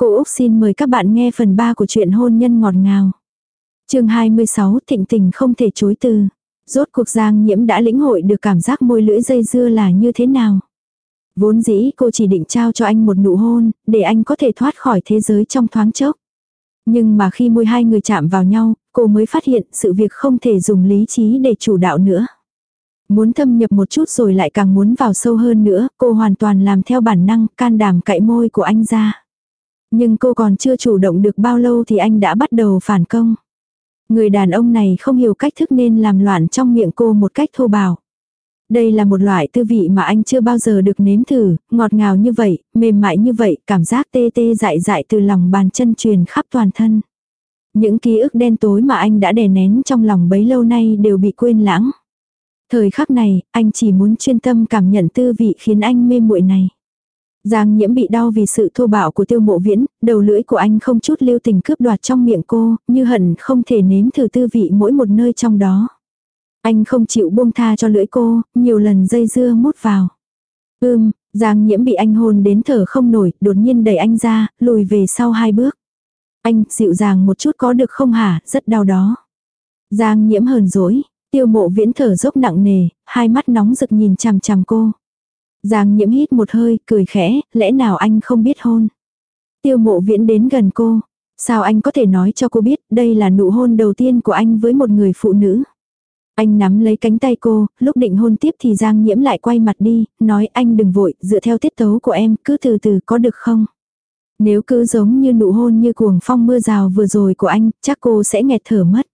Cô Úc xin mời các bạn nghe phần 3 của truyện hôn nhân ngọt ngào. chương 26 thịnh tình không thể chối từ. Rốt cuộc Giang Nhiễm đã lĩnh hội được cảm giác môi lưỡi dây dưa là như thế nào. Vốn dĩ cô chỉ định trao cho anh một nụ hôn, để anh có thể thoát khỏi thế giới trong thoáng chốc. Nhưng mà khi môi hai người chạm vào nhau, cô mới phát hiện sự việc không thể dùng lý trí để chủ đạo nữa. Muốn thâm nhập một chút rồi lại càng muốn vào sâu hơn nữa, cô hoàn toàn làm theo bản năng, can đảm cậy môi của anh ra. Nhưng cô còn chưa chủ động được bao lâu thì anh đã bắt đầu phản công. Người đàn ông này không hiểu cách thức nên làm loạn trong miệng cô một cách thô bạo. Đây là một loại tư vị mà anh chưa bao giờ được nếm thử, ngọt ngào như vậy, mềm mại như vậy, cảm giác tê tê dại dại từ lòng bàn chân truyền khắp toàn thân. Những ký ức đen tối mà anh đã đè nén trong lòng bấy lâu nay đều bị quên lãng. Thời khắc này, anh chỉ muốn chuyên tâm cảm nhận tư vị khiến anh mê muội này. Giang nhiễm bị đau vì sự thô bạo của tiêu mộ viễn, đầu lưỡi của anh không chút lưu tình cướp đoạt trong miệng cô, như hận không thể nếm thử tư vị mỗi một nơi trong đó. Anh không chịu buông tha cho lưỡi cô, nhiều lần dây dưa mút vào. Ưm, Giang nhiễm bị anh hôn đến thở không nổi, đột nhiên đẩy anh ra, lùi về sau hai bước. Anh, dịu dàng một chút có được không hả, rất đau đó. Giang nhiễm hờn dỗi, tiêu mộ viễn thở dốc nặng nề, hai mắt nóng rực nhìn chằm chằm cô. Giang nhiễm hít một hơi, cười khẽ, lẽ nào anh không biết hôn. Tiêu mộ viễn đến gần cô. Sao anh có thể nói cho cô biết đây là nụ hôn đầu tiên của anh với một người phụ nữ. Anh nắm lấy cánh tay cô, lúc định hôn tiếp thì Giang nhiễm lại quay mặt đi, nói anh đừng vội, dựa theo tiết tấu của em, cứ từ từ có được không? Nếu cứ giống như nụ hôn như cuồng phong mưa rào vừa rồi của anh, chắc cô sẽ nghẹt thở mất.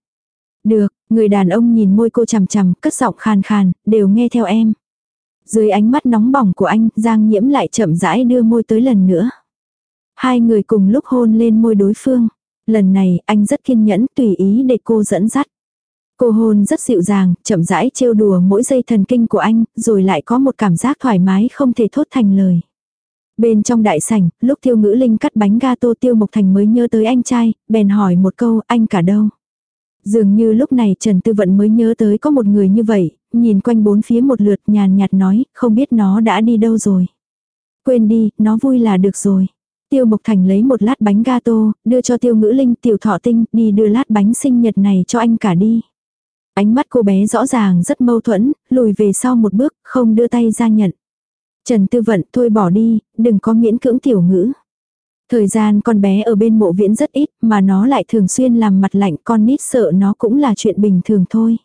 Được, người đàn ông nhìn môi cô chằm chằm, cất giọng khàn khàn, đều nghe theo em. Dưới ánh mắt nóng bỏng của anh, Giang Nhiễm lại chậm rãi đưa môi tới lần nữa. Hai người cùng lúc hôn lên môi đối phương. Lần này, anh rất kiên nhẫn, tùy ý để cô dẫn dắt. Cô hôn rất dịu dàng, chậm rãi trêu đùa mỗi giây thần kinh của anh, rồi lại có một cảm giác thoải mái không thể thốt thành lời. Bên trong đại sảnh, lúc Tiêu Ngữ Linh cắt bánh gato Tiêu Mộc Thành mới nhớ tới anh trai, bèn hỏi một câu, anh cả đâu? Dường như lúc này Trần Tư Vận mới nhớ tới có một người như vậy, nhìn quanh bốn phía một lượt nhàn nhạt nói, không biết nó đã đi đâu rồi. Quên đi, nó vui là được rồi. Tiêu Mộc Thành lấy một lát bánh gato, đưa cho Tiêu Ngữ Linh tiểu thọ tinh, đi đưa lát bánh sinh nhật này cho anh cả đi. Ánh mắt cô bé rõ ràng rất mâu thuẫn, lùi về sau một bước, không đưa tay ra nhận. Trần Tư Vận thôi bỏ đi, đừng có miễn cưỡng tiểu ngữ. Thời gian con bé ở bên mộ viễn rất ít mà nó lại thường xuyên làm mặt lạnh con nít sợ nó cũng là chuyện bình thường thôi.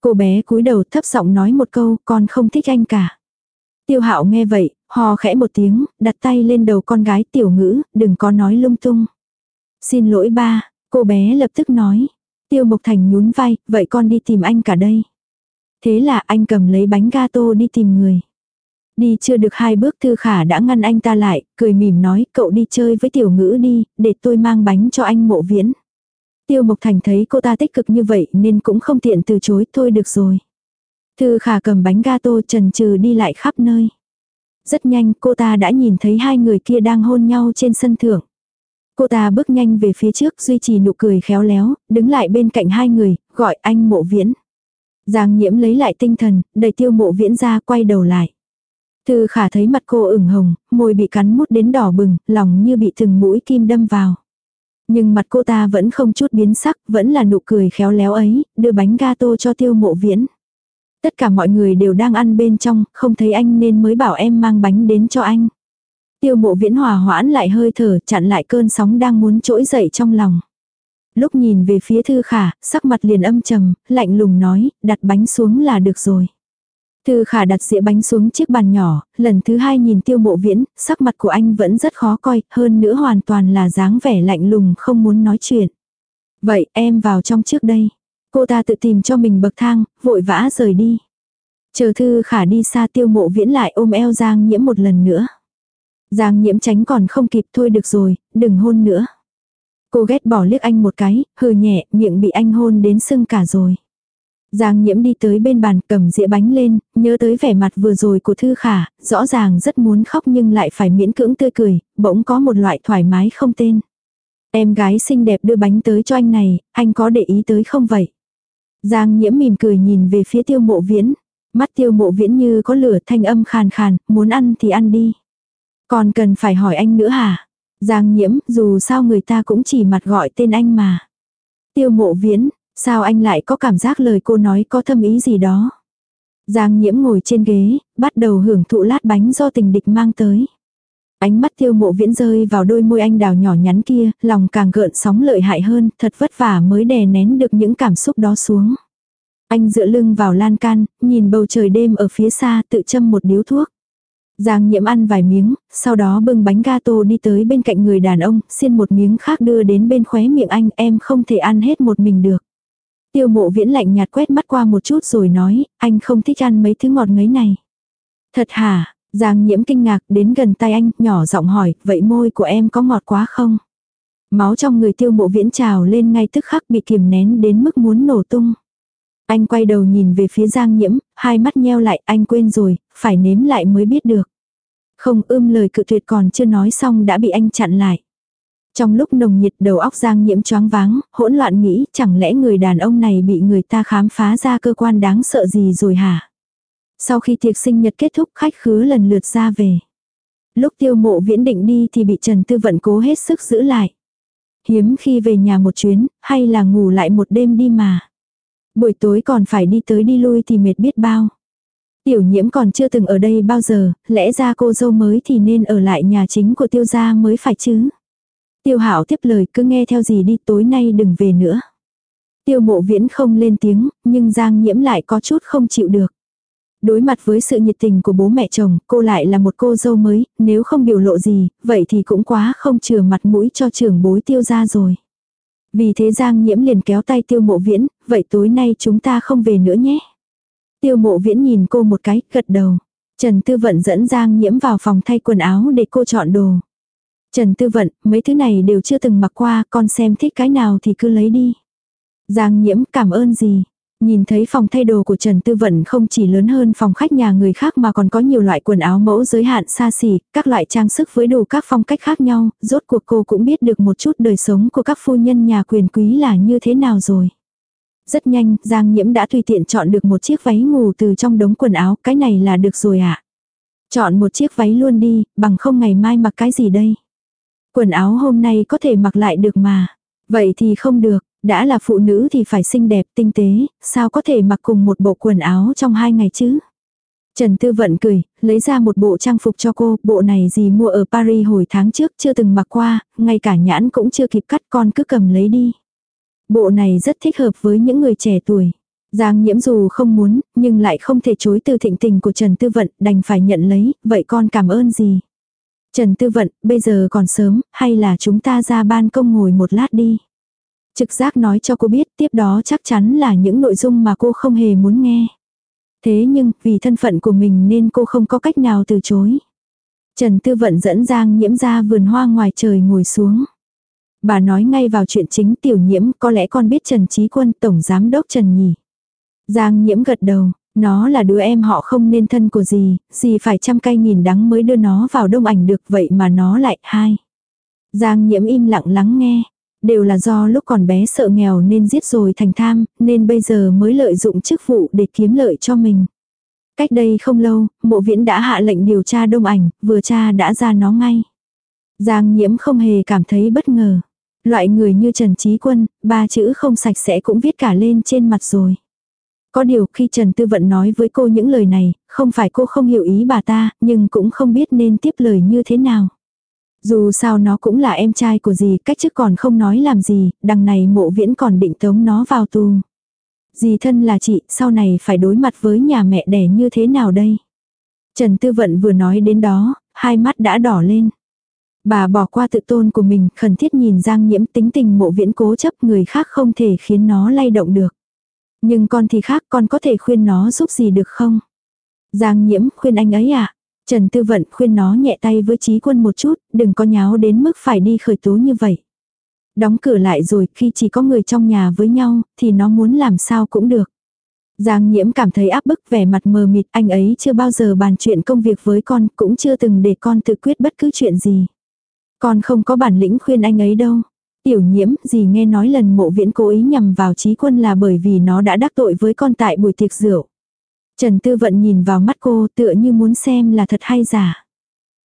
Cô bé cúi đầu thấp giọng nói một câu con không thích anh cả. Tiêu hạo nghe vậy, hò khẽ một tiếng, đặt tay lên đầu con gái tiểu ngữ, đừng có nói lung tung. Xin lỗi ba, cô bé lập tức nói. Tiêu Mộc Thành nhún vai, vậy con đi tìm anh cả đây. Thế là anh cầm lấy bánh gato đi tìm người. Đi chưa được hai bước Thư Khả đã ngăn anh ta lại, cười mỉm nói cậu đi chơi với tiểu ngữ đi, để tôi mang bánh cho anh mộ viễn. Tiêu Mộc Thành thấy cô ta tích cực như vậy nên cũng không tiện từ chối, thôi được rồi. Thư Khả cầm bánh gato trần trừ đi lại khắp nơi. Rất nhanh cô ta đã nhìn thấy hai người kia đang hôn nhau trên sân thượng. Cô ta bước nhanh về phía trước duy trì nụ cười khéo léo, đứng lại bên cạnh hai người, gọi anh mộ viễn. Giang nhiễm lấy lại tinh thần, đẩy tiêu mộ viễn ra quay đầu lại. Thư khả thấy mặt cô ửng hồng, môi bị cắn mút đến đỏ bừng, lòng như bị từng mũi kim đâm vào. Nhưng mặt cô ta vẫn không chút biến sắc, vẫn là nụ cười khéo léo ấy, đưa bánh gato cho tiêu mộ viễn. Tất cả mọi người đều đang ăn bên trong, không thấy anh nên mới bảo em mang bánh đến cho anh. Tiêu mộ viễn hòa hoãn lại hơi thở chặn lại cơn sóng đang muốn trỗi dậy trong lòng. Lúc nhìn về phía thư khả, sắc mặt liền âm trầm, lạnh lùng nói, đặt bánh xuống là được rồi. Thư khả đặt dĩa bánh xuống chiếc bàn nhỏ, lần thứ hai nhìn tiêu mộ viễn, sắc mặt của anh vẫn rất khó coi, hơn nữa hoàn toàn là dáng vẻ lạnh lùng không muốn nói chuyện. Vậy em vào trong trước đây. Cô ta tự tìm cho mình bậc thang, vội vã rời đi. Chờ thư khả đi xa tiêu mộ viễn lại ôm eo Giang nhiễm một lần nữa. Giang nhiễm tránh còn không kịp thôi được rồi, đừng hôn nữa. Cô ghét bỏ liếc anh một cái, hừ nhẹ, miệng bị anh hôn đến sưng cả rồi. Giang nhiễm đi tới bên bàn cầm dĩa bánh lên, nhớ tới vẻ mặt vừa rồi của Thư Khả, rõ ràng rất muốn khóc nhưng lại phải miễn cưỡng tươi cười, bỗng có một loại thoải mái không tên. Em gái xinh đẹp đưa bánh tới cho anh này, anh có để ý tới không vậy? Giang nhiễm mỉm cười nhìn về phía tiêu mộ viễn. Mắt tiêu mộ viễn như có lửa thanh âm khàn khàn, muốn ăn thì ăn đi. Còn cần phải hỏi anh nữa hả? Giang nhiễm, dù sao người ta cũng chỉ mặt gọi tên anh mà. Tiêu mộ viễn, sao anh lại có cảm giác lời cô nói có thâm ý gì đó. Giang nhiễm ngồi trên ghế, bắt đầu hưởng thụ lát bánh do tình địch mang tới. Ánh mắt tiêu mộ viễn rơi vào đôi môi anh đào nhỏ nhắn kia, lòng càng gợn sóng lợi hại hơn, thật vất vả mới đè nén được những cảm xúc đó xuống. Anh dựa lưng vào lan can, nhìn bầu trời đêm ở phía xa tự châm một điếu thuốc. Giang nhiễm ăn vài miếng, sau đó bưng bánh gato đi tới bên cạnh người đàn ông, xiên một miếng khác đưa đến bên khóe miệng anh, em không thể ăn hết một mình được. Tiêu mộ viễn lạnh nhạt quét mắt qua một chút rồi nói, anh không thích ăn mấy thứ ngọt ngấy này. Thật hả, Giang nhiễm kinh ngạc đến gần tay anh, nhỏ giọng hỏi, vậy môi của em có ngọt quá không? Máu trong người tiêu mộ viễn trào lên ngay tức khắc bị kiềm nén đến mức muốn nổ tung. Anh quay đầu nhìn về phía Giang nhiễm, hai mắt nheo lại, anh quên rồi, phải nếm lại mới biết được. Không ưm lời cự tuyệt còn chưa nói xong đã bị anh chặn lại. Trong lúc nồng nhiệt đầu óc Giang nhiễm choáng váng, hỗn loạn nghĩ chẳng lẽ người đàn ông này bị người ta khám phá ra cơ quan đáng sợ gì rồi hả? Sau khi tiệc sinh nhật kết thúc khách khứa lần lượt ra về. Lúc tiêu mộ viễn định đi thì bị Trần Tư Vận cố hết sức giữ lại. Hiếm khi về nhà một chuyến, hay là ngủ lại một đêm đi mà. Buổi tối còn phải đi tới đi lui thì mệt biết bao. Tiểu nhiễm còn chưa từng ở đây bao giờ, lẽ ra cô dâu mới thì nên ở lại nhà chính của tiêu gia mới phải chứ. Tiêu hảo tiếp lời cứ nghe theo gì đi tối nay đừng về nữa. Tiêu mộ viễn không lên tiếng, nhưng Giang nhiễm lại có chút không chịu được. Đối mặt với sự nhiệt tình của bố mẹ chồng, cô lại là một cô dâu mới, nếu không biểu lộ gì, vậy thì cũng quá không chừa mặt mũi cho trưởng bối tiêu ra rồi. Vì thế Giang nhiễm liền kéo tay tiêu mộ viễn, vậy tối nay chúng ta không về nữa nhé. Tiêu mộ viễn nhìn cô một cái, gật đầu. Trần Tư Vận dẫn Giang nhiễm vào phòng thay quần áo để cô chọn đồ. Trần Tư Vận, mấy thứ này đều chưa từng mặc qua, con xem thích cái nào thì cứ lấy đi. Giang nhiễm cảm ơn gì. Nhìn thấy phòng thay đồ của Trần Tư Vận không chỉ lớn hơn phòng khách nhà người khác mà còn có nhiều loại quần áo mẫu giới hạn xa xỉ, các loại trang sức với đủ các phong cách khác nhau, rốt cuộc cô cũng biết được một chút đời sống của các phu nhân nhà quyền quý là như thế nào rồi. Rất nhanh, Giang Nhiễm đã tùy tiện chọn được một chiếc váy ngủ từ trong đống quần áo, cái này là được rồi ạ. À? Chọn một chiếc váy luôn đi, bằng không ngày mai mặc cái gì đây. Quần áo hôm nay có thể mặc lại được mà. Vậy thì không được, đã là phụ nữ thì phải xinh đẹp tinh tế, sao có thể mặc cùng một bộ quần áo trong hai ngày chứ? Trần Tư Vận cười, lấy ra một bộ trang phục cho cô, bộ này gì mua ở Paris hồi tháng trước chưa từng mặc qua, ngay cả nhãn cũng chưa kịp cắt con cứ cầm lấy đi. Bộ này rất thích hợp với những người trẻ tuổi. Giang nhiễm dù không muốn, nhưng lại không thể chối từ thịnh tình của Trần Tư Vận, đành phải nhận lấy, vậy con cảm ơn gì? Trần Tư Vận, bây giờ còn sớm, hay là chúng ta ra ban công ngồi một lát đi? Trực giác nói cho cô biết tiếp đó chắc chắn là những nội dung mà cô không hề muốn nghe. Thế nhưng, vì thân phận của mình nên cô không có cách nào từ chối. Trần Tư Vận dẫn Giang nhiễm ra vườn hoa ngoài trời ngồi xuống. Bà nói ngay vào chuyện chính tiểu nhiễm có lẽ con biết Trần Trí Quân Tổng Giám Đốc Trần nhỉ. Giang nhiễm gật đầu, nó là đứa em họ không nên thân của gì, gì phải trăm cây nghìn đắng mới đưa nó vào đông ảnh được vậy mà nó lại hai. Giang nhiễm im lặng lắng nghe, đều là do lúc còn bé sợ nghèo nên giết rồi thành tham, nên bây giờ mới lợi dụng chức vụ để kiếm lợi cho mình. Cách đây không lâu, mộ viễn đã hạ lệnh điều tra đông ảnh, vừa tra đã ra nó ngay. Giang nhiễm không hề cảm thấy bất ngờ. Loại người như Trần Trí Quân, ba chữ không sạch sẽ cũng viết cả lên trên mặt rồi. Có điều khi Trần Tư Vận nói với cô những lời này, không phải cô không hiểu ý bà ta, nhưng cũng không biết nên tiếp lời như thế nào. Dù sao nó cũng là em trai của dì, cách trước còn không nói làm gì, đằng này mộ viễn còn định tống nó vào tù. Dì thân là chị, sau này phải đối mặt với nhà mẹ đẻ như thế nào đây? Trần Tư Vận vừa nói đến đó, hai mắt đã đỏ lên. Bà bỏ qua tự tôn của mình, khẩn thiết nhìn Giang Nhiễm tính tình mộ viễn cố chấp người khác không thể khiến nó lay động được. Nhưng con thì khác, con có thể khuyên nó giúp gì được không? Giang Nhiễm khuyên anh ấy à? Trần Tư Vận khuyên nó nhẹ tay với trí quân một chút, đừng có nháo đến mức phải đi khởi tố như vậy. Đóng cửa lại rồi, khi chỉ có người trong nhà với nhau, thì nó muốn làm sao cũng được. Giang nhiễm cảm thấy áp bức vẻ mặt mờ mịt, anh ấy chưa bao giờ bàn chuyện công việc với con, cũng chưa từng để con tự quyết bất cứ chuyện gì. Con không có bản lĩnh khuyên anh ấy đâu. Tiểu nhiễm, gì nghe nói lần mộ viễn cố ý nhằm vào trí quân là bởi vì nó đã đắc tội với con tại buổi tiệc rượu. Trần Tư Vận nhìn vào mắt cô tựa như muốn xem là thật hay giả.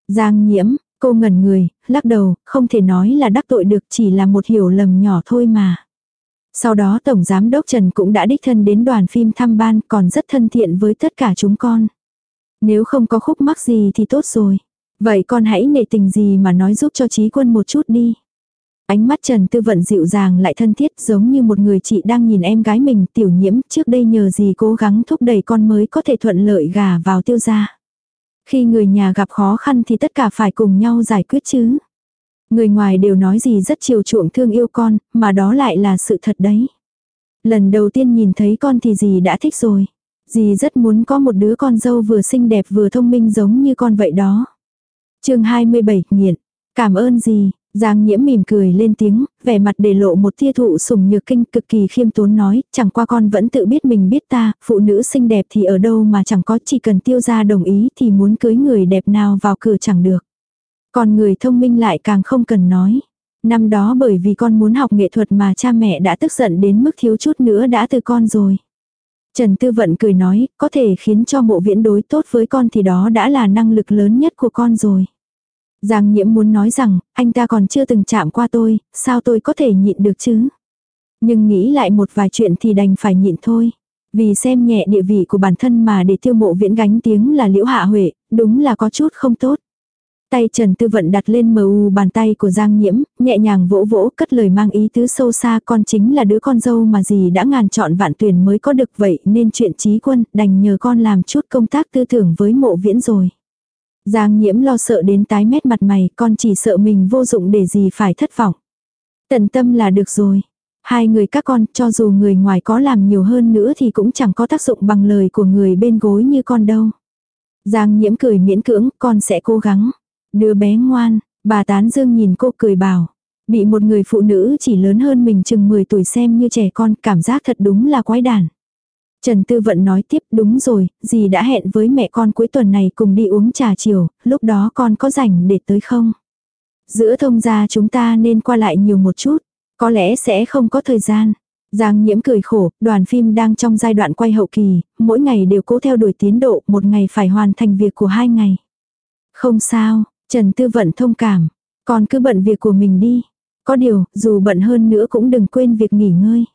Giang nhiễm, Cô ngẩn người, lắc đầu, không thể nói là đắc tội được chỉ là một hiểu lầm nhỏ thôi mà. Sau đó Tổng Giám Đốc Trần cũng đã đích thân đến đoàn phim thăm ban còn rất thân thiện với tất cả chúng con. Nếu không có khúc mắc gì thì tốt rồi. Vậy con hãy nể tình gì mà nói giúp cho trí quân một chút đi. Ánh mắt Trần Tư Vận dịu dàng lại thân thiết giống như một người chị đang nhìn em gái mình tiểu nhiễm trước đây nhờ gì cố gắng thúc đẩy con mới có thể thuận lợi gà vào tiêu gia. Khi người nhà gặp khó khăn thì tất cả phải cùng nhau giải quyết chứ. Người ngoài đều nói gì rất chiều chuộng thương yêu con, mà đó lại là sự thật đấy. Lần đầu tiên nhìn thấy con thì dì đã thích rồi. Dì rất muốn có một đứa con dâu vừa xinh đẹp vừa thông minh giống như con vậy đó. chương 27, nghiện. Cảm ơn dì, Giang nhiễm mỉm cười lên tiếng, vẻ mặt để lộ một tia thụ sủng nhược kinh cực kỳ khiêm tốn nói, chẳng qua con vẫn tự biết mình biết ta, phụ nữ xinh đẹp thì ở đâu mà chẳng có chỉ cần tiêu gia đồng ý thì muốn cưới người đẹp nào vào cửa chẳng được. Còn người thông minh lại càng không cần nói. Năm đó bởi vì con muốn học nghệ thuật mà cha mẹ đã tức giận đến mức thiếu chút nữa đã từ con rồi. Trần Tư Vận cười nói, có thể khiến cho mộ viễn đối tốt với con thì đó đã là năng lực lớn nhất của con rồi. Giang nhiễm muốn nói rằng, anh ta còn chưa từng chạm qua tôi, sao tôi có thể nhịn được chứ? Nhưng nghĩ lại một vài chuyện thì đành phải nhịn thôi. Vì xem nhẹ địa vị của bản thân mà để tiêu mộ viễn gánh tiếng là liễu hạ huệ, đúng là có chút không tốt. Tay Trần Tư Vận đặt lên mờ u bàn tay của Giang Nhiễm, nhẹ nhàng vỗ vỗ cất lời mang ý tứ sâu xa con chính là đứa con dâu mà dì đã ngàn chọn vạn tuyển mới có được vậy nên chuyện trí quân đành nhờ con làm chút công tác tư tưởng với mộ viễn rồi. Giang Nhiễm lo sợ đến tái mét mặt mày con chỉ sợ mình vô dụng để gì phải thất vọng. Tận tâm là được rồi. Hai người các con cho dù người ngoài có làm nhiều hơn nữa thì cũng chẳng có tác dụng bằng lời của người bên gối như con đâu. Giang nhiễm cười miễn cưỡng, con sẽ cố gắng. Đứa bé ngoan, bà tán dương nhìn cô cười bảo. Bị một người phụ nữ chỉ lớn hơn mình chừng 10 tuổi xem như trẻ con, cảm giác thật đúng là quái đản. Trần Tư Vận nói tiếp đúng rồi, dì đã hẹn với mẹ con cuối tuần này cùng đi uống trà chiều, lúc đó con có rảnh để tới không? Giữa thông gia chúng ta nên qua lại nhiều một chút, có lẽ sẽ không có thời gian. Giang nhiễm cười khổ, đoàn phim đang trong giai đoạn quay hậu kỳ, mỗi ngày đều cố theo đuổi tiến độ, một ngày phải hoàn thành việc của hai ngày. Không sao, Trần Tư Vận thông cảm, con cứ bận việc của mình đi. Có điều, dù bận hơn nữa cũng đừng quên việc nghỉ ngơi.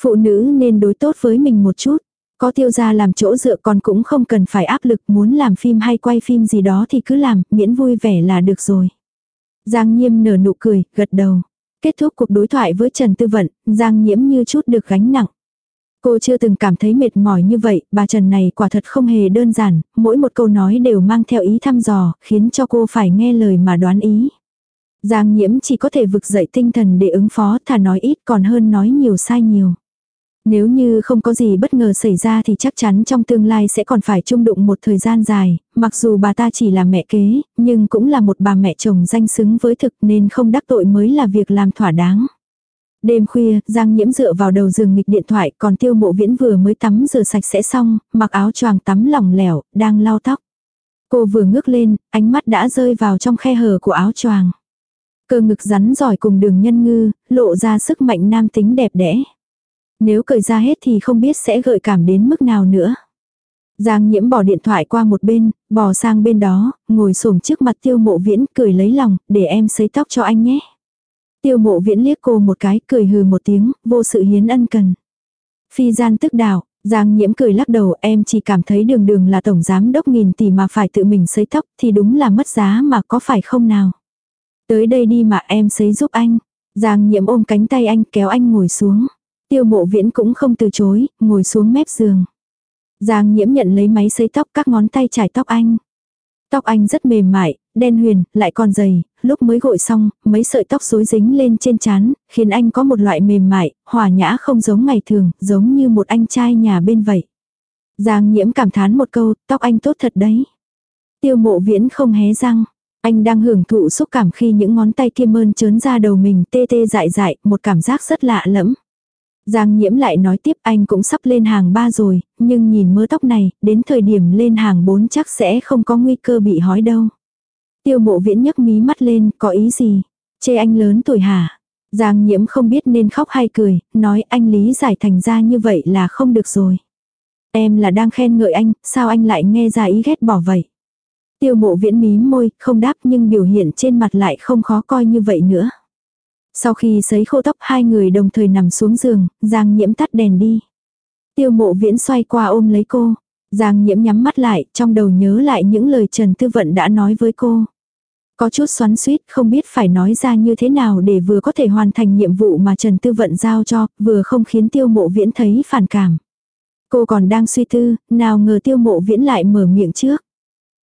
Phụ nữ nên đối tốt với mình một chút. Có tiêu gia làm chỗ dựa còn cũng không cần phải áp lực muốn làm phim hay quay phim gì đó thì cứ làm, miễn vui vẻ là được rồi. Giang Nhiêm nở nụ cười, gật đầu. Kết thúc cuộc đối thoại với Trần Tư Vận, Giang Nhiễm như chút được gánh nặng. Cô chưa từng cảm thấy mệt mỏi như vậy, bà Trần này quả thật không hề đơn giản, mỗi một câu nói đều mang theo ý thăm dò, khiến cho cô phải nghe lời mà đoán ý. Giang nhiễm chỉ có thể vực dậy tinh thần để ứng phó thà nói ít còn hơn nói nhiều sai nhiều. Nếu như không có gì bất ngờ xảy ra thì chắc chắn trong tương lai sẽ còn phải chung đụng một thời gian dài, mặc dù bà ta chỉ là mẹ kế, nhưng cũng là một bà mẹ chồng danh xứng với thực nên không đắc tội mới là việc làm thỏa đáng. Đêm khuya, Giang Nhiễm dựa vào đầu giường nghịch điện thoại, còn Tiêu Mộ Viễn vừa mới tắm rửa sạch sẽ xong, mặc áo choàng tắm lỏng lẻo, đang lau tóc. Cô vừa ngước lên, ánh mắt đã rơi vào trong khe hở của áo choàng. Cơ ngực rắn giỏi cùng đường nhân ngư, lộ ra sức mạnh nam tính đẹp đẽ. Nếu cởi ra hết thì không biết sẽ gợi cảm đến mức nào nữa. Giang nhiễm bỏ điện thoại qua một bên, bỏ sang bên đó, ngồi xổm trước mặt tiêu mộ viễn, cười lấy lòng, để em sấy tóc cho anh nhé. Tiêu mộ viễn liếc cô một cái, cười hừ một tiếng, vô sự hiến ân cần. Phi gian tức đảo, Giang nhiễm cười lắc đầu em chỉ cảm thấy đường đường là tổng giám đốc nghìn tỷ mà phải tự mình sấy tóc thì đúng là mất giá mà có phải không nào. Tới đây đi mà em sấy giúp anh. Giang nhiễm ôm cánh tay anh kéo anh ngồi xuống. Tiêu mộ viễn cũng không từ chối, ngồi xuống mép giường. Giang nhiễm nhận lấy máy sấy tóc các ngón tay trải tóc anh. Tóc anh rất mềm mại, đen huyền, lại còn dày, lúc mới gội xong, mấy sợi tóc rối dính lên trên trán, khiến anh có một loại mềm mại, hòa nhã không giống ngày thường, giống như một anh trai nhà bên vậy. Giang nhiễm cảm thán một câu, tóc anh tốt thật đấy. Tiêu mộ viễn không hé răng. Anh đang hưởng thụ xúc cảm khi những ngón tay kia mơn trớn ra đầu mình tê tê dại dại, một cảm giác rất lạ lẫm. Giang nhiễm lại nói tiếp anh cũng sắp lên hàng ba rồi, nhưng nhìn mớ tóc này, đến thời điểm lên hàng bốn chắc sẽ không có nguy cơ bị hói đâu. Tiêu mộ viễn nhấc mí mắt lên, có ý gì? Chê anh lớn tuổi hả? Giang nhiễm không biết nên khóc hay cười, nói anh lý giải thành ra như vậy là không được rồi. Em là đang khen ngợi anh, sao anh lại nghe ra ý ghét bỏ vậy? Tiêu mộ viễn mí môi, không đáp nhưng biểu hiện trên mặt lại không khó coi như vậy nữa. Sau khi sấy khô tóc hai người đồng thời nằm xuống giường, Giang nhiễm tắt đèn đi. Tiêu mộ viễn xoay qua ôm lấy cô. Giang nhiễm nhắm mắt lại, trong đầu nhớ lại những lời Trần Tư Vận đã nói với cô. Có chút xoắn suýt, không biết phải nói ra như thế nào để vừa có thể hoàn thành nhiệm vụ mà Trần Tư Vận giao cho, vừa không khiến tiêu mộ viễn thấy phản cảm. Cô còn đang suy tư, nào ngờ tiêu mộ viễn lại mở miệng trước.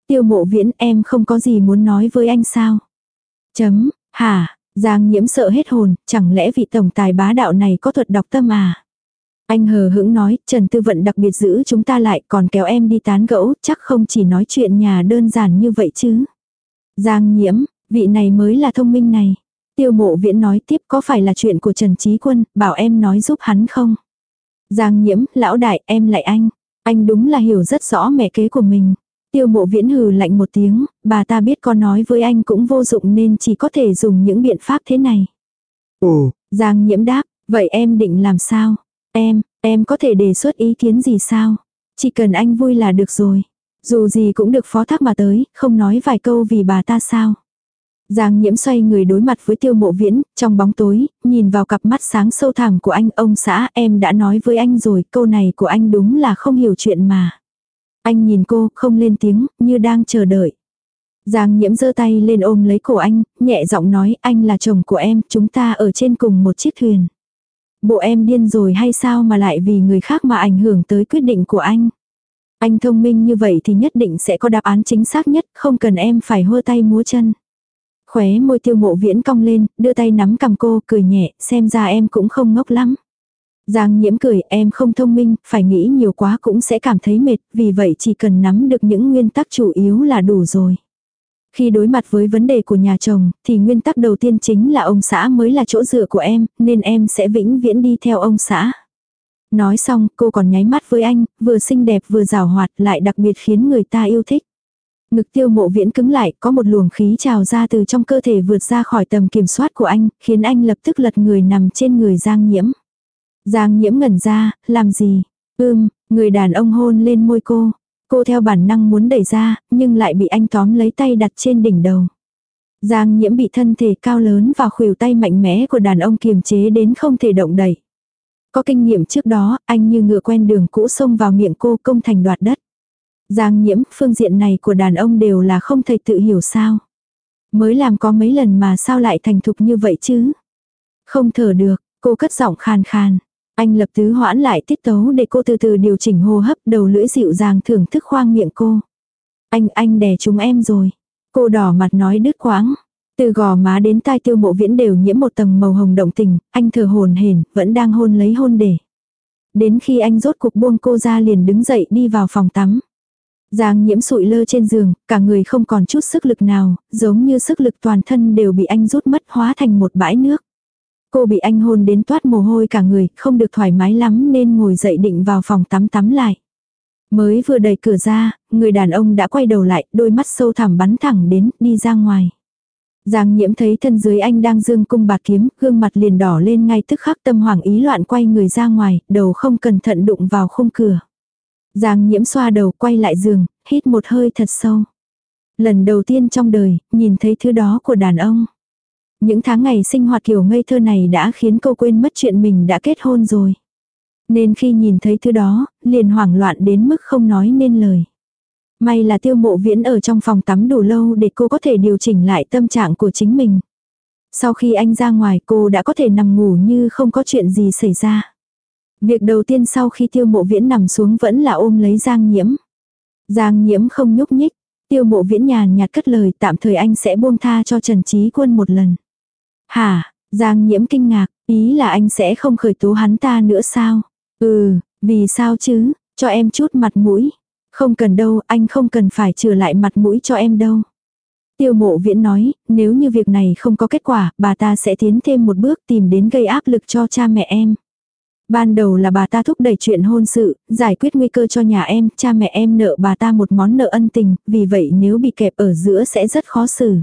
Tiêu mộ viễn em không có gì muốn nói với anh sao? Chấm, hả, Giang nhiễm sợ hết hồn, chẳng lẽ vị tổng tài bá đạo này có thuật đọc tâm à? Anh hờ hững nói, Trần Tư Vận đặc biệt giữ chúng ta lại còn kéo em đi tán gẫu, chắc không chỉ nói chuyện nhà đơn giản như vậy chứ. Giang nhiễm, vị này mới là thông minh này. Tiêu mộ viễn nói tiếp có phải là chuyện của Trần Trí Quân, bảo em nói giúp hắn không? Giang nhiễm, lão đại, em lại anh. Anh đúng là hiểu rất rõ mẹ kế của mình. Tiêu mộ viễn hừ lạnh một tiếng, bà ta biết con nói với anh cũng vô dụng nên chỉ có thể dùng những biện pháp thế này. Ồ, Giang nhiễm đáp, vậy em định làm sao? Em, em có thể đề xuất ý kiến gì sao? Chỉ cần anh vui là được rồi. Dù gì cũng được phó thác mà tới, không nói vài câu vì bà ta sao. Giang nhiễm xoay người đối mặt với tiêu mộ viễn, trong bóng tối, nhìn vào cặp mắt sáng sâu thẳm của anh, ông xã em đã nói với anh rồi, câu này của anh đúng là không hiểu chuyện mà. Anh nhìn cô, không lên tiếng, như đang chờ đợi. Giang nhiễm giơ tay lên ôm lấy cổ anh, nhẹ giọng nói anh là chồng của em, chúng ta ở trên cùng một chiếc thuyền. Bộ em điên rồi hay sao mà lại vì người khác mà ảnh hưởng tới quyết định của anh. Anh thông minh như vậy thì nhất định sẽ có đáp án chính xác nhất, không cần em phải hô tay múa chân. Khóe môi tiêu mộ viễn cong lên, đưa tay nắm cầm cô, cười nhẹ, xem ra em cũng không ngốc lắm. Giang nhiễm cười, em không thông minh, phải nghĩ nhiều quá cũng sẽ cảm thấy mệt, vì vậy chỉ cần nắm được những nguyên tắc chủ yếu là đủ rồi. Khi đối mặt với vấn đề của nhà chồng, thì nguyên tắc đầu tiên chính là ông xã mới là chỗ dựa của em, nên em sẽ vĩnh viễn đi theo ông xã. Nói xong, cô còn nháy mắt với anh, vừa xinh đẹp vừa rào hoạt lại đặc biệt khiến người ta yêu thích. Ngực tiêu mộ viễn cứng lại, có một luồng khí trào ra từ trong cơ thể vượt ra khỏi tầm kiểm soát của anh, khiến anh lập tức lật người nằm trên người Giang Nhiễm. Giang Nhiễm ngẩn ra, làm gì? Ưm, người đàn ông hôn lên môi cô. Cô theo bản năng muốn đẩy ra, nhưng lại bị anh tóm lấy tay đặt trên đỉnh đầu. Giang Nhiễm bị thân thể cao lớn và khuỷu tay mạnh mẽ của đàn ông kiềm chế đến không thể động đẩy. Có kinh nghiệm trước đó, anh như ngựa quen đường cũ xông vào miệng cô công thành đoạt đất. Giang nhiễm, phương diện này của đàn ông đều là không thể tự hiểu sao. Mới làm có mấy lần mà sao lại thành thục như vậy chứ. Không thở được, cô cất giọng khàn khàn. Anh lập tứ hoãn lại tiết tấu để cô từ từ điều chỉnh hô hấp đầu lưỡi dịu dàng thưởng thức khoang miệng cô. Anh, anh đè chúng em rồi. Cô đỏ mặt nói đứt quãng. Từ gò má đến tai tiêu mộ viễn đều nhiễm một tầng màu hồng động tình, anh thở hồn hển, vẫn đang hôn lấy hôn để. Đến khi anh rốt cuộc buông cô ra liền đứng dậy đi vào phòng tắm. Giang nhiễm sụi lơ trên giường, cả người không còn chút sức lực nào, giống như sức lực toàn thân đều bị anh rút mất hóa thành một bãi nước. Cô bị anh hôn đến toát mồ hôi cả người, không được thoải mái lắm nên ngồi dậy định vào phòng tắm tắm lại. Mới vừa đẩy cửa ra, người đàn ông đã quay đầu lại, đôi mắt sâu thẳm bắn thẳng đến, đi ra ngoài. Giang nhiễm thấy thân dưới anh đang dương cung bạc kiếm, gương mặt liền đỏ lên ngay tức khắc tâm hoảng ý loạn quay người ra ngoài, đầu không cẩn thận đụng vào khung cửa. Giang nhiễm xoa đầu quay lại giường, hít một hơi thật sâu. Lần đầu tiên trong đời, nhìn thấy thứ đó của đàn ông. Những tháng ngày sinh hoạt kiểu ngây thơ này đã khiến cô quên mất chuyện mình đã kết hôn rồi. Nên khi nhìn thấy thứ đó, liền hoảng loạn đến mức không nói nên lời. May là tiêu mộ viễn ở trong phòng tắm đủ lâu để cô có thể điều chỉnh lại tâm trạng của chính mình. Sau khi anh ra ngoài cô đã có thể nằm ngủ như không có chuyện gì xảy ra. Việc đầu tiên sau khi tiêu mộ viễn nằm xuống vẫn là ôm lấy Giang nhiễm. Giang nhiễm không nhúc nhích. Tiêu mộ viễn nhàn nhạt cất lời tạm thời anh sẽ buông tha cho Trần Trí Quân một lần. Hả, Giang nhiễm kinh ngạc, ý là anh sẽ không khởi tố hắn ta nữa sao? Ừ, vì sao chứ, cho em chút mặt mũi. Không cần đâu, anh không cần phải trừ lại mặt mũi cho em đâu. Tiêu mộ viễn nói, nếu như việc này không có kết quả, bà ta sẽ tiến thêm một bước tìm đến gây áp lực cho cha mẹ em. Ban đầu là bà ta thúc đẩy chuyện hôn sự, giải quyết nguy cơ cho nhà em, cha mẹ em nợ bà ta một món nợ ân tình, vì vậy nếu bị kẹp ở giữa sẽ rất khó xử.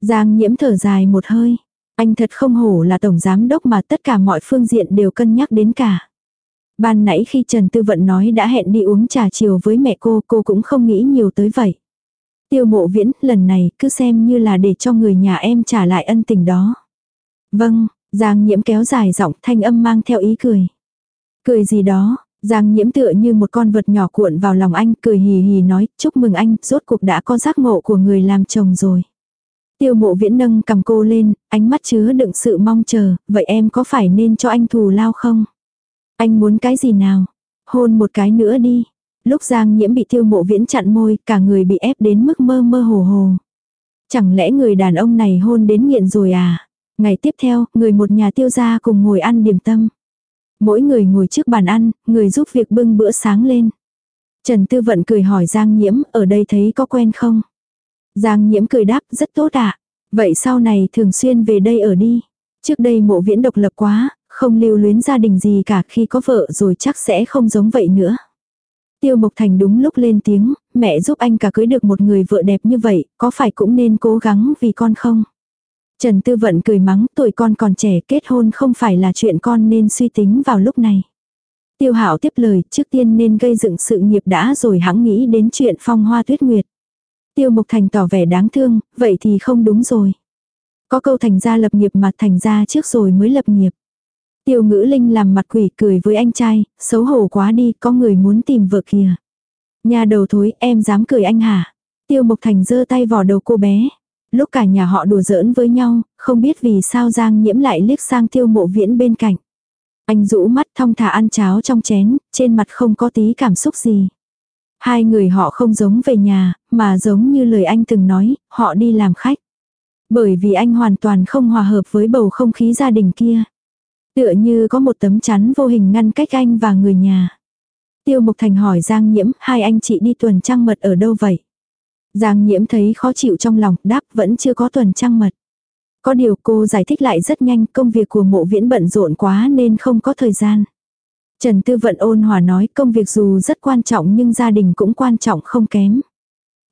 Giang nhiễm thở dài một hơi. Anh thật không hổ là tổng giám đốc mà tất cả mọi phương diện đều cân nhắc đến cả. Ban nãy khi Trần Tư Vận nói đã hẹn đi uống trà chiều với mẹ cô, cô cũng không nghĩ nhiều tới vậy. Tiêu mộ viễn, lần này cứ xem như là để cho người nhà em trả lại ân tình đó. Vâng, Giang nhiễm kéo dài giọng thanh âm mang theo ý cười. Cười gì đó, Giang nhiễm tựa như một con vật nhỏ cuộn vào lòng anh, cười hì hì nói, chúc mừng anh, rốt cuộc đã có giác ngộ của người làm chồng rồi. Tiêu mộ viễn nâng cầm cô lên, ánh mắt chứa đựng sự mong chờ, vậy em có phải nên cho anh thù lao không? Anh muốn cái gì nào? Hôn một cái nữa đi. Lúc Giang nhiễm bị tiêu mộ viễn chặn môi, cả người bị ép đến mức mơ mơ hồ hồ. Chẳng lẽ người đàn ông này hôn đến nghiện rồi à? Ngày tiếp theo, người một nhà tiêu gia cùng ngồi ăn điểm tâm. Mỗi người ngồi trước bàn ăn, người giúp việc bưng bữa sáng lên. Trần Tư Vận cười hỏi Giang Nhiễm, ở đây thấy có quen không? Giang Nhiễm cười đáp, rất tốt ạ. À? Vậy sau này thường xuyên về đây ở đi. Trước đây mộ viễn độc lập quá, không lưu luyến gia đình gì cả khi có vợ rồi chắc sẽ không giống vậy nữa. Tiêu Mộc Thành đúng lúc lên tiếng, mẹ giúp anh cả cưới được một người vợ đẹp như vậy, có phải cũng nên cố gắng vì con không? Trần Tư Vận cười mắng, tuổi con còn trẻ kết hôn không phải là chuyện con nên suy tính vào lúc này. Tiêu Hạo tiếp lời, trước tiên nên gây dựng sự nghiệp đã rồi hãng nghĩ đến chuyện phong hoa tuyết nguyệt. Tiêu Mộc Thành tỏ vẻ đáng thương, vậy thì không đúng rồi. Có câu thành gia lập nghiệp mà thành gia trước rồi mới lập nghiệp. Tiêu ngữ linh làm mặt quỷ cười với anh trai, xấu hổ quá đi, có người muốn tìm vợ kìa. Nhà đầu thối, em dám cười anh hả? Tiêu Mộc Thành giơ tay vò đầu cô bé. Lúc cả nhà họ đùa giỡn với nhau, không biết vì sao Giang nhiễm lại liếc sang tiêu mộ viễn bên cạnh. Anh rũ mắt thong thả ăn cháo trong chén, trên mặt không có tí cảm xúc gì. Hai người họ không giống về nhà, mà giống như lời anh từng nói, họ đi làm khách. Bởi vì anh hoàn toàn không hòa hợp với bầu không khí gia đình kia. Tựa như có một tấm chắn vô hình ngăn cách anh và người nhà. Tiêu Mộc Thành hỏi Giang Nhiễm, hai anh chị đi tuần trăng mật ở đâu vậy? Giang Nhiễm thấy khó chịu trong lòng, đáp vẫn chưa có tuần trăng mật. Có điều cô giải thích lại rất nhanh, công việc của mộ viễn bận rộn quá nên không có thời gian. Trần Tư Vận ôn hòa nói công việc dù rất quan trọng nhưng gia đình cũng quan trọng không kém.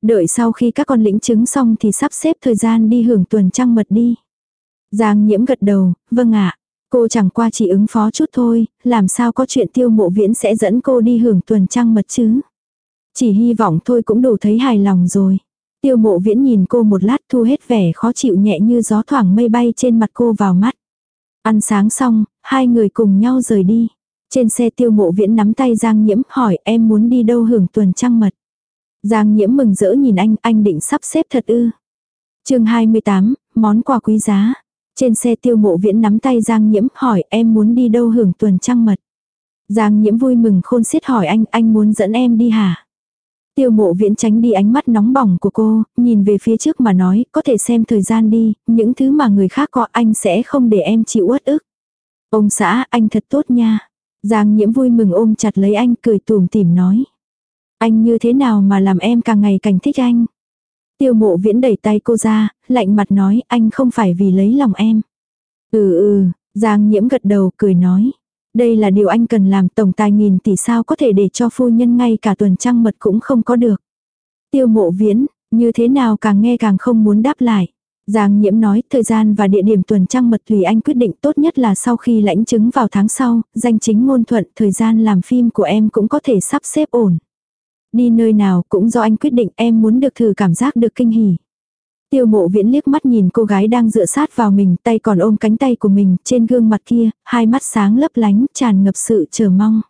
Đợi sau khi các con lĩnh chứng xong thì sắp xếp thời gian đi hưởng tuần trăng mật đi. Giang nhiễm gật đầu, vâng ạ. Cô chẳng qua chỉ ứng phó chút thôi, làm sao có chuyện tiêu mộ viễn sẽ dẫn cô đi hưởng tuần trăng mật chứ. Chỉ hy vọng thôi cũng đủ thấy hài lòng rồi. Tiêu mộ viễn nhìn cô một lát thu hết vẻ khó chịu nhẹ như gió thoảng mây bay trên mặt cô vào mắt. Ăn sáng xong, hai người cùng nhau rời đi. Trên xe tiêu mộ viễn nắm tay Giang Nhiễm hỏi em muốn đi đâu hưởng tuần trăng mật. Giang Nhiễm mừng rỡ nhìn anh, anh định sắp xếp thật ư. chương 28, món quà quý giá. Trên xe tiêu mộ viễn nắm tay Giang Nhiễm hỏi em muốn đi đâu hưởng tuần trăng mật. Giang Nhiễm vui mừng khôn xiết hỏi anh, anh muốn dẫn em đi hả? Tiêu mộ viễn tránh đi ánh mắt nóng bỏng của cô, nhìn về phía trước mà nói, có thể xem thời gian đi, những thứ mà người khác có anh sẽ không để em chịu uất ức. Ông xã, anh thật tốt nha. Giang nhiễm vui mừng ôm chặt lấy anh cười tùm tìm nói. Anh như thế nào mà làm em càng ngày càng thích anh. Tiêu mộ viễn đẩy tay cô ra, lạnh mặt nói anh không phải vì lấy lòng em. Ừ ừ, Giang nhiễm gật đầu cười nói. Đây là điều anh cần làm tổng tài nghìn tỷ sao có thể để cho phu nhân ngay cả tuần trăng mật cũng không có được. Tiêu mộ viễn, như thế nào càng nghe càng không muốn đáp lại. Giang nhiễm nói thời gian và địa điểm tuần trăng mật tùy anh quyết định tốt nhất là sau khi lãnh chứng vào tháng sau, danh chính ngôn thuận thời gian làm phim của em cũng có thể sắp xếp ổn. Đi nơi nào cũng do anh quyết định em muốn được thử cảm giác được kinh hỉ. Tiêu mộ viễn liếc mắt nhìn cô gái đang dựa sát vào mình, tay còn ôm cánh tay của mình, trên gương mặt kia, hai mắt sáng lấp lánh, tràn ngập sự chờ mong.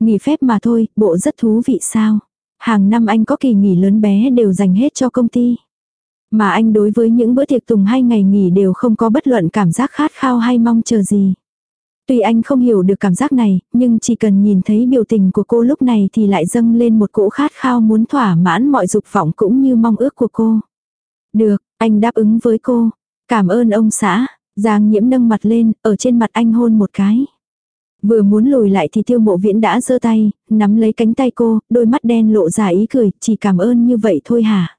Nghỉ phép mà thôi, bộ rất thú vị sao. Hàng năm anh có kỳ nghỉ lớn bé đều dành hết cho công ty. Mà anh đối với những bữa tiệc tùng hay ngày nghỉ đều không có bất luận cảm giác khát khao hay mong chờ gì. Tuy anh không hiểu được cảm giác này, nhưng chỉ cần nhìn thấy biểu tình của cô lúc này thì lại dâng lên một cỗ khát khao muốn thỏa mãn mọi dục vọng cũng như mong ước của cô. Được, anh đáp ứng với cô. Cảm ơn ông xã. Giang nhiễm nâng mặt lên, ở trên mặt anh hôn một cái. Vừa muốn lùi lại thì tiêu mộ viễn đã giơ tay, nắm lấy cánh tay cô, đôi mắt đen lộ ra ý cười, chỉ cảm ơn như vậy thôi hả?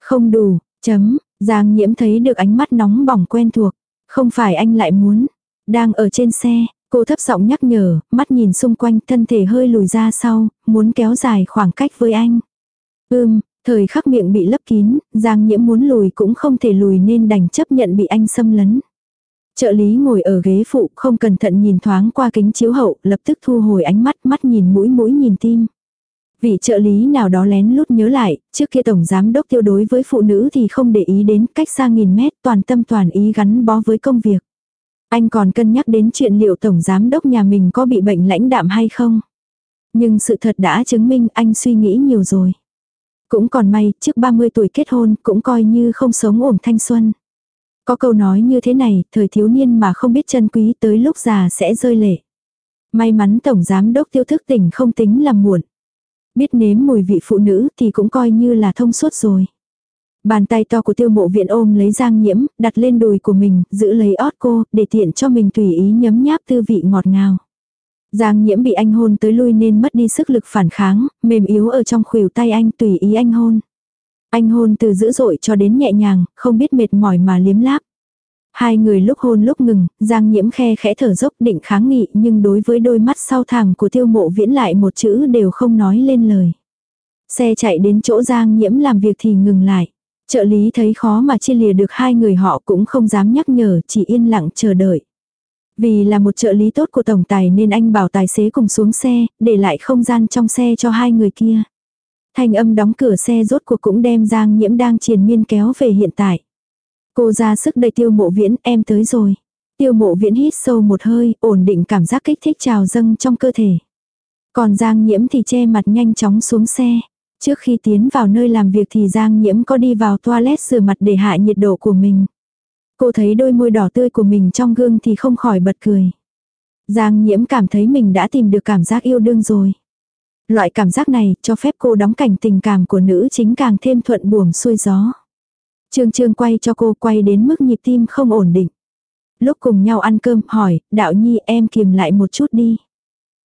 Không đủ, chấm, Giang nhiễm thấy được ánh mắt nóng bỏng quen thuộc. Không phải anh lại muốn. Đang ở trên xe, cô thấp giọng nhắc nhở, mắt nhìn xung quanh thân thể hơi lùi ra sau, muốn kéo dài khoảng cách với anh. Ưm, Thời khắc miệng bị lấp kín, Giang Nhiễm muốn lùi cũng không thể lùi nên đành chấp nhận bị anh xâm lấn. Trợ lý ngồi ở ghế phụ không cẩn thận nhìn thoáng qua kính chiếu hậu, lập tức thu hồi ánh mắt, mắt nhìn mũi mũi nhìn tim. Vị trợ lý nào đó lén lút nhớ lại, trước kia tổng giám đốc tiêu đối với phụ nữ thì không để ý đến cách xa nghìn mét toàn tâm toàn ý gắn bó với công việc. Anh còn cân nhắc đến chuyện liệu tổng giám đốc nhà mình có bị bệnh lãnh đạm hay không. Nhưng sự thật đã chứng minh anh suy nghĩ nhiều rồi. Cũng còn may, trước 30 tuổi kết hôn cũng coi như không sống ổn thanh xuân. Có câu nói như thế này, thời thiếu niên mà không biết chân quý tới lúc già sẽ rơi lệ. May mắn Tổng Giám Đốc tiêu thức tỉnh không tính làm muộn. Biết nếm mùi vị phụ nữ thì cũng coi như là thông suốt rồi. Bàn tay to của tiêu mộ viện ôm lấy giang nhiễm, đặt lên đùi của mình, giữ lấy ót cô, để tiện cho mình tùy ý nhấm nháp tư vị ngọt ngào. Giang nhiễm bị anh hôn tới lui nên mất đi sức lực phản kháng, mềm yếu ở trong khuỷu tay anh tùy ý anh hôn. Anh hôn từ dữ dội cho đến nhẹ nhàng, không biết mệt mỏi mà liếm láp. Hai người lúc hôn lúc ngừng, Giang nhiễm khe khẽ thở dốc định kháng nghị nhưng đối với đôi mắt sau thẳng của tiêu mộ viễn lại một chữ đều không nói lên lời. Xe chạy đến chỗ Giang nhiễm làm việc thì ngừng lại. Trợ lý thấy khó mà chia lìa được hai người họ cũng không dám nhắc nhở chỉ yên lặng chờ đợi. Vì là một trợ lý tốt của tổng tài nên anh bảo tài xế cùng xuống xe, để lại không gian trong xe cho hai người kia. Thanh âm đóng cửa xe rốt cuộc cũng đem Giang Nhiễm đang triền miên kéo về hiện tại. Cô ra sức đầy tiêu mộ viễn, em tới rồi. Tiêu mộ viễn hít sâu một hơi, ổn định cảm giác kích thích trào dâng trong cơ thể. Còn Giang Nhiễm thì che mặt nhanh chóng xuống xe. Trước khi tiến vào nơi làm việc thì Giang Nhiễm có đi vào toilet rửa mặt để hạ nhiệt độ của mình. Cô thấy đôi môi đỏ tươi của mình trong gương thì không khỏi bật cười. Giang Nhiễm cảm thấy mình đã tìm được cảm giác yêu đương rồi. Loại cảm giác này cho phép cô đóng cảnh tình cảm của nữ chính càng thêm thuận buồm xuôi gió. Trương Trương quay cho cô quay đến mức nhịp tim không ổn định. Lúc cùng nhau ăn cơm hỏi, đạo nhi em kiềm lại một chút đi.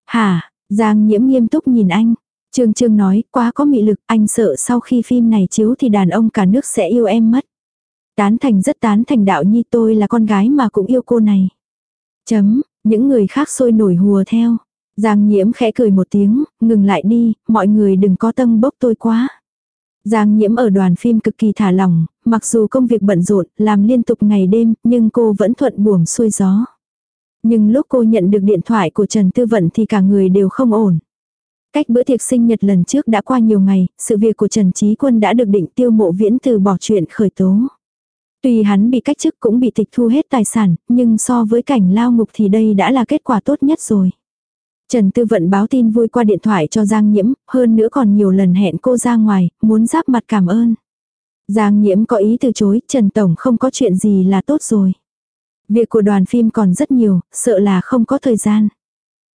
Hả, Giang nhiễm nghiêm túc nhìn anh. Trương Trương nói, quá có mị lực, anh sợ sau khi phim này chiếu thì đàn ông cả nước sẽ yêu em mất. Tán thành rất tán thành đạo nhi tôi là con gái mà cũng yêu cô này. Chấm, những người khác sôi nổi hùa theo. Giang nhiễm khẽ cười một tiếng, ngừng lại đi, mọi người đừng có tâm bốc tôi quá. Giang nhiễm ở đoàn phim cực kỳ thả lỏng, mặc dù công việc bận rộn, làm liên tục ngày đêm, nhưng cô vẫn thuận buồm xuôi gió. Nhưng lúc cô nhận được điện thoại của Trần Tư Vận thì cả người đều không ổn. Cách bữa tiệc sinh nhật lần trước đã qua nhiều ngày, sự việc của Trần Trí Quân đã được định tiêu mộ viễn từ bỏ chuyện khởi tố. Tuy hắn bị cách chức cũng bị tịch thu hết tài sản, nhưng so với cảnh lao ngục thì đây đã là kết quả tốt nhất rồi. Trần Tư Vận báo tin vui qua điện thoại cho Giang Nhiễm, hơn nữa còn nhiều lần hẹn cô ra ngoài, muốn giáp mặt cảm ơn. Giang Nhiễm có ý từ chối, Trần Tổng không có chuyện gì là tốt rồi. Việc của đoàn phim còn rất nhiều, sợ là không có thời gian.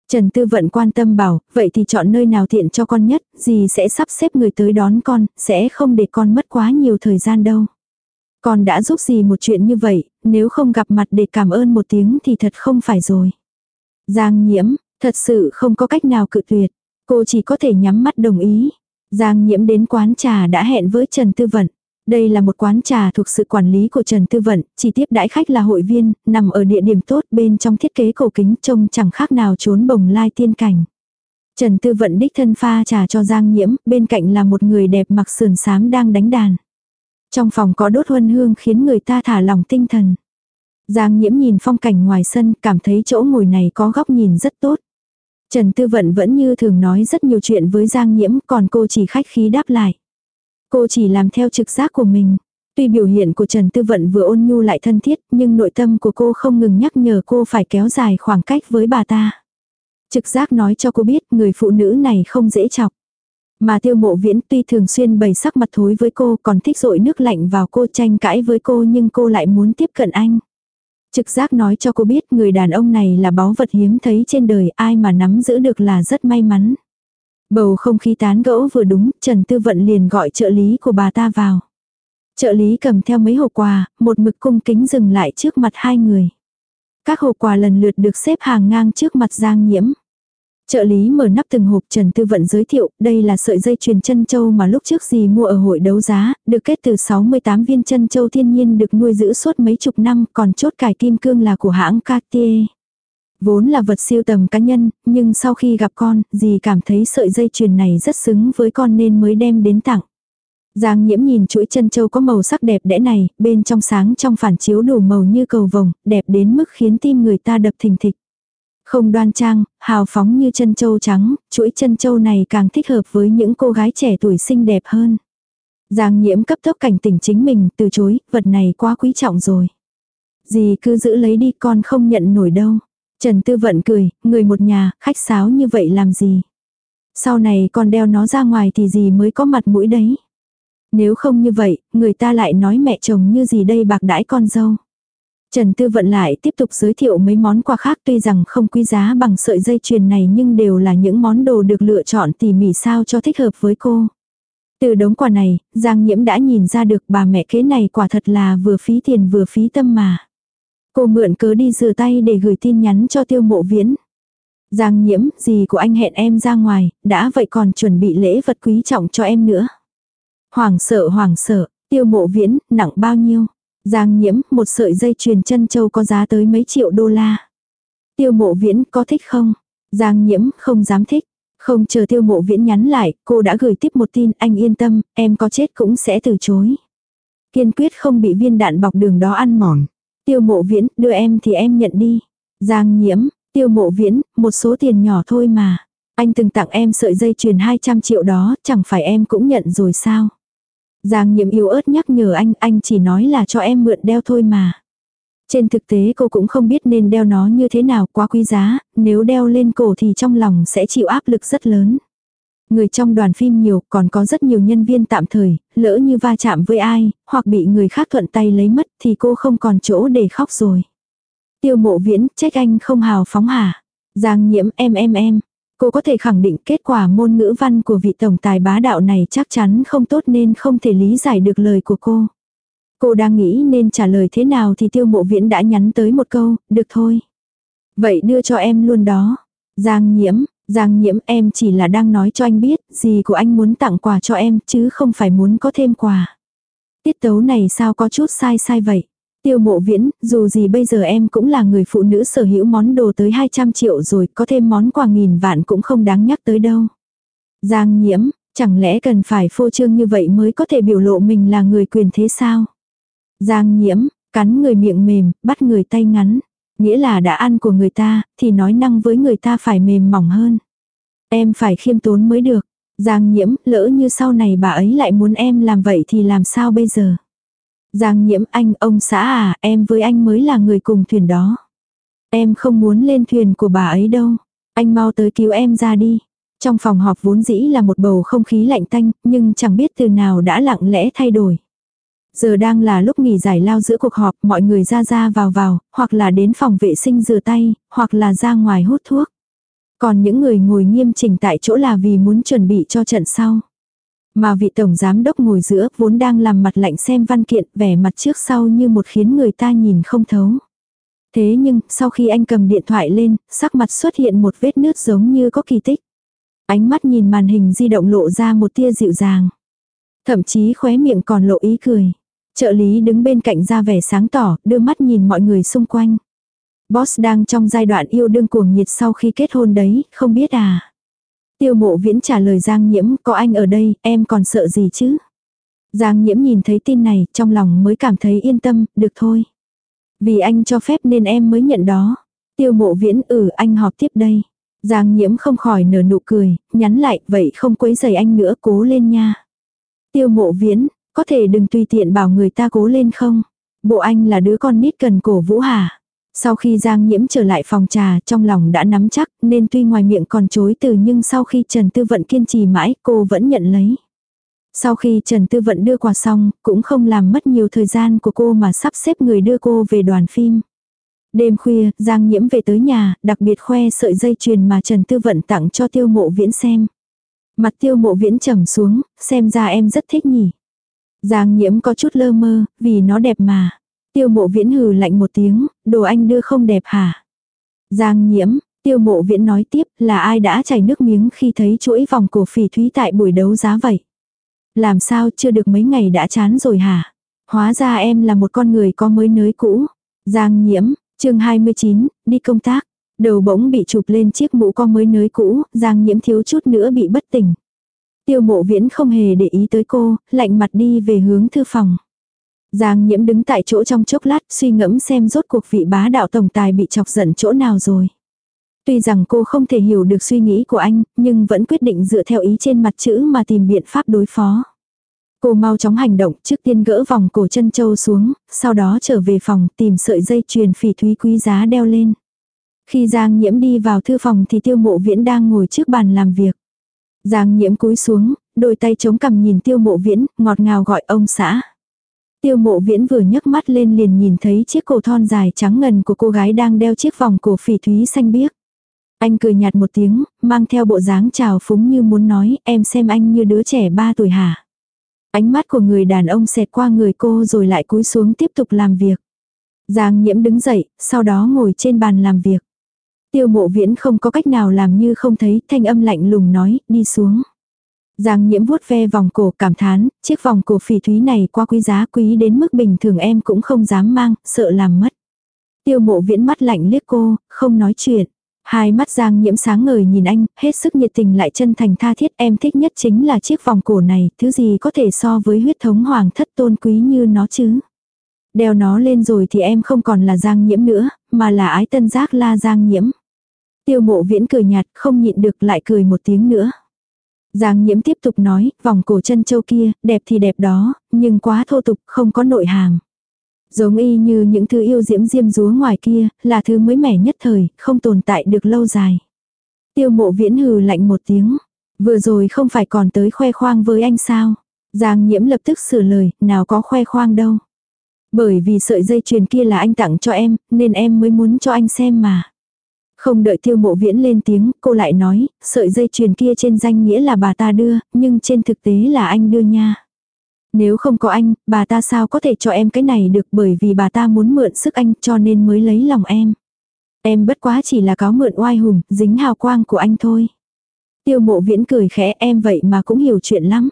Trần Tư Vận quan tâm bảo, vậy thì chọn nơi nào tiện cho con nhất, gì sẽ sắp xếp người tới đón con, sẽ không để con mất quá nhiều thời gian đâu. Con đã giúp gì một chuyện như vậy, nếu không gặp mặt để cảm ơn một tiếng thì thật không phải rồi. Giang nhiễm, thật sự không có cách nào cự tuyệt. Cô chỉ có thể nhắm mắt đồng ý. Giang nhiễm đến quán trà đã hẹn với Trần Tư Vận. Đây là một quán trà thuộc sự quản lý của Trần Tư Vận, chỉ tiếp đãi khách là hội viên, nằm ở địa điểm tốt bên trong thiết kế cổ kính trông chẳng khác nào trốn bồng lai tiên cảnh. Trần Tư Vận đích thân pha trà cho Giang Nhiễm, bên cạnh là một người đẹp mặc sườn xám đang đánh đàn. Trong phòng có đốt huân hương khiến người ta thả lòng tinh thần. Giang nhiễm nhìn phong cảnh ngoài sân cảm thấy chỗ ngồi này có góc nhìn rất tốt. Trần Tư Vận vẫn như thường nói rất nhiều chuyện với Giang nhiễm, còn cô chỉ khách khí đáp lại. Cô chỉ làm theo trực giác của mình. Tuy biểu hiện của Trần Tư Vận vừa ôn nhu lại thân thiết, nhưng nội tâm của cô không ngừng nhắc nhở cô phải kéo dài khoảng cách với bà ta. Trực giác nói cho cô biết, người phụ nữ này không dễ chọc. Mà tiêu mộ viễn tuy thường xuyên bày sắc mặt thối với cô, còn thích rội nước lạnh vào cô tranh cãi với cô, nhưng cô lại muốn tiếp cận anh. Trực giác nói cho cô biết người đàn ông này là báu vật hiếm thấy trên đời ai mà nắm giữ được là rất may mắn. Bầu không khí tán gẫu vừa đúng, Trần Tư Vận liền gọi trợ lý của bà ta vào. Trợ lý cầm theo mấy hộp quà, một mực cung kính dừng lại trước mặt hai người. Các hộp quà lần lượt được xếp hàng ngang trước mặt Giang Nhiễm. Trợ lý mở nắp từng hộp Trần Tư Vận giới thiệu, đây là sợi dây chuyền chân châu mà lúc trước gì mua ở hội đấu giá, được kết từ 68 viên chân châu thiên nhiên được nuôi giữ suốt mấy chục năm, còn chốt cải kim cương là của hãng Cartier. Vốn là vật siêu tầm cá nhân, nhưng sau khi gặp con, dì cảm thấy sợi dây chuyền này rất xứng với con nên mới đem đến tặng. Giang nhiễm nhìn chuỗi chân châu có màu sắc đẹp đẽ này, bên trong sáng trong phản chiếu đủ màu như cầu vồng, đẹp đến mức khiến tim người ta đập thình thịch. Không đoan trang, hào phóng như chân châu trắng, chuỗi chân châu này càng thích hợp với những cô gái trẻ tuổi xinh đẹp hơn. Giang nhiễm cấp tốc cảnh tỉnh chính mình, từ chối, vật này quá quý trọng rồi. Dì cứ giữ lấy đi con không nhận nổi đâu. Trần Tư Vận cười, người một nhà, khách sáo như vậy làm gì. Sau này con đeo nó ra ngoài thì gì mới có mặt mũi đấy. Nếu không như vậy, người ta lại nói mẹ chồng như gì đây bạc đãi con dâu. Trần Tư Vận lại tiếp tục giới thiệu mấy món quà khác tuy rằng không quý giá bằng sợi dây chuyền này nhưng đều là những món đồ được lựa chọn tỉ mỉ sao cho thích hợp với cô. Từ đống quà này, Giang Nhiễm đã nhìn ra được bà mẹ kế này quả thật là vừa phí tiền vừa phí tâm mà. Cô mượn cớ đi rửa tay để gửi tin nhắn cho tiêu mộ viễn. Giang Nhiễm, gì của anh hẹn em ra ngoài, đã vậy còn chuẩn bị lễ vật quý trọng cho em nữa. Hoàng sợ hoàng sợ, tiêu mộ viễn, nặng bao nhiêu? Giang nhiễm, một sợi dây chuyền chân châu có giá tới mấy triệu đô la. Tiêu mộ viễn có thích không? Giang nhiễm không dám thích. Không chờ tiêu mộ viễn nhắn lại, cô đã gửi tiếp một tin, anh yên tâm, em có chết cũng sẽ từ chối. Kiên quyết không bị viên đạn bọc đường đó ăn mòn. Tiêu mộ viễn, đưa em thì em nhận đi. Giang nhiễm, tiêu mộ viễn, một số tiền nhỏ thôi mà. Anh từng tặng em sợi dây chuyền 200 triệu đó, chẳng phải em cũng nhận rồi sao? Giang nhiệm yêu ớt nhắc nhở anh, anh chỉ nói là cho em mượn đeo thôi mà. Trên thực tế cô cũng không biết nên đeo nó như thế nào quá quý giá, nếu đeo lên cổ thì trong lòng sẽ chịu áp lực rất lớn. Người trong đoàn phim nhiều, còn có rất nhiều nhân viên tạm thời, lỡ như va chạm với ai, hoặc bị người khác thuận tay lấy mất thì cô không còn chỗ để khóc rồi. Tiêu mộ viễn, trách anh không hào phóng hả? Giang nhiễm em em em, Cô có thể khẳng định kết quả môn ngữ văn của vị tổng tài bá đạo này chắc chắn không tốt nên không thể lý giải được lời của cô. Cô đang nghĩ nên trả lời thế nào thì tiêu mộ viễn đã nhắn tới một câu, được thôi. Vậy đưa cho em luôn đó. Giang nhiễm, Giang nhiễm em chỉ là đang nói cho anh biết gì của anh muốn tặng quà cho em chứ không phải muốn có thêm quà. Tiết tấu này sao có chút sai sai vậy. Tiêu mộ viễn, dù gì bây giờ em cũng là người phụ nữ sở hữu món đồ tới 200 triệu rồi, có thêm món quà nghìn vạn cũng không đáng nhắc tới đâu. Giang nhiễm, chẳng lẽ cần phải phô trương như vậy mới có thể biểu lộ mình là người quyền thế sao? Giang nhiễm, cắn người miệng mềm, bắt người tay ngắn. Nghĩa là đã ăn của người ta, thì nói năng với người ta phải mềm mỏng hơn. Em phải khiêm tốn mới được. Giang nhiễm, lỡ như sau này bà ấy lại muốn em làm vậy thì làm sao bây giờ? Giang nhiễm anh, ông xã à, em với anh mới là người cùng thuyền đó. Em không muốn lên thuyền của bà ấy đâu. Anh mau tới cứu em ra đi. Trong phòng họp vốn dĩ là một bầu không khí lạnh tanh, nhưng chẳng biết từ nào đã lặng lẽ thay đổi. Giờ đang là lúc nghỉ giải lao giữa cuộc họp, mọi người ra ra vào vào, hoặc là đến phòng vệ sinh rửa tay, hoặc là ra ngoài hút thuốc. Còn những người ngồi nghiêm chỉnh tại chỗ là vì muốn chuẩn bị cho trận sau. Mà vị tổng giám đốc ngồi giữa vốn đang làm mặt lạnh xem văn kiện vẻ mặt trước sau như một khiến người ta nhìn không thấu. Thế nhưng, sau khi anh cầm điện thoại lên, sắc mặt xuất hiện một vết nước giống như có kỳ tích. Ánh mắt nhìn màn hình di động lộ ra một tia dịu dàng. Thậm chí khóe miệng còn lộ ý cười. Trợ lý đứng bên cạnh ra vẻ sáng tỏ, đưa mắt nhìn mọi người xung quanh. Boss đang trong giai đoạn yêu đương cuồng nhiệt sau khi kết hôn đấy, không biết à. Tiêu mộ viễn trả lời Giang Nhiễm, có anh ở đây, em còn sợ gì chứ? Giang Nhiễm nhìn thấy tin này, trong lòng mới cảm thấy yên tâm, được thôi. Vì anh cho phép nên em mới nhận đó. Tiêu mộ viễn, ừ anh họp tiếp đây. Giang Nhiễm không khỏi nở nụ cười, nhắn lại, vậy không quấy giày anh nữa, cố lên nha. Tiêu mộ viễn, có thể đừng tùy tiện bảo người ta cố lên không? Bộ anh là đứa con nít cần cổ vũ hả? Sau khi Giang Nhiễm trở lại phòng trà trong lòng đã nắm chắc nên tuy ngoài miệng còn chối từ nhưng sau khi Trần Tư Vận kiên trì mãi cô vẫn nhận lấy. Sau khi Trần Tư Vận đưa quà xong cũng không làm mất nhiều thời gian của cô mà sắp xếp người đưa cô về đoàn phim. Đêm khuya, Giang Nhiễm về tới nhà, đặc biệt khoe sợi dây chuyền mà Trần Tư Vận tặng cho tiêu mộ viễn xem. Mặt tiêu mộ viễn trầm xuống, xem ra em rất thích nhỉ. Giang Nhiễm có chút lơ mơ, vì nó đẹp mà. Tiêu mộ viễn hừ lạnh một tiếng, đồ anh đưa không đẹp hả? Giang nhiễm, tiêu mộ viễn nói tiếp là ai đã chảy nước miếng khi thấy chuỗi vòng cổ phỉ thúy tại buổi đấu giá vậy? Làm sao chưa được mấy ngày đã chán rồi hả? Hóa ra em là một con người có mới nới cũ. Giang nhiễm, chương 29, đi công tác. Đầu bỗng bị chụp lên chiếc mũ con mới nới cũ, Giang nhiễm thiếu chút nữa bị bất tỉnh. Tiêu mộ viễn không hề để ý tới cô, lạnh mặt đi về hướng thư phòng. Giang nhiễm đứng tại chỗ trong chốc lát suy ngẫm xem rốt cuộc vị bá đạo tổng tài bị chọc giận chỗ nào rồi. Tuy rằng cô không thể hiểu được suy nghĩ của anh, nhưng vẫn quyết định dựa theo ý trên mặt chữ mà tìm biện pháp đối phó. Cô mau chóng hành động, trước tiên gỡ vòng cổ chân châu xuống, sau đó trở về phòng tìm sợi dây chuyền phỉ thúy quý giá đeo lên. Khi Giang Nhiễm đi vào thư phòng thì tiêu mộ viễn đang ngồi trước bàn làm việc. Giang Nhiễm cúi xuống, đôi tay chống cằm nhìn tiêu mộ viễn, ngọt ngào gọi ông xã. Tiêu mộ viễn vừa nhấc mắt lên liền nhìn thấy chiếc cổ thon dài trắng ngần của cô gái đang đeo chiếc vòng cổ phỉ thúy xanh biếc. Anh cười nhạt một tiếng, mang theo bộ dáng trào phúng như muốn nói em xem anh như đứa trẻ ba tuổi hả. Ánh mắt của người đàn ông xẹt qua người cô rồi lại cúi xuống tiếp tục làm việc. Giang nhiễm đứng dậy, sau đó ngồi trên bàn làm việc. Tiêu mộ viễn không có cách nào làm như không thấy, thanh âm lạnh lùng nói, đi xuống. Giang nhiễm vuốt ve vòng cổ cảm thán, chiếc vòng cổ phỉ thúy này quá quý giá quý đến mức bình thường em cũng không dám mang, sợ làm mất. Tiêu mộ viễn mắt lạnh liếc cô, không nói chuyện. Hai mắt Giang nhiễm sáng ngời nhìn anh, hết sức nhiệt tình lại chân thành tha thiết em thích nhất chính là chiếc vòng cổ này, thứ gì có thể so với huyết thống hoàng thất tôn quý như nó chứ. Đeo nó lên rồi thì em không còn là Giang nhiễm nữa, mà là ái tân giác la Giang nhiễm. Tiêu mộ viễn cười nhạt, không nhịn được lại cười một tiếng nữa. Giang nhiễm tiếp tục nói, vòng cổ chân châu kia, đẹp thì đẹp đó, nhưng quá thô tục, không có nội hàm. Giống y như những thứ yêu diễm diêm rúa ngoài kia, là thứ mới mẻ nhất thời, không tồn tại được lâu dài. Tiêu mộ viễn hừ lạnh một tiếng. Vừa rồi không phải còn tới khoe khoang với anh sao. Giang nhiễm lập tức sửa lời, nào có khoe khoang đâu. Bởi vì sợi dây chuyền kia là anh tặng cho em, nên em mới muốn cho anh xem mà. Không đợi tiêu mộ viễn lên tiếng, cô lại nói, sợi dây chuyền kia trên danh nghĩa là bà ta đưa, nhưng trên thực tế là anh đưa nha. Nếu không có anh, bà ta sao có thể cho em cái này được bởi vì bà ta muốn mượn sức anh cho nên mới lấy lòng em. Em bất quá chỉ là cáo mượn oai hùng, dính hào quang của anh thôi. Tiêu mộ viễn cười khẽ em vậy mà cũng hiểu chuyện lắm.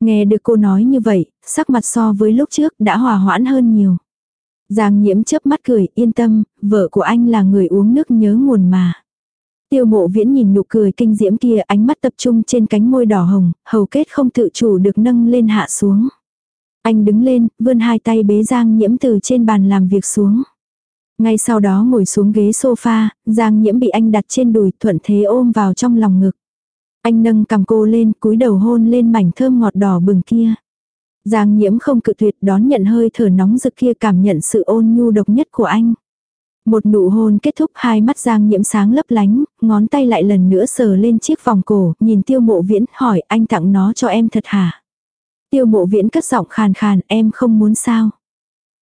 Nghe được cô nói như vậy, sắc mặt so với lúc trước đã hòa hoãn hơn nhiều. Giang nhiễm chớp mắt cười, yên tâm, vợ của anh là người uống nước nhớ nguồn mà. Tiêu mộ viễn nhìn nụ cười kinh diễm kia ánh mắt tập trung trên cánh môi đỏ hồng, hầu kết không tự chủ được nâng lên hạ xuống. Anh đứng lên, vươn hai tay bế Giang nhiễm từ trên bàn làm việc xuống. Ngay sau đó ngồi xuống ghế sofa, Giang nhiễm bị anh đặt trên đùi thuận thế ôm vào trong lòng ngực. Anh nâng cầm cô lên cúi đầu hôn lên mảnh thơm ngọt đỏ bừng kia. Giang nhiễm không cự tuyệt đón nhận hơi thở nóng rực kia cảm nhận sự ôn nhu độc nhất của anh. Một nụ hôn kết thúc hai mắt Giang nhiễm sáng lấp lánh, ngón tay lại lần nữa sờ lên chiếc vòng cổ, nhìn tiêu mộ viễn hỏi anh tặng nó cho em thật hả? Tiêu mộ viễn cất giọng khàn khàn em không muốn sao?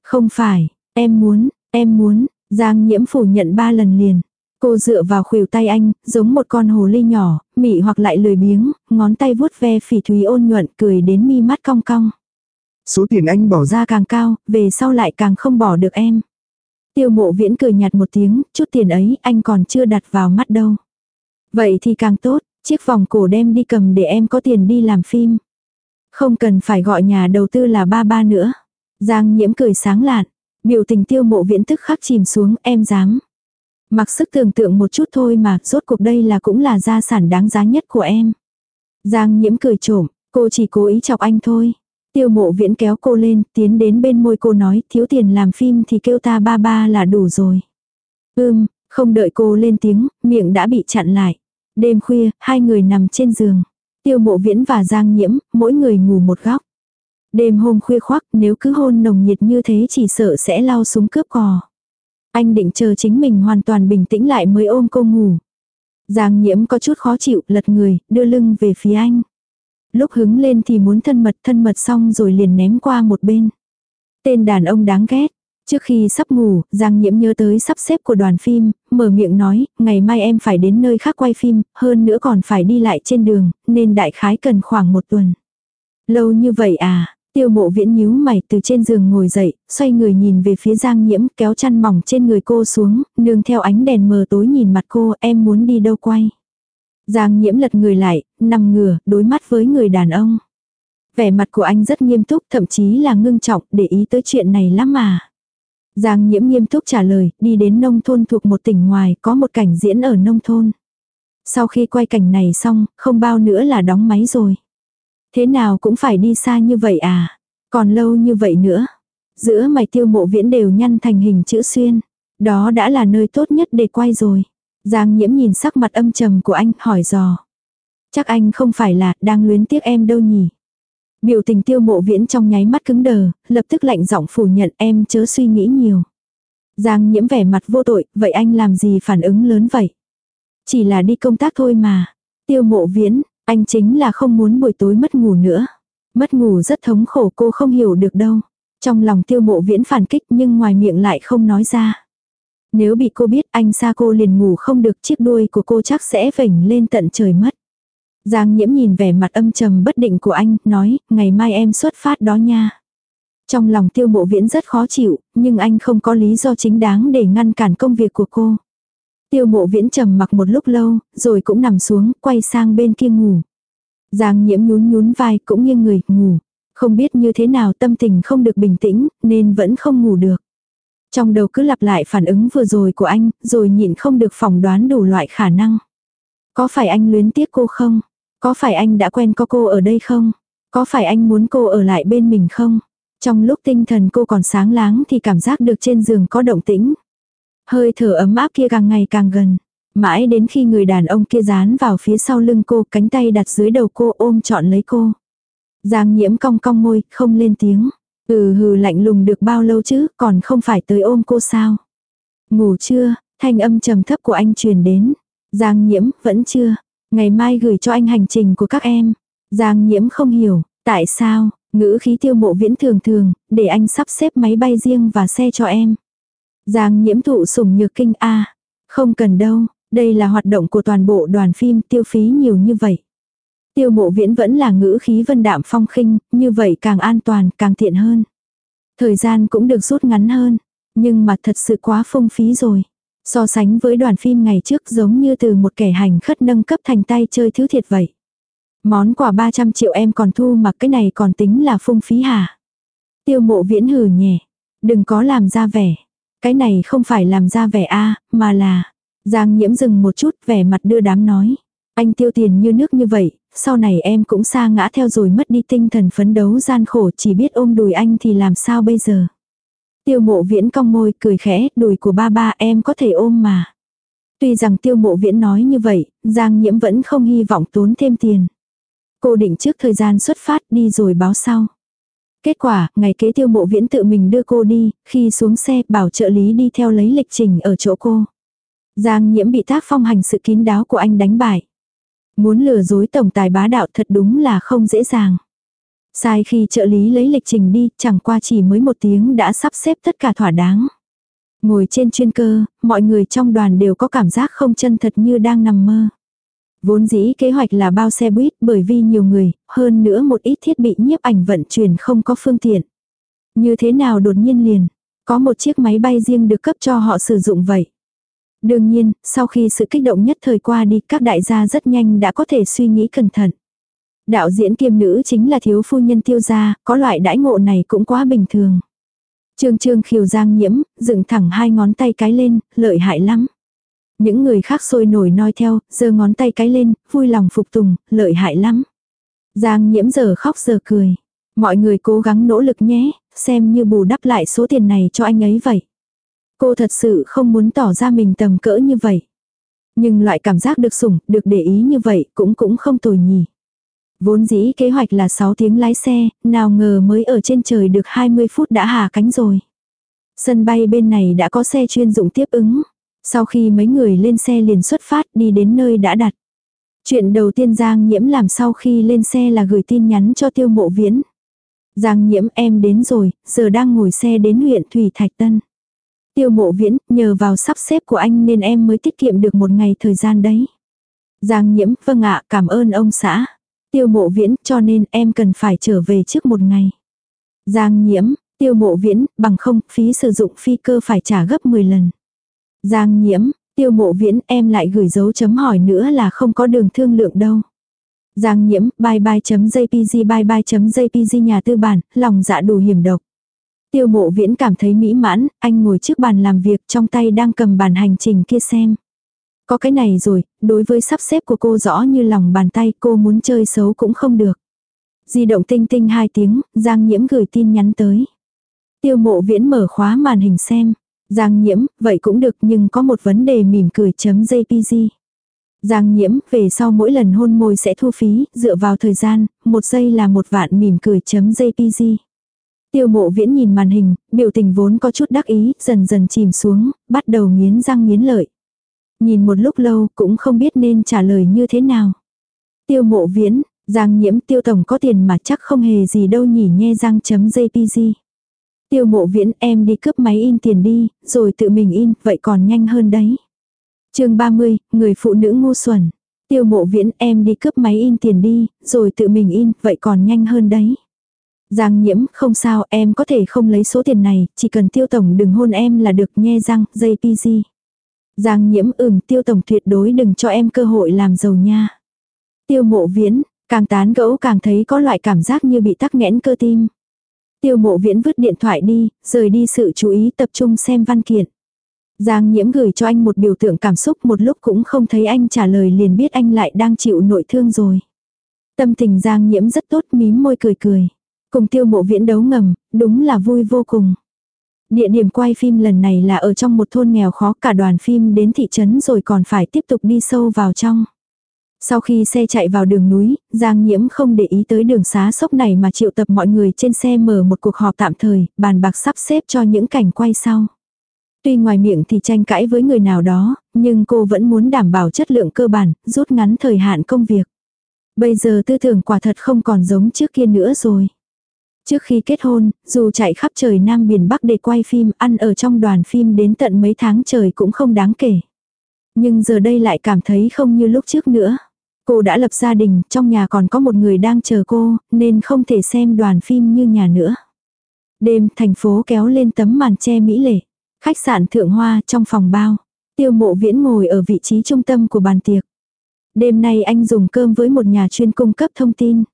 Không phải, em muốn, em muốn, Giang nhiễm phủ nhận ba lần liền. Cô dựa vào khuỷu tay anh, giống một con hồ ly nhỏ, mị hoặc lại lười biếng, ngón tay vuốt ve phỉ thúy ôn nhuận cười đến mi mắt cong cong. Số tiền anh bỏ ra càng cao, về sau lại càng không bỏ được em. Tiêu mộ viễn cười nhạt một tiếng, chút tiền ấy anh còn chưa đặt vào mắt đâu. Vậy thì càng tốt, chiếc vòng cổ đem đi cầm để em có tiền đi làm phim. Không cần phải gọi nhà đầu tư là ba ba nữa. Giang nhiễm cười sáng lạn, biểu tình tiêu mộ viễn tức khắc chìm xuống em dám. Mặc sức tưởng tượng một chút thôi mà, rốt cuộc đây là cũng là gia sản đáng giá nhất của em. Giang nhiễm cười trộm, cô chỉ cố ý chọc anh thôi. Tiêu mộ viễn kéo cô lên, tiến đến bên môi cô nói, thiếu tiền làm phim thì kêu ta ba ba là đủ rồi. Ưm, không đợi cô lên tiếng, miệng đã bị chặn lại. Đêm khuya, hai người nằm trên giường. Tiêu mộ viễn và Giang nhiễm, mỗi người ngủ một góc. Đêm hôm khuya khoắc, nếu cứ hôn nồng nhiệt như thế chỉ sợ sẽ lao súng cướp cò. Anh định chờ chính mình hoàn toàn bình tĩnh lại mới ôm cô ngủ. Giang nhiễm có chút khó chịu, lật người, đưa lưng về phía anh. Lúc hứng lên thì muốn thân mật thân mật xong rồi liền ném qua một bên. Tên đàn ông đáng ghét. Trước khi sắp ngủ, Giang Nhiễm nhớ tới sắp xếp của đoàn phim, mở miệng nói, ngày mai em phải đến nơi khác quay phim, hơn nữa còn phải đi lại trên đường, nên đại khái cần khoảng một tuần. Lâu như vậy à, tiêu mộ viễn nhíu mày từ trên giường ngồi dậy, xoay người nhìn về phía Giang Nhiễm kéo chăn mỏng trên người cô xuống, nương theo ánh đèn mờ tối nhìn mặt cô, em muốn đi đâu quay. Giang nhiễm lật người lại, nằm ngửa, đối mắt với người đàn ông. Vẻ mặt của anh rất nghiêm túc, thậm chí là ngưng trọng, để ý tới chuyện này lắm mà. Giang nhiễm nghiêm túc trả lời, đi đến nông thôn thuộc một tỉnh ngoài, có một cảnh diễn ở nông thôn. Sau khi quay cảnh này xong, không bao nữa là đóng máy rồi. Thế nào cũng phải đi xa như vậy à? Còn lâu như vậy nữa. Giữa mày tiêu mộ viễn đều nhăn thành hình chữ xuyên. Đó đã là nơi tốt nhất để quay rồi. Giang nhiễm nhìn sắc mặt âm trầm của anh, hỏi dò. Chắc anh không phải là, đang luyến tiếc em đâu nhỉ. Biểu tình tiêu mộ viễn trong nháy mắt cứng đờ, lập tức lạnh giọng phủ nhận em chớ suy nghĩ nhiều. Giang nhiễm vẻ mặt vô tội, vậy anh làm gì phản ứng lớn vậy? Chỉ là đi công tác thôi mà. Tiêu mộ viễn, anh chính là không muốn buổi tối mất ngủ nữa. Mất ngủ rất thống khổ cô không hiểu được đâu. Trong lòng tiêu mộ viễn phản kích nhưng ngoài miệng lại không nói ra. Nếu bị cô biết anh xa cô liền ngủ không được chiếc đuôi của cô chắc sẽ vểnh lên tận trời mất. Giang nhiễm nhìn vẻ mặt âm trầm bất định của anh, nói, ngày mai em xuất phát đó nha. Trong lòng tiêu mộ viễn rất khó chịu, nhưng anh không có lý do chính đáng để ngăn cản công việc của cô. Tiêu mộ viễn trầm mặc một lúc lâu, rồi cũng nằm xuống, quay sang bên kia ngủ. Giang nhiễm nhún nhún vai cũng nghiêng người, ngủ. Không biết như thế nào tâm tình không được bình tĩnh, nên vẫn không ngủ được. Trong đầu cứ lặp lại phản ứng vừa rồi của anh, rồi nhịn không được phỏng đoán đủ loại khả năng. Có phải anh luyến tiếc cô không? Có phải anh đã quen có cô ở đây không? Có phải anh muốn cô ở lại bên mình không? Trong lúc tinh thần cô còn sáng láng thì cảm giác được trên giường có động tĩnh. Hơi thở ấm áp kia càng ngày càng gần. Mãi đến khi người đàn ông kia dán vào phía sau lưng cô, cánh tay đặt dưới đầu cô ôm trọn lấy cô. Giang nhiễm cong cong môi, không lên tiếng. Ừ hừ lạnh lùng được bao lâu chứ, còn không phải tới ôm cô sao. Ngủ chưa, thanh âm trầm thấp của anh truyền đến. Giang nhiễm, vẫn chưa. Ngày mai gửi cho anh hành trình của các em. Giang nhiễm không hiểu, tại sao, ngữ khí tiêu mộ viễn thường thường, để anh sắp xếp máy bay riêng và xe cho em. Giang nhiễm thụ sủng nhược kinh A. Không cần đâu, đây là hoạt động của toàn bộ đoàn phim tiêu phí nhiều như vậy. Tiêu mộ viễn vẫn là ngữ khí vân đạm phong khinh, như vậy càng an toàn, càng tiện hơn. Thời gian cũng được rút ngắn hơn, nhưng mà thật sự quá phung phí rồi. So sánh với đoàn phim ngày trước giống như từ một kẻ hành khất nâng cấp thành tay chơi thứ thiệt vậy. Món quà 300 triệu em còn thu mà cái này còn tính là phung phí hả? Tiêu mộ viễn hừ nhẹ. Đừng có làm ra vẻ. Cái này không phải làm ra vẻ a mà là. Giang nhiễm dừng một chút vẻ mặt đưa đám nói. Anh tiêu tiền như nước như vậy, sau này em cũng xa ngã theo rồi mất đi tinh thần phấn đấu gian khổ chỉ biết ôm đùi anh thì làm sao bây giờ. Tiêu mộ viễn cong môi cười khẽ, đùi của ba ba em có thể ôm mà. Tuy rằng tiêu mộ viễn nói như vậy, Giang nhiễm vẫn không hy vọng tốn thêm tiền. Cô định trước thời gian xuất phát đi rồi báo sau. Kết quả, ngày kế tiêu mộ viễn tự mình đưa cô đi, khi xuống xe bảo trợ lý đi theo lấy lịch trình ở chỗ cô. Giang nhiễm bị tác phong hành sự kín đáo của anh đánh bại. Muốn lừa dối tổng tài bá đạo thật đúng là không dễ dàng. Sai khi trợ lý lấy lịch trình đi, chẳng qua chỉ mới một tiếng đã sắp xếp tất cả thỏa đáng. Ngồi trên chuyên cơ, mọi người trong đoàn đều có cảm giác không chân thật như đang nằm mơ. Vốn dĩ kế hoạch là bao xe buýt bởi vì nhiều người, hơn nữa một ít thiết bị nhiếp ảnh vận chuyển không có phương tiện. Như thế nào đột nhiên liền, có một chiếc máy bay riêng được cấp cho họ sử dụng vậy. Đương nhiên, sau khi sự kích động nhất thời qua đi, các đại gia rất nhanh đã có thể suy nghĩ cẩn thận. Đạo diễn kiêm nữ chính là thiếu phu nhân tiêu gia, có loại đãi ngộ này cũng quá bình thường. Trương trương khiều giang nhiễm, dựng thẳng hai ngón tay cái lên, lợi hại lắm. Những người khác sôi nổi noi theo, giơ ngón tay cái lên, vui lòng phục tùng, lợi hại lắm. Giang nhiễm giờ khóc giờ cười. Mọi người cố gắng nỗ lực nhé, xem như bù đắp lại số tiền này cho anh ấy vậy. Cô thật sự không muốn tỏ ra mình tầm cỡ như vậy. Nhưng loại cảm giác được sủng, được để ý như vậy cũng cũng không tồi nhỉ. Vốn dĩ kế hoạch là 6 tiếng lái xe, nào ngờ mới ở trên trời được 20 phút đã hạ cánh rồi. Sân bay bên này đã có xe chuyên dụng tiếp ứng. Sau khi mấy người lên xe liền xuất phát đi đến nơi đã đặt. Chuyện đầu tiên Giang Nhiễm làm sau khi lên xe là gửi tin nhắn cho tiêu mộ viễn. Giang Nhiễm em đến rồi, giờ đang ngồi xe đến huyện Thủy Thạch Tân. Tiêu mộ viễn, nhờ vào sắp xếp của anh nên em mới tiết kiệm được một ngày thời gian đấy. Giang Nhiễm, vâng ạ, cảm ơn ông xã. Tiêu mộ viễn, cho nên em cần phải trở về trước một ngày. Giang Nhiễm, tiêu mộ viễn, bằng không, phí sử dụng phi cơ phải trả gấp 10 lần. Giang nhiễm, tiêu mộ viễn em lại gửi dấu chấm hỏi nữa là không có đường thương lượng đâu. Giang nhiễm, bye bye.jpg bye bye.jpg nhà tư bản, lòng dạ đủ hiểm độc. Tiêu mộ viễn cảm thấy mỹ mãn, anh ngồi trước bàn làm việc trong tay đang cầm bàn hành trình kia xem. Có cái này rồi, đối với sắp xếp của cô rõ như lòng bàn tay cô muốn chơi xấu cũng không được. Di động tinh tinh hai tiếng, Giang nhiễm gửi tin nhắn tới. Tiêu mộ viễn mở khóa màn hình xem. Giang nhiễm, vậy cũng được nhưng có một vấn đề mỉm cười chấm JPG. Giang nhiễm, về sau mỗi lần hôn môi sẽ thu phí, dựa vào thời gian, một giây là một vạn mỉm cười chấm JPG. Tiêu mộ viễn nhìn màn hình, biểu tình vốn có chút đắc ý, dần dần chìm xuống, bắt đầu nghiến răng nghiến lợi. Nhìn một lúc lâu cũng không biết nên trả lời như thế nào. Tiêu mộ viễn, giang nhiễm tiêu tổng có tiền mà chắc không hề gì đâu nhỉ nhe răng chấm JPG. Tiêu mộ viễn em đi cướp máy in tiền đi, rồi tự mình in, vậy còn nhanh hơn đấy. chương 30, người phụ nữ ngu xuẩn. Tiêu mộ viễn em đi cướp máy in tiền đi, rồi tự mình in, vậy còn nhanh hơn đấy. Giang nhiễm, không sao, em có thể không lấy số tiền này, chỉ cần tiêu tổng đừng hôn em là được nghe răng, JPG. Giang nhiễm ừm tiêu tổng tuyệt đối đừng cho em cơ hội làm giàu nha. Tiêu mộ viễn, càng tán gẫu càng thấy có loại cảm giác như bị tắc nghẽn cơ tim. Tiêu mộ viễn vứt điện thoại đi, rời đi sự chú ý tập trung xem văn kiện. Giang nhiễm gửi cho anh một biểu tượng cảm xúc một lúc cũng không thấy anh trả lời liền biết anh lại đang chịu nội thương rồi. Tâm tình Giang nhiễm rất tốt mím môi cười cười. Cùng tiêu mộ viễn đấu ngầm, đúng là vui vô cùng. Địa điểm quay phim lần này là ở trong một thôn nghèo khó cả đoàn phim đến thị trấn rồi còn phải tiếp tục đi sâu vào trong. Sau khi xe chạy vào đường núi, Giang Nhiễm không để ý tới đường xá sốc này mà triệu tập mọi người trên xe mở một cuộc họp tạm thời, bàn bạc sắp xếp cho những cảnh quay sau. Tuy ngoài miệng thì tranh cãi với người nào đó, nhưng cô vẫn muốn đảm bảo chất lượng cơ bản, rút ngắn thời hạn công việc. Bây giờ tư tưởng quả thật không còn giống trước kia nữa rồi. Trước khi kết hôn, dù chạy khắp trời Nam Biển Bắc để quay phim, ăn ở trong đoàn phim đến tận mấy tháng trời cũng không đáng kể. Nhưng giờ đây lại cảm thấy không như lúc trước nữa. Cô đã lập gia đình, trong nhà còn có một người đang chờ cô, nên không thể xem đoàn phim như nhà nữa. Đêm, thành phố kéo lên tấm màn che mỹ lệ. Khách sạn Thượng Hoa trong phòng bao. Tiêu mộ viễn ngồi ở vị trí trung tâm của bàn tiệc. Đêm nay anh dùng cơm với một nhà chuyên cung cấp thông tin.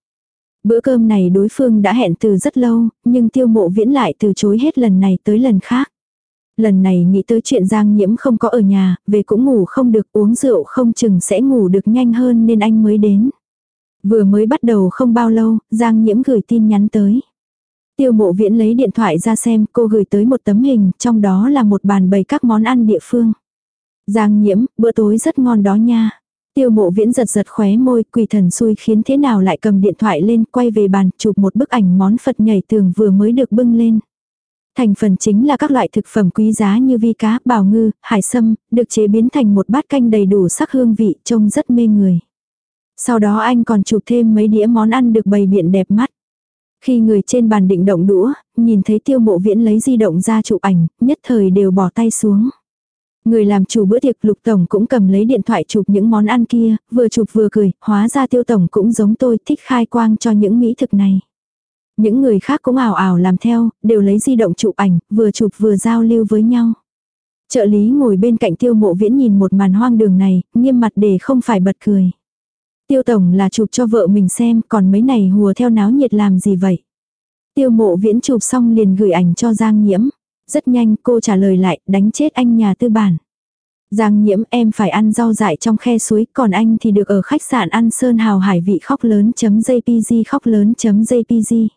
Bữa cơm này đối phương đã hẹn từ rất lâu, nhưng tiêu mộ viễn lại từ chối hết lần này tới lần khác. Lần này nghĩ tới chuyện Giang Nhiễm không có ở nhà, về cũng ngủ không được uống rượu không chừng sẽ ngủ được nhanh hơn nên anh mới đến. Vừa mới bắt đầu không bao lâu, Giang Nhiễm gửi tin nhắn tới. Tiêu mộ viễn lấy điện thoại ra xem cô gửi tới một tấm hình, trong đó là một bàn bày các món ăn địa phương. Giang Nhiễm, bữa tối rất ngon đó nha. Tiêu mộ viễn giật giật khóe môi, quỷ thần xui khiến thế nào lại cầm điện thoại lên, quay về bàn, chụp một bức ảnh món Phật nhảy tường vừa mới được bưng lên. Thành phần chính là các loại thực phẩm quý giá như vi cá, bào ngư, hải sâm, được chế biến thành một bát canh đầy đủ sắc hương vị, trông rất mê người. Sau đó anh còn chụp thêm mấy đĩa món ăn được bày biện đẹp mắt. Khi người trên bàn định động đũa, nhìn thấy tiêu mộ viễn lấy di động ra chụp ảnh, nhất thời đều bỏ tay xuống. Người làm chủ bữa tiệc lục tổng cũng cầm lấy điện thoại chụp những món ăn kia, vừa chụp vừa cười, hóa ra tiêu tổng cũng giống tôi thích khai quang cho những mỹ thực này. Những người khác cũng ảo ảo làm theo, đều lấy di động chụp ảnh, vừa chụp vừa giao lưu với nhau. Trợ lý ngồi bên cạnh tiêu mộ viễn nhìn một màn hoang đường này, nghiêm mặt để không phải bật cười. Tiêu tổng là chụp cho vợ mình xem, còn mấy này hùa theo náo nhiệt làm gì vậy? Tiêu mộ viễn chụp xong liền gửi ảnh cho Giang Nhiễm. Rất nhanh cô trả lời lại, đánh chết anh nhà tư bản. Giang nhiễm em phải ăn rau dại trong khe suối, còn anh thì được ở khách sạn ăn sơn hào hải vị khóc lớn.jpg khóc lớn.jpg.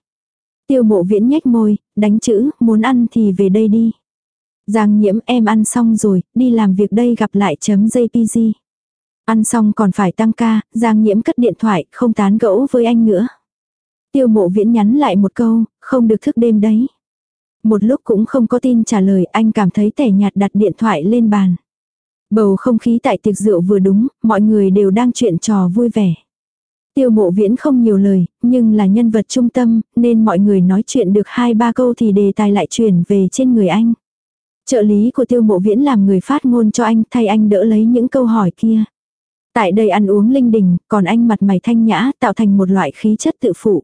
Tiêu mộ viễn nhếch môi, đánh chữ, muốn ăn thì về đây đi. Giang nhiễm em ăn xong rồi, đi làm việc đây gặp lại chấm .jpg. Ăn xong còn phải tăng ca, Giang nhiễm cất điện thoại, không tán gẫu với anh nữa. Tiêu mộ viễn nhắn lại một câu, không được thức đêm đấy. Một lúc cũng không có tin trả lời anh cảm thấy tẻ nhạt đặt điện thoại lên bàn. Bầu không khí tại tiệc rượu vừa đúng, mọi người đều đang chuyện trò vui vẻ. Tiêu mộ viễn không nhiều lời, nhưng là nhân vật trung tâm, nên mọi người nói chuyện được hai ba câu thì đề tài lại chuyển về trên người anh. Trợ lý của tiêu mộ viễn làm người phát ngôn cho anh thay anh đỡ lấy những câu hỏi kia. Tại đây ăn uống linh đình, còn anh mặt mày thanh nhã tạo thành một loại khí chất tự phụ.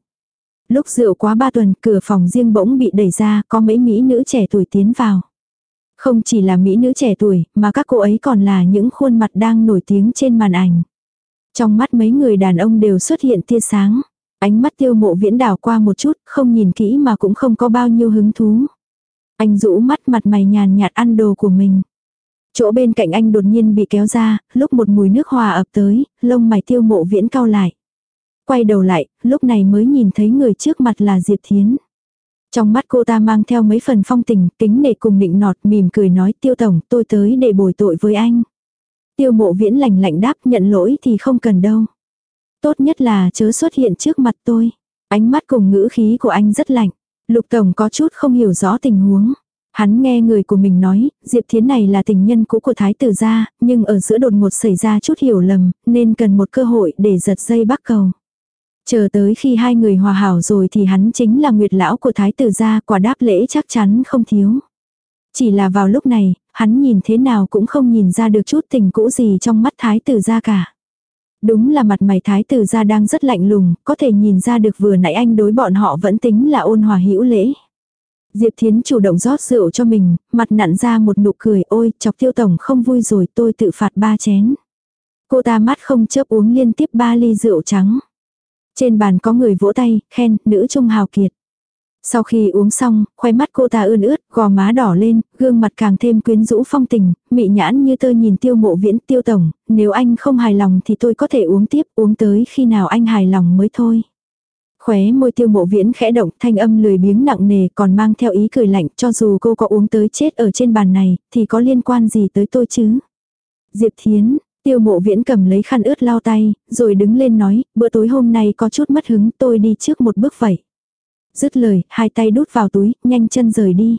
Lúc rượu quá ba tuần, cửa phòng riêng bỗng bị đẩy ra, có mấy mỹ nữ trẻ tuổi tiến vào. Không chỉ là mỹ nữ trẻ tuổi, mà các cô ấy còn là những khuôn mặt đang nổi tiếng trên màn ảnh. Trong mắt mấy người đàn ông đều xuất hiện tia sáng. Ánh mắt tiêu mộ viễn đảo qua một chút, không nhìn kỹ mà cũng không có bao nhiêu hứng thú. Anh rũ mắt mặt mày nhàn nhạt ăn đồ của mình. Chỗ bên cạnh anh đột nhiên bị kéo ra, lúc một mùi nước hòa ập tới, lông mày tiêu mộ viễn cao lại. Quay đầu lại, lúc này mới nhìn thấy người trước mặt là Diệp Thiến. Trong mắt cô ta mang theo mấy phần phong tình, kính nể cùng nịnh nọt mỉm cười nói tiêu tổng tôi tới để bồi tội với anh. Tiêu mộ viễn lành lạnh đáp nhận lỗi thì không cần đâu. Tốt nhất là chớ xuất hiện trước mặt tôi. Ánh mắt cùng ngữ khí của anh rất lạnh. Lục tổng có chút không hiểu rõ tình huống. Hắn nghe người của mình nói, Diệp Thiến này là tình nhân cũ của Thái tử gia, nhưng ở giữa đột ngột xảy ra chút hiểu lầm, nên cần một cơ hội để giật dây bắt cầu. Chờ tới khi hai người hòa hảo rồi thì hắn chính là nguyệt lão của Thái tử gia, quả đáp lễ chắc chắn không thiếu. Chỉ là vào lúc này, hắn nhìn thế nào cũng không nhìn ra được chút tình cũ gì trong mắt Thái tử gia cả. Đúng là mặt mày Thái tử gia đang rất lạnh lùng, có thể nhìn ra được vừa nãy anh đối bọn họ vẫn tính là ôn hòa hữu lễ. Diệp Thiến chủ động rót rượu cho mình, mặt nặn ra một nụ cười ôi chọc tiêu tổng không vui rồi tôi tự phạt ba chén. Cô ta mắt không chớp uống liên tiếp ba ly rượu trắng. Trên bàn có người vỗ tay, khen, nữ trung hào kiệt. Sau khi uống xong, khoe mắt cô ta ươn ướt, gò má đỏ lên, gương mặt càng thêm quyến rũ phong tình, mị nhãn như tơ nhìn tiêu mộ viễn tiêu tổng, nếu anh không hài lòng thì tôi có thể uống tiếp, uống tới khi nào anh hài lòng mới thôi. Khóe môi tiêu mộ viễn khẽ động thanh âm lười biếng nặng nề còn mang theo ý cười lạnh cho dù cô có uống tới chết ở trên bàn này thì có liên quan gì tới tôi chứ. Diệp Thiến, tiêu mộ viễn cầm lấy khăn ướt lau tay, rồi đứng lên nói, bữa tối hôm nay có chút mất hứng tôi đi trước một bước vậy. Dứt lời, hai tay đút vào túi, nhanh chân rời đi.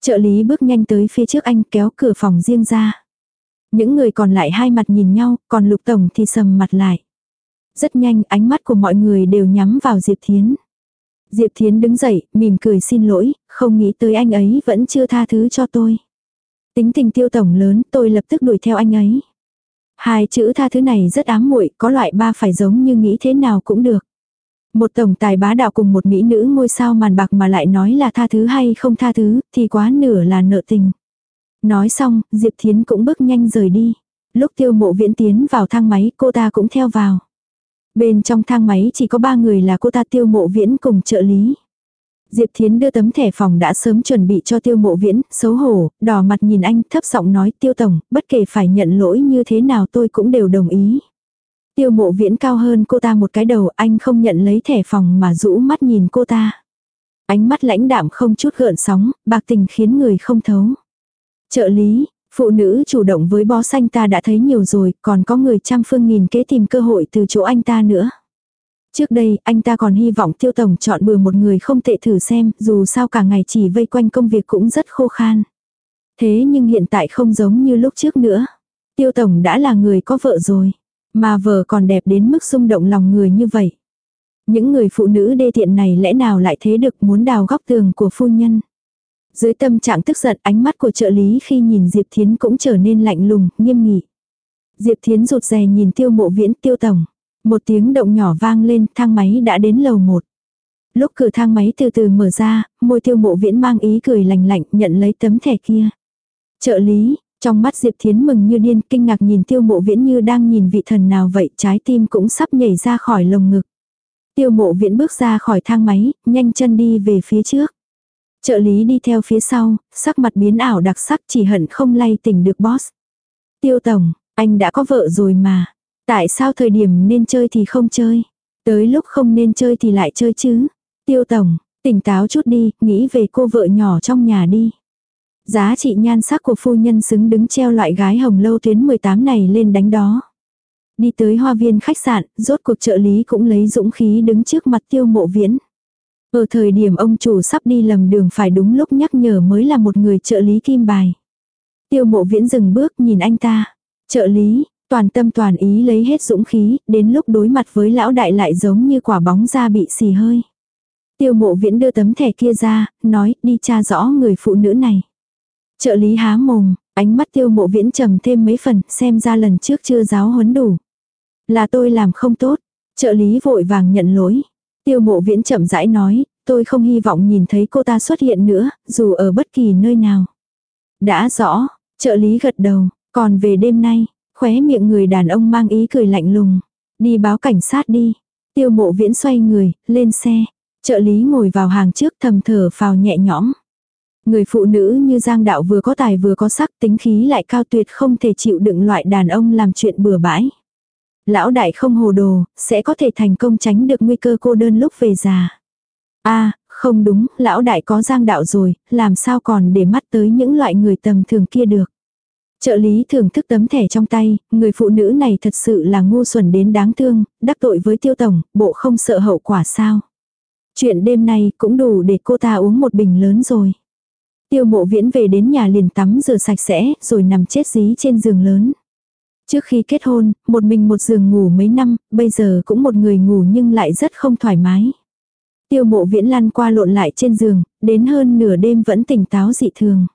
Trợ lý bước nhanh tới phía trước anh kéo cửa phòng riêng ra. Những người còn lại hai mặt nhìn nhau, còn lục tổng thì sầm mặt lại. Rất nhanh ánh mắt của mọi người đều nhắm vào Diệp Thiến. Diệp Thiến đứng dậy, mỉm cười xin lỗi, không nghĩ tới anh ấy vẫn chưa tha thứ cho tôi. Tính tình tiêu tổng lớn, tôi lập tức đuổi theo anh ấy. Hai chữ tha thứ này rất ám muội, có loại ba phải giống như nghĩ thế nào cũng được. Một tổng tài bá đạo cùng một mỹ nữ ngôi sao màn bạc mà lại nói là tha thứ hay không tha thứ, thì quá nửa là nợ tình. Nói xong, Diệp Thiến cũng bước nhanh rời đi. Lúc tiêu mộ viễn tiến vào thang máy, cô ta cũng theo vào. Bên trong thang máy chỉ có ba người là cô ta tiêu mộ viễn cùng trợ lý. Diệp Thiến đưa tấm thẻ phòng đã sớm chuẩn bị cho tiêu mộ viễn, xấu hổ, đỏ mặt nhìn anh, thấp giọng nói tiêu tổng, bất kể phải nhận lỗi như thế nào tôi cũng đều đồng ý. Tiêu mộ viễn cao hơn cô ta một cái đầu, anh không nhận lấy thẻ phòng mà rũ mắt nhìn cô ta. Ánh mắt lãnh đạm không chút gợn sóng, bạc tình khiến người không thấu. Trợ lý, Phụ nữ chủ động với bó xanh ta đã thấy nhiều rồi, còn có người trăm phương nghìn kế tìm cơ hội từ chỗ anh ta nữa. Trước đây, anh ta còn hy vọng tiêu tổng chọn bừa một người không tệ thử xem, dù sao cả ngày chỉ vây quanh công việc cũng rất khô khan. Thế nhưng hiện tại không giống như lúc trước nữa. Tiêu tổng đã là người có vợ rồi, mà vợ còn đẹp đến mức xung động lòng người như vậy. Những người phụ nữ đê tiện này lẽ nào lại thế được muốn đào góc tường của phu nhân. Dưới tâm trạng tức giận ánh mắt của trợ lý khi nhìn Diệp Thiến cũng trở nên lạnh lùng, nghiêm nghị. Diệp Thiến rụt rè nhìn tiêu mộ viễn tiêu tổng. Một tiếng động nhỏ vang lên, thang máy đã đến lầu một. Lúc cửa thang máy từ từ mở ra, môi tiêu mộ viễn mang ý cười lành lạnh nhận lấy tấm thẻ kia. Trợ lý, trong mắt Diệp Thiến mừng như điên kinh ngạc nhìn tiêu mộ viễn như đang nhìn vị thần nào vậy trái tim cũng sắp nhảy ra khỏi lồng ngực. Tiêu mộ viễn bước ra khỏi thang máy, nhanh chân đi về phía trước. Trợ lý đi theo phía sau, sắc mặt biến ảo đặc sắc chỉ hận không lay tỉnh được boss. Tiêu tổng, anh đã có vợ rồi mà. Tại sao thời điểm nên chơi thì không chơi? Tới lúc không nên chơi thì lại chơi chứ? Tiêu tổng, tỉnh táo chút đi, nghĩ về cô vợ nhỏ trong nhà đi. Giá trị nhan sắc của phu nhân xứng đứng treo loại gái hồng lâu tuyến 18 này lên đánh đó. Đi tới hoa viên khách sạn, rốt cuộc trợ lý cũng lấy dũng khí đứng trước mặt tiêu mộ viễn. Ở thời điểm ông chủ sắp đi lầm đường phải đúng lúc nhắc nhở mới là một người trợ lý kim bài. Tiêu mộ viễn dừng bước nhìn anh ta. Trợ lý, toàn tâm toàn ý lấy hết dũng khí, đến lúc đối mặt với lão đại lại giống như quả bóng da bị xì hơi. Tiêu mộ viễn đưa tấm thẻ kia ra, nói đi tra rõ người phụ nữ này. Trợ lý há mồm, ánh mắt tiêu mộ viễn trầm thêm mấy phần, xem ra lần trước chưa giáo huấn đủ. Là tôi làm không tốt. Trợ lý vội vàng nhận lỗi. Tiêu mộ viễn chậm rãi nói, tôi không hy vọng nhìn thấy cô ta xuất hiện nữa, dù ở bất kỳ nơi nào. Đã rõ, trợ lý gật đầu, còn về đêm nay, khóe miệng người đàn ông mang ý cười lạnh lùng. Đi báo cảnh sát đi. Tiêu mộ viễn xoay người, lên xe. Trợ lý ngồi vào hàng trước thầm thở phào nhẹ nhõm. Người phụ nữ như Giang Đạo vừa có tài vừa có sắc tính khí lại cao tuyệt không thể chịu đựng loại đàn ông làm chuyện bừa bãi lão đại không hồ đồ, sẽ có thể thành công tránh được nguy cơ cô đơn lúc về già. a Không đúng, lão đại có giang đạo rồi, làm sao còn để mắt tới những loại người tầm thường kia được. Trợ lý thưởng thức tấm thẻ trong tay, người phụ nữ này thật sự là ngu xuẩn đến đáng thương, đắc tội với tiêu tổng, bộ không sợ hậu quả sao. Chuyện đêm nay cũng đủ để cô ta uống một bình lớn rồi. Tiêu mộ viễn về đến nhà liền tắm rửa sạch sẽ, rồi nằm chết dí trên giường lớn. Trước khi kết hôn, một mình một giường ngủ mấy năm, bây giờ cũng một người ngủ nhưng lại rất không thoải mái. Tiêu mộ viễn lăn qua lộn lại trên giường, đến hơn nửa đêm vẫn tỉnh táo dị thường.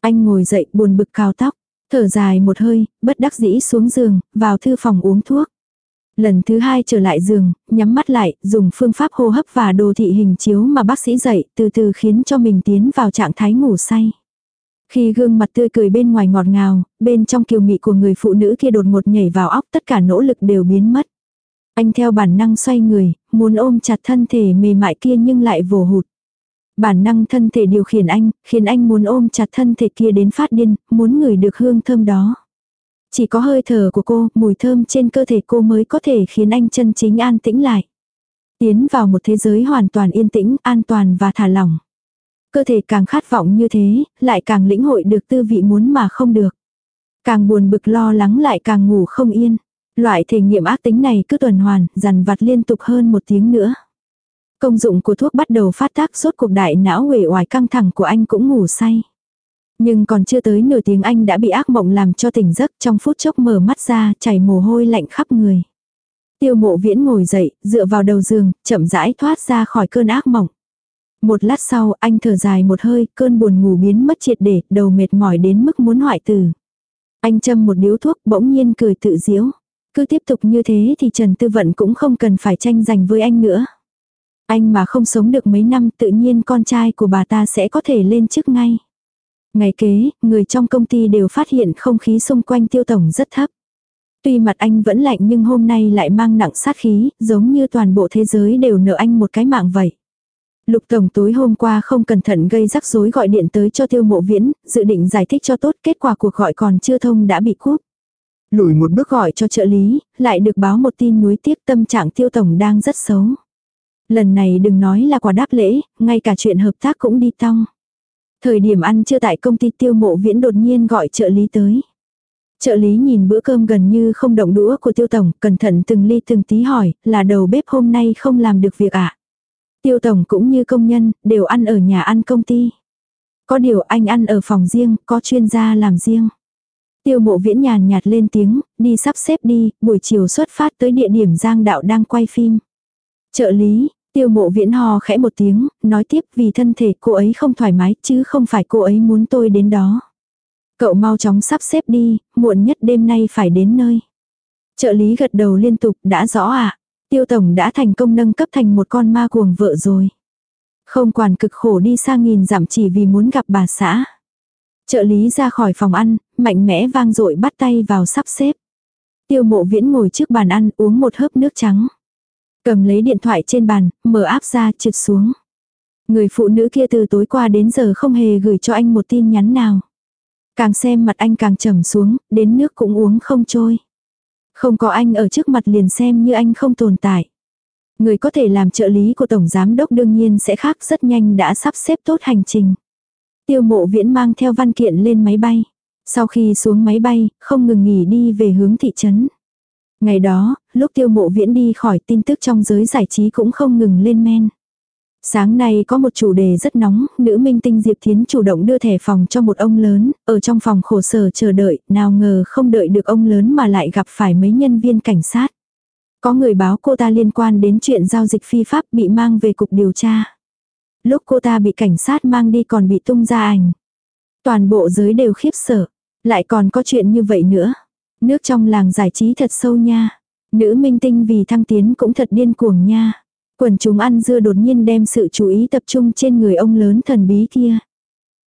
Anh ngồi dậy buồn bực cao tóc, thở dài một hơi, bất đắc dĩ xuống giường, vào thư phòng uống thuốc. Lần thứ hai trở lại giường, nhắm mắt lại, dùng phương pháp hô hấp và đồ thị hình chiếu mà bác sĩ dạy, từ từ khiến cho mình tiến vào trạng thái ngủ say. Khi gương mặt tươi cười bên ngoài ngọt ngào, bên trong kiều mị của người phụ nữ kia đột ngột nhảy vào óc tất cả nỗ lực đều biến mất. Anh theo bản năng xoay người, muốn ôm chặt thân thể mềm mại kia nhưng lại vồ hụt. Bản năng thân thể điều khiển anh, khiến anh muốn ôm chặt thân thể kia đến phát điên, muốn ngửi được hương thơm đó. Chỉ có hơi thở của cô, mùi thơm trên cơ thể cô mới có thể khiến anh chân chính an tĩnh lại. Tiến vào một thế giới hoàn toàn yên tĩnh, an toàn và thả lỏng. Cơ thể càng khát vọng như thế, lại càng lĩnh hội được tư vị muốn mà không được. Càng buồn bực lo lắng lại càng ngủ không yên. Loại thể nghiệm ác tính này cứ tuần hoàn, dằn vặt liên tục hơn một tiếng nữa. Công dụng của thuốc bắt đầu phát tác suốt cuộc đại não uể oải căng thẳng của anh cũng ngủ say. Nhưng còn chưa tới nửa tiếng anh đã bị ác mộng làm cho tỉnh giấc trong phút chốc mở mắt ra chảy mồ hôi lạnh khắp người. Tiêu mộ viễn ngồi dậy, dựa vào đầu giường, chậm rãi thoát ra khỏi cơn ác mộng. Một lát sau anh thở dài một hơi, cơn buồn ngủ biến mất triệt để, đầu mệt mỏi đến mức muốn hoại tử. Anh châm một điếu thuốc bỗng nhiên cười tự diễu. Cứ tiếp tục như thế thì Trần Tư Vận cũng không cần phải tranh giành với anh nữa. Anh mà không sống được mấy năm tự nhiên con trai của bà ta sẽ có thể lên chức ngay. Ngày kế, người trong công ty đều phát hiện không khí xung quanh tiêu tổng rất thấp. Tuy mặt anh vẫn lạnh nhưng hôm nay lại mang nặng sát khí, giống như toàn bộ thế giới đều nợ anh một cái mạng vậy. Lục Tổng tối hôm qua không cẩn thận gây rắc rối gọi điện tới cho tiêu mộ viễn, dự định giải thích cho tốt kết quả cuộc gọi còn chưa thông đã bị cúp. Lùi một bước gọi cho trợ lý, lại được báo một tin nuối tiếc tâm trạng tiêu tổng đang rất xấu. Lần này đừng nói là quả đáp lễ, ngay cả chuyện hợp tác cũng đi tong. Thời điểm ăn chưa tại công ty tiêu mộ viễn đột nhiên gọi trợ lý tới. Trợ lý nhìn bữa cơm gần như không động đũa của tiêu tổng, cẩn thận từng ly từng tí hỏi, là đầu bếp hôm nay không làm được việc ạ. À? Tiêu tổng cũng như công nhân, đều ăn ở nhà ăn công ty. Có điều anh ăn ở phòng riêng, có chuyên gia làm riêng. Tiêu mộ viễn nhàn nhạt lên tiếng, đi sắp xếp đi, buổi chiều xuất phát tới địa điểm Giang Đạo đang quay phim. Trợ lý, tiêu mộ viễn hò khẽ một tiếng, nói tiếp vì thân thể cô ấy không thoải mái chứ không phải cô ấy muốn tôi đến đó. Cậu mau chóng sắp xếp đi, muộn nhất đêm nay phải đến nơi. Trợ lý gật đầu liên tục đã rõ. À? Tiêu tổng đã thành công nâng cấp thành một con ma cuồng vợ rồi. Không quản cực khổ đi xa nghìn dặm chỉ vì muốn gặp bà xã. Trợ lý ra khỏi phòng ăn, mạnh mẽ vang dội bắt tay vào sắp xếp. Tiêu mộ viễn ngồi trước bàn ăn uống một hớp nước trắng. Cầm lấy điện thoại trên bàn, mở áp ra trượt xuống. Người phụ nữ kia từ tối qua đến giờ không hề gửi cho anh một tin nhắn nào. Càng xem mặt anh càng trầm xuống, đến nước cũng uống không trôi. Không có anh ở trước mặt liền xem như anh không tồn tại. Người có thể làm trợ lý của Tổng Giám Đốc đương nhiên sẽ khác rất nhanh đã sắp xếp tốt hành trình. Tiêu mộ viễn mang theo văn kiện lên máy bay. Sau khi xuống máy bay, không ngừng nghỉ đi về hướng thị trấn. Ngày đó, lúc tiêu mộ viễn đi khỏi tin tức trong giới giải trí cũng không ngừng lên men. Sáng nay có một chủ đề rất nóng, nữ minh tinh Diệp Thiến chủ động đưa thẻ phòng cho một ông lớn, ở trong phòng khổ sở chờ đợi, nào ngờ không đợi được ông lớn mà lại gặp phải mấy nhân viên cảnh sát. Có người báo cô ta liên quan đến chuyện giao dịch phi pháp bị mang về cục điều tra. Lúc cô ta bị cảnh sát mang đi còn bị tung ra ảnh. Toàn bộ giới đều khiếp sợ. Lại còn có chuyện như vậy nữa. Nước trong làng giải trí thật sâu nha. Nữ minh tinh vì thăng tiến cũng thật điên cuồng nha. Quần chúng ăn dưa đột nhiên đem sự chú ý tập trung trên người ông lớn thần bí kia.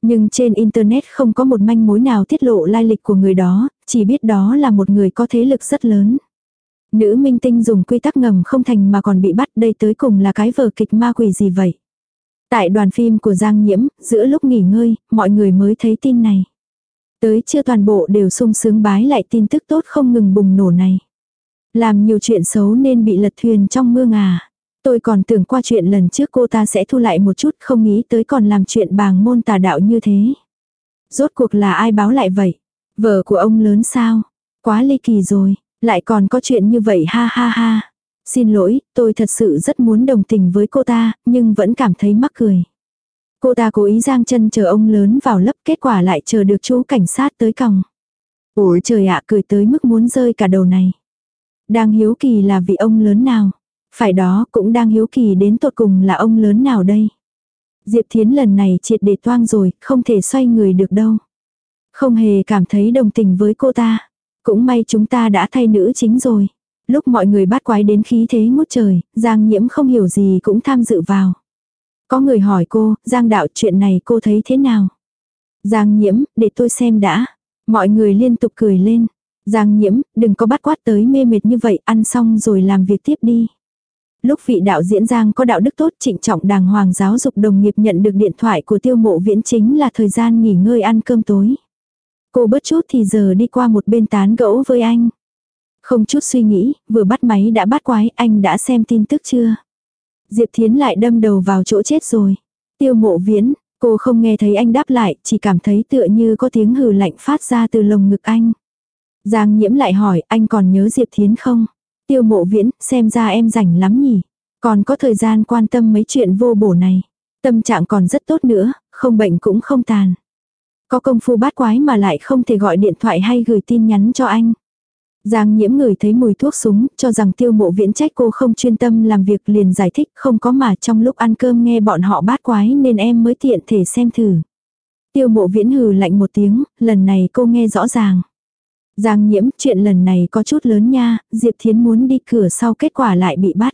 Nhưng trên Internet không có một manh mối nào tiết lộ lai lịch của người đó, chỉ biết đó là một người có thế lực rất lớn. Nữ minh tinh dùng quy tắc ngầm không thành mà còn bị bắt đây tới cùng là cái vở kịch ma quỷ gì vậy. Tại đoàn phim của Giang Nhiễm, giữa lúc nghỉ ngơi, mọi người mới thấy tin này. Tới chưa toàn bộ đều sung sướng bái lại tin tức tốt không ngừng bùng nổ này. Làm nhiều chuyện xấu nên bị lật thuyền trong mưa ngà. Tôi còn tưởng qua chuyện lần trước cô ta sẽ thu lại một chút không nghĩ tới còn làm chuyện bàng môn tà đạo như thế. Rốt cuộc là ai báo lại vậy? Vợ của ông lớn sao? Quá ly kỳ rồi, lại còn có chuyện như vậy ha ha ha. Xin lỗi, tôi thật sự rất muốn đồng tình với cô ta, nhưng vẫn cảm thấy mắc cười. Cô ta cố ý giang chân chờ ông lớn vào lấp kết quả lại chờ được chú cảnh sát tới còng. Ủa trời ạ cười tới mức muốn rơi cả đầu này. Đang hiếu kỳ là vị ông lớn nào. Phải đó cũng đang hiếu kỳ đến tột cùng là ông lớn nào đây. Diệp Thiến lần này triệt để toang rồi, không thể xoay người được đâu. Không hề cảm thấy đồng tình với cô ta. Cũng may chúng ta đã thay nữ chính rồi. Lúc mọi người bắt quái đến khí thế ngút trời, Giang Nhiễm không hiểu gì cũng tham dự vào. Có người hỏi cô, Giang đạo chuyện này cô thấy thế nào? Giang Nhiễm, để tôi xem đã. Mọi người liên tục cười lên. Giang Nhiễm, đừng có bắt quát tới mê mệt như vậy, ăn xong rồi làm việc tiếp đi. Lúc vị đạo diễn Giang có đạo đức tốt trịnh trọng đàng hoàng giáo dục đồng nghiệp nhận được điện thoại của tiêu mộ viễn chính là thời gian nghỉ ngơi ăn cơm tối. Cô bớt chút thì giờ đi qua một bên tán gẫu với anh. Không chút suy nghĩ, vừa bắt máy đã bắt quái, anh đã xem tin tức chưa? Diệp Thiến lại đâm đầu vào chỗ chết rồi. Tiêu mộ viễn, cô không nghe thấy anh đáp lại, chỉ cảm thấy tựa như có tiếng hừ lạnh phát ra từ lồng ngực anh. Giang nhiễm lại hỏi, anh còn nhớ Diệp Thiến không? Tiêu mộ viễn, xem ra em rảnh lắm nhỉ. Còn có thời gian quan tâm mấy chuyện vô bổ này. Tâm trạng còn rất tốt nữa, không bệnh cũng không tàn. Có công phu bát quái mà lại không thể gọi điện thoại hay gửi tin nhắn cho anh. Giang nhiễm người thấy mùi thuốc súng, cho rằng tiêu mộ viễn trách cô không chuyên tâm làm việc liền giải thích không có mà trong lúc ăn cơm nghe bọn họ bát quái nên em mới tiện thể xem thử. Tiêu mộ viễn hừ lạnh một tiếng, lần này cô nghe rõ ràng. Giang nhiễm, chuyện lần này có chút lớn nha, Diệp Thiến muốn đi cửa sau kết quả lại bị bắt.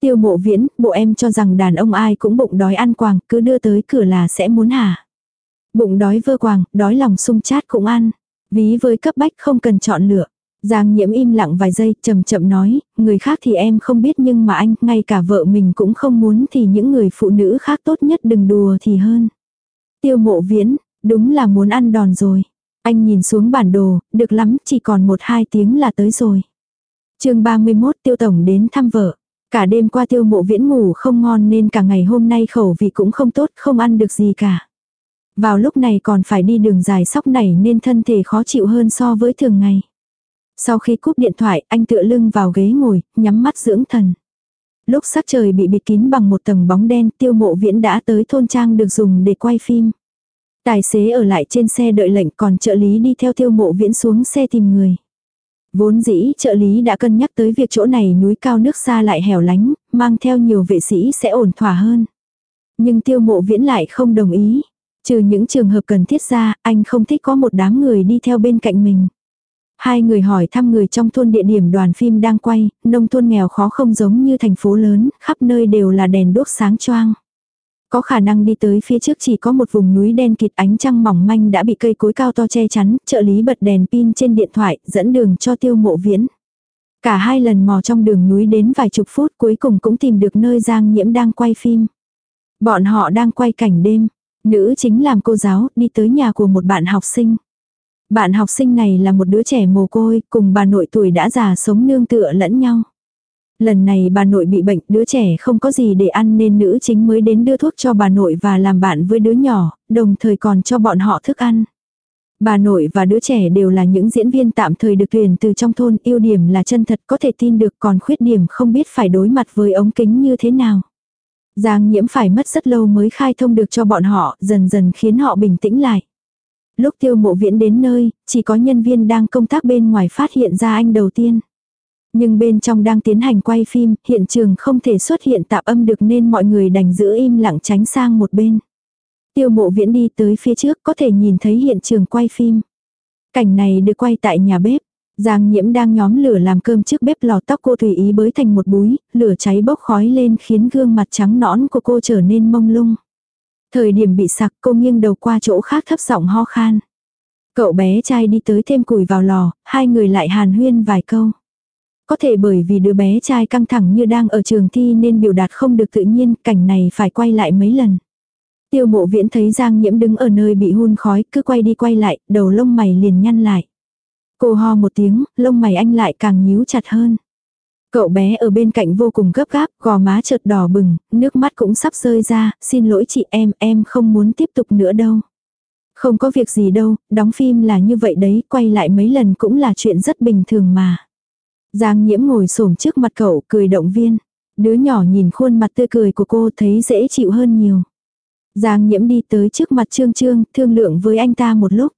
Tiêu mộ viễn, bộ em cho rằng đàn ông ai cũng bụng đói ăn quàng, cứ đưa tới cửa là sẽ muốn hả. Bụng đói vơ quàng, đói lòng sung chát cũng ăn. Ví với cấp bách không cần chọn lựa. Giang nhiễm im lặng vài giây, chậm chậm nói, người khác thì em không biết nhưng mà anh, ngay cả vợ mình cũng không muốn thì những người phụ nữ khác tốt nhất đừng đùa thì hơn. Tiêu mộ viễn, đúng là muốn ăn đòn rồi. Anh nhìn xuống bản đồ, được lắm, chỉ còn một hai tiếng là tới rồi. chương 31 tiêu tổng đến thăm vợ. Cả đêm qua tiêu mộ viễn ngủ không ngon nên cả ngày hôm nay khẩu vị cũng không tốt, không ăn được gì cả. Vào lúc này còn phải đi đường dài sóc này nên thân thể khó chịu hơn so với thường ngày. Sau khi cúp điện thoại, anh tựa lưng vào ghế ngồi, nhắm mắt dưỡng thần. Lúc sắc trời bị bịt kín bằng một tầng bóng đen, tiêu mộ viễn đã tới thôn trang được dùng để quay phim. Tài xế ở lại trên xe đợi lệnh còn trợ lý đi theo tiêu mộ viễn xuống xe tìm người. Vốn dĩ trợ lý đã cân nhắc tới việc chỗ này núi cao nước xa lại hẻo lánh, mang theo nhiều vệ sĩ sẽ ổn thỏa hơn. Nhưng tiêu mộ viễn lại không đồng ý. Trừ những trường hợp cần thiết ra, anh không thích có một đám người đi theo bên cạnh mình. Hai người hỏi thăm người trong thôn địa điểm đoàn phim đang quay, nông thôn nghèo khó không giống như thành phố lớn, khắp nơi đều là đèn đốt sáng choang. Có khả năng đi tới phía trước chỉ có một vùng núi đen kịt ánh trăng mỏng manh đã bị cây cối cao to che chắn, trợ lý bật đèn pin trên điện thoại, dẫn đường cho tiêu mộ viễn. Cả hai lần mò trong đường núi đến vài chục phút cuối cùng cũng tìm được nơi Giang Nhiễm đang quay phim. Bọn họ đang quay cảnh đêm. Nữ chính làm cô giáo, đi tới nhà của một bạn học sinh. Bạn học sinh này là một đứa trẻ mồ côi, cùng bà nội tuổi đã già sống nương tựa lẫn nhau. Lần này bà nội bị bệnh, đứa trẻ không có gì để ăn nên nữ chính mới đến đưa thuốc cho bà nội và làm bạn với đứa nhỏ, đồng thời còn cho bọn họ thức ăn. Bà nội và đứa trẻ đều là những diễn viên tạm thời được tuyển từ trong thôn, ưu điểm là chân thật có thể tin được còn khuyết điểm không biết phải đối mặt với ống kính như thế nào. Giang nhiễm phải mất rất lâu mới khai thông được cho bọn họ, dần dần khiến họ bình tĩnh lại. Lúc tiêu mộ viễn đến nơi, chỉ có nhân viên đang công tác bên ngoài phát hiện ra anh đầu tiên. Nhưng bên trong đang tiến hành quay phim, hiện trường không thể xuất hiện tạp âm được nên mọi người đành giữ im lặng tránh sang một bên. Tiêu mộ viễn đi tới phía trước có thể nhìn thấy hiện trường quay phim. Cảnh này được quay tại nhà bếp. Giang nhiễm đang nhóm lửa làm cơm trước bếp lò tóc cô tùy ý bới thành một búi, lửa cháy bốc khói lên khiến gương mặt trắng nõn của cô trở nên mông lung. Thời điểm bị sặc cô nghiêng đầu qua chỗ khác thấp giọng ho khan. Cậu bé trai đi tới thêm củi vào lò, hai người lại hàn huyên vài câu. Có thể bởi vì đứa bé trai căng thẳng như đang ở trường thi nên biểu đạt không được tự nhiên, cảnh này phải quay lại mấy lần. Tiêu mộ viễn thấy Giang nhiễm đứng ở nơi bị hun khói, cứ quay đi quay lại, đầu lông mày liền nhăn lại. Cô ho một tiếng, lông mày anh lại càng nhíu chặt hơn. Cậu bé ở bên cạnh vô cùng gấp gáp, gò má chợt đỏ bừng, nước mắt cũng sắp rơi ra, xin lỗi chị em, em không muốn tiếp tục nữa đâu. Không có việc gì đâu, đóng phim là như vậy đấy, quay lại mấy lần cũng là chuyện rất bình thường mà. Giang nhiễm ngồi xổm trước mặt cậu, cười động viên. Đứa nhỏ nhìn khuôn mặt tươi cười của cô thấy dễ chịu hơn nhiều. Giang nhiễm đi tới trước mặt Trương Trương, thương lượng với anh ta một lúc.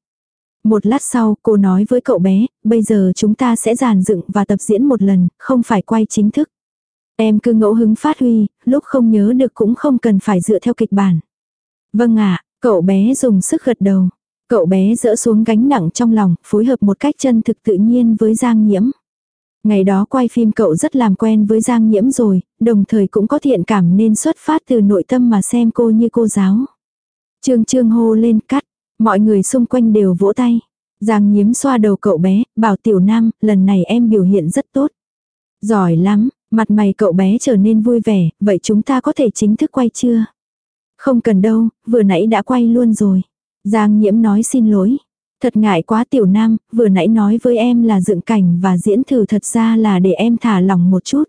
Một lát sau, cô nói với cậu bé, bây giờ chúng ta sẽ giàn dựng và tập diễn một lần, không phải quay chính thức. Em cứ ngẫu hứng phát huy, lúc không nhớ được cũng không cần phải dựa theo kịch bản. Vâng ạ, cậu bé dùng sức gật đầu. Cậu bé dỡ xuống gánh nặng trong lòng, phối hợp một cách chân thực tự nhiên với Giang Nhiễm. Ngày đó quay phim cậu rất làm quen với Giang Nhiễm rồi, đồng thời cũng có thiện cảm nên xuất phát từ nội tâm mà xem cô như cô giáo. Trương Trương hô lên cắt, mọi người xung quanh đều vỗ tay. Giang Nhiễm xoa đầu cậu bé, bảo tiểu nam, lần này em biểu hiện rất tốt. Giỏi lắm, mặt mày cậu bé trở nên vui vẻ, vậy chúng ta có thể chính thức quay chưa? Không cần đâu, vừa nãy đã quay luôn rồi. Giang Nhiễm nói xin lỗi. Thật ngại quá tiểu nam, vừa nãy nói với em là dựng cảnh và diễn thử thật ra là để em thả lòng một chút.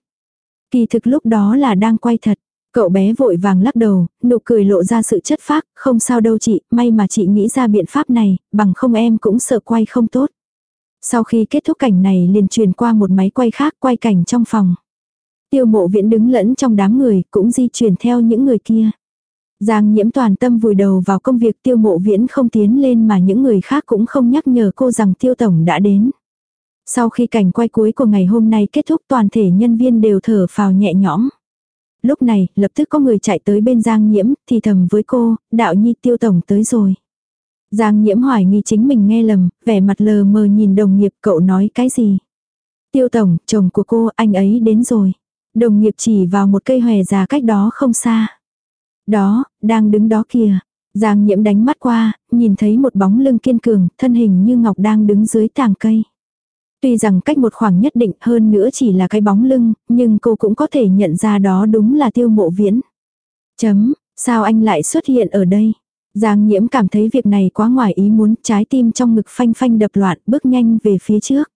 Kỳ thực lúc đó là đang quay thật. Cậu bé vội vàng lắc đầu, nụ cười lộ ra sự chất phác, không sao đâu chị, may mà chị nghĩ ra biện pháp này, bằng không em cũng sợ quay không tốt. Sau khi kết thúc cảnh này liền truyền qua một máy quay khác quay cảnh trong phòng. Tiêu mộ viễn đứng lẫn trong đám người, cũng di chuyển theo những người kia. Giang nhiễm toàn tâm vùi đầu vào công việc tiêu mộ viễn không tiến lên mà những người khác cũng không nhắc nhở cô rằng tiêu tổng đã đến. Sau khi cảnh quay cuối của ngày hôm nay kết thúc toàn thể nhân viên đều thở phào nhẹ nhõm. Lúc này, lập tức có người chạy tới bên Giang Nhiễm, thì thầm với cô, đạo nhi tiêu tổng tới rồi. Giang Nhiễm hoài nghi chính mình nghe lầm, vẻ mặt lờ mờ nhìn đồng nghiệp cậu nói cái gì. Tiêu tổng, chồng của cô, anh ấy đến rồi. Đồng nghiệp chỉ vào một cây hòe già cách đó không xa. Đó, đang đứng đó kìa. Giang nhiễm đánh mắt qua, nhìn thấy một bóng lưng kiên cường, thân hình như ngọc đang đứng dưới tàng cây. Tuy rằng cách một khoảng nhất định hơn nữa chỉ là cái bóng lưng, nhưng cô cũng có thể nhận ra đó đúng là tiêu mộ viễn. Chấm, sao anh lại xuất hiện ở đây? Giang nhiễm cảm thấy việc này quá ngoài ý muốn, trái tim trong ngực phanh phanh đập loạn, bước nhanh về phía trước.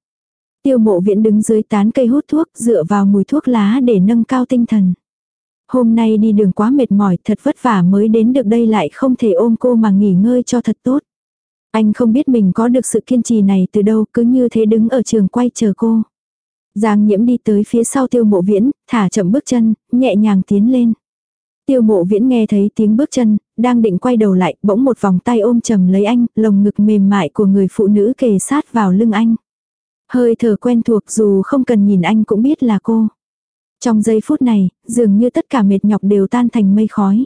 Tiêu mộ viễn đứng dưới tán cây hút thuốc, dựa vào mùi thuốc lá để nâng cao tinh thần. Hôm nay đi đường quá mệt mỏi, thật vất vả mới đến được đây lại không thể ôm cô mà nghỉ ngơi cho thật tốt. Anh không biết mình có được sự kiên trì này từ đâu, cứ như thế đứng ở trường quay chờ cô. Giang nhiễm đi tới phía sau tiêu mộ viễn, thả chậm bước chân, nhẹ nhàng tiến lên. Tiêu mộ viễn nghe thấy tiếng bước chân, đang định quay đầu lại, bỗng một vòng tay ôm chầm lấy anh, lồng ngực mềm mại của người phụ nữ kề sát vào lưng anh. Hơi thở quen thuộc dù không cần nhìn anh cũng biết là cô. Trong giây phút này, dường như tất cả mệt nhọc đều tan thành mây khói.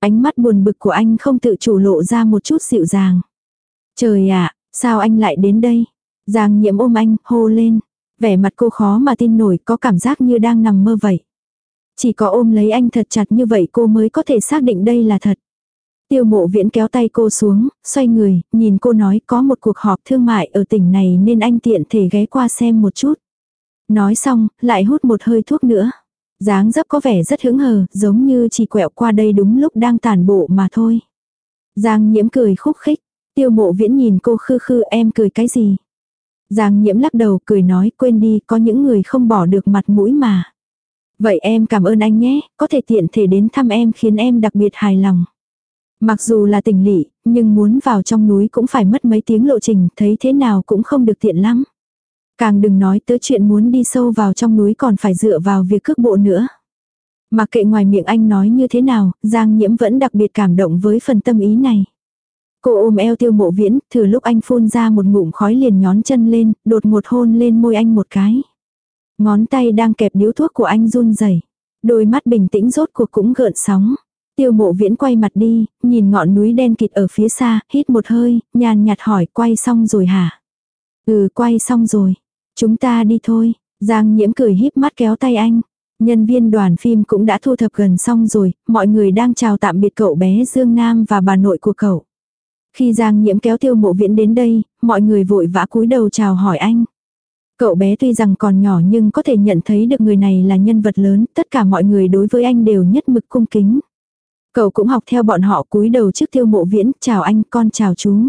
Ánh mắt buồn bực của anh không tự chủ lộ ra một chút dịu dàng. Trời ạ, sao anh lại đến đây? Giang nhiễm ôm anh, hô lên. Vẻ mặt cô khó mà tin nổi, có cảm giác như đang nằm mơ vậy. Chỉ có ôm lấy anh thật chặt như vậy cô mới có thể xác định đây là thật. Tiêu mộ viễn kéo tay cô xuống, xoay người, nhìn cô nói có một cuộc họp thương mại ở tỉnh này nên anh tiện thể ghé qua xem một chút. Nói xong, lại hút một hơi thuốc nữa. dáng dấp có vẻ rất hứng hờ, giống như chỉ quẹo qua đây đúng lúc đang tàn bộ mà thôi. Giang nhiễm cười khúc khích. Tiêu mộ viễn nhìn cô khư khư em cười cái gì. Giang nhiễm lắc đầu cười nói quên đi có những người không bỏ được mặt mũi mà. Vậy em cảm ơn anh nhé, có thể tiện thể đến thăm em khiến em đặc biệt hài lòng. Mặc dù là tỉnh lỵ, nhưng muốn vào trong núi cũng phải mất mấy tiếng lộ trình, thấy thế nào cũng không được tiện lắm. Càng đừng nói tới chuyện muốn đi sâu vào trong núi còn phải dựa vào việc cước bộ nữa. Mà kệ ngoài miệng anh nói như thế nào, Giang Nhiễm vẫn đặc biệt cảm động với phần tâm ý này. Cô ôm eo tiêu mộ viễn, thừa lúc anh phun ra một ngụm khói liền nhón chân lên, đột ngột hôn lên môi anh một cái. Ngón tay đang kẹp điếu thuốc của anh run rẩy Đôi mắt bình tĩnh rốt cuộc cũng gợn sóng. Tiêu mộ viễn quay mặt đi, nhìn ngọn núi đen kịt ở phía xa, hít một hơi, nhàn nhạt hỏi quay xong rồi hả? Ừ quay xong rồi. Chúng ta đi thôi. Giang nhiễm cười híp mắt kéo tay anh. Nhân viên đoàn phim cũng đã thu thập gần xong rồi, mọi người đang chào tạm biệt cậu bé Dương Nam và bà nội của cậu. Khi Giang nhiễm kéo tiêu mộ viễn đến đây, mọi người vội vã cúi đầu chào hỏi anh. Cậu bé tuy rằng còn nhỏ nhưng có thể nhận thấy được người này là nhân vật lớn, tất cả mọi người đối với anh đều nhất mực cung kính. Cậu cũng học theo bọn họ cúi đầu trước tiêu mộ viễn, chào anh, con chào chú.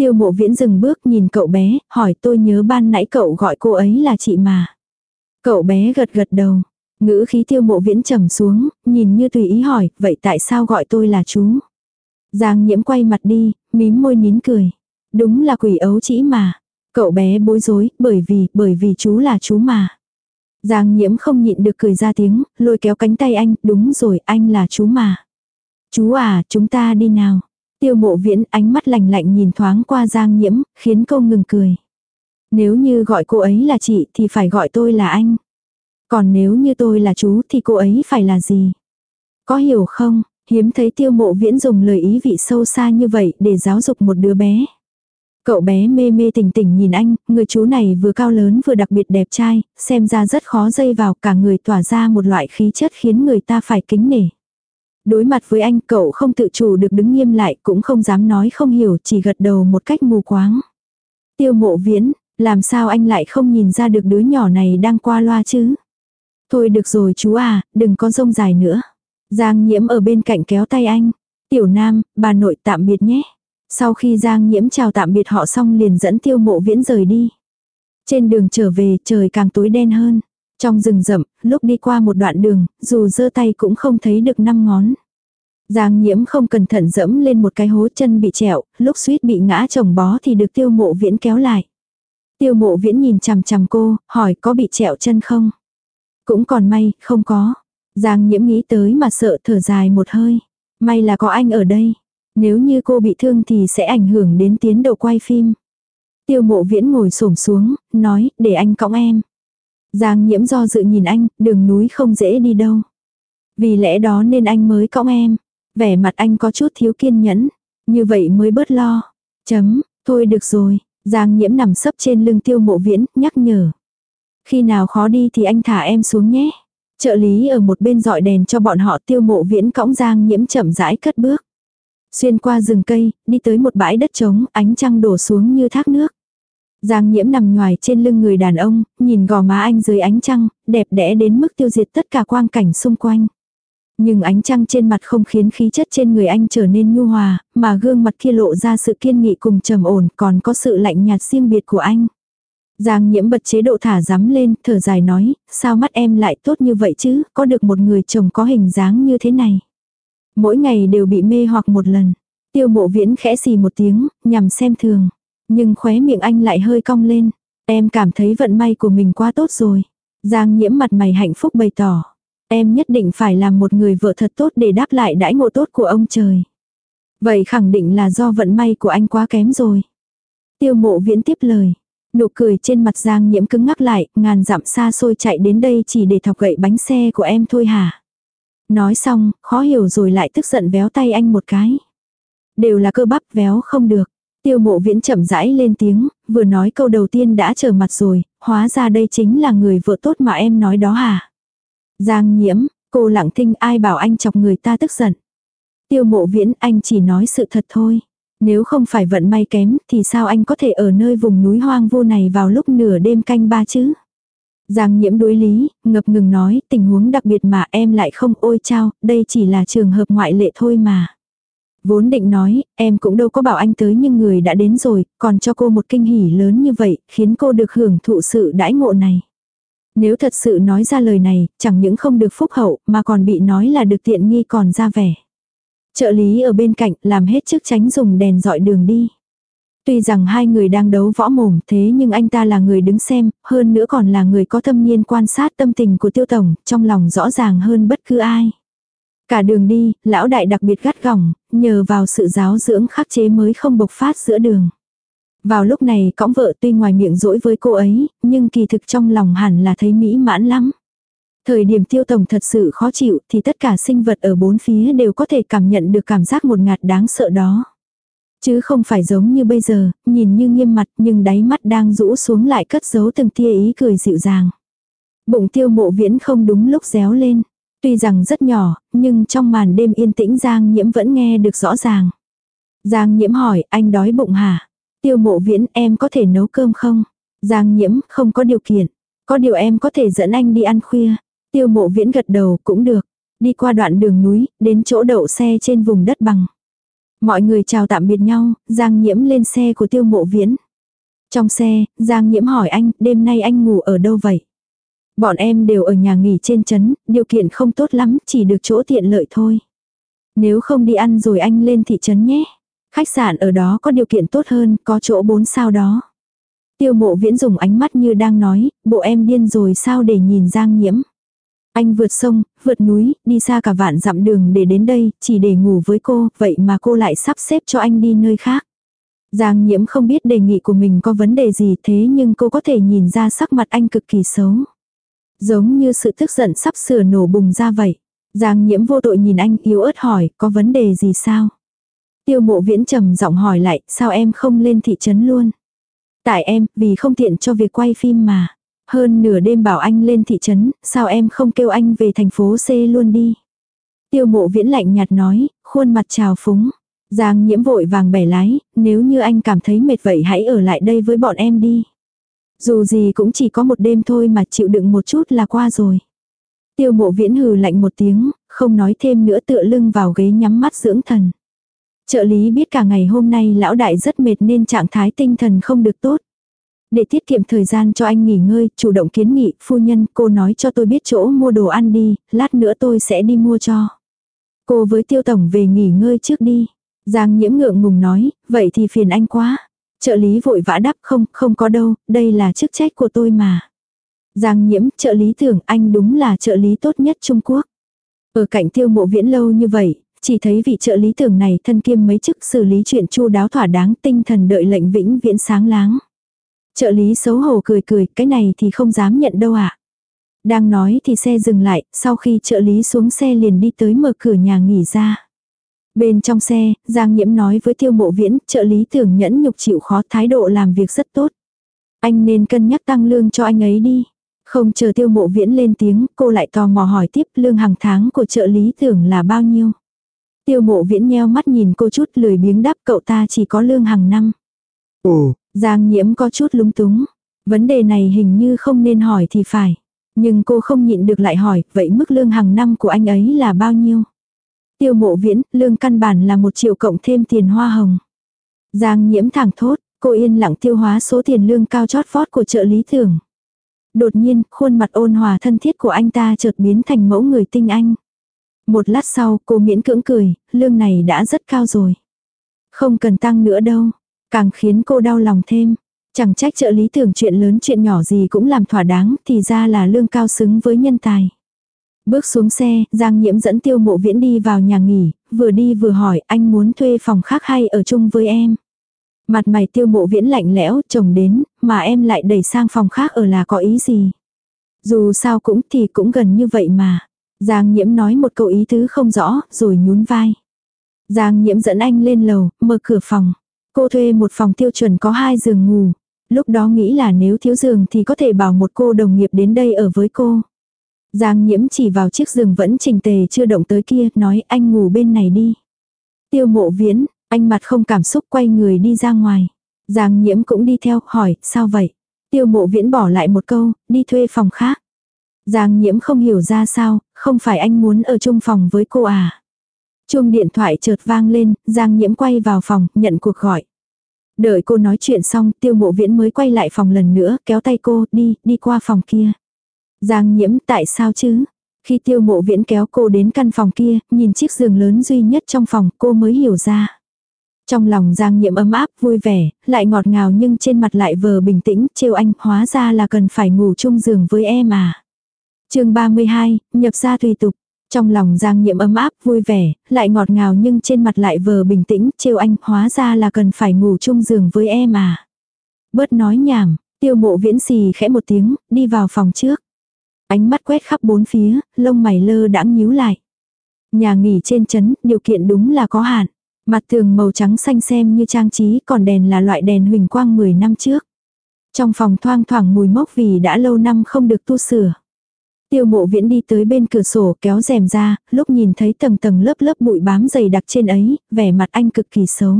Tiêu mộ viễn dừng bước nhìn cậu bé, hỏi tôi nhớ ban nãy cậu gọi cô ấy là chị mà. Cậu bé gật gật đầu. Ngữ khí tiêu mộ viễn trầm xuống, nhìn như tùy ý hỏi, vậy tại sao gọi tôi là chú? Giang nhiễm quay mặt đi, mím môi nín cười. Đúng là quỷ ấu chỉ mà. Cậu bé bối rối, bởi vì, bởi vì chú là chú mà. Giang nhiễm không nhịn được cười ra tiếng, lôi kéo cánh tay anh, đúng rồi, anh là chú mà. Chú à, chúng ta đi nào. Tiêu mộ viễn ánh mắt lạnh lạnh nhìn thoáng qua Giang nhiễm, khiến cô ngừng cười. Nếu như gọi cô ấy là chị thì phải gọi tôi là anh. Còn nếu như tôi là chú thì cô ấy phải là gì? Có hiểu không? Hiếm thấy tiêu mộ viễn dùng lời ý vị sâu xa như vậy để giáo dục một đứa bé. Cậu bé mê mê tỉnh tỉnh nhìn anh, người chú này vừa cao lớn vừa đặc biệt đẹp trai, xem ra rất khó dây vào cả người tỏa ra một loại khí chất khiến người ta phải kính nể. Đối mặt với anh cậu không tự chủ được đứng nghiêm lại cũng không dám nói không hiểu chỉ gật đầu một cách mù quáng. Tiêu mộ viễn, làm sao anh lại không nhìn ra được đứa nhỏ này đang qua loa chứ? Thôi được rồi chú à, đừng có rông dài nữa. Giang nhiễm ở bên cạnh kéo tay anh. Tiểu Nam, bà nội tạm biệt nhé. Sau khi Giang nhiễm chào tạm biệt họ xong liền dẫn tiêu mộ viễn rời đi. Trên đường trở về trời càng tối đen hơn. Trong rừng rậm, lúc đi qua một đoạn đường, dù giơ tay cũng không thấy được năm ngón. Giang nhiễm không cẩn thận dẫm lên một cái hố chân bị trẹo, lúc suýt bị ngã chồng bó thì được tiêu mộ viễn kéo lại. Tiêu mộ viễn nhìn chằm chằm cô, hỏi có bị trẹo chân không? Cũng còn may, không có. Giang nhiễm nghĩ tới mà sợ thở dài một hơi. May là có anh ở đây. Nếu như cô bị thương thì sẽ ảnh hưởng đến tiến độ quay phim. Tiêu mộ viễn ngồi xổm xuống, nói, để anh cõng em. Giang nhiễm do dự nhìn anh, đường núi không dễ đi đâu. Vì lẽ đó nên anh mới cõng em. Vẻ mặt anh có chút thiếu kiên nhẫn. Như vậy mới bớt lo. Chấm, thôi được rồi. Giang nhiễm nằm sấp trên lưng tiêu mộ viễn, nhắc nhở. Khi nào khó đi thì anh thả em xuống nhé. Trợ lý ở một bên dọi đèn cho bọn họ tiêu mộ viễn cõng Giang nhiễm chậm rãi cất bước. Xuyên qua rừng cây, đi tới một bãi đất trống, ánh trăng đổ xuống như thác nước. Giang nhiễm nằm ngoài trên lưng người đàn ông, nhìn gò má anh dưới ánh trăng, đẹp đẽ đến mức tiêu diệt tất cả quang cảnh xung quanh. Nhưng ánh trăng trên mặt không khiến khí chất trên người anh trở nên nhu hòa, mà gương mặt kia lộ ra sự kiên nghị cùng trầm ổn còn có sự lạnh nhạt riêng biệt của anh. Giang nhiễm bật chế độ thả rắm lên, thở dài nói, sao mắt em lại tốt như vậy chứ, có được một người chồng có hình dáng như thế này. Mỗi ngày đều bị mê hoặc một lần. Tiêu mộ viễn khẽ xì một tiếng, nhằm xem thường. Nhưng khóe miệng anh lại hơi cong lên. Em cảm thấy vận may của mình quá tốt rồi. Giang nhiễm mặt mày hạnh phúc bày tỏ. Em nhất định phải làm một người vợ thật tốt để đáp lại đãi ngộ tốt của ông trời. Vậy khẳng định là do vận may của anh quá kém rồi. Tiêu mộ viễn tiếp lời. Nụ cười trên mặt Giang nhiễm cứng ngắc lại, ngàn dặm xa xôi chạy đến đây chỉ để thọc gậy bánh xe của em thôi hả? Nói xong, khó hiểu rồi lại tức giận véo tay anh một cái. Đều là cơ bắp véo không được. Tiêu mộ viễn chậm rãi lên tiếng, vừa nói câu đầu tiên đã trở mặt rồi, hóa ra đây chính là người vợ tốt mà em nói đó hả? Giang nhiễm, cô lặng thinh ai bảo anh chọc người ta tức giận. Tiêu mộ viễn anh chỉ nói sự thật thôi. Nếu không phải vận may kém thì sao anh có thể ở nơi vùng núi hoang vô này vào lúc nửa đêm canh ba chứ? Giang nhiễm đối lý, ngập ngừng nói, tình huống đặc biệt mà em lại không ôi trao, đây chỉ là trường hợp ngoại lệ thôi mà. Vốn định nói, em cũng đâu có bảo anh tới nhưng người đã đến rồi, còn cho cô một kinh hỉ lớn như vậy, khiến cô được hưởng thụ sự đãi ngộ này. Nếu thật sự nói ra lời này, chẳng những không được phúc hậu, mà còn bị nói là được tiện nghi còn ra vẻ. Trợ lý ở bên cạnh làm hết chức tránh dùng đèn dọi đường đi. Tuy rằng hai người đang đấu võ mồm thế nhưng anh ta là người đứng xem, hơn nữa còn là người có thâm niên quan sát tâm tình của tiêu tổng, trong lòng rõ ràng hơn bất cứ ai. Cả đường đi, lão đại đặc biệt gắt gỏng, nhờ vào sự giáo dưỡng khắc chế mới không bộc phát giữa đường. Vào lúc này cõng vợ tuy ngoài miệng dỗi với cô ấy, nhưng kỳ thực trong lòng hẳn là thấy mỹ mãn lắm. Thời điểm tiêu tổng thật sự khó chịu thì tất cả sinh vật ở bốn phía đều có thể cảm nhận được cảm giác một ngạt đáng sợ đó. Chứ không phải giống như bây giờ, nhìn như nghiêm mặt nhưng đáy mắt đang rũ xuống lại cất giấu từng tia ý cười dịu dàng. Bụng tiêu mộ viễn không đúng lúc réo lên. Tuy rằng rất nhỏ, nhưng trong màn đêm yên tĩnh Giang Nhiễm vẫn nghe được rõ ràng. Giang Nhiễm hỏi, anh đói bụng hả? Tiêu mộ viễn, em có thể nấu cơm không? Giang Nhiễm, không có điều kiện. Có điều em có thể dẫn anh đi ăn khuya. Tiêu mộ viễn gật đầu, cũng được. Đi qua đoạn đường núi, đến chỗ đậu xe trên vùng đất bằng. Mọi người chào tạm biệt nhau, Giang Nhiễm lên xe của tiêu mộ viễn. Trong xe, Giang Nhiễm hỏi anh, đêm nay anh ngủ ở đâu vậy? Bọn em đều ở nhà nghỉ trên trấn, điều kiện không tốt lắm, chỉ được chỗ tiện lợi thôi. Nếu không đi ăn rồi anh lên thị trấn nhé. Khách sạn ở đó có điều kiện tốt hơn, có chỗ 4 sao đó. Tiêu mộ viễn dùng ánh mắt như đang nói, bộ em điên rồi sao để nhìn Giang nhiễm. Anh vượt sông, vượt núi, đi xa cả vạn dặm đường để đến đây, chỉ để ngủ với cô, vậy mà cô lại sắp xếp cho anh đi nơi khác. Giang nhiễm không biết đề nghị của mình có vấn đề gì thế nhưng cô có thể nhìn ra sắc mặt anh cực kỳ xấu. Giống như sự tức giận sắp sửa nổ bùng ra vậy. Giang nhiễm vô tội nhìn anh yếu ớt hỏi, có vấn đề gì sao? Tiêu mộ viễn trầm giọng hỏi lại, sao em không lên thị trấn luôn? Tại em, vì không tiện cho việc quay phim mà. Hơn nửa đêm bảo anh lên thị trấn, sao em không kêu anh về thành phố C luôn đi? Tiêu mộ viễn lạnh nhạt nói, khuôn mặt trào phúng. Giang nhiễm vội vàng bẻ lái, nếu như anh cảm thấy mệt vậy hãy ở lại đây với bọn em đi. Dù gì cũng chỉ có một đêm thôi mà chịu đựng một chút là qua rồi. Tiêu mộ viễn hừ lạnh một tiếng, không nói thêm nữa tựa lưng vào ghế nhắm mắt dưỡng thần. Trợ lý biết cả ngày hôm nay lão đại rất mệt nên trạng thái tinh thần không được tốt. Để tiết kiệm thời gian cho anh nghỉ ngơi, chủ động kiến nghị, phu nhân, cô nói cho tôi biết chỗ mua đồ ăn đi, lát nữa tôi sẽ đi mua cho. Cô với tiêu tổng về nghỉ ngơi trước đi. Giang nhiễm ngượng ngùng nói, vậy thì phiền anh quá. Trợ lý vội vã đáp không, không có đâu, đây là chức trách của tôi mà. Giang nhiễm, trợ lý tưởng anh đúng là trợ lý tốt nhất Trung Quốc. Ở cạnh tiêu mộ viễn lâu như vậy, chỉ thấy vị trợ lý tưởng này thân kiêm mấy chức xử lý chuyện chu đáo thỏa đáng tinh thần đợi lệnh vĩnh viễn sáng láng. Trợ lý xấu hổ cười cười, cái này thì không dám nhận đâu ạ. À. Đang nói thì xe dừng lại, sau khi trợ lý xuống xe liền đi tới mở cửa nhà nghỉ ra. Bên trong xe, Giang Nhiễm nói với tiêu mộ viễn, trợ lý tưởng nhẫn nhục chịu khó thái độ làm việc rất tốt. Anh nên cân nhắc tăng lương cho anh ấy đi. Không chờ tiêu mộ viễn lên tiếng, cô lại tò mò hỏi tiếp lương hàng tháng của trợ lý tưởng là bao nhiêu. Tiêu mộ viễn nheo mắt nhìn cô chút lười biếng đáp cậu ta chỉ có lương hàng năm. Ồ, Giang nhiễm có chút lúng túng. Vấn đề này hình như không nên hỏi thì phải. Nhưng cô không nhịn được lại hỏi, vậy mức lương hàng năm của anh ấy là bao nhiêu? Tiêu mộ viễn, lương căn bản là một triệu cộng thêm tiền hoa hồng. Giang nhiễm thẳng thốt, cô yên lặng tiêu hóa số tiền lương cao chót vót của trợ lý thưởng. Đột nhiên, khuôn mặt ôn hòa thân thiết của anh ta chợt biến thành mẫu người tinh anh. Một lát sau, cô miễn cưỡng cười, lương này đã rất cao rồi. Không cần tăng nữa đâu. Càng khiến cô đau lòng thêm. Chẳng trách trợ lý tưởng chuyện lớn chuyện nhỏ gì cũng làm thỏa đáng, thì ra là lương cao xứng với nhân tài. Bước xuống xe, Giang Nhiễm dẫn tiêu mộ viễn đi vào nhà nghỉ, vừa đi vừa hỏi anh muốn thuê phòng khác hay ở chung với em. Mặt mày tiêu mộ viễn lạnh lẽo, chồng đến, mà em lại đẩy sang phòng khác ở là có ý gì. Dù sao cũng thì cũng gần như vậy mà. Giang Nhiễm nói một câu ý tứ không rõ, rồi nhún vai. Giang Nhiễm dẫn anh lên lầu, mở cửa phòng. Cô thuê một phòng tiêu chuẩn có hai giường ngủ. Lúc đó nghĩ là nếu thiếu giường thì có thể bảo một cô đồng nghiệp đến đây ở với cô. Giang nhiễm chỉ vào chiếc giường vẫn trình tề chưa động tới kia, nói anh ngủ bên này đi. Tiêu mộ viễn, anh mặt không cảm xúc quay người đi ra ngoài. Giang nhiễm cũng đi theo, hỏi, sao vậy? Tiêu mộ viễn bỏ lại một câu, đi thuê phòng khác. Giang nhiễm không hiểu ra sao, không phải anh muốn ở chung phòng với cô à? Chuông điện thoại chợt vang lên, Giang nhiễm quay vào phòng, nhận cuộc gọi. Đợi cô nói chuyện xong, tiêu mộ viễn mới quay lại phòng lần nữa, kéo tay cô, đi, đi qua phòng kia. Giang nhiễm, tại sao chứ? Khi tiêu mộ viễn kéo cô đến căn phòng kia, nhìn chiếc giường lớn duy nhất trong phòng, cô mới hiểu ra. Trong lòng Giang nhiễm ấm áp, vui vẻ, lại ngọt ngào nhưng trên mặt lại vờ bình tĩnh, trêu anh, hóa ra là cần phải ngủ chung giường với em à. chương 32, nhập ra tùy tục. Trong lòng Giang nhiễm ấm áp, vui vẻ, lại ngọt ngào nhưng trên mặt lại vờ bình tĩnh, trêu anh, hóa ra là cần phải ngủ chung giường với em à. Bớt nói nhảm, tiêu mộ viễn xì khẽ một tiếng, đi vào phòng trước. Ánh mắt quét khắp bốn phía, lông mày lơ đãng nhíu lại. Nhà nghỉ trên chấn, điều kiện đúng là có hạn. Mặt tường màu trắng xanh xem như trang trí, còn đèn là loại đèn huỳnh quang 10 năm trước. Trong phòng thoang thoảng mùi mốc vì đã lâu năm không được tu sửa. Tiêu mộ viễn đi tới bên cửa sổ kéo rèm ra, lúc nhìn thấy tầng tầng lớp lớp bụi bám dày đặc trên ấy, vẻ mặt anh cực kỳ xấu.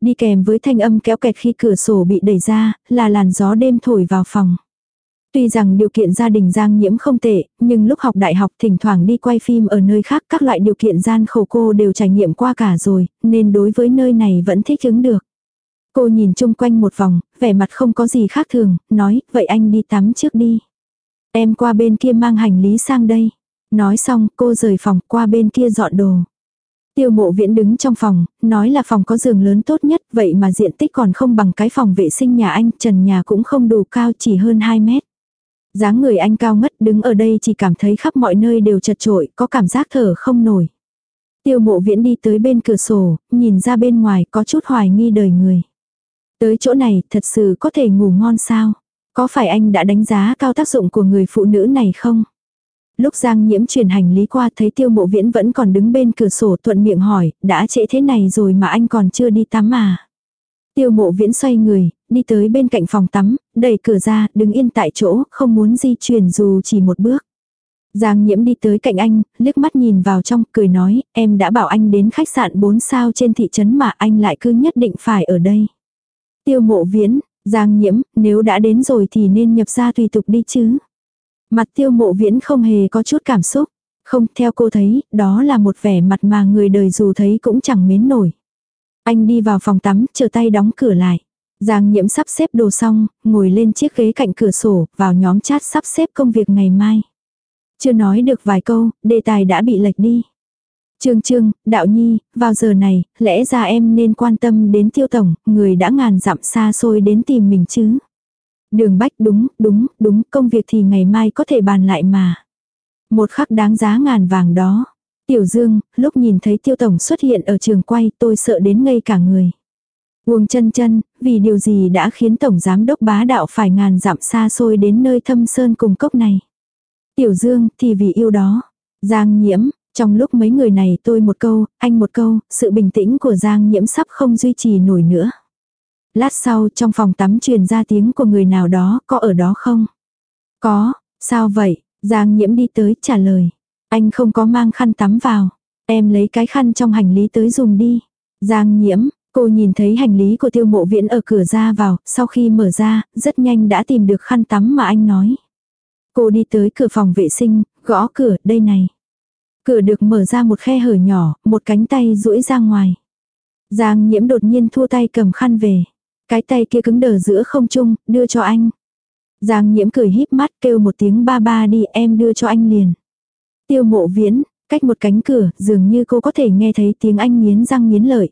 Đi kèm với thanh âm kéo kẹt khi cửa sổ bị đẩy ra, là làn gió đêm thổi vào phòng. Tuy rằng điều kiện gia đình Giang Nhiễm không tệ, nhưng lúc học đại học thỉnh thoảng đi quay phim ở nơi khác các loại điều kiện gian khổ cô đều trải nghiệm qua cả rồi, nên đối với nơi này vẫn thích ứng được. Cô nhìn chung quanh một vòng, vẻ mặt không có gì khác thường, nói, vậy anh đi tắm trước đi. Em qua bên kia mang hành lý sang đây. Nói xong cô rời phòng qua bên kia dọn đồ. Tiêu mộ viễn đứng trong phòng, nói là phòng có giường lớn tốt nhất, vậy mà diện tích còn không bằng cái phòng vệ sinh nhà anh, trần nhà cũng không đủ cao chỉ hơn 2 mét dáng người anh cao ngất đứng ở đây chỉ cảm thấy khắp mọi nơi đều chật trội, có cảm giác thở không nổi. Tiêu mộ viễn đi tới bên cửa sổ, nhìn ra bên ngoài có chút hoài nghi đời người. Tới chỗ này thật sự có thể ngủ ngon sao? Có phải anh đã đánh giá cao tác dụng của người phụ nữ này không? Lúc Giang Nhiễm truyền hành lý qua thấy tiêu mộ viễn vẫn còn đứng bên cửa sổ thuận miệng hỏi, đã trễ thế này rồi mà anh còn chưa đi tắm à? Tiêu mộ viễn xoay người, đi tới bên cạnh phòng tắm, đẩy cửa ra, đứng yên tại chỗ, không muốn di chuyển dù chỉ một bước. Giang nhiễm đi tới cạnh anh, liếc mắt nhìn vào trong, cười nói, em đã bảo anh đến khách sạn 4 sao trên thị trấn mà anh lại cứ nhất định phải ở đây. Tiêu mộ viễn, Giang nhiễm, nếu đã đến rồi thì nên nhập ra tùy tục đi chứ. Mặt tiêu mộ viễn không hề có chút cảm xúc. Không, theo cô thấy, đó là một vẻ mặt mà người đời dù thấy cũng chẳng mến nổi. Anh đi vào phòng tắm, chờ tay đóng cửa lại. Giang nhiễm sắp xếp đồ xong, ngồi lên chiếc ghế cạnh cửa sổ, vào nhóm chat sắp xếp công việc ngày mai. Chưa nói được vài câu, đề tài đã bị lệch đi. Trương Trương, Đạo Nhi, vào giờ này, lẽ ra em nên quan tâm đến tiêu tổng, người đã ngàn dặm xa xôi đến tìm mình chứ. Đường bách đúng, đúng, đúng, công việc thì ngày mai có thể bàn lại mà. Một khắc đáng giá ngàn vàng đó. Tiểu Dương, lúc nhìn thấy tiêu tổng xuất hiện ở trường quay tôi sợ đến ngây cả người. Uông chân chân, vì điều gì đã khiến tổng giám đốc bá đạo phải ngàn dặm xa xôi đến nơi thâm sơn cùng cốc này. Tiểu Dương thì vì yêu đó. Giang nhiễm, trong lúc mấy người này tôi một câu, anh một câu, sự bình tĩnh của Giang nhiễm sắp không duy trì nổi nữa. Lát sau trong phòng tắm truyền ra tiếng của người nào đó, có ở đó không? Có, sao vậy? Giang nhiễm đi tới trả lời. Anh không có mang khăn tắm vào. Em lấy cái khăn trong hành lý tới dùng đi. Giang nhiễm, cô nhìn thấy hành lý của tiêu mộ viễn ở cửa ra vào, sau khi mở ra, rất nhanh đã tìm được khăn tắm mà anh nói. Cô đi tới cửa phòng vệ sinh, gõ cửa, đây này. Cửa được mở ra một khe hở nhỏ, một cánh tay duỗi ra ngoài. Giang nhiễm đột nhiên thua tay cầm khăn về. Cái tay kia cứng đờ giữa không trung, đưa cho anh. Giang nhiễm cười híp mắt kêu một tiếng ba ba đi em đưa cho anh liền. Tiêu mộ viễn, cách một cánh cửa, dường như cô có thể nghe thấy tiếng anh nghiến răng nghiến lợi.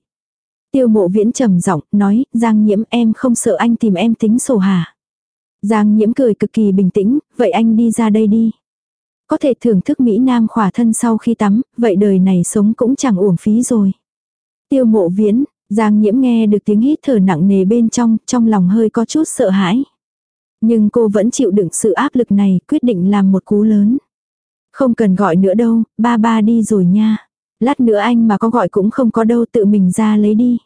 Tiêu mộ viễn trầm giọng nói, Giang nhiễm em không sợ anh tìm em tính sổ hả. Giang nhiễm cười cực kỳ bình tĩnh, vậy anh đi ra đây đi. Có thể thưởng thức Mỹ Nam khỏa thân sau khi tắm, vậy đời này sống cũng chẳng uổng phí rồi. Tiêu mộ viễn, Giang nhiễm nghe được tiếng hít thở nặng nề bên trong, trong lòng hơi có chút sợ hãi. Nhưng cô vẫn chịu đựng sự áp lực này, quyết định làm một cú lớn. Không cần gọi nữa đâu, ba ba đi rồi nha. Lát nữa anh mà có gọi cũng không có đâu tự mình ra lấy đi.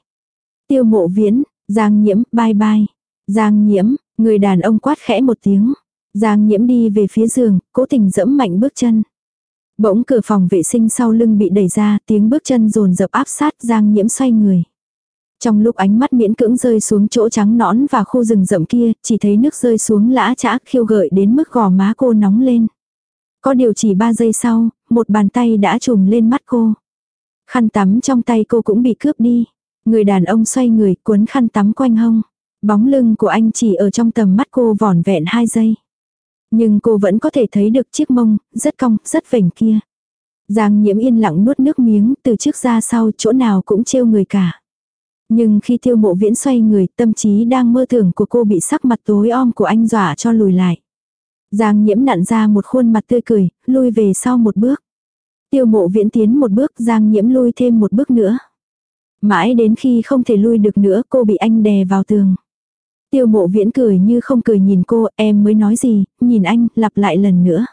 Tiêu mộ viễn, Giang nhiễm, bye bye. Giang nhiễm, người đàn ông quát khẽ một tiếng. Giang nhiễm đi về phía giường, cố tình dẫm mạnh bước chân. Bỗng cửa phòng vệ sinh sau lưng bị đẩy ra, tiếng bước chân rồn rập áp sát Giang nhiễm xoay người. Trong lúc ánh mắt miễn cưỡng rơi xuống chỗ trắng nõn và khu rừng rậm kia, chỉ thấy nước rơi xuống lã chã khiêu gợi đến mức gò má cô nóng lên. Có điều chỉ ba giây sau, một bàn tay đã trùm lên mắt cô. Khăn tắm trong tay cô cũng bị cướp đi. Người đàn ông xoay người cuốn khăn tắm quanh hông. Bóng lưng của anh chỉ ở trong tầm mắt cô vỏn vẹn hai giây. Nhưng cô vẫn có thể thấy được chiếc mông, rất cong, rất vểnh kia. Giang nhiễm yên lặng nuốt nước miếng, từ trước ra sau chỗ nào cũng trêu người cả. Nhưng khi tiêu mộ viễn xoay người, tâm trí đang mơ tưởng của cô bị sắc mặt tối om của anh dọa cho lùi lại. Giang nhiễm nặn ra một khuôn mặt tươi cười, lui về sau một bước. Tiêu mộ viễn tiến một bước, Giang nhiễm lui thêm một bước nữa. Mãi đến khi không thể lui được nữa cô bị anh đè vào tường. Tiêu mộ viễn cười như không cười nhìn cô, em mới nói gì, nhìn anh, lặp lại lần nữa.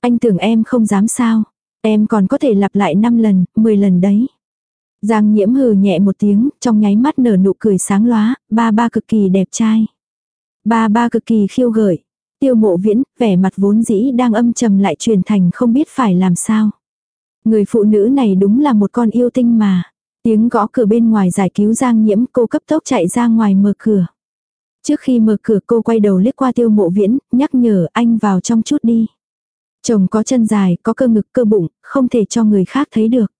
Anh tưởng em không dám sao, em còn có thể lặp lại 5 lần, 10 lần đấy. Giang nhiễm hừ nhẹ một tiếng, trong nháy mắt nở nụ cười sáng lóa, ba ba cực kỳ đẹp trai. Ba ba cực kỳ khiêu gợi. Tiêu mộ viễn, vẻ mặt vốn dĩ đang âm trầm lại truyền thành không biết phải làm sao. Người phụ nữ này đúng là một con yêu tinh mà. Tiếng gõ cửa bên ngoài giải cứu Giang nhiễm cô cấp tốc chạy ra ngoài mở cửa. Trước khi mở cửa cô quay đầu liếc qua tiêu mộ viễn, nhắc nhở anh vào trong chút đi. Chồng có chân dài, có cơ ngực cơ bụng, không thể cho người khác thấy được.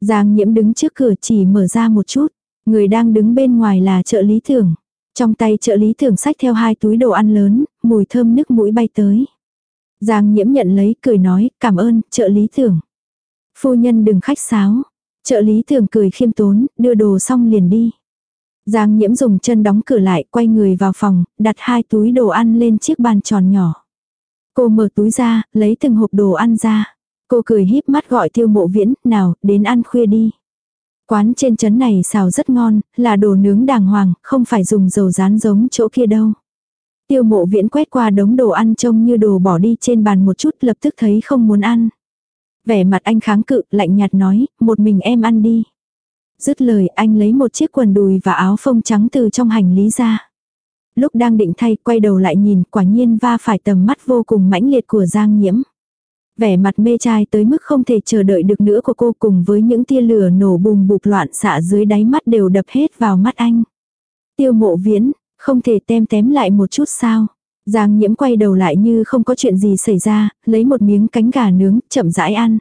Giang nhiễm đứng trước cửa chỉ mở ra một chút. Người đang đứng bên ngoài là trợ lý thưởng. Trong tay trợ lý thưởng sách theo hai túi đồ ăn lớn, mùi thơm nước mũi bay tới. Giang nhiễm nhận lấy cười nói cảm ơn, trợ lý thưởng Phu nhân đừng khách sáo. Trợ lý thường cười khiêm tốn, đưa đồ xong liền đi. Giang nhiễm dùng chân đóng cửa lại, quay người vào phòng, đặt hai túi đồ ăn lên chiếc bàn tròn nhỏ. Cô mở túi ra, lấy từng hộp đồ ăn ra. Cô cười híp mắt gọi tiêu mộ viễn, nào, đến ăn khuya đi. Quán trên trấn này xào rất ngon, là đồ nướng đàng hoàng, không phải dùng dầu rán giống chỗ kia đâu. Tiêu mộ viễn quét qua đống đồ ăn trông như đồ bỏ đi trên bàn một chút lập tức thấy không muốn ăn. Vẻ mặt anh kháng cự, lạnh nhạt nói, một mình em ăn đi. Dứt lời anh lấy một chiếc quần đùi và áo phông trắng từ trong hành lý ra. Lúc đang định thay, quay đầu lại nhìn, quả nhiên va phải tầm mắt vô cùng mãnh liệt của Giang Nhiễm. Vẻ mặt mê trai tới mức không thể chờ đợi được nữa của cô cùng với những tia lửa nổ bùng bục loạn xạ dưới đáy mắt đều đập hết vào mắt anh. Tiêu mộ viễn, không thể tem tém lại một chút sao. Giang nhiễm quay đầu lại như không có chuyện gì xảy ra, lấy một miếng cánh gà nướng, chậm rãi ăn.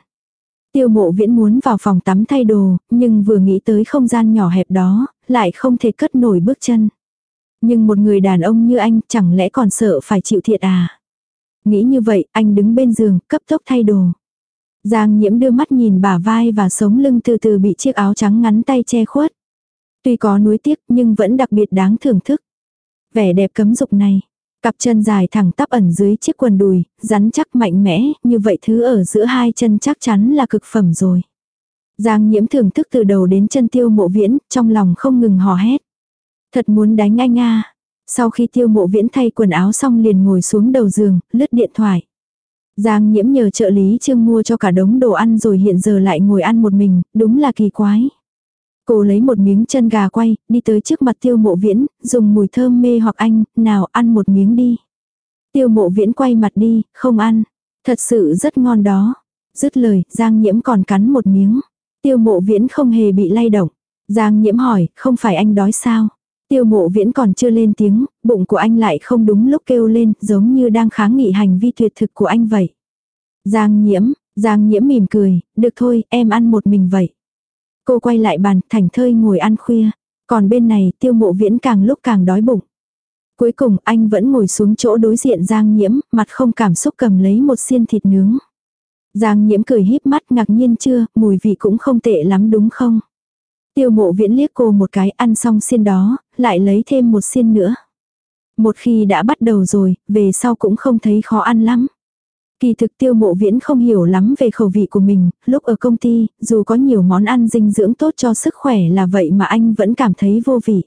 Tiêu mộ viễn muốn vào phòng tắm thay đồ, nhưng vừa nghĩ tới không gian nhỏ hẹp đó, lại không thể cất nổi bước chân. Nhưng một người đàn ông như anh chẳng lẽ còn sợ phải chịu thiệt à? Nghĩ như vậy, anh đứng bên giường, cấp tốc thay đồ. Giang nhiễm đưa mắt nhìn bả vai và sống lưng từ từ bị chiếc áo trắng ngắn tay che khuất. Tuy có nuối tiếc nhưng vẫn đặc biệt đáng thưởng thức. Vẻ đẹp cấm dục này. Cặp chân dài thẳng tắp ẩn dưới chiếc quần đùi, rắn chắc mạnh mẽ, như vậy thứ ở giữa hai chân chắc chắn là cực phẩm rồi. Giang nhiễm thưởng thức từ đầu đến chân tiêu mộ viễn, trong lòng không ngừng hò hét. Thật muốn đánh anh a Sau khi tiêu mộ viễn thay quần áo xong liền ngồi xuống đầu giường, lướt điện thoại. Giang nhiễm nhờ trợ lý trương mua cho cả đống đồ ăn rồi hiện giờ lại ngồi ăn một mình, đúng là kỳ quái. Cô lấy một miếng chân gà quay, đi tới trước mặt tiêu mộ viễn, dùng mùi thơm mê hoặc anh, nào ăn một miếng đi. Tiêu mộ viễn quay mặt đi, không ăn. Thật sự rất ngon đó. Dứt lời, Giang nhiễm còn cắn một miếng. Tiêu mộ viễn không hề bị lay động. Giang nhiễm hỏi, không phải anh đói sao? Tiêu mộ viễn còn chưa lên tiếng, bụng của anh lại không đúng lúc kêu lên, giống như đang kháng nghị hành vi tuyệt thực của anh vậy. Giang nhiễm, Giang nhiễm mỉm cười, được thôi, em ăn một mình vậy. Cô quay lại bàn, thành thơi ngồi ăn khuya. Còn bên này, tiêu mộ viễn càng lúc càng đói bụng. Cuối cùng, anh vẫn ngồi xuống chỗ đối diện Giang nhiễm, mặt không cảm xúc cầm lấy một xiên thịt nướng. Giang nhiễm cười híp mắt ngạc nhiên chưa, mùi vị cũng không tệ lắm đúng không? Tiêu mộ viễn liếc cô một cái ăn xong xiên đó, lại lấy thêm một xiên nữa. Một khi đã bắt đầu rồi, về sau cũng không thấy khó ăn lắm. Kỳ thực tiêu mộ viễn không hiểu lắm về khẩu vị của mình, lúc ở công ty, dù có nhiều món ăn dinh dưỡng tốt cho sức khỏe là vậy mà anh vẫn cảm thấy vô vị.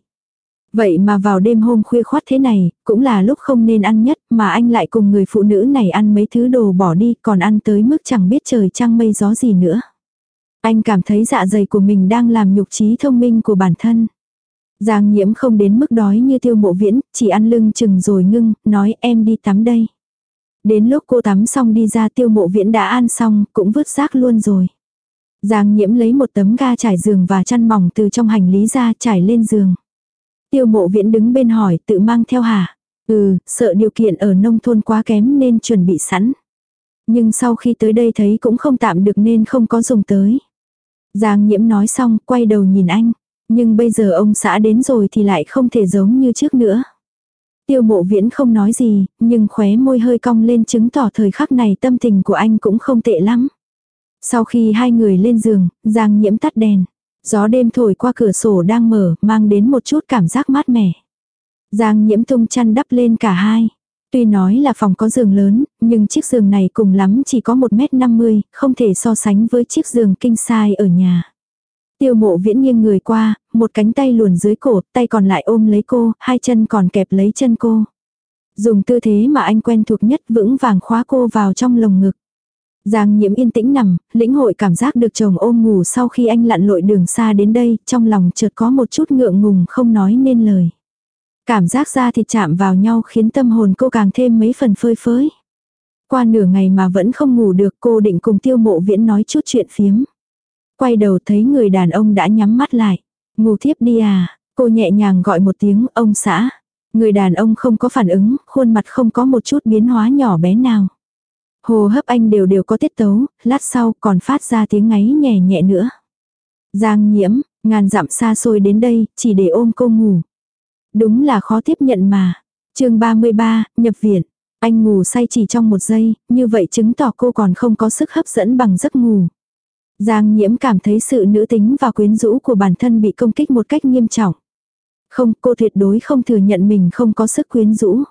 Vậy mà vào đêm hôm khuya khoát thế này, cũng là lúc không nên ăn nhất mà anh lại cùng người phụ nữ này ăn mấy thứ đồ bỏ đi còn ăn tới mức chẳng biết trời trăng mây gió gì nữa. Anh cảm thấy dạ dày của mình đang làm nhục trí thông minh của bản thân. Giang nhiễm không đến mức đói như tiêu mộ viễn, chỉ ăn lưng chừng rồi ngưng, nói em đi tắm đây. Đến lúc cô tắm xong đi ra tiêu mộ viễn đã ăn xong, cũng vứt rác luôn rồi. Giang nhiễm lấy một tấm ga trải giường và chăn mỏng từ trong hành lý ra trải lên giường. Tiêu mộ viễn đứng bên hỏi tự mang theo hả? Ừ, sợ điều kiện ở nông thôn quá kém nên chuẩn bị sẵn. Nhưng sau khi tới đây thấy cũng không tạm được nên không có dùng tới. Giang nhiễm nói xong, quay đầu nhìn anh. Nhưng bây giờ ông xã đến rồi thì lại không thể giống như trước nữa. Tiêu mộ viễn không nói gì, nhưng khóe môi hơi cong lên chứng tỏ thời khắc này tâm tình của anh cũng không tệ lắm. Sau khi hai người lên giường, Giang nhiễm tắt đèn. Gió đêm thổi qua cửa sổ đang mở, mang đến một chút cảm giác mát mẻ. Giang nhiễm tung chăn đắp lên cả hai. Tuy nói là phòng có giường lớn, nhưng chiếc giường này cùng lắm chỉ có 1m50, không thể so sánh với chiếc giường kinh sai ở nhà. Tiêu mộ viễn nghiêng người qua, một cánh tay luồn dưới cổ, tay còn lại ôm lấy cô, hai chân còn kẹp lấy chân cô. Dùng tư thế mà anh quen thuộc nhất vững vàng khóa cô vào trong lồng ngực. Giang nhiễm yên tĩnh nằm, lĩnh hội cảm giác được chồng ôm ngủ sau khi anh lặn lội đường xa đến đây, trong lòng chợt có một chút ngượng ngùng không nói nên lời. Cảm giác da thịt chạm vào nhau khiến tâm hồn cô càng thêm mấy phần phơi phới. Qua nửa ngày mà vẫn không ngủ được cô định cùng tiêu mộ viễn nói chút chuyện phiếm. Quay đầu thấy người đàn ông đã nhắm mắt lại. Ngủ thiếp đi à, cô nhẹ nhàng gọi một tiếng ông xã. Người đàn ông không có phản ứng, khuôn mặt không có một chút biến hóa nhỏ bé nào. Hồ hấp anh đều đều có tiết tấu, lát sau còn phát ra tiếng ngáy nhẹ nhẹ nữa. Giang nhiễm, ngàn dặm xa xôi đến đây, chỉ để ôm cô ngủ. Đúng là khó tiếp nhận mà. chương 33, nhập viện. Anh ngủ say chỉ trong một giây, như vậy chứng tỏ cô còn không có sức hấp dẫn bằng giấc ngủ. Giang nhiễm cảm thấy sự nữ tính và quyến rũ của bản thân bị công kích một cách nghiêm trọng. Không, cô tuyệt đối không thừa nhận mình không có sức quyến rũ.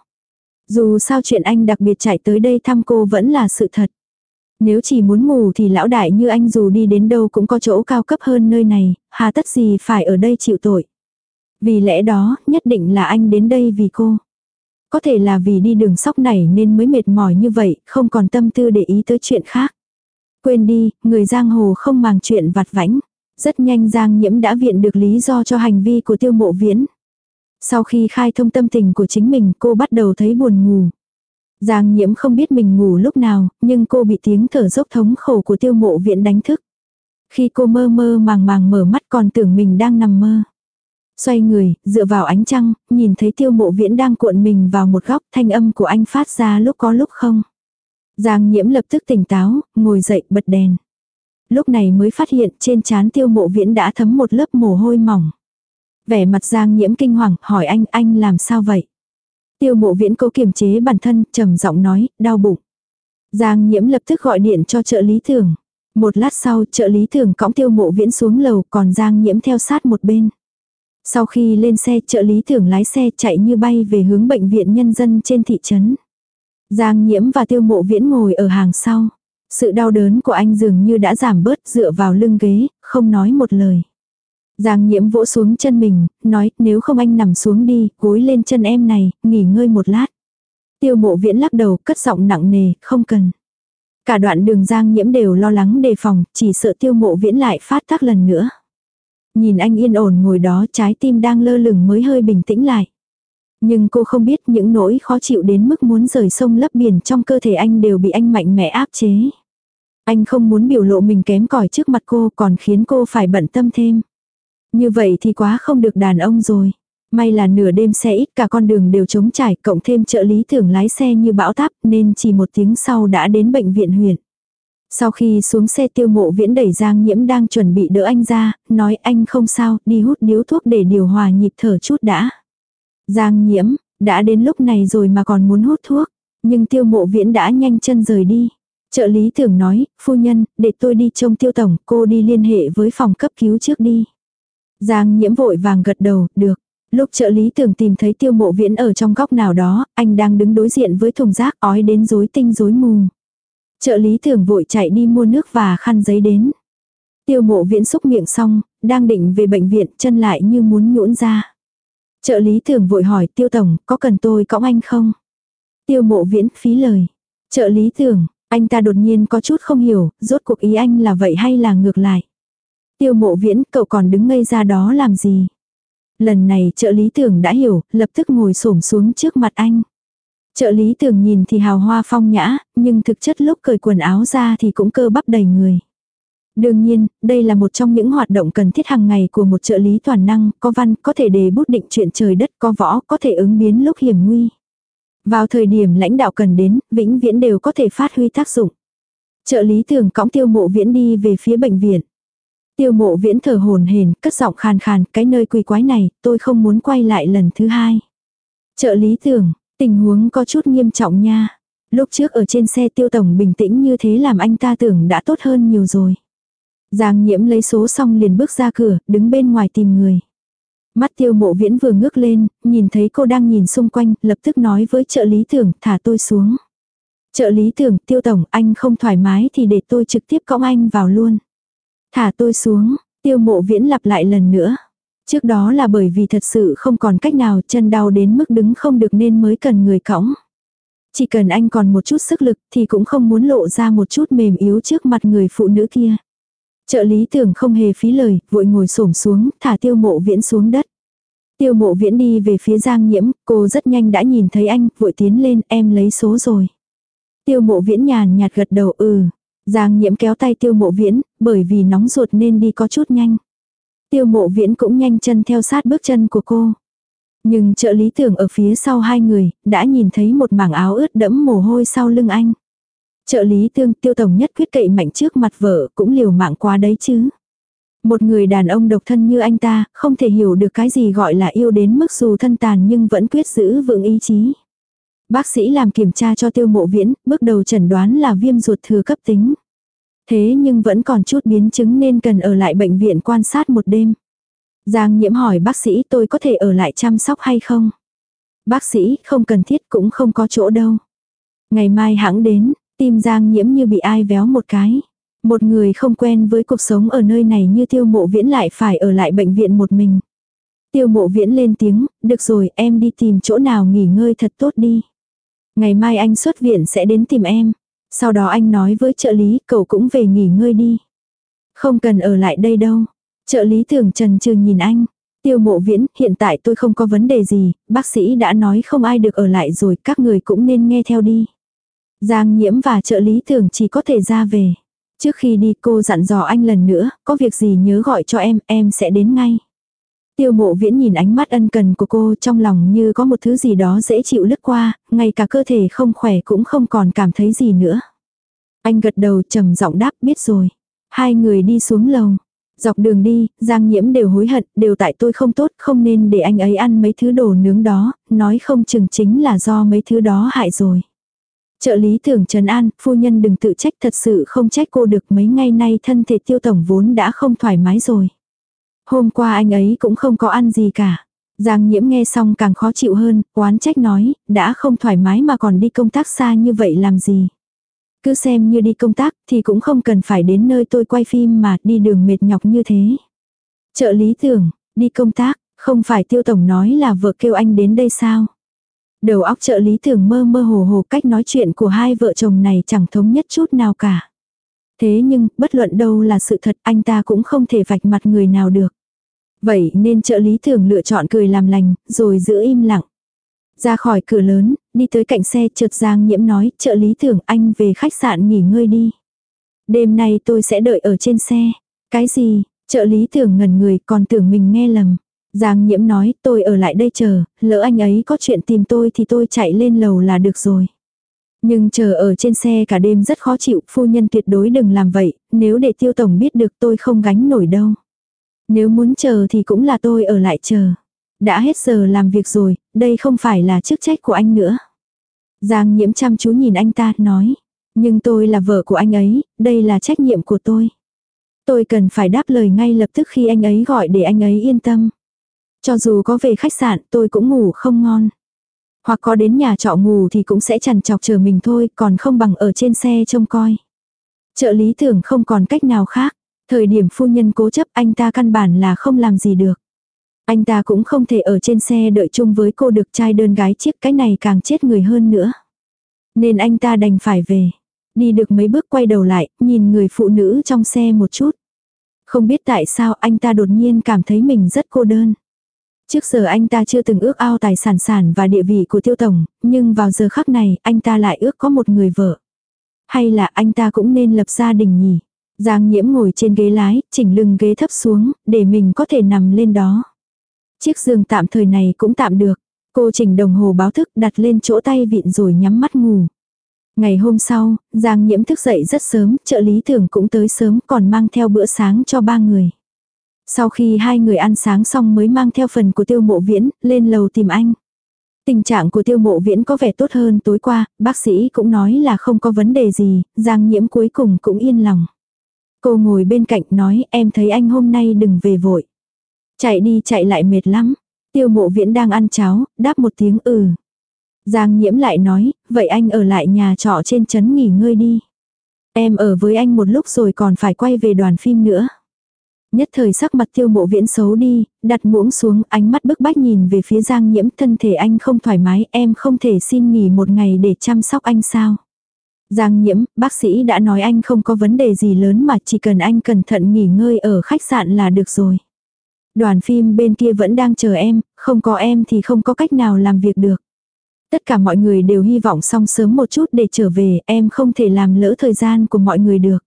Dù sao chuyện anh đặc biệt chạy tới đây thăm cô vẫn là sự thật. Nếu chỉ muốn ngủ thì lão đại như anh dù đi đến đâu cũng có chỗ cao cấp hơn nơi này, hà tất gì phải ở đây chịu tội. Vì lẽ đó, nhất định là anh đến đây vì cô. Có thể là vì đi đường sóc này nên mới mệt mỏi như vậy, không còn tâm tư để ý tới chuyện khác. Quên đi, người giang hồ không màng chuyện vặt vãnh. Rất nhanh Giang Nhiễm đã viện được lý do cho hành vi của tiêu mộ viễn. Sau khi khai thông tâm tình của chính mình cô bắt đầu thấy buồn ngủ. Giang Nhiễm không biết mình ngủ lúc nào, nhưng cô bị tiếng thở dốc thống khổ của tiêu mộ viễn đánh thức. Khi cô mơ mơ màng màng mở mắt còn tưởng mình đang nằm mơ. Xoay người, dựa vào ánh trăng, nhìn thấy tiêu mộ viễn đang cuộn mình vào một góc thanh âm của anh phát ra lúc có lúc không. Giang nhiễm lập tức tỉnh táo, ngồi dậy bật đèn. Lúc này mới phát hiện trên trán tiêu mộ viễn đã thấm một lớp mồ hôi mỏng. Vẻ mặt Giang nhiễm kinh hoàng, hỏi anh, anh làm sao vậy? Tiêu mộ viễn cố kiềm chế bản thân, trầm giọng nói, đau bụng. Giang nhiễm lập tức gọi điện cho trợ lý thường. Một lát sau, trợ lý thường cõng tiêu mộ viễn xuống lầu, còn Giang nhiễm theo sát một bên. Sau khi lên xe, trợ lý thường lái xe chạy như bay về hướng bệnh viện nhân dân trên thị trấn. Giang nhiễm và tiêu mộ viễn ngồi ở hàng sau. Sự đau đớn của anh dường như đã giảm bớt dựa vào lưng ghế, không nói một lời. Giang nhiễm vỗ xuống chân mình, nói nếu không anh nằm xuống đi, gối lên chân em này, nghỉ ngơi một lát. Tiêu mộ viễn lắc đầu, cất giọng nặng nề, không cần. Cả đoạn đường Giang nhiễm đều lo lắng đề phòng, chỉ sợ tiêu mộ viễn lại phát tác lần nữa. Nhìn anh yên ổn ngồi đó trái tim đang lơ lửng mới hơi bình tĩnh lại. Nhưng cô không biết những nỗi khó chịu đến mức muốn rời sông lấp biển trong cơ thể anh đều bị anh mạnh mẽ áp chế. Anh không muốn biểu lộ mình kém cỏi trước mặt cô còn khiến cô phải bận tâm thêm. Như vậy thì quá không được đàn ông rồi. May là nửa đêm xe ít cả con đường đều trống trải cộng thêm trợ lý tưởng lái xe như bão táp nên chỉ một tiếng sau đã đến bệnh viện huyện. Sau khi xuống xe tiêu mộ viễn đẩy Giang Nhiễm đang chuẩn bị đỡ anh ra, nói anh không sao, đi hút điếu thuốc để điều hòa nhịp thở chút đã. Giang Nhiễm, đã đến lúc này rồi mà còn muốn hút thuốc, nhưng tiêu mộ viễn đã nhanh chân rời đi. Trợ lý tưởng nói, phu nhân, để tôi đi trông tiêu tổng, cô đi liên hệ với phòng cấp cứu trước đi. Giang nhiễm vội vàng gật đầu, được. Lúc trợ lý tưởng tìm thấy tiêu mộ viễn ở trong góc nào đó, anh đang đứng đối diện với thùng rác ói đến rối tinh rối mù. Trợ lý tưởng vội chạy đi mua nước và khăn giấy đến. Tiêu mộ viễn xúc miệng xong, đang định về bệnh viện chân lại như muốn nhũn ra. Trợ lý tưởng vội hỏi tiêu tổng có cần tôi cõng anh không? Tiêu mộ viễn phí lời. Trợ lý tưởng, anh ta đột nhiên có chút không hiểu, rốt cuộc ý anh là vậy hay là ngược lại. Tiêu mộ viễn cậu còn đứng ngây ra đó làm gì? Lần này trợ lý tưởng đã hiểu, lập tức ngồi xổm xuống trước mặt anh. Trợ lý tưởng nhìn thì hào hoa phong nhã, nhưng thực chất lúc cởi quần áo ra thì cũng cơ bắp đầy người. Đương nhiên, đây là một trong những hoạt động cần thiết hàng ngày của một trợ lý toàn năng, có văn, có thể đề bút định chuyện trời đất, có võ, có thể ứng biến lúc hiểm nguy. Vào thời điểm lãnh đạo cần đến, vĩnh viễn đều có thể phát huy tác dụng. Trợ lý tưởng cõng tiêu mộ viễn đi về phía bệnh viện. Tiêu mộ viễn thở hồn hển, cất giọng khàn khàn, cái nơi quỳ quái này, tôi không muốn quay lại lần thứ hai. Trợ lý tưởng, tình huống có chút nghiêm trọng nha. Lúc trước ở trên xe tiêu tổng bình tĩnh như thế làm anh ta tưởng đã tốt hơn nhiều rồi. Giang nhiễm lấy số xong liền bước ra cửa, đứng bên ngoài tìm người. Mắt tiêu mộ viễn vừa ngước lên, nhìn thấy cô đang nhìn xung quanh, lập tức nói với trợ lý tưởng, thả tôi xuống. Trợ lý tưởng, tiêu tổng, anh không thoải mái thì để tôi trực tiếp cõng anh vào luôn. Thả tôi xuống, tiêu mộ viễn lặp lại lần nữa. Trước đó là bởi vì thật sự không còn cách nào chân đau đến mức đứng không được nên mới cần người cõng. Chỉ cần anh còn một chút sức lực thì cũng không muốn lộ ra một chút mềm yếu trước mặt người phụ nữ kia. Trợ lý tưởng không hề phí lời, vội ngồi xổm xuống, thả tiêu mộ viễn xuống đất. Tiêu mộ viễn đi về phía giang nhiễm, cô rất nhanh đã nhìn thấy anh, vội tiến lên, em lấy số rồi. Tiêu mộ viễn nhàn nhạt gật đầu ừ. Giang nhiễm kéo tay tiêu mộ viễn, bởi vì nóng ruột nên đi có chút nhanh. Tiêu mộ viễn cũng nhanh chân theo sát bước chân của cô. Nhưng trợ lý tưởng ở phía sau hai người, đã nhìn thấy một mảng áo ướt đẫm mồ hôi sau lưng anh. Trợ lý tương tiêu tổng nhất quyết cậy mạnh trước mặt vợ cũng liều mạng quá đấy chứ. Một người đàn ông độc thân như anh ta, không thể hiểu được cái gì gọi là yêu đến mức dù thân tàn nhưng vẫn quyết giữ vững ý chí. Bác sĩ làm kiểm tra cho tiêu mộ viễn, bước đầu chẩn đoán là viêm ruột thừa cấp tính. Thế nhưng vẫn còn chút biến chứng nên cần ở lại bệnh viện quan sát một đêm. Giang nhiễm hỏi bác sĩ tôi có thể ở lại chăm sóc hay không? Bác sĩ không cần thiết cũng không có chỗ đâu. Ngày mai hãng đến, tim Giang nhiễm như bị ai véo một cái. Một người không quen với cuộc sống ở nơi này như tiêu mộ viễn lại phải ở lại bệnh viện một mình. Tiêu mộ viễn lên tiếng, được rồi em đi tìm chỗ nào nghỉ ngơi thật tốt đi. Ngày mai anh xuất viện sẽ đến tìm em. Sau đó anh nói với trợ lý cậu cũng về nghỉ ngơi đi. Không cần ở lại đây đâu. Trợ lý tưởng trần trừ nhìn anh. Tiêu mộ viễn, hiện tại tôi không có vấn đề gì, bác sĩ đã nói không ai được ở lại rồi, các người cũng nên nghe theo đi. Giang nhiễm và trợ lý tưởng chỉ có thể ra về. Trước khi đi cô dặn dò anh lần nữa, có việc gì nhớ gọi cho em, em sẽ đến ngay. Tiêu mộ viễn nhìn ánh mắt ân cần của cô trong lòng như có một thứ gì đó dễ chịu lướt qua, ngay cả cơ thể không khỏe cũng không còn cảm thấy gì nữa. Anh gật đầu trầm giọng đáp biết rồi. Hai người đi xuống lầu. Dọc đường đi, Giang Nhiễm đều hối hận, đều tại tôi không tốt, không nên để anh ấy ăn mấy thứ đồ nướng đó, nói không chừng chính là do mấy thứ đó hại rồi. Trợ lý tưởng Trần An, phu nhân đừng tự trách thật sự không trách cô được mấy ngày nay thân thể tiêu tổng vốn đã không thoải mái rồi. Hôm qua anh ấy cũng không có ăn gì cả. Giang nhiễm nghe xong càng khó chịu hơn, oán trách nói, đã không thoải mái mà còn đi công tác xa như vậy làm gì. Cứ xem như đi công tác thì cũng không cần phải đến nơi tôi quay phim mà đi đường mệt nhọc như thế. Trợ lý tưởng, đi công tác, không phải tiêu tổng nói là vợ kêu anh đến đây sao. Đầu óc trợ lý tưởng mơ mơ hồ hồ cách nói chuyện của hai vợ chồng này chẳng thống nhất chút nào cả. Thế nhưng, bất luận đâu là sự thật anh ta cũng không thể vạch mặt người nào được. Vậy nên trợ lý thường lựa chọn cười làm lành, rồi giữ im lặng. Ra khỏi cửa lớn, đi tới cạnh xe chợt Giang Nhiễm nói, trợ lý tưởng anh về khách sạn nghỉ ngơi đi. Đêm nay tôi sẽ đợi ở trên xe. Cái gì, trợ lý tưởng ngẩn người còn tưởng mình nghe lầm. Giang Nhiễm nói tôi ở lại đây chờ, lỡ anh ấy có chuyện tìm tôi thì tôi chạy lên lầu là được rồi. Nhưng chờ ở trên xe cả đêm rất khó chịu, phu nhân tuyệt đối đừng làm vậy, nếu để tiêu tổng biết được tôi không gánh nổi đâu. Nếu muốn chờ thì cũng là tôi ở lại chờ. Đã hết giờ làm việc rồi, đây không phải là chức trách của anh nữa. Giang nhiễm chăm chú nhìn anh ta, nói. Nhưng tôi là vợ của anh ấy, đây là trách nhiệm của tôi. Tôi cần phải đáp lời ngay lập tức khi anh ấy gọi để anh ấy yên tâm. Cho dù có về khách sạn tôi cũng ngủ không ngon. Hoặc có đến nhà trọ ngủ thì cũng sẽ chằn chọc chờ mình thôi, còn không bằng ở trên xe trông coi. Trợ lý tưởng không còn cách nào khác. Thời điểm phu nhân cố chấp anh ta căn bản là không làm gì được. Anh ta cũng không thể ở trên xe đợi chung với cô được trai đơn gái chiếc cái này càng chết người hơn nữa. Nên anh ta đành phải về. Đi được mấy bước quay đầu lại, nhìn người phụ nữ trong xe một chút. Không biết tại sao anh ta đột nhiên cảm thấy mình rất cô đơn. Trước giờ anh ta chưa từng ước ao tài sản sản và địa vị của tiêu tổng, nhưng vào giờ khắc này anh ta lại ước có một người vợ. Hay là anh ta cũng nên lập gia đình nhỉ? Giang nhiễm ngồi trên ghế lái, chỉnh lưng ghế thấp xuống, để mình có thể nằm lên đó. Chiếc giường tạm thời này cũng tạm được. Cô chỉnh đồng hồ báo thức đặt lên chỗ tay vịn rồi nhắm mắt ngủ. Ngày hôm sau, Giang nhiễm thức dậy rất sớm, trợ lý thường cũng tới sớm còn mang theo bữa sáng cho ba người. Sau khi hai người ăn sáng xong mới mang theo phần của tiêu mộ viễn, lên lầu tìm anh. Tình trạng của tiêu mộ viễn có vẻ tốt hơn tối qua, bác sĩ cũng nói là không có vấn đề gì, Giang nhiễm cuối cùng cũng yên lòng. Cô ngồi bên cạnh nói em thấy anh hôm nay đừng về vội. Chạy đi chạy lại mệt lắm. Tiêu mộ viễn đang ăn cháo, đáp một tiếng ừ. Giang nhiễm lại nói, vậy anh ở lại nhà trọ trên trấn nghỉ ngơi đi. Em ở với anh một lúc rồi còn phải quay về đoàn phim nữa. Nhất thời sắc mặt tiêu mộ viễn xấu đi, đặt muỗng xuống ánh mắt bức bách nhìn về phía giang nhiễm thân thể anh không thoải mái em không thể xin nghỉ một ngày để chăm sóc anh sao. Giang nhiễm, bác sĩ đã nói anh không có vấn đề gì lớn mà chỉ cần anh cẩn thận nghỉ ngơi ở khách sạn là được rồi. Đoàn phim bên kia vẫn đang chờ em, không có em thì không có cách nào làm việc được. Tất cả mọi người đều hy vọng xong sớm một chút để trở về, em không thể làm lỡ thời gian của mọi người được.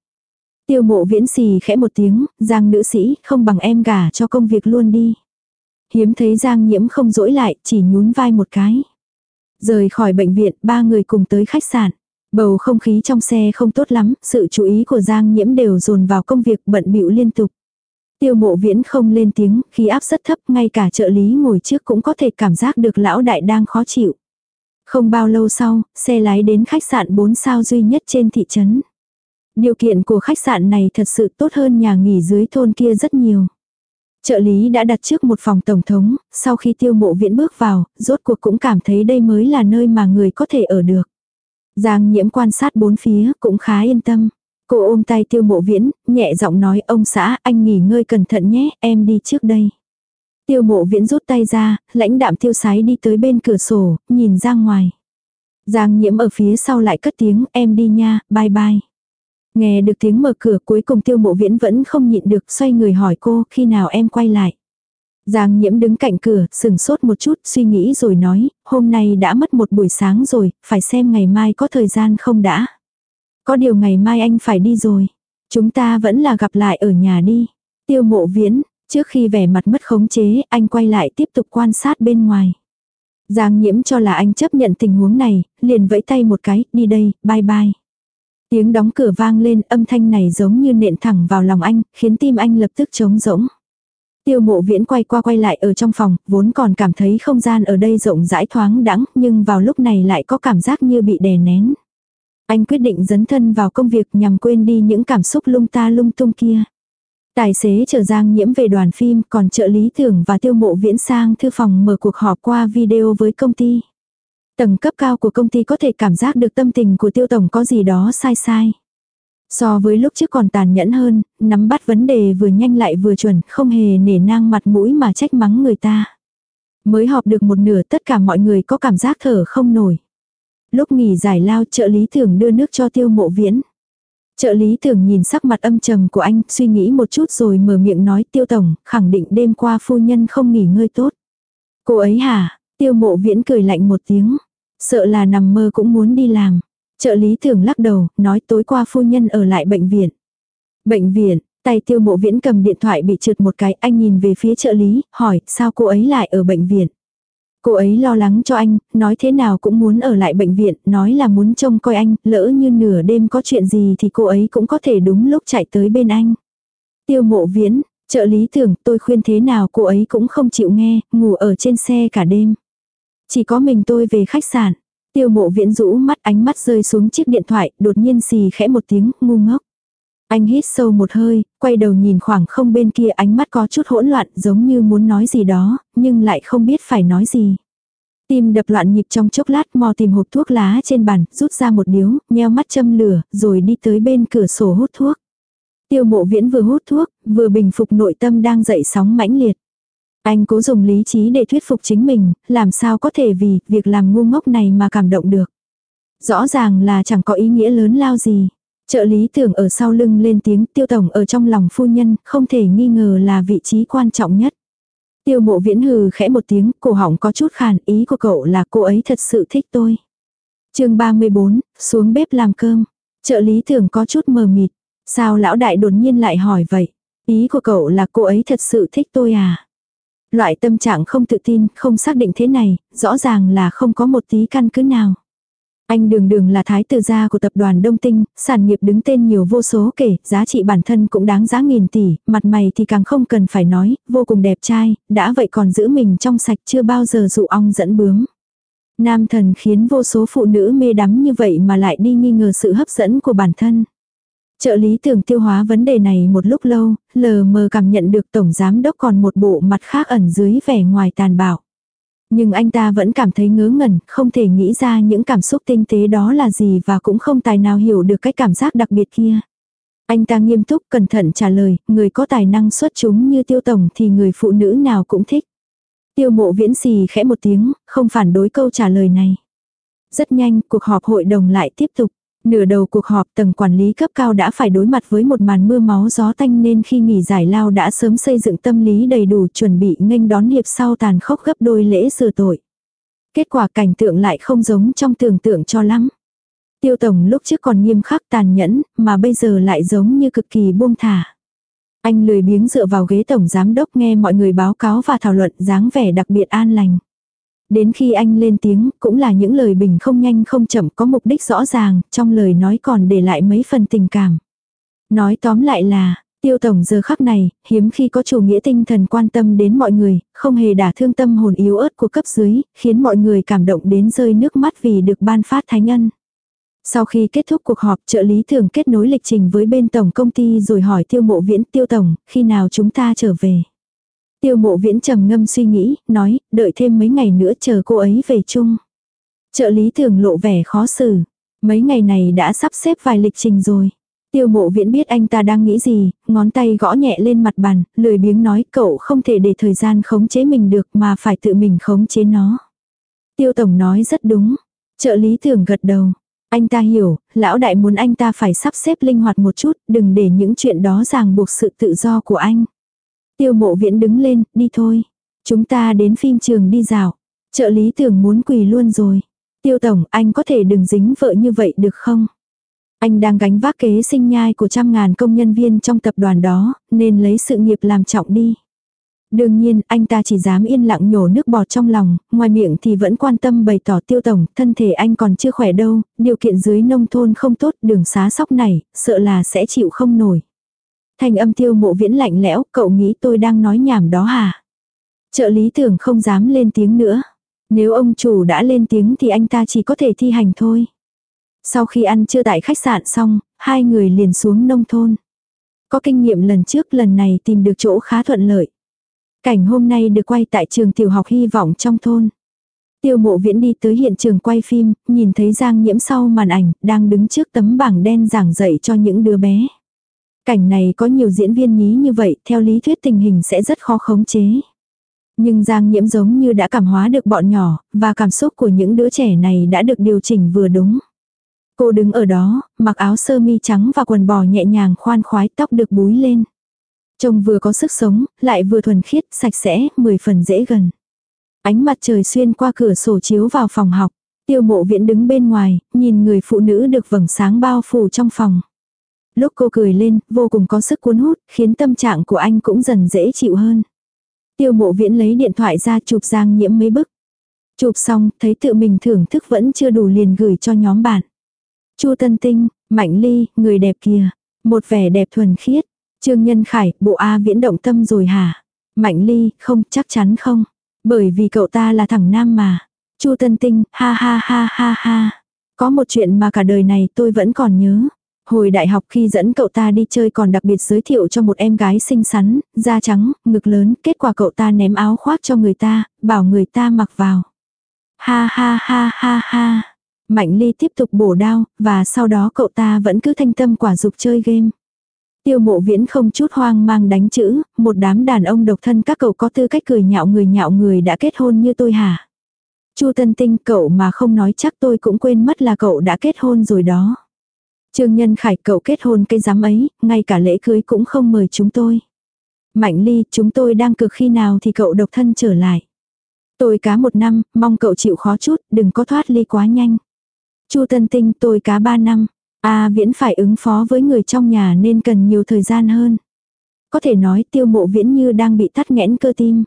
Tiêu mộ viễn xì khẽ một tiếng, Giang nữ sĩ, không bằng em gả cho công việc luôn đi. Hiếm thấy Giang nhiễm không dỗi lại, chỉ nhún vai một cái. Rời khỏi bệnh viện, ba người cùng tới khách sạn. Bầu không khí trong xe không tốt lắm, sự chú ý của Giang nhiễm đều dồn vào công việc bận bịu liên tục. Tiêu mộ viễn không lên tiếng, khí áp rất thấp, ngay cả trợ lý ngồi trước cũng có thể cảm giác được lão đại đang khó chịu. Không bao lâu sau, xe lái đến khách sạn 4 sao duy nhất trên thị trấn. Điều kiện của khách sạn này thật sự tốt hơn nhà nghỉ dưới thôn kia rất nhiều. Trợ lý đã đặt trước một phòng tổng thống, sau khi tiêu mộ viễn bước vào, rốt cuộc cũng cảm thấy đây mới là nơi mà người có thể ở được. Giang nhiễm quan sát bốn phía, cũng khá yên tâm. Cô ôm tay tiêu mộ viễn, nhẹ giọng nói ông xã, anh nghỉ ngơi cẩn thận nhé, em đi trước đây. Tiêu mộ viễn rút tay ra, lãnh đạm tiêu sái đi tới bên cửa sổ, nhìn ra ngoài. Giang nhiễm ở phía sau lại cất tiếng, em đi nha, bye bye. Nghe được tiếng mở cửa cuối cùng tiêu mộ viễn vẫn không nhịn được xoay người hỏi cô khi nào em quay lại. Giang nhiễm đứng cạnh cửa, sừng sốt một chút, suy nghĩ rồi nói, hôm nay đã mất một buổi sáng rồi, phải xem ngày mai có thời gian không đã. Có điều ngày mai anh phải đi rồi. Chúng ta vẫn là gặp lại ở nhà đi. Tiêu mộ viễn, trước khi vẻ mặt mất khống chế, anh quay lại tiếp tục quan sát bên ngoài. Giang nhiễm cho là anh chấp nhận tình huống này, liền vẫy tay một cái, đi đây, bye bye. Tiếng đóng cửa vang lên, âm thanh này giống như nện thẳng vào lòng anh, khiến tim anh lập tức trống rỗng. Tiêu mộ viễn quay qua quay lại ở trong phòng, vốn còn cảm thấy không gian ở đây rộng rãi thoáng đãng nhưng vào lúc này lại có cảm giác như bị đè nén. Anh quyết định dấn thân vào công việc nhằm quên đi những cảm xúc lung ta lung tung kia. Tài xế chở Giang Nhiễm về đoàn phim, còn trợ lý tưởng và tiêu mộ viễn sang thư phòng mở cuộc họp qua video với công ty. Tầng cấp cao của công ty có thể cảm giác được tâm tình của tiêu tổng có gì đó sai sai. So với lúc trước còn tàn nhẫn hơn, nắm bắt vấn đề vừa nhanh lại vừa chuẩn, không hề nể nang mặt mũi mà trách mắng người ta. Mới họp được một nửa tất cả mọi người có cảm giác thở không nổi. Lúc nghỉ giải lao trợ lý thường đưa nước cho tiêu mộ viễn. Trợ lý tưởng nhìn sắc mặt âm trầm của anh, suy nghĩ một chút rồi mở miệng nói tiêu tổng, khẳng định đêm qua phu nhân không nghỉ ngơi tốt. Cô ấy hả? Tiêu mộ viễn cười lạnh một tiếng. Sợ là nằm mơ cũng muốn đi làm. Trợ lý thường lắc đầu, nói tối qua phu nhân ở lại bệnh viện. Bệnh viện, tay tiêu mộ viễn cầm điện thoại bị trượt một cái, anh nhìn về phía trợ lý, hỏi sao cô ấy lại ở bệnh viện. Cô ấy lo lắng cho anh, nói thế nào cũng muốn ở lại bệnh viện, nói là muốn trông coi anh, lỡ như nửa đêm có chuyện gì thì cô ấy cũng có thể đúng lúc chạy tới bên anh. Tiêu mộ viễn, trợ lý tưởng tôi khuyên thế nào cô ấy cũng không chịu nghe, ngủ ở trên xe cả đêm. Chỉ có mình tôi về khách sạn. Tiêu mộ viễn rũ mắt ánh mắt rơi xuống chiếc điện thoại, đột nhiên xì khẽ một tiếng, ngu ngốc. Anh hít sâu một hơi, quay đầu nhìn khoảng không bên kia ánh mắt có chút hỗn loạn giống như muốn nói gì đó, nhưng lại không biết phải nói gì. Tim đập loạn nhịp trong chốc lát mò tìm hộp thuốc lá trên bàn, rút ra một điếu, nheo mắt châm lửa, rồi đi tới bên cửa sổ hút thuốc. Tiêu mộ viễn vừa hút thuốc, vừa bình phục nội tâm đang dậy sóng mãnh liệt. Anh cố dùng lý trí để thuyết phục chính mình, làm sao có thể vì việc làm ngu ngốc này mà cảm động được. Rõ ràng là chẳng có ý nghĩa lớn lao gì. Trợ lý tưởng ở sau lưng lên tiếng tiêu tổng ở trong lòng phu nhân, không thể nghi ngờ là vị trí quan trọng nhất. Tiêu mộ viễn hừ khẽ một tiếng, cổ họng có chút khàn, ý của cậu là cô ấy thật sự thích tôi. chương 34, xuống bếp làm cơm. Trợ lý tưởng có chút mờ mịt. Sao lão đại đột nhiên lại hỏi vậy? Ý của cậu là cô ấy thật sự thích tôi à? Loại tâm trạng không tự tin, không xác định thế này, rõ ràng là không có một tí căn cứ nào. Anh đường đường là thái tử gia của tập đoàn Đông Tinh, sản nghiệp đứng tên nhiều vô số kể, giá trị bản thân cũng đáng giá nghìn tỷ, mặt mày thì càng không cần phải nói, vô cùng đẹp trai, đã vậy còn giữ mình trong sạch chưa bao giờ dụ ong dẫn bướm. Nam thần khiến vô số phụ nữ mê đắm như vậy mà lại đi nghi ngờ sự hấp dẫn của bản thân. Trợ lý tưởng tiêu hóa vấn đề này một lúc lâu, lờ mờ cảm nhận được tổng giám đốc còn một bộ mặt khác ẩn dưới vẻ ngoài tàn bạo. Nhưng anh ta vẫn cảm thấy ngớ ngẩn, không thể nghĩ ra những cảm xúc tinh tế đó là gì và cũng không tài nào hiểu được cái cảm giác đặc biệt kia. Anh ta nghiêm túc cẩn thận trả lời, người có tài năng xuất chúng như tiêu tổng thì người phụ nữ nào cũng thích. Tiêu mộ viễn xì khẽ một tiếng, không phản đối câu trả lời này. Rất nhanh, cuộc họp hội đồng lại tiếp tục. Nửa đầu cuộc họp tầng quản lý cấp cao đã phải đối mặt với một màn mưa máu gió tanh nên khi nghỉ giải lao đã sớm xây dựng tâm lý đầy đủ chuẩn bị nghênh đón hiệp sau tàn khốc gấp đôi lễ sửa tội. Kết quả cảnh tượng lại không giống trong tưởng tượng cho lắm. Tiêu tổng lúc trước còn nghiêm khắc tàn nhẫn, mà bây giờ lại giống như cực kỳ buông thả. Anh lười biếng dựa vào ghế tổng giám đốc nghe mọi người báo cáo và thảo luận dáng vẻ đặc biệt an lành. Đến khi anh lên tiếng, cũng là những lời bình không nhanh không chậm có mục đích rõ ràng, trong lời nói còn để lại mấy phần tình cảm. Nói tóm lại là, Tiêu tổng giờ khắc này, hiếm khi có chủ nghĩa tinh thần quan tâm đến mọi người, không hề đả thương tâm hồn yếu ớt của cấp dưới, khiến mọi người cảm động đến rơi nước mắt vì được ban phát thánh ân. Sau khi kết thúc cuộc họp, trợ lý thường kết nối lịch trình với bên tổng công ty rồi hỏi tiêu mộ viễn tiêu tổng, khi nào chúng ta trở về. Tiêu mộ viễn trầm ngâm suy nghĩ, nói, đợi thêm mấy ngày nữa chờ cô ấy về chung. Trợ lý thường lộ vẻ khó xử. Mấy ngày này đã sắp xếp vài lịch trình rồi. Tiêu mộ viễn biết anh ta đang nghĩ gì, ngón tay gõ nhẹ lên mặt bàn, lười biếng nói cậu không thể để thời gian khống chế mình được mà phải tự mình khống chế nó. Tiêu tổng nói rất đúng. Trợ lý thường gật đầu. Anh ta hiểu, lão đại muốn anh ta phải sắp xếp linh hoạt một chút, đừng để những chuyện đó ràng buộc sự tự do của anh. Tiêu mộ viễn đứng lên, đi thôi. Chúng ta đến phim trường đi dạo. Trợ lý tưởng muốn quỳ luôn rồi. Tiêu tổng, anh có thể đừng dính vợ như vậy được không? Anh đang gánh vác kế sinh nhai của trăm ngàn công nhân viên trong tập đoàn đó, nên lấy sự nghiệp làm trọng đi. Đương nhiên, anh ta chỉ dám yên lặng nhổ nước bọt trong lòng, ngoài miệng thì vẫn quan tâm bày tỏ tiêu tổng, thân thể anh còn chưa khỏe đâu, điều kiện dưới nông thôn không tốt, đường xá sóc này, sợ là sẽ chịu không nổi. Thành âm tiêu mộ viễn lạnh lẽo, cậu nghĩ tôi đang nói nhảm đó hả? Trợ lý tưởng không dám lên tiếng nữa. Nếu ông chủ đã lên tiếng thì anh ta chỉ có thể thi hành thôi. Sau khi ăn trưa tại khách sạn xong, hai người liền xuống nông thôn. Có kinh nghiệm lần trước lần này tìm được chỗ khá thuận lợi. Cảnh hôm nay được quay tại trường tiểu học hy vọng trong thôn. Tiêu mộ viễn đi tới hiện trường quay phim, nhìn thấy Giang nhiễm sau màn ảnh, đang đứng trước tấm bảng đen giảng dạy cho những đứa bé. Cảnh này có nhiều diễn viên nhí như vậy, theo lý thuyết tình hình sẽ rất khó khống chế. Nhưng Giang nhiễm giống như đã cảm hóa được bọn nhỏ, và cảm xúc của những đứa trẻ này đã được điều chỉnh vừa đúng. Cô đứng ở đó, mặc áo sơ mi trắng và quần bò nhẹ nhàng khoan khoái tóc được búi lên. Trông vừa có sức sống, lại vừa thuần khiết, sạch sẽ, mười phần dễ gần. Ánh mặt trời xuyên qua cửa sổ chiếu vào phòng học. Tiêu mộ viễn đứng bên ngoài, nhìn người phụ nữ được vầng sáng bao phủ trong phòng. Lúc cô cười lên, vô cùng có sức cuốn hút, khiến tâm trạng của anh cũng dần dễ chịu hơn. Tiêu mộ viễn lấy điện thoại ra chụp giang nhiễm mấy bức. Chụp xong, thấy tự mình thưởng thức vẫn chưa đủ liền gửi cho nhóm bạn. Chu Tân Tinh, Mạnh Ly, người đẹp kìa. Một vẻ đẹp thuần khiết. Trương Nhân Khải, bộ A viễn động tâm rồi hả? Mạnh Ly, không, chắc chắn không. Bởi vì cậu ta là thằng nam mà. Chu Tân Tinh, ha ha ha ha ha. Có một chuyện mà cả đời này tôi vẫn còn nhớ. Hồi đại học khi dẫn cậu ta đi chơi còn đặc biệt giới thiệu cho một em gái xinh xắn, da trắng, ngực lớn, kết quả cậu ta ném áo khoác cho người ta, bảo người ta mặc vào. Ha ha ha ha ha. Mạnh ly tiếp tục bổ đao, và sau đó cậu ta vẫn cứ thanh tâm quả dục chơi game. Tiêu mộ viễn không chút hoang mang đánh chữ, một đám đàn ông độc thân các cậu có tư cách cười nhạo người nhạo người đã kết hôn như tôi hả? Chu Tân Tinh cậu mà không nói chắc tôi cũng quên mất là cậu đã kết hôn rồi đó. Trương Nhân Khải cậu kết hôn cái giám ấy, ngay cả lễ cưới cũng không mời chúng tôi. Mạnh ly, chúng tôi đang cực khi nào thì cậu độc thân trở lại. Tôi cá một năm, mong cậu chịu khó chút, đừng có thoát ly quá nhanh. Chu Tân Tinh tôi cá ba năm. A Viễn phải ứng phó với người trong nhà nên cần nhiều thời gian hơn. Có thể nói tiêu mộ viễn như đang bị tắt nghẽn cơ tim.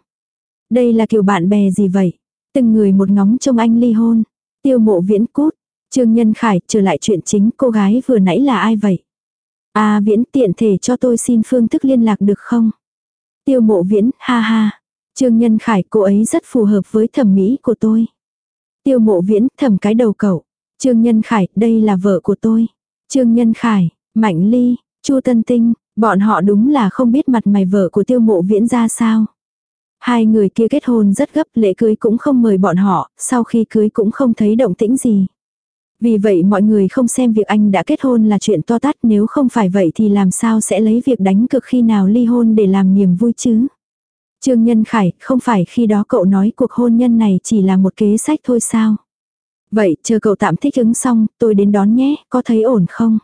Đây là kiểu bạn bè gì vậy? Từng người một ngóng trông anh ly hôn. Tiêu mộ viễn cút. Trương Nhân Khải trở lại chuyện chính cô gái vừa nãy là ai vậy? A Viễn tiện thể cho tôi xin phương thức liên lạc được không? Tiêu mộ viễn, ha ha. Trương Nhân Khải cô ấy rất phù hợp với thẩm mỹ của tôi. Tiêu mộ viễn thầm cái đầu cậu. Trương Nhân Khải, đây là vợ của tôi. Trương Nhân Khải, Mạnh Ly, Chu Tân Tinh, bọn họ đúng là không biết mặt mày vợ của tiêu mộ viễn ra sao. Hai người kia kết hôn rất gấp, lễ cưới cũng không mời bọn họ, sau khi cưới cũng không thấy động tĩnh gì. Vì vậy mọi người không xem việc anh đã kết hôn là chuyện to tát nếu không phải vậy thì làm sao sẽ lấy việc đánh cực khi nào ly hôn để làm niềm vui chứ. Trương Nhân Khải, không phải khi đó cậu nói cuộc hôn nhân này chỉ là một kế sách thôi sao? Vậy, chờ cậu tạm thích ứng xong, tôi đến đón nhé, có thấy ổn không?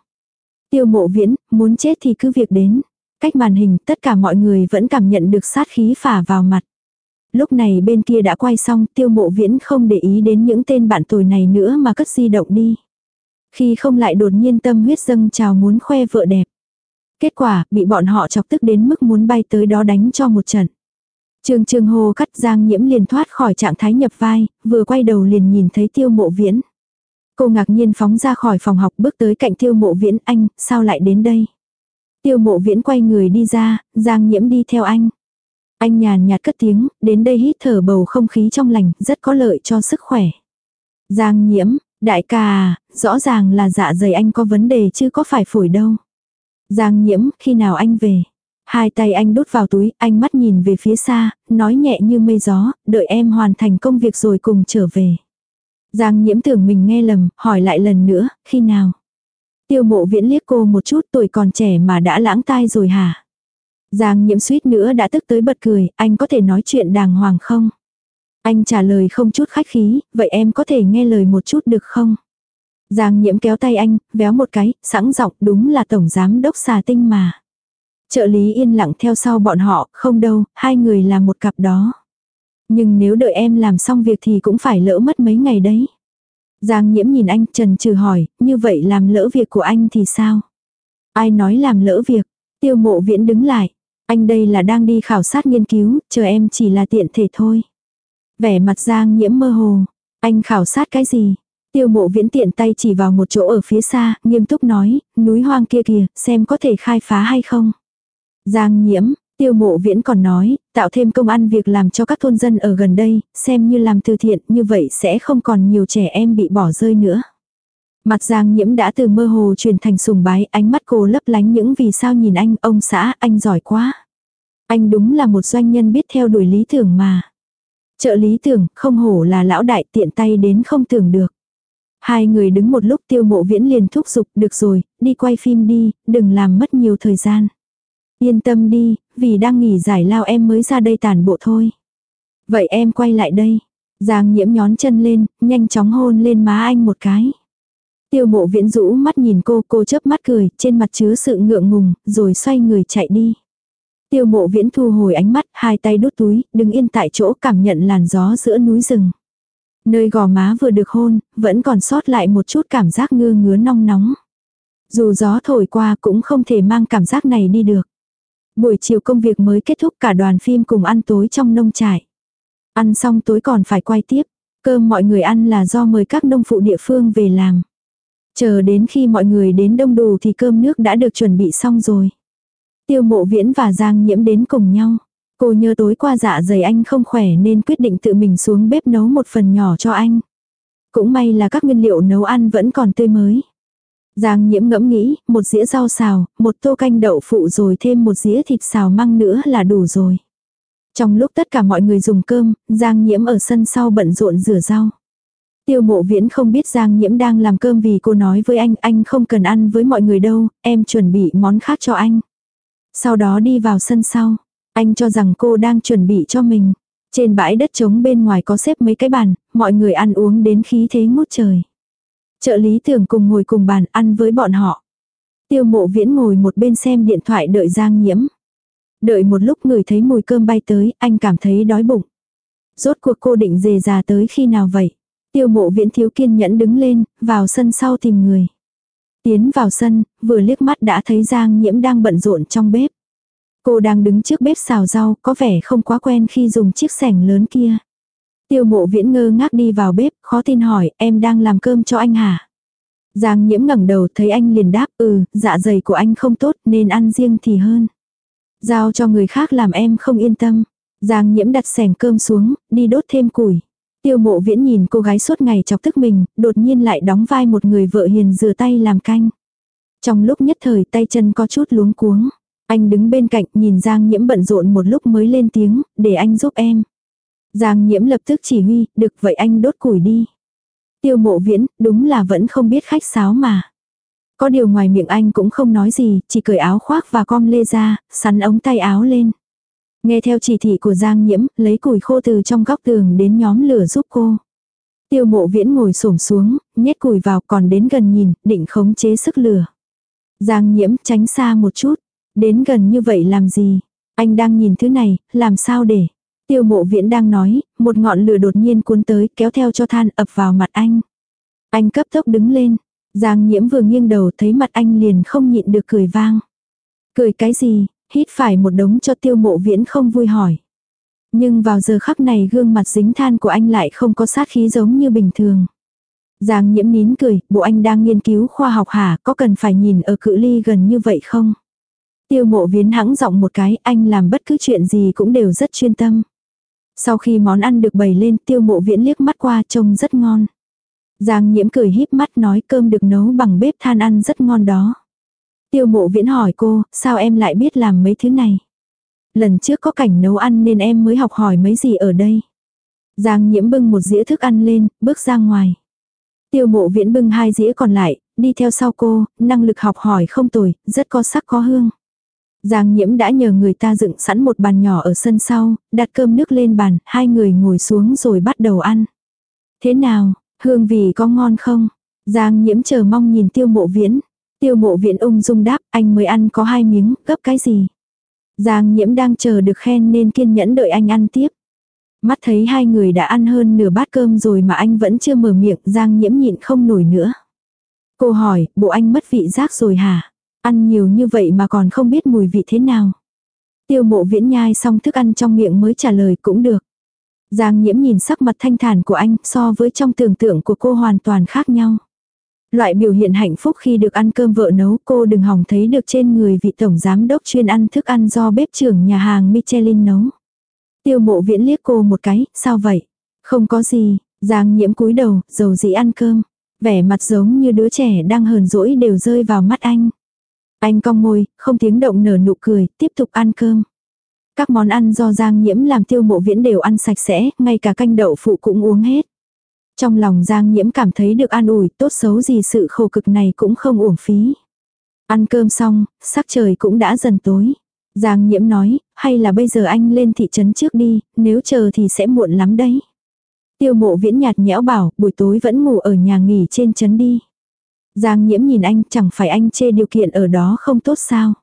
Tiêu mộ viễn, muốn chết thì cứ việc đến. Cách màn hình, tất cả mọi người vẫn cảm nhận được sát khí phả vào mặt. Lúc này bên kia đã quay xong, tiêu mộ viễn không để ý đến những tên bạn tồi này nữa mà cất di động đi. Khi không lại đột nhiên tâm huyết dâng trào muốn khoe vợ đẹp. Kết quả, bị bọn họ chọc tức đến mức muốn bay tới đó đánh cho một trận. Trương Trương hồ cắt Giang Nhiễm liền thoát khỏi trạng thái nhập vai, vừa quay đầu liền nhìn thấy tiêu mộ viễn. Cô ngạc nhiên phóng ra khỏi phòng học bước tới cạnh tiêu mộ viễn anh, sao lại đến đây? Tiêu mộ viễn quay người đi ra, Giang nhiễm đi theo anh. Anh nhàn nhạt cất tiếng, đến đây hít thở bầu không khí trong lành, rất có lợi cho sức khỏe. Giang nhiễm, đại ca à, rõ ràng là dạ dày anh có vấn đề chứ có phải phổi đâu. Giang nhiễm, khi nào anh về? Hai tay anh đút vào túi, anh mắt nhìn về phía xa, nói nhẹ như mây gió, đợi em hoàn thành công việc rồi cùng trở về. Giang nhiễm tưởng mình nghe lầm, hỏi lại lần nữa, khi nào? Tiêu mộ viễn liếc cô một chút tuổi còn trẻ mà đã lãng tai rồi hả? Giang nhiễm suýt nữa đã tức tới bật cười, anh có thể nói chuyện đàng hoàng không? Anh trả lời không chút khách khí, vậy em có thể nghe lời một chút được không? Giang nhiễm kéo tay anh, véo một cái, sẵn giọng đúng là tổng giám đốc xà tinh mà. Trợ lý yên lặng theo sau bọn họ, không đâu, hai người là một cặp đó. Nhưng nếu đợi em làm xong việc thì cũng phải lỡ mất mấy ngày đấy. Giang nhiễm nhìn anh trần trừ hỏi, như vậy làm lỡ việc của anh thì sao? Ai nói làm lỡ việc? Tiêu mộ viễn đứng lại. Anh đây là đang đi khảo sát nghiên cứu, chờ em chỉ là tiện thể thôi. Vẻ mặt Giang nhiễm mơ hồ. Anh khảo sát cái gì? Tiêu mộ viễn tiện tay chỉ vào một chỗ ở phía xa, nghiêm túc nói, núi hoang kia kìa, xem có thể khai phá hay không. Giang nhiễm, tiêu mộ viễn còn nói, tạo thêm công ăn việc làm cho các thôn dân ở gần đây, xem như làm từ thiện, như vậy sẽ không còn nhiều trẻ em bị bỏ rơi nữa. Mặt Giang nhiễm đã từ mơ hồ chuyển thành sùng bái, ánh mắt cô lấp lánh những vì sao nhìn anh, ông xã, anh giỏi quá. Anh đúng là một doanh nhân biết theo đuổi lý tưởng mà. Trợ lý tưởng, không hổ là lão đại tiện tay đến không tưởng được. Hai người đứng một lúc tiêu mộ viễn liền thúc giục, được rồi, đi quay phim đi, đừng làm mất nhiều thời gian. Yên tâm đi, vì đang nghỉ giải lao em mới ra đây tàn bộ thôi. Vậy em quay lại đây. Giang nhiễm nhón chân lên, nhanh chóng hôn lên má anh một cái. Tiêu mộ viễn rũ mắt nhìn cô, cô chớp mắt cười, trên mặt chứa sự ngượng ngùng, rồi xoay người chạy đi. Tiêu mộ viễn thu hồi ánh mắt, hai tay đút túi, đứng yên tại chỗ cảm nhận làn gió giữa núi rừng. Nơi gò má vừa được hôn, vẫn còn sót lại một chút cảm giác ngơ ngứa nong nóng. Dù gió thổi qua cũng không thể mang cảm giác này đi được. Buổi chiều công việc mới kết thúc cả đoàn phim cùng ăn tối trong nông trại. Ăn xong tối còn phải quay tiếp. Cơm mọi người ăn là do mời các nông phụ địa phương về làm. Chờ đến khi mọi người đến đông đủ thì cơm nước đã được chuẩn bị xong rồi. Tiêu mộ viễn và Giang nhiễm đến cùng nhau. Cô nhớ tối qua dạ dày anh không khỏe nên quyết định tự mình xuống bếp nấu một phần nhỏ cho anh. Cũng may là các nguyên liệu nấu ăn vẫn còn tươi mới. Giang nhiễm ngẫm nghĩ, một dĩa rau xào, một tô canh đậu phụ rồi thêm một dĩa thịt xào măng nữa là đủ rồi. Trong lúc tất cả mọi người dùng cơm, Giang nhiễm ở sân sau bận rộn rửa rau. Tiêu mộ viễn không biết Giang nhiễm đang làm cơm vì cô nói với anh, anh không cần ăn với mọi người đâu, em chuẩn bị món khác cho anh. Sau đó đi vào sân sau. Anh cho rằng cô đang chuẩn bị cho mình. Trên bãi đất trống bên ngoài có xếp mấy cái bàn, mọi người ăn uống đến khí thế ngút trời. Trợ lý tưởng cùng ngồi cùng bàn ăn với bọn họ. Tiêu mộ viễn ngồi một bên xem điện thoại đợi Giang nhiễm. Đợi một lúc người thấy mùi cơm bay tới, anh cảm thấy đói bụng. Rốt cuộc cô định dề già tới khi nào vậy? Tiêu mộ viễn thiếu kiên nhẫn đứng lên, vào sân sau tìm người. Tiến vào sân, vừa liếc mắt đã thấy Giang nhiễm đang bận rộn trong bếp. Cô đang đứng trước bếp xào rau, có vẻ không quá quen khi dùng chiếc sẻng lớn kia. Tiêu mộ viễn ngơ ngác đi vào bếp, khó tin hỏi, em đang làm cơm cho anh hả? Giang nhiễm ngẩng đầu thấy anh liền đáp, ừ, dạ dày của anh không tốt nên ăn riêng thì hơn. Giao cho người khác làm em không yên tâm. Giang nhiễm đặt sẻng cơm xuống, đi đốt thêm củi. Tiêu mộ viễn nhìn cô gái suốt ngày chọc tức mình, đột nhiên lại đóng vai một người vợ hiền rửa tay làm canh. Trong lúc nhất thời tay chân có chút luống cuống. Anh đứng bên cạnh nhìn Giang nhiễm bận rộn một lúc mới lên tiếng, để anh giúp em. Giang nhiễm lập tức chỉ huy, được vậy anh đốt củi đi. Tiêu mộ viễn, đúng là vẫn không biết khách sáo mà. Có điều ngoài miệng anh cũng không nói gì, chỉ cởi áo khoác và com lê ra, sắn ống tay áo lên. Nghe theo chỉ thị của Giang nhiễm, lấy củi khô từ trong góc tường đến nhóm lửa giúp cô. Tiêu mộ viễn ngồi xổm xuống, nhét củi vào còn đến gần nhìn, định khống chế sức lửa. Giang nhiễm tránh xa một chút. Đến gần như vậy làm gì? Anh đang nhìn thứ này, làm sao để? Tiêu mộ viễn đang nói, một ngọn lửa đột nhiên cuốn tới kéo theo cho than ập vào mặt anh. Anh cấp tốc đứng lên. Giang nhiễm vừa nghiêng đầu thấy mặt anh liền không nhịn được cười vang. Cười cái gì, hít phải một đống cho tiêu mộ viễn không vui hỏi. Nhưng vào giờ khắc này gương mặt dính than của anh lại không có sát khí giống như bình thường. Giang nhiễm nín cười, bộ anh đang nghiên cứu khoa học hả, có cần phải nhìn ở cự ly gần như vậy không? Tiêu mộ viễn hãng giọng một cái, anh làm bất cứ chuyện gì cũng đều rất chuyên tâm. Sau khi món ăn được bày lên, tiêu mộ viễn liếc mắt qua trông rất ngon. Giang nhiễm cười híp mắt nói cơm được nấu bằng bếp than ăn rất ngon đó. Tiêu mộ viễn hỏi cô, sao em lại biết làm mấy thứ này? Lần trước có cảnh nấu ăn nên em mới học hỏi mấy gì ở đây. Giang nhiễm bưng một dĩa thức ăn lên, bước ra ngoài. Tiêu mộ viễn bưng hai dĩa còn lại, đi theo sau cô, năng lực học hỏi không tồi, rất có sắc có hương. Giang nhiễm đã nhờ người ta dựng sẵn một bàn nhỏ ở sân sau, đặt cơm nước lên bàn, hai người ngồi xuống rồi bắt đầu ăn. Thế nào, hương vị có ngon không? Giang nhiễm chờ mong nhìn tiêu mộ viễn. Tiêu mộ viễn ung dung đáp, anh mới ăn có hai miếng, gấp cái gì? Giang nhiễm đang chờ được khen nên kiên nhẫn đợi anh ăn tiếp. Mắt thấy hai người đã ăn hơn nửa bát cơm rồi mà anh vẫn chưa mở miệng, Giang nhiễm nhịn không nổi nữa. Cô hỏi, bộ anh mất vị giác rồi hả? Ăn nhiều như vậy mà còn không biết mùi vị thế nào. Tiêu mộ viễn nhai xong thức ăn trong miệng mới trả lời cũng được. Giang nhiễm nhìn sắc mặt thanh thản của anh so với trong tưởng tượng của cô hoàn toàn khác nhau. Loại biểu hiện hạnh phúc khi được ăn cơm vợ nấu cô đừng hỏng thấy được trên người vị tổng giám đốc chuyên ăn thức ăn do bếp trưởng nhà hàng Michelin nấu. Tiêu mộ viễn liếc cô một cái, sao vậy? Không có gì, Giang nhiễm cúi đầu, dầu dĩ ăn cơm. Vẻ mặt giống như đứa trẻ đang hờn dỗi đều rơi vào mắt anh. Anh cong môi, không tiếng động nở nụ cười, tiếp tục ăn cơm. Các món ăn do Giang nhiễm làm tiêu mộ viễn đều ăn sạch sẽ, ngay cả canh đậu phụ cũng uống hết. Trong lòng Giang nhiễm cảm thấy được an ủi, tốt xấu gì sự khổ cực này cũng không uổng phí. Ăn cơm xong, sắc trời cũng đã dần tối. Giang nhiễm nói, hay là bây giờ anh lên thị trấn trước đi, nếu chờ thì sẽ muộn lắm đấy. Tiêu mộ viễn nhạt nhẽo bảo, buổi tối vẫn ngủ ở nhà nghỉ trên trấn đi. Giang nhiễm nhìn anh, chẳng phải anh chê điều kiện ở đó không tốt sao.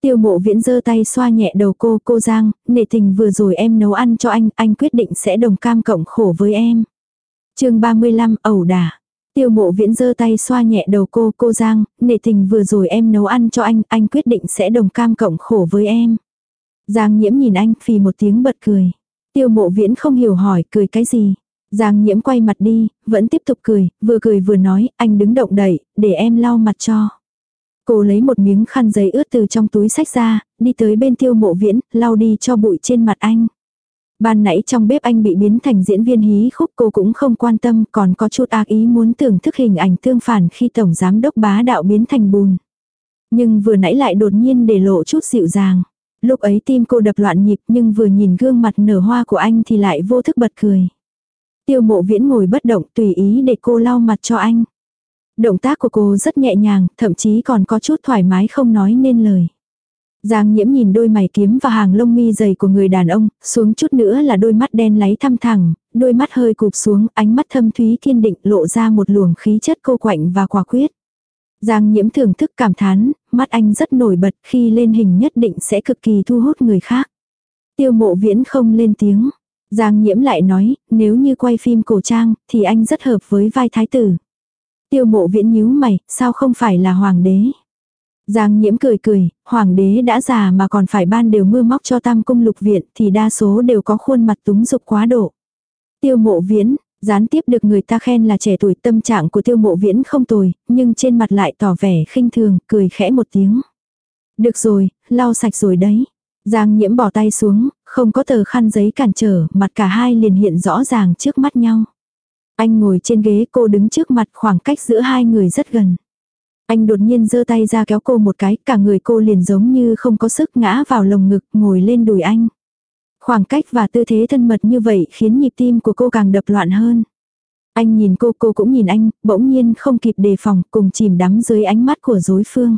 Tiêu mộ viễn giơ tay xoa nhẹ đầu cô, cô Giang, nể tình vừa rồi em nấu ăn cho anh, anh quyết định sẽ đồng cam cộng khổ với em chương 35, ẩu đả. Tiêu mộ viễn giơ tay xoa nhẹ đầu cô, cô Giang, nể tình vừa rồi em nấu ăn cho anh, anh quyết định sẽ đồng cam cộng khổ với em. Giang nhiễm nhìn anh, phì một tiếng bật cười. Tiêu mộ viễn không hiểu hỏi, cười cái gì. Giang nhiễm quay mặt đi, vẫn tiếp tục cười, vừa cười vừa nói, anh đứng động đẩy, để em lau mặt cho. Cô lấy một miếng khăn giấy ướt từ trong túi sách ra, đi tới bên tiêu mộ viễn, lau đi cho bụi trên mặt anh. Ban nãy trong bếp anh bị biến thành diễn viên hí khúc cô cũng không quan tâm còn có chút ác ý muốn tưởng thức hình ảnh tương phản khi tổng giám đốc bá đạo biến thành bùn. Nhưng vừa nãy lại đột nhiên để lộ chút dịu dàng. Lúc ấy tim cô đập loạn nhịp nhưng vừa nhìn gương mặt nở hoa của anh thì lại vô thức bật cười. Tiêu mộ viễn ngồi bất động tùy ý để cô lau mặt cho anh. Động tác của cô rất nhẹ nhàng, thậm chí còn có chút thoải mái không nói nên lời. Giang nhiễm nhìn đôi mày kiếm và hàng lông mi dày của người đàn ông, xuống chút nữa là đôi mắt đen láy thăm thẳng, đôi mắt hơi cụp xuống, ánh mắt thâm thúy kiên định lộ ra một luồng khí chất cô quạnh và quả quyết. Giang nhiễm thưởng thức cảm thán, mắt anh rất nổi bật khi lên hình nhất định sẽ cực kỳ thu hút người khác. Tiêu mộ viễn không lên tiếng. Giang nhiễm lại nói, nếu như quay phim cổ trang, thì anh rất hợp với vai thái tử. Tiêu mộ viễn nhíu mày, sao không phải là hoàng đế? Giang nhiễm cười cười, hoàng đế đã già mà còn phải ban đều mưa móc cho tam cung lục viện thì đa số đều có khuôn mặt túng dục quá độ. Tiêu mộ viễn, gián tiếp được người ta khen là trẻ tuổi tâm trạng của tiêu mộ viễn không tồi, nhưng trên mặt lại tỏ vẻ khinh thường, cười khẽ một tiếng. Được rồi, lau sạch rồi đấy. Giang nhiễm bỏ tay xuống, không có tờ khăn giấy cản trở, mặt cả hai liền hiện rõ ràng trước mắt nhau. Anh ngồi trên ghế cô đứng trước mặt khoảng cách giữa hai người rất gần. Anh đột nhiên giơ tay ra kéo cô một cái, cả người cô liền giống như không có sức ngã vào lồng ngực ngồi lên đùi anh. Khoảng cách và tư thế thân mật như vậy khiến nhịp tim của cô càng đập loạn hơn. Anh nhìn cô, cô cũng nhìn anh, bỗng nhiên không kịp đề phòng, cùng chìm đắm dưới ánh mắt của đối phương.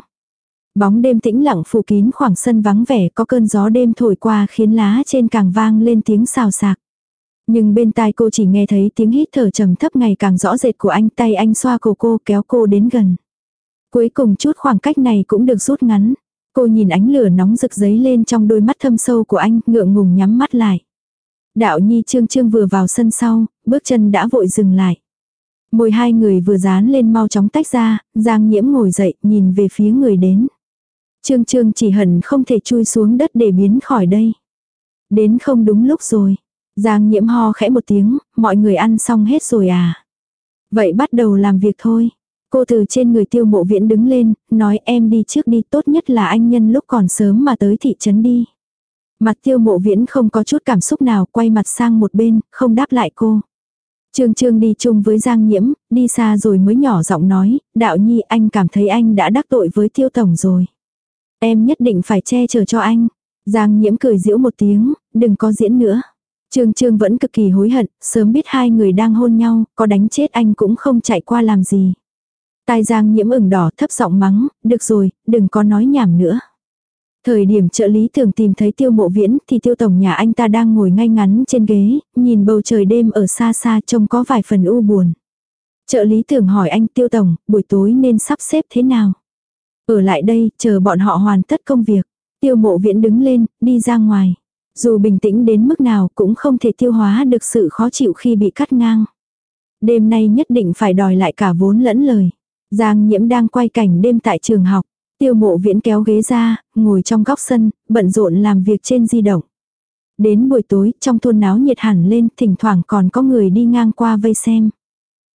Bóng đêm tĩnh lặng phủ kín khoảng sân vắng vẻ có cơn gió đêm thổi qua khiến lá trên càng vang lên tiếng xào xạc. Nhưng bên tai cô chỉ nghe thấy tiếng hít thở trầm thấp ngày càng rõ rệt của anh tay anh xoa cổ cô kéo cô đến gần. Cuối cùng chút khoảng cách này cũng được rút ngắn. Cô nhìn ánh lửa nóng rực giấy lên trong đôi mắt thâm sâu của anh ngượng ngùng nhắm mắt lại. Đạo nhi trương trương vừa vào sân sau, bước chân đã vội dừng lại. Môi hai người vừa dán lên mau chóng tách ra, Giang nhiễm ngồi dậy nhìn về phía người đến. Trương Trương chỉ hận không thể chui xuống đất để biến khỏi đây. Đến không đúng lúc rồi. Giang nhiễm ho khẽ một tiếng, mọi người ăn xong hết rồi à. Vậy bắt đầu làm việc thôi. Cô từ trên người tiêu mộ viễn đứng lên, nói em đi trước đi tốt nhất là anh nhân lúc còn sớm mà tới thị trấn đi. Mặt tiêu mộ viễn không có chút cảm xúc nào quay mặt sang một bên, không đáp lại cô. Trương Trương đi chung với Giang Nhiễm, đi xa rồi mới nhỏ giọng nói, đạo nhi anh cảm thấy anh đã đắc tội với tiêu tổng rồi. Em nhất định phải che chở cho anh. Giang Nhiễm cười giễu một tiếng, đừng có diễn nữa. Trương Trương vẫn cực kỳ hối hận, sớm biết hai người đang hôn nhau, có đánh chết anh cũng không chạy qua làm gì. Tai Giang Nhiễm ửng đỏ thấp giọng mắng, được rồi, đừng có nói nhảm nữa. Thời điểm trợ lý thường tìm thấy tiêu mộ viễn thì tiêu tổng nhà anh ta đang ngồi ngay ngắn trên ghế, nhìn bầu trời đêm ở xa xa trông có vài phần u buồn. Trợ lý thường hỏi anh tiêu tổng, buổi tối nên sắp xếp thế nào? Ở lại đây, chờ bọn họ hoàn tất công việc. Tiêu mộ viễn đứng lên, đi ra ngoài. Dù bình tĩnh đến mức nào cũng không thể tiêu hóa được sự khó chịu khi bị cắt ngang. Đêm nay nhất định phải đòi lại cả vốn lẫn lời. Giang nhiễm đang quay cảnh đêm tại trường học. Tiêu mộ viễn kéo ghế ra, ngồi trong góc sân, bận rộn làm việc trên di động. Đến buổi tối, trong thôn náo nhiệt hẳn lên, thỉnh thoảng còn có người đi ngang qua vây xem.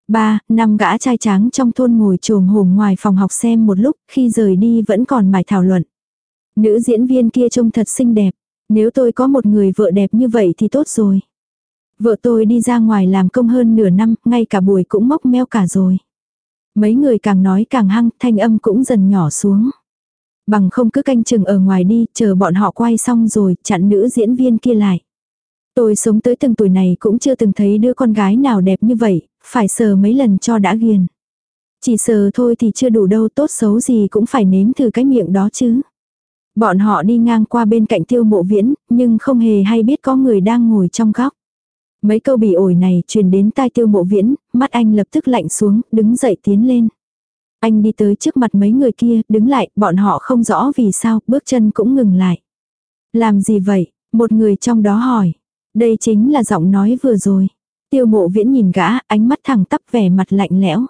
Ba, năm gã trai tráng trong thôn ngồi trồm hồm ngoài phòng học xem một lúc, khi rời đi vẫn còn mải thảo luận. Nữ diễn viên kia trông thật xinh đẹp. Nếu tôi có một người vợ đẹp như vậy thì tốt rồi. Vợ tôi đi ra ngoài làm công hơn nửa năm, ngay cả buổi cũng móc meo cả rồi. Mấy người càng nói càng hăng, thanh âm cũng dần nhỏ xuống. Bằng không cứ canh chừng ở ngoài đi, chờ bọn họ quay xong rồi, chặn nữ diễn viên kia lại. Tôi sống tới từng tuổi này cũng chưa từng thấy đứa con gái nào đẹp như vậy, phải sờ mấy lần cho đã ghiền. Chỉ sờ thôi thì chưa đủ đâu tốt xấu gì cũng phải nếm thử cái miệng đó chứ. Bọn họ đi ngang qua bên cạnh tiêu mộ viễn, nhưng không hề hay biết có người đang ngồi trong góc. Mấy câu bị ổi này truyền đến tai tiêu mộ viễn, mắt anh lập tức lạnh xuống, đứng dậy tiến lên. Anh đi tới trước mặt mấy người kia, đứng lại, bọn họ không rõ vì sao, bước chân cũng ngừng lại. Làm gì vậy? Một người trong đó hỏi. Đây chính là giọng nói vừa rồi. Tiêu mộ viễn nhìn gã, ánh mắt thẳng tắp vẻ mặt lạnh lẽo.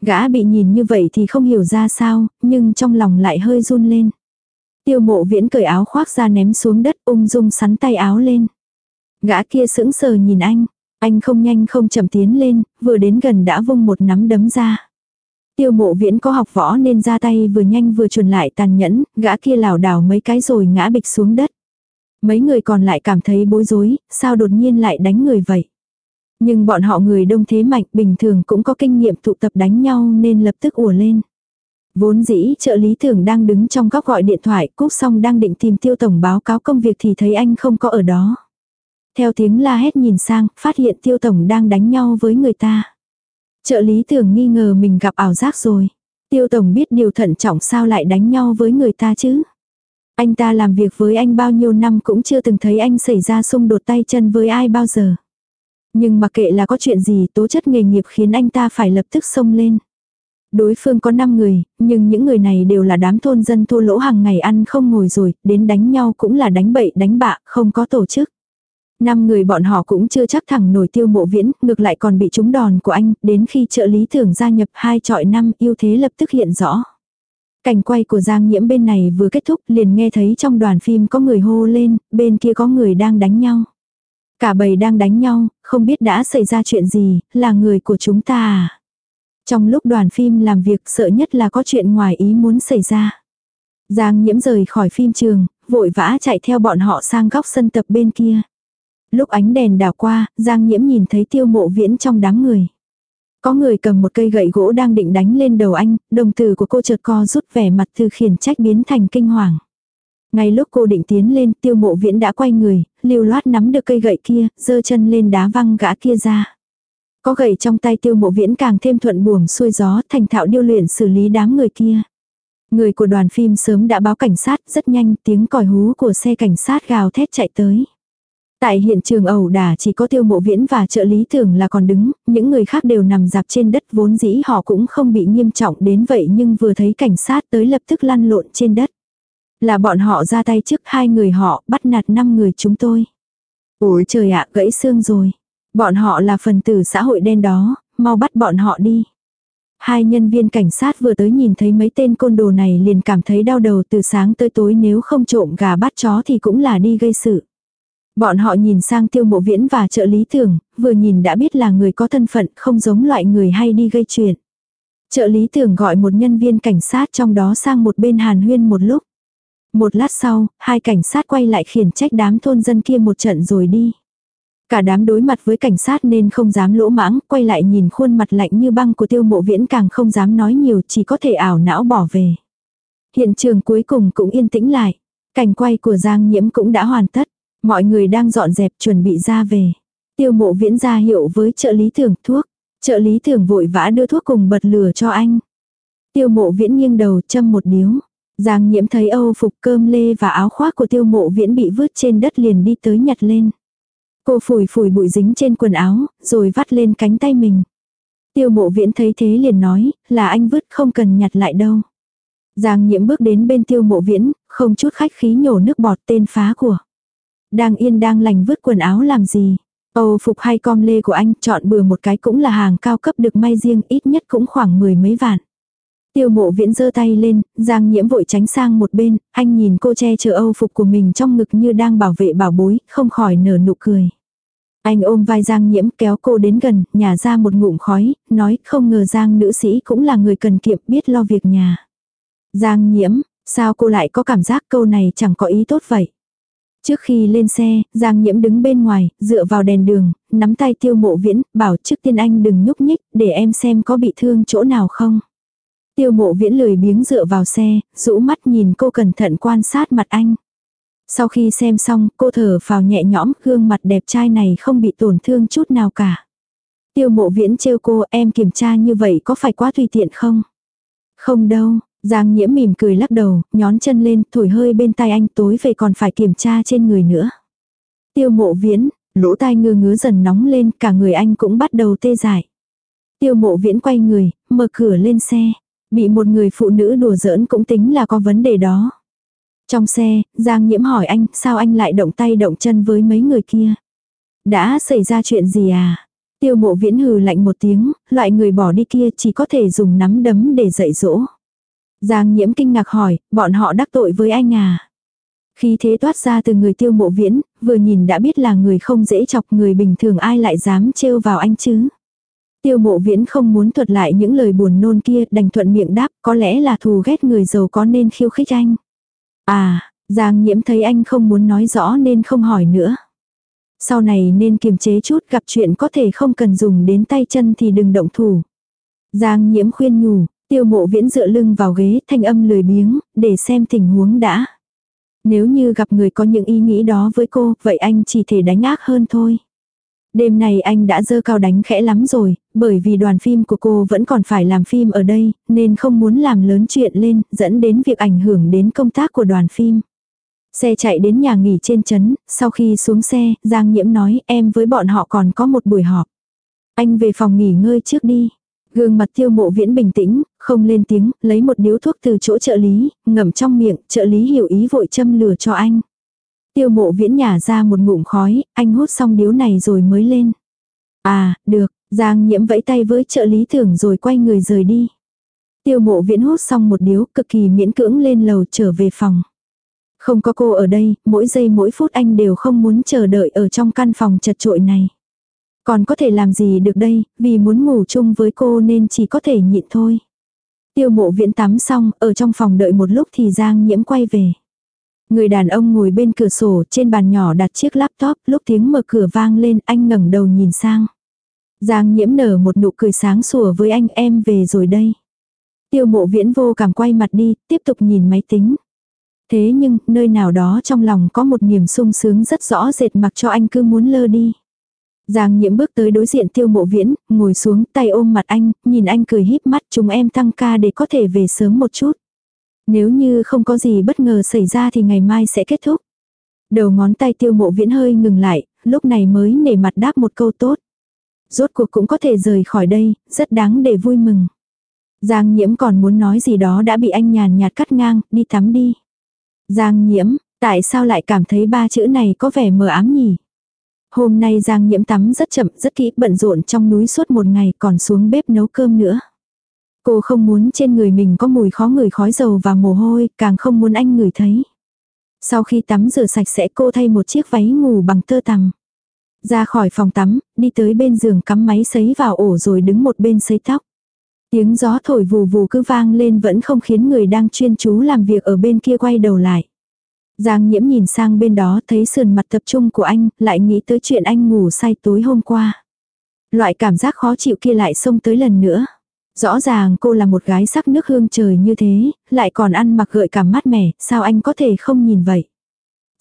Gã bị nhìn như vậy thì không hiểu ra sao, nhưng trong lòng lại hơi run lên. Tiêu mộ viễn cởi áo khoác ra ném xuống đất ung dung sắn tay áo lên. Gã kia sững sờ nhìn anh. Anh không nhanh không chậm tiến lên, vừa đến gần đã vung một nắm đấm ra. Tiêu mộ viễn có học võ nên ra tay vừa nhanh vừa chuẩn lại tàn nhẫn, gã kia lảo đảo mấy cái rồi ngã bịch xuống đất. Mấy người còn lại cảm thấy bối rối, sao đột nhiên lại đánh người vậy. Nhưng bọn họ người đông thế mạnh bình thường cũng có kinh nghiệm tụ tập đánh nhau nên lập tức ùa lên. Vốn dĩ trợ lý thường đang đứng trong góc gọi điện thoại cúc xong đang định tìm tiêu tổng báo cáo công việc thì thấy anh không có ở đó. Theo tiếng la hét nhìn sang, phát hiện tiêu tổng đang đánh nhau với người ta. Trợ lý tưởng nghi ngờ mình gặp ảo giác rồi. Tiêu tổng biết điều thận trọng sao lại đánh nhau với người ta chứ. Anh ta làm việc với anh bao nhiêu năm cũng chưa từng thấy anh xảy ra xung đột tay chân với ai bao giờ. Nhưng mặc kệ là có chuyện gì tố chất nghề nghiệp khiến anh ta phải lập tức xông lên. Đối phương có 5 người, nhưng những người này đều là đám thôn dân thô lỗ hàng ngày ăn không ngồi rồi, đến đánh nhau cũng là đánh bậy đánh bạ, không có tổ chức. Năm người bọn họ cũng chưa chắc thẳng nổi tiêu mộ viễn, ngược lại còn bị trúng đòn của anh, đến khi trợ lý thưởng gia nhập hai trọi năm ưu thế lập tức hiện rõ. Cảnh quay của Giang Nhiễm bên này vừa kết thúc liền nghe thấy trong đoàn phim có người hô lên, bên kia có người đang đánh nhau. Cả bầy đang đánh nhau, không biết đã xảy ra chuyện gì, là người của chúng ta à? Trong lúc đoàn phim làm việc sợ nhất là có chuyện ngoài ý muốn xảy ra. Giang nhiễm rời khỏi phim trường, vội vã chạy theo bọn họ sang góc sân tập bên kia. Lúc ánh đèn đảo qua, Giang nhiễm nhìn thấy tiêu mộ viễn trong đám người. Có người cầm một cây gậy gỗ đang định đánh lên đầu anh, đồng tử của cô chợt co rút vẻ mặt thư khiển trách biến thành kinh hoàng. Ngay lúc cô định tiến lên, tiêu mộ viễn đã quay người, lưu loát nắm được cây gậy kia, giơ chân lên đá văng gã kia ra. Có gậy trong tay tiêu mộ viễn càng thêm thuận buồm xuôi gió thành thạo điêu luyện xử lý đám người kia. Người của đoàn phim sớm đã báo cảnh sát rất nhanh tiếng còi hú của xe cảnh sát gào thét chạy tới. Tại hiện trường ẩu đả chỉ có tiêu mộ viễn và trợ lý thường là còn đứng, những người khác đều nằm dạp trên đất vốn dĩ họ cũng không bị nghiêm trọng đến vậy nhưng vừa thấy cảnh sát tới lập tức lăn lộn trên đất. Là bọn họ ra tay trước hai người họ bắt nạt năm người chúng tôi. Ôi trời ạ gãy xương rồi. Bọn họ là phần tử xã hội đen đó, mau bắt bọn họ đi. Hai nhân viên cảnh sát vừa tới nhìn thấy mấy tên côn đồ này liền cảm thấy đau đầu từ sáng tới tối nếu không trộm gà bắt chó thì cũng là đi gây sự. Bọn họ nhìn sang tiêu mộ viễn và trợ lý tưởng, vừa nhìn đã biết là người có thân phận không giống loại người hay đi gây chuyện. Trợ lý tưởng gọi một nhân viên cảnh sát trong đó sang một bên hàn huyên một lúc. Một lát sau, hai cảnh sát quay lại khiển trách đám thôn dân kia một trận rồi đi. Cả đám đối mặt với cảnh sát nên không dám lỗ mãng, quay lại nhìn khuôn mặt lạnh như băng của tiêu mộ viễn càng không dám nói nhiều, chỉ có thể ảo não bỏ về. Hiện trường cuối cùng cũng yên tĩnh lại. Cảnh quay của Giang Nhiễm cũng đã hoàn tất. Mọi người đang dọn dẹp chuẩn bị ra về. Tiêu mộ viễn ra hiệu với trợ lý thưởng thuốc. Trợ lý thưởng vội vã đưa thuốc cùng bật lửa cho anh. Tiêu mộ viễn nghiêng đầu châm một điếu. Giang nhiễm thấy âu phục cơm lê và áo khoác của tiêu mộ viễn bị vứt trên đất liền đi tới nhặt lên. Cô phủi phủi bụi dính trên quần áo, rồi vắt lên cánh tay mình. Tiêu mộ viễn thấy thế liền nói, là anh vứt không cần nhặt lại đâu. Giang nhiễm bước đến bên tiêu mộ viễn, không chút khách khí nhổ nước bọt tên phá của. Đang yên đang lành vứt quần áo làm gì. Âu phục hay com lê của anh chọn bừa một cái cũng là hàng cao cấp được may riêng ít nhất cũng khoảng mười mấy vạn. Tiêu mộ viễn giơ tay lên, Giang nhiễm vội tránh sang một bên, anh nhìn cô che chở âu phục của mình trong ngực như đang bảo vệ bảo bối, không khỏi nở nụ cười. Anh ôm vai Giang nhiễm kéo cô đến gần, nhả ra một ngụm khói, nói không ngờ Giang nữ sĩ cũng là người cần kiệm biết lo việc nhà. Giang nhiễm, sao cô lại có cảm giác câu này chẳng có ý tốt vậy? Trước khi lên xe, Giang Nhiễm đứng bên ngoài, dựa vào đèn đường, nắm tay tiêu mộ viễn, bảo trước tiên anh đừng nhúc nhích, để em xem có bị thương chỗ nào không. Tiêu mộ viễn lười biếng dựa vào xe, rũ mắt nhìn cô cẩn thận quan sát mặt anh. Sau khi xem xong, cô thở vào nhẹ nhõm, gương mặt đẹp trai này không bị tổn thương chút nào cả. Tiêu mộ viễn trêu cô, em kiểm tra như vậy có phải quá tùy tiện không? Không đâu, Giang nhiễm mỉm cười lắc đầu, nhón chân lên, thổi hơi bên tai anh tối về còn phải kiểm tra trên người nữa. Tiêu mộ viễn, lỗ tai ngư ngứa dần nóng lên, cả người anh cũng bắt đầu tê dại. Tiêu mộ viễn quay người, mở cửa lên xe. Bị một người phụ nữ đùa giỡn cũng tính là có vấn đề đó. Trong xe, Giang nhiễm hỏi anh sao anh lại động tay động chân với mấy người kia. Đã xảy ra chuyện gì à? Tiêu mộ viễn hừ lạnh một tiếng, loại người bỏ đi kia chỉ có thể dùng nắm đấm để dạy dỗ. Giang nhiễm kinh ngạc hỏi, bọn họ đắc tội với anh à? Khi thế toát ra từ người tiêu mộ viễn, vừa nhìn đã biết là người không dễ chọc người bình thường ai lại dám trêu vào anh chứ. Tiêu mộ viễn không muốn thuật lại những lời buồn nôn kia đành thuận miệng đáp có lẽ là thù ghét người giàu có nên khiêu khích anh. À, Giang nhiễm thấy anh không muốn nói rõ nên không hỏi nữa. Sau này nên kiềm chế chút gặp chuyện có thể không cần dùng đến tay chân thì đừng động thủ. Giang nhiễm khuyên nhủ, tiêu mộ viễn dựa lưng vào ghế thanh âm lười biếng, để xem tình huống đã. Nếu như gặp người có những ý nghĩ đó với cô, vậy anh chỉ thể đánh ác hơn thôi. Đêm này anh đã dơ cao đánh khẽ lắm rồi, bởi vì đoàn phim của cô vẫn còn phải làm phim ở đây, nên không muốn làm lớn chuyện lên, dẫn đến việc ảnh hưởng đến công tác của đoàn phim. Xe chạy đến nhà nghỉ trên chấn sau khi xuống xe, Giang Nhiễm nói em với bọn họ còn có một buổi họp. Anh về phòng nghỉ ngơi trước đi. Gương mặt tiêu mộ viễn bình tĩnh, không lên tiếng, lấy một điếu thuốc từ chỗ trợ lý, ngậm trong miệng, trợ lý hiểu ý vội châm lửa cho anh. Tiêu mộ viễn nhả ra một ngụm khói, anh hút xong điếu này rồi mới lên. À, được, Giang nhiễm vẫy tay với trợ lý thưởng rồi quay người rời đi. Tiêu mộ viễn hút xong một điếu cực kỳ miễn cưỡng lên lầu trở về phòng. Không có cô ở đây, mỗi giây mỗi phút anh đều không muốn chờ đợi ở trong căn phòng chật trội này. Còn có thể làm gì được đây, vì muốn ngủ chung với cô nên chỉ có thể nhịn thôi. Tiêu mộ viễn tắm xong, ở trong phòng đợi một lúc thì Giang nhiễm quay về. Người đàn ông ngồi bên cửa sổ trên bàn nhỏ đặt chiếc laptop, lúc tiếng mở cửa vang lên anh ngẩng đầu nhìn sang. Giang nhiễm nở một nụ cười sáng sủa với anh em về rồi đây. Tiêu mộ viễn vô cảm quay mặt đi, tiếp tục nhìn máy tính. Thế nhưng, nơi nào đó trong lòng có một niềm sung sướng rất rõ rệt mặc cho anh cứ muốn lơ đi. Giang nhiễm bước tới đối diện tiêu mộ viễn, ngồi xuống tay ôm mặt anh, nhìn anh cười híp mắt chúng em tăng ca để có thể về sớm một chút. Nếu như không có gì bất ngờ xảy ra thì ngày mai sẽ kết thúc. Đầu ngón tay tiêu mộ viễn hơi ngừng lại, lúc này mới nể mặt đáp một câu tốt. Rốt cuộc cũng có thể rời khỏi đây, rất đáng để vui mừng. Giang nhiễm còn muốn nói gì đó đã bị anh nhàn nhạt cắt ngang, đi tắm đi. Giang nhiễm, tại sao lại cảm thấy ba chữ này có vẻ mờ ám nhỉ? Hôm nay Giang nhiễm tắm rất chậm, rất kỹ, bận rộn trong núi suốt một ngày còn xuống bếp nấu cơm nữa. Cô không muốn trên người mình có mùi khó ngửi khói dầu và mồ hôi, càng không muốn anh ngửi thấy. Sau khi tắm rửa sạch sẽ cô thay một chiếc váy ngủ bằng tơ tằm. Ra khỏi phòng tắm, đi tới bên giường cắm máy sấy vào ổ rồi đứng một bên sấy tóc. Tiếng gió thổi vù vù cứ vang lên vẫn không khiến người đang chuyên chú làm việc ở bên kia quay đầu lại. Giang nhiễm nhìn sang bên đó thấy sườn mặt tập trung của anh, lại nghĩ tới chuyện anh ngủ say tối hôm qua. Loại cảm giác khó chịu kia lại xông tới lần nữa. Rõ ràng cô là một gái sắc nước hương trời như thế, lại còn ăn mặc gợi cảm mát mẻ, sao anh có thể không nhìn vậy?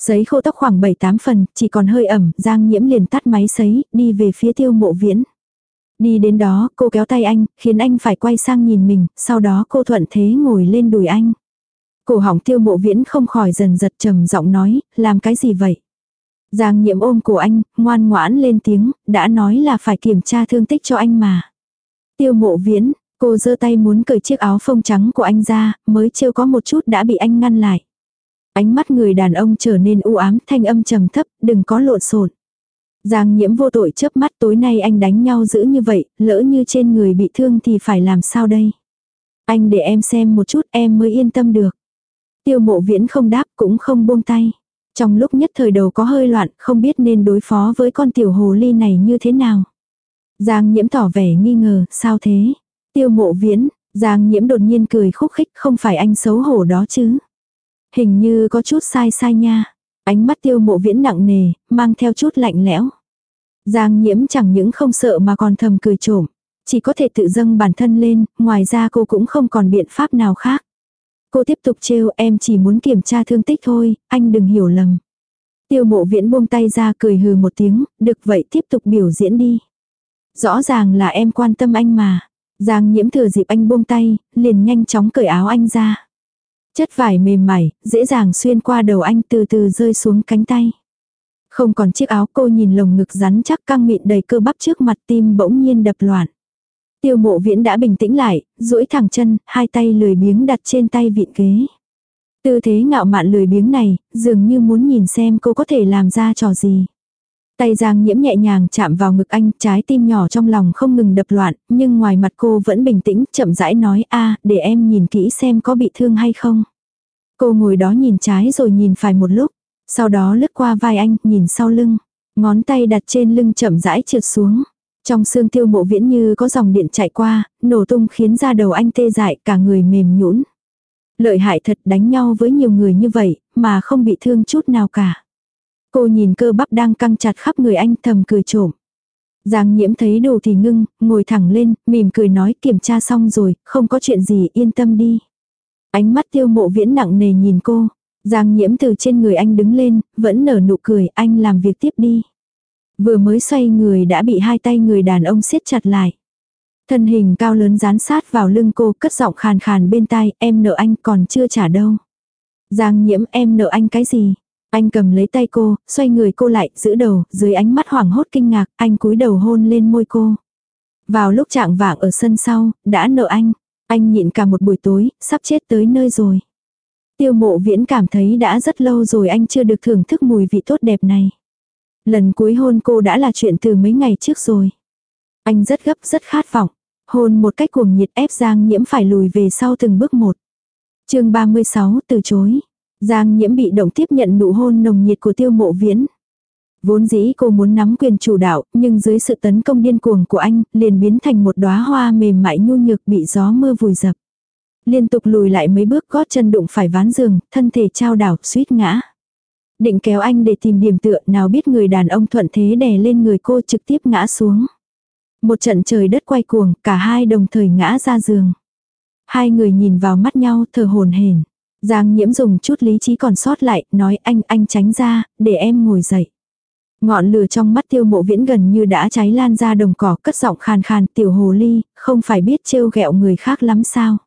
giấy khô tóc khoảng 7-8 phần, chỉ còn hơi ẩm, Giang Nhiễm liền tắt máy sấy, đi về phía tiêu mộ viễn. Đi đến đó, cô kéo tay anh, khiến anh phải quay sang nhìn mình, sau đó cô thuận thế ngồi lên đùi anh. Cổ họng tiêu mộ viễn không khỏi dần giật trầm giọng nói, làm cái gì vậy? Giang nhiễm ôm cổ anh, ngoan ngoãn lên tiếng, đã nói là phải kiểm tra thương tích cho anh mà. Tiêu mộ viễn, cô giơ tay muốn cởi chiếc áo phông trắng của anh ra, mới chưa có một chút đã bị anh ngăn lại. Ánh mắt người đàn ông trở nên u ám, thanh âm trầm thấp, đừng có lộn xộn. Giang nhiễm vô tội chớp mắt tối nay anh đánh nhau dữ như vậy, lỡ như trên người bị thương thì phải làm sao đây? Anh để em xem một chút em mới yên tâm được. Tiêu mộ viễn không đáp cũng không buông tay. Trong lúc nhất thời đầu có hơi loạn không biết nên đối phó với con tiểu hồ ly này như thế nào. Giang nhiễm tỏ vẻ nghi ngờ, sao thế? Tiêu mộ viễn, Giang nhiễm đột nhiên cười khúc khích không phải anh xấu hổ đó chứ. Hình như có chút sai sai nha. Ánh mắt tiêu mộ viễn nặng nề, mang theo chút lạnh lẽo. Giang nhiễm chẳng những không sợ mà còn thầm cười trộm. Chỉ có thể tự dâng bản thân lên, ngoài ra cô cũng không còn biện pháp nào khác. Cô tiếp tục trêu em chỉ muốn kiểm tra thương tích thôi, anh đừng hiểu lầm. Tiêu mộ viễn buông tay ra cười hừ một tiếng, được vậy tiếp tục biểu diễn đi. Rõ ràng là em quan tâm anh mà. Giang nhiễm thừa dịp anh buông tay, liền nhanh chóng cởi áo anh ra. Chất vải mềm mại, dễ dàng xuyên qua đầu anh từ từ rơi xuống cánh tay. Không còn chiếc áo cô nhìn lồng ngực rắn chắc căng mịn đầy cơ bắp trước mặt tim bỗng nhiên đập loạn. Tiêu mộ viễn đã bình tĩnh lại, duỗi thẳng chân, hai tay lười biếng đặt trên tay vịn ghế. Tư thế ngạo mạn lười biếng này, dường như muốn nhìn xem cô có thể làm ra trò gì. Tay Giang nhiễm nhẹ nhàng chạm vào ngực anh, trái tim nhỏ trong lòng không ngừng đập loạn, nhưng ngoài mặt cô vẫn bình tĩnh, chậm rãi nói a để em nhìn kỹ xem có bị thương hay không. Cô ngồi đó nhìn trái rồi nhìn phải một lúc, sau đó lướt qua vai anh, nhìn sau lưng. Ngón tay đặt trên lưng chậm rãi trượt xuống. Trong xương tiêu mộ viễn như có dòng điện chạy qua, nổ tung khiến da đầu anh tê dại cả người mềm nhũn. Lợi hại thật đánh nhau với nhiều người như vậy, mà không bị thương chút nào cả. Cô nhìn cơ bắp đang căng chặt khắp người anh thầm cười trộm. Giang nhiễm thấy đồ thì ngưng, ngồi thẳng lên, mỉm cười nói kiểm tra xong rồi, không có chuyện gì yên tâm đi. Ánh mắt tiêu mộ viễn nặng nề nhìn cô. Giang nhiễm từ trên người anh đứng lên, vẫn nở nụ cười, anh làm việc tiếp đi. Vừa mới xoay người đã bị hai tay người đàn ông siết chặt lại. Thân hình cao lớn dán sát vào lưng cô, cất giọng khàn khàn bên tai, em nợ anh còn chưa trả đâu. Giang nhiễm em nợ anh cái gì? Anh cầm lấy tay cô, xoay người cô lại, giữ đầu, dưới ánh mắt hoảng hốt kinh ngạc, anh cúi đầu hôn lên môi cô. Vào lúc trạng vạng ở sân sau, đã nợ anh. Anh nhịn cả một buổi tối, sắp chết tới nơi rồi. Tiêu mộ viễn cảm thấy đã rất lâu rồi anh chưa được thưởng thức mùi vị tốt đẹp này. Lần cuối hôn cô đã là chuyện từ mấy ngày trước rồi. Anh rất gấp rất khát vọng. Hôn một cách cuồng nhiệt ép Giang Nhiễm phải lùi về sau từng bước một. chương 36 từ chối. Giang Nhiễm bị động tiếp nhận nụ hôn nồng nhiệt của tiêu mộ viễn. Vốn dĩ cô muốn nắm quyền chủ đạo, nhưng dưới sự tấn công điên cuồng của anh, liền biến thành một đóa hoa mềm mại nhu nhược bị gió mưa vùi dập. Liên tục lùi lại mấy bước gót chân đụng phải ván giường, thân thể trao đảo, suýt ngã. Định kéo anh để tìm điểm tựa, nào biết người đàn ông thuận thế đè lên người cô trực tiếp ngã xuống. Một trận trời đất quay cuồng, cả hai đồng thời ngã ra giường. Hai người nhìn vào mắt nhau thờ hồn hển. Giang nhiễm dùng chút lý trí còn sót lại, nói anh anh tránh ra, để em ngồi dậy. Ngọn lửa trong mắt tiêu mộ viễn gần như đã cháy lan ra đồng cỏ cất giọng khàn khàn tiểu hồ ly, không phải biết trêu ghẹo người khác lắm sao.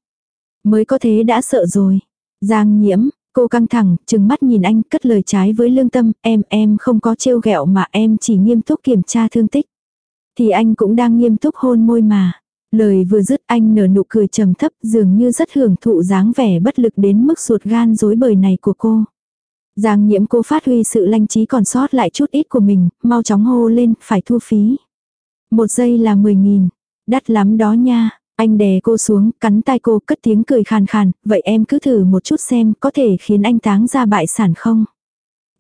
Mới có thế đã sợ rồi. Giang nhiễm, cô căng thẳng, chừng mắt nhìn anh cất lời trái với lương tâm, em em không có trêu ghẹo mà em chỉ nghiêm túc kiểm tra thương tích. Thì anh cũng đang nghiêm túc hôn môi mà. Lời vừa dứt anh nở nụ cười trầm thấp dường như rất hưởng thụ dáng vẻ bất lực đến mức ruột gan rối bời này của cô. Giang nhiễm cô phát huy sự lanh trí còn sót lại chút ít của mình, mau chóng hô lên, phải thu phí. Một giây là 10 nghìn, đắt lắm đó nha. Anh đè cô xuống, cắn tai cô, cất tiếng cười khàn khàn, vậy em cứ thử một chút xem, có thể khiến anh táng ra bại sản không?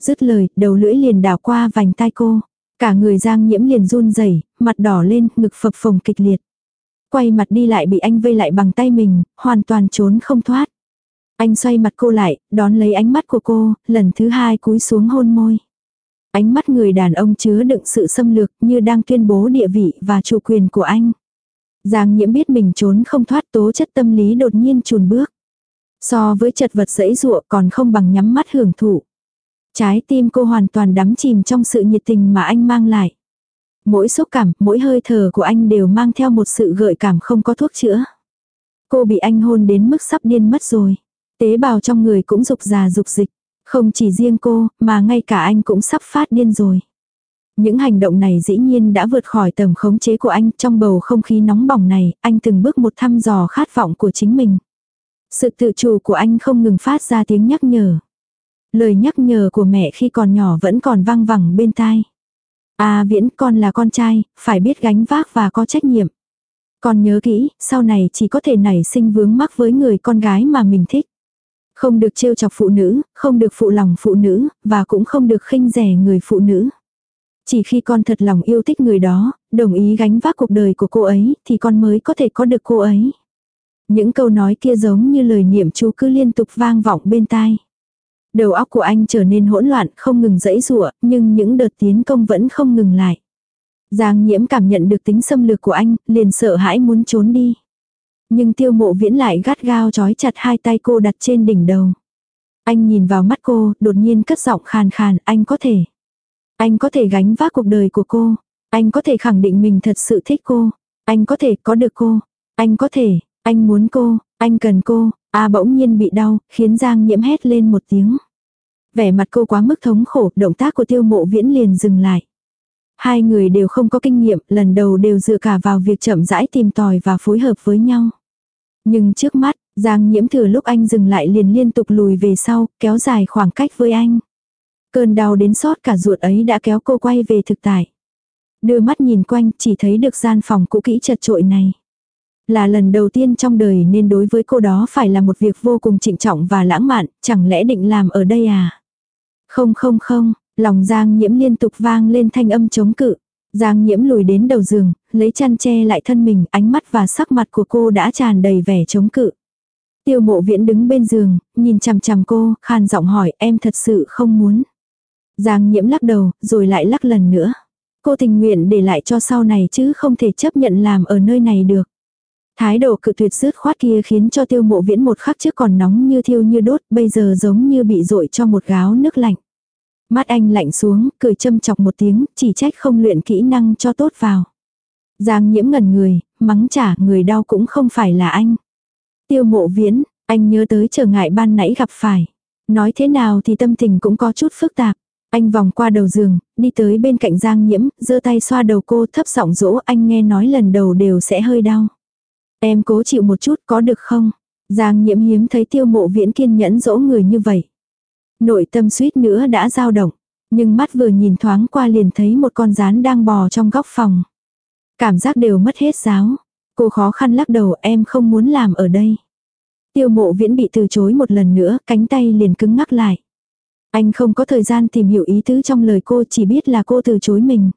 Dứt lời, đầu lưỡi liền đảo qua vành tai cô. Cả người giang nhiễm liền run rẩy mặt đỏ lên, ngực phập phồng kịch liệt. Quay mặt đi lại bị anh vây lại bằng tay mình, hoàn toàn trốn không thoát. Anh xoay mặt cô lại, đón lấy ánh mắt của cô, lần thứ hai cúi xuống hôn môi. Ánh mắt người đàn ông chứa đựng sự xâm lược như đang tuyên bố địa vị và chủ quyền của anh. Giang nhiễm biết mình trốn không thoát tố chất tâm lý đột nhiên chùn bước. So với chật vật dẫy dụa còn không bằng nhắm mắt hưởng thụ. Trái tim cô hoàn toàn đắm chìm trong sự nhiệt tình mà anh mang lại. Mỗi xúc cảm, mỗi hơi thở của anh đều mang theo một sự gợi cảm không có thuốc chữa. Cô bị anh hôn đến mức sắp điên mất rồi. Tế bào trong người cũng dục già dục dịch. Không chỉ riêng cô, mà ngay cả anh cũng sắp phát điên rồi. Những hành động này dĩ nhiên đã vượt khỏi tầm khống chế của anh trong bầu không khí nóng bỏng này, anh từng bước một thăm dò khát vọng của chính mình. Sự tự chủ của anh không ngừng phát ra tiếng nhắc nhở. Lời nhắc nhở của mẹ khi còn nhỏ vẫn còn vang vẳng bên tai. À viễn con là con trai, phải biết gánh vác và có trách nhiệm. Con nhớ kỹ, sau này chỉ có thể nảy sinh vướng mắc với người con gái mà mình thích. Không được trêu chọc phụ nữ, không được phụ lòng phụ nữ, và cũng không được khinh rẻ người phụ nữ. Chỉ khi con thật lòng yêu thích người đó, đồng ý gánh vác cuộc đời của cô ấy, thì con mới có thể có được cô ấy. Những câu nói kia giống như lời niệm chú cứ liên tục vang vọng bên tai. Đầu óc của anh trở nên hỗn loạn, không ngừng dẫy rủa, nhưng những đợt tiến công vẫn không ngừng lại. Giang nhiễm cảm nhận được tính xâm lược của anh, liền sợ hãi muốn trốn đi. Nhưng tiêu mộ viễn lại gắt gao trói chặt hai tay cô đặt trên đỉnh đầu. Anh nhìn vào mắt cô, đột nhiên cất giọng khàn khàn, anh có thể. Anh có thể gánh vác cuộc đời của cô. Anh có thể khẳng định mình thật sự thích cô. Anh có thể có được cô. Anh có thể, anh muốn cô, anh cần cô. A bỗng nhiên bị đau, khiến Giang nhiễm hét lên một tiếng. Vẻ mặt cô quá mức thống khổ, động tác của tiêu mộ viễn liền dừng lại. Hai người đều không có kinh nghiệm, lần đầu đều dựa cả vào việc chậm rãi tìm tòi và phối hợp với nhau. Nhưng trước mắt, Giang nhiễm thừa lúc anh dừng lại liền liên tục lùi về sau, kéo dài khoảng cách với anh. Cơn đau đến sót cả ruột ấy đã kéo cô quay về thực tại. Đưa mắt nhìn quanh chỉ thấy được gian phòng cũ kỹ chật trội này. Là lần đầu tiên trong đời nên đối với cô đó phải là một việc vô cùng trịnh trọng và lãng mạn, chẳng lẽ định làm ở đây à? Không không không, lòng Giang nhiễm liên tục vang lên thanh âm chống cự. Giang nhiễm lùi đến đầu giường, lấy chăn che lại thân mình, ánh mắt và sắc mặt của cô đã tràn đầy vẻ chống cự. Tiêu mộ viễn đứng bên giường, nhìn chằm chằm cô, khan giọng hỏi em thật sự không muốn. Giang nhiễm lắc đầu, rồi lại lắc lần nữa. Cô tình nguyện để lại cho sau này chứ không thể chấp nhận làm ở nơi này được. Thái độ cự tuyệt rứt khoát kia khiến cho tiêu mộ viễn một khắc trước còn nóng như thiêu như đốt, bây giờ giống như bị rội cho một gáo nước lạnh. Mắt anh lạnh xuống, cười châm chọc một tiếng, chỉ trách không luyện kỹ năng cho tốt vào. Giang nhiễm ngần người, mắng trả người đau cũng không phải là anh. Tiêu mộ viễn, anh nhớ tới trở ngại ban nãy gặp phải. Nói thế nào thì tâm tình cũng có chút phức tạp. Anh vòng qua đầu giường, đi tới bên cạnh Giang Nhiễm, giơ tay xoa đầu cô thấp giọng dỗ anh nghe nói lần đầu đều sẽ hơi đau. Em cố chịu một chút có được không? Giang Nhiễm hiếm thấy tiêu mộ viễn kiên nhẫn dỗ người như vậy. Nội tâm suýt nữa đã dao động, nhưng mắt vừa nhìn thoáng qua liền thấy một con rán đang bò trong góc phòng. Cảm giác đều mất hết giáo. Cô khó khăn lắc đầu em không muốn làm ở đây. Tiêu mộ viễn bị từ chối một lần nữa, cánh tay liền cứng ngắc lại. Anh không có thời gian tìm hiểu ý tứ trong lời cô chỉ biết là cô từ chối mình.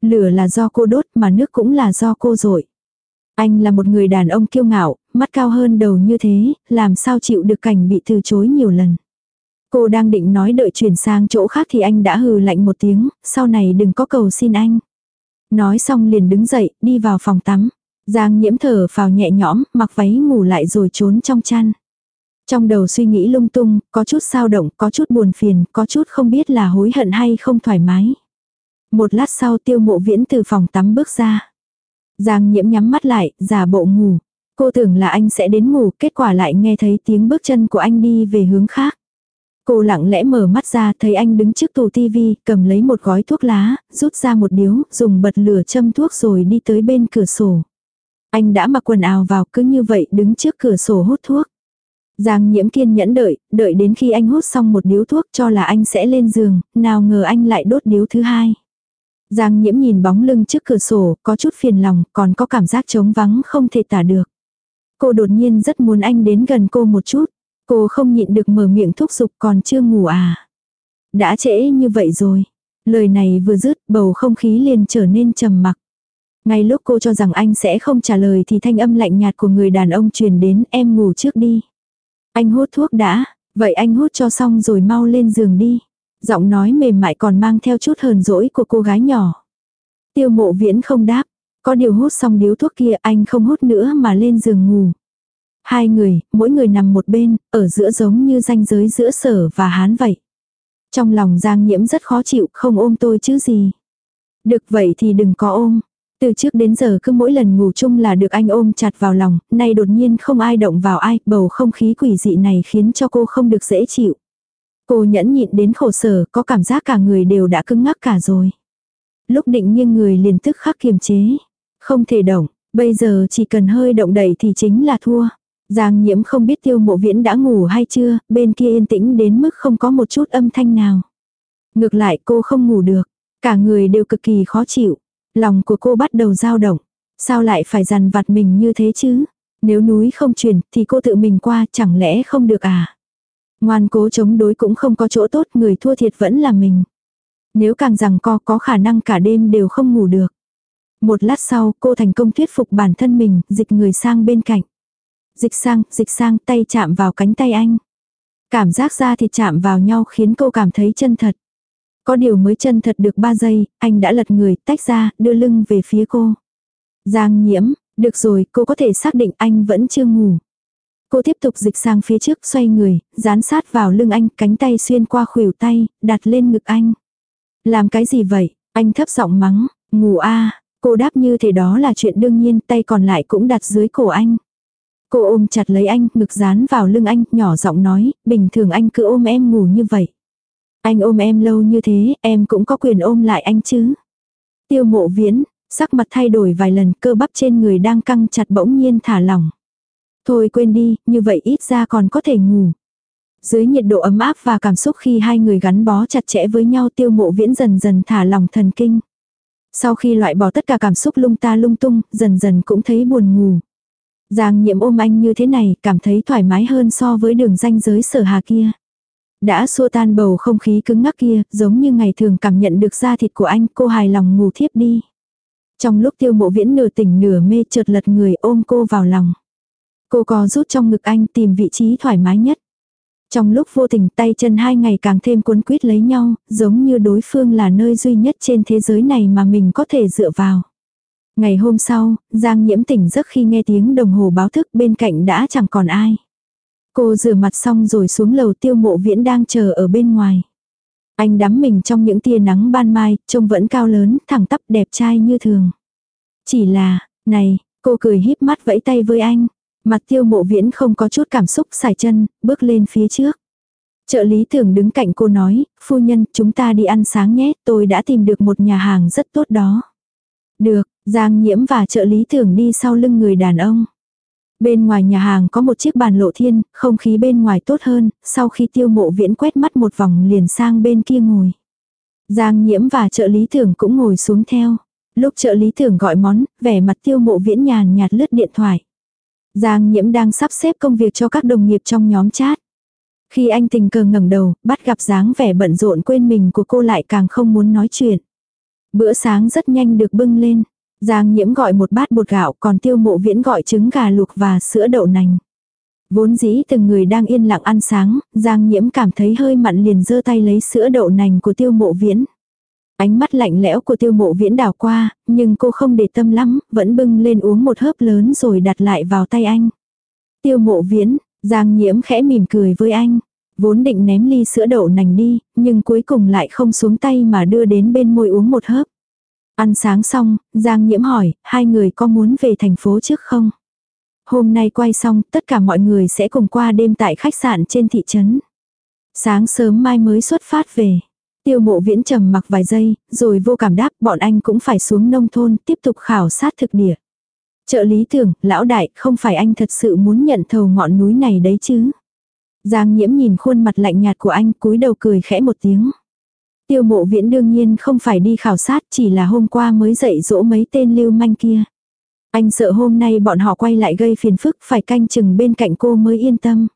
Lửa là do cô đốt mà nước cũng là do cô rội. Anh là một người đàn ông kiêu ngạo, mắt cao hơn đầu như thế, làm sao chịu được cảnh bị từ chối nhiều lần. Cô đang định nói đợi chuyển sang chỗ khác thì anh đã hừ lạnh một tiếng, sau này đừng có cầu xin anh. Nói xong liền đứng dậy, đi vào phòng tắm. Giang nhiễm thở vào nhẹ nhõm, mặc váy ngủ lại rồi trốn trong chăn. Trong đầu suy nghĩ lung tung, có chút sao động, có chút buồn phiền, có chút không biết là hối hận hay không thoải mái. Một lát sau tiêu mộ viễn từ phòng tắm bước ra. Giang nhiễm nhắm mắt lại, giả bộ ngủ. Cô tưởng là anh sẽ đến ngủ, kết quả lại nghe thấy tiếng bước chân của anh đi về hướng khác. Cô lặng lẽ mở mắt ra thấy anh đứng trước tủ tivi, cầm lấy một gói thuốc lá, rút ra một điếu, dùng bật lửa châm thuốc rồi đi tới bên cửa sổ. Anh đã mặc quần áo vào cứ như vậy đứng trước cửa sổ hút thuốc. Giang nhiễm kiên nhẫn đợi, đợi đến khi anh hút xong một điếu thuốc cho là anh sẽ lên giường, nào ngờ anh lại đốt điếu thứ hai. Giang nhiễm nhìn bóng lưng trước cửa sổ, có chút phiền lòng, còn có cảm giác trống vắng không thể tả được. Cô đột nhiên rất muốn anh đến gần cô một chút. Cô không nhịn được mở miệng thúc giục còn chưa ngủ à. Đã trễ như vậy rồi. Lời này vừa dứt bầu không khí liền trở nên trầm mặc. Ngay lúc cô cho rằng anh sẽ không trả lời thì thanh âm lạnh nhạt của người đàn ông truyền đến em ngủ trước đi. Anh hút thuốc đã, vậy anh hút cho xong rồi mau lên giường đi. Giọng nói mềm mại còn mang theo chút hờn dỗi của cô gái nhỏ. Tiêu mộ viễn không đáp, có điều hút xong điếu thuốc kia anh không hút nữa mà lên giường ngủ. Hai người, mỗi người nằm một bên, ở giữa giống như ranh giới giữa sở và hán vậy. Trong lòng Giang Nhiễm rất khó chịu, không ôm tôi chứ gì. Được vậy thì đừng có ôm. Từ trước đến giờ cứ mỗi lần ngủ chung là được anh ôm chặt vào lòng, nay đột nhiên không ai động vào ai, bầu không khí quỷ dị này khiến cho cô không được dễ chịu. Cô nhẫn nhịn đến khổ sở, có cảm giác cả người đều đã cứng ngắc cả rồi. Lúc định nghiêng người liền tức khắc kiềm chế. Không thể động, bây giờ chỉ cần hơi động đẩy thì chính là thua. Giang nhiễm không biết tiêu mộ viễn đã ngủ hay chưa, bên kia yên tĩnh đến mức không có một chút âm thanh nào. Ngược lại cô không ngủ được, cả người đều cực kỳ khó chịu. Lòng của cô bắt đầu dao động. Sao lại phải dằn vặt mình như thế chứ? Nếu núi không chuyển thì cô tự mình qua chẳng lẽ không được à? Ngoan cố chống đối cũng không có chỗ tốt người thua thiệt vẫn là mình. Nếu càng rằng co có khả năng cả đêm đều không ngủ được. Một lát sau cô thành công thuyết phục bản thân mình dịch người sang bên cạnh. Dịch sang, dịch sang tay chạm vào cánh tay anh. Cảm giác ra thì chạm vào nhau khiến cô cảm thấy chân thật. Có điều mới chân thật được 3 giây, anh đã lật người, tách ra, đưa lưng về phía cô. Giang nhiễm, được rồi, cô có thể xác định anh vẫn chưa ngủ. Cô tiếp tục dịch sang phía trước, xoay người, dán sát vào lưng anh, cánh tay xuyên qua khuỷu tay, đặt lên ngực anh. Làm cái gì vậy? Anh thấp giọng mắng, ngủ a Cô đáp như thế đó là chuyện đương nhiên, tay còn lại cũng đặt dưới cổ anh. Cô ôm chặt lấy anh, ngực dán vào lưng anh, nhỏ giọng nói, bình thường anh cứ ôm em ngủ như vậy. Anh ôm em lâu như thế, em cũng có quyền ôm lại anh chứ. Tiêu mộ viễn, sắc mặt thay đổi vài lần, cơ bắp trên người đang căng chặt bỗng nhiên thả lỏng. Thôi quên đi, như vậy ít ra còn có thể ngủ. Dưới nhiệt độ ấm áp và cảm xúc khi hai người gắn bó chặt chẽ với nhau tiêu mộ viễn dần dần thả lỏng thần kinh. Sau khi loại bỏ tất cả cảm xúc lung ta lung tung, dần dần cũng thấy buồn ngủ. Giang nhiễm ôm anh như thế này, cảm thấy thoải mái hơn so với đường ranh giới sở hà kia. Đã xua tan bầu không khí cứng ngắc kia, giống như ngày thường cảm nhận được da thịt của anh, cô hài lòng ngủ thiếp đi. Trong lúc tiêu mộ viễn nửa tỉnh nửa mê chợt lật người ôm cô vào lòng. Cô có rút trong ngực anh tìm vị trí thoải mái nhất. Trong lúc vô tình tay chân hai ngày càng thêm cuốn quýt lấy nhau, giống như đối phương là nơi duy nhất trên thế giới này mà mình có thể dựa vào. Ngày hôm sau, Giang nhiễm tỉnh giấc khi nghe tiếng đồng hồ báo thức bên cạnh đã chẳng còn ai. Cô rửa mặt xong rồi xuống lầu tiêu mộ viễn đang chờ ở bên ngoài. Anh đắm mình trong những tia nắng ban mai, trông vẫn cao lớn, thẳng tắp đẹp trai như thường. Chỉ là, này, cô cười híp mắt vẫy tay với anh. Mặt tiêu mộ viễn không có chút cảm xúc xài chân, bước lên phía trước. Trợ lý thường đứng cạnh cô nói, phu nhân, chúng ta đi ăn sáng nhé, tôi đã tìm được một nhà hàng rất tốt đó. Được, Giang nhiễm và trợ lý thường đi sau lưng người đàn ông. Bên ngoài nhà hàng có một chiếc bàn lộ thiên, không khí bên ngoài tốt hơn, sau khi tiêu mộ viễn quét mắt một vòng liền sang bên kia ngồi. Giang nhiễm và trợ lý tưởng cũng ngồi xuống theo. Lúc trợ lý tưởng gọi món, vẻ mặt tiêu mộ viễn nhàn nhạt lướt điện thoại. Giang nhiễm đang sắp xếp công việc cho các đồng nghiệp trong nhóm chat. Khi anh tình cờ ngẩng đầu, bắt gặp dáng vẻ bận rộn quên mình của cô lại càng không muốn nói chuyện. Bữa sáng rất nhanh được bưng lên. Giang nhiễm gọi một bát bột gạo còn tiêu mộ viễn gọi trứng gà luộc và sữa đậu nành. Vốn dĩ từng người đang yên lặng ăn sáng, Giang nhiễm cảm thấy hơi mặn liền giơ tay lấy sữa đậu nành của tiêu mộ viễn. Ánh mắt lạnh lẽo của tiêu mộ viễn đảo qua, nhưng cô không để tâm lắm, vẫn bưng lên uống một hớp lớn rồi đặt lại vào tay anh. Tiêu mộ viễn, Giang nhiễm khẽ mỉm cười với anh. Vốn định ném ly sữa đậu nành đi, nhưng cuối cùng lại không xuống tay mà đưa đến bên môi uống một hớp. Ăn sáng xong, Giang nhiễm hỏi, hai người có muốn về thành phố trước không? Hôm nay quay xong, tất cả mọi người sẽ cùng qua đêm tại khách sạn trên thị trấn. Sáng sớm mai mới xuất phát về. Tiêu mộ viễn trầm mặc vài giây, rồi vô cảm đáp bọn anh cũng phải xuống nông thôn tiếp tục khảo sát thực địa. Trợ lý tưởng, lão đại, không phải anh thật sự muốn nhận thầu ngọn núi này đấy chứ. Giang nhiễm nhìn khuôn mặt lạnh nhạt của anh cúi đầu cười khẽ một tiếng. Tiêu mộ viễn đương nhiên không phải đi khảo sát chỉ là hôm qua mới dạy dỗ mấy tên lưu manh kia. Anh sợ hôm nay bọn họ quay lại gây phiền phức phải canh chừng bên cạnh cô mới yên tâm.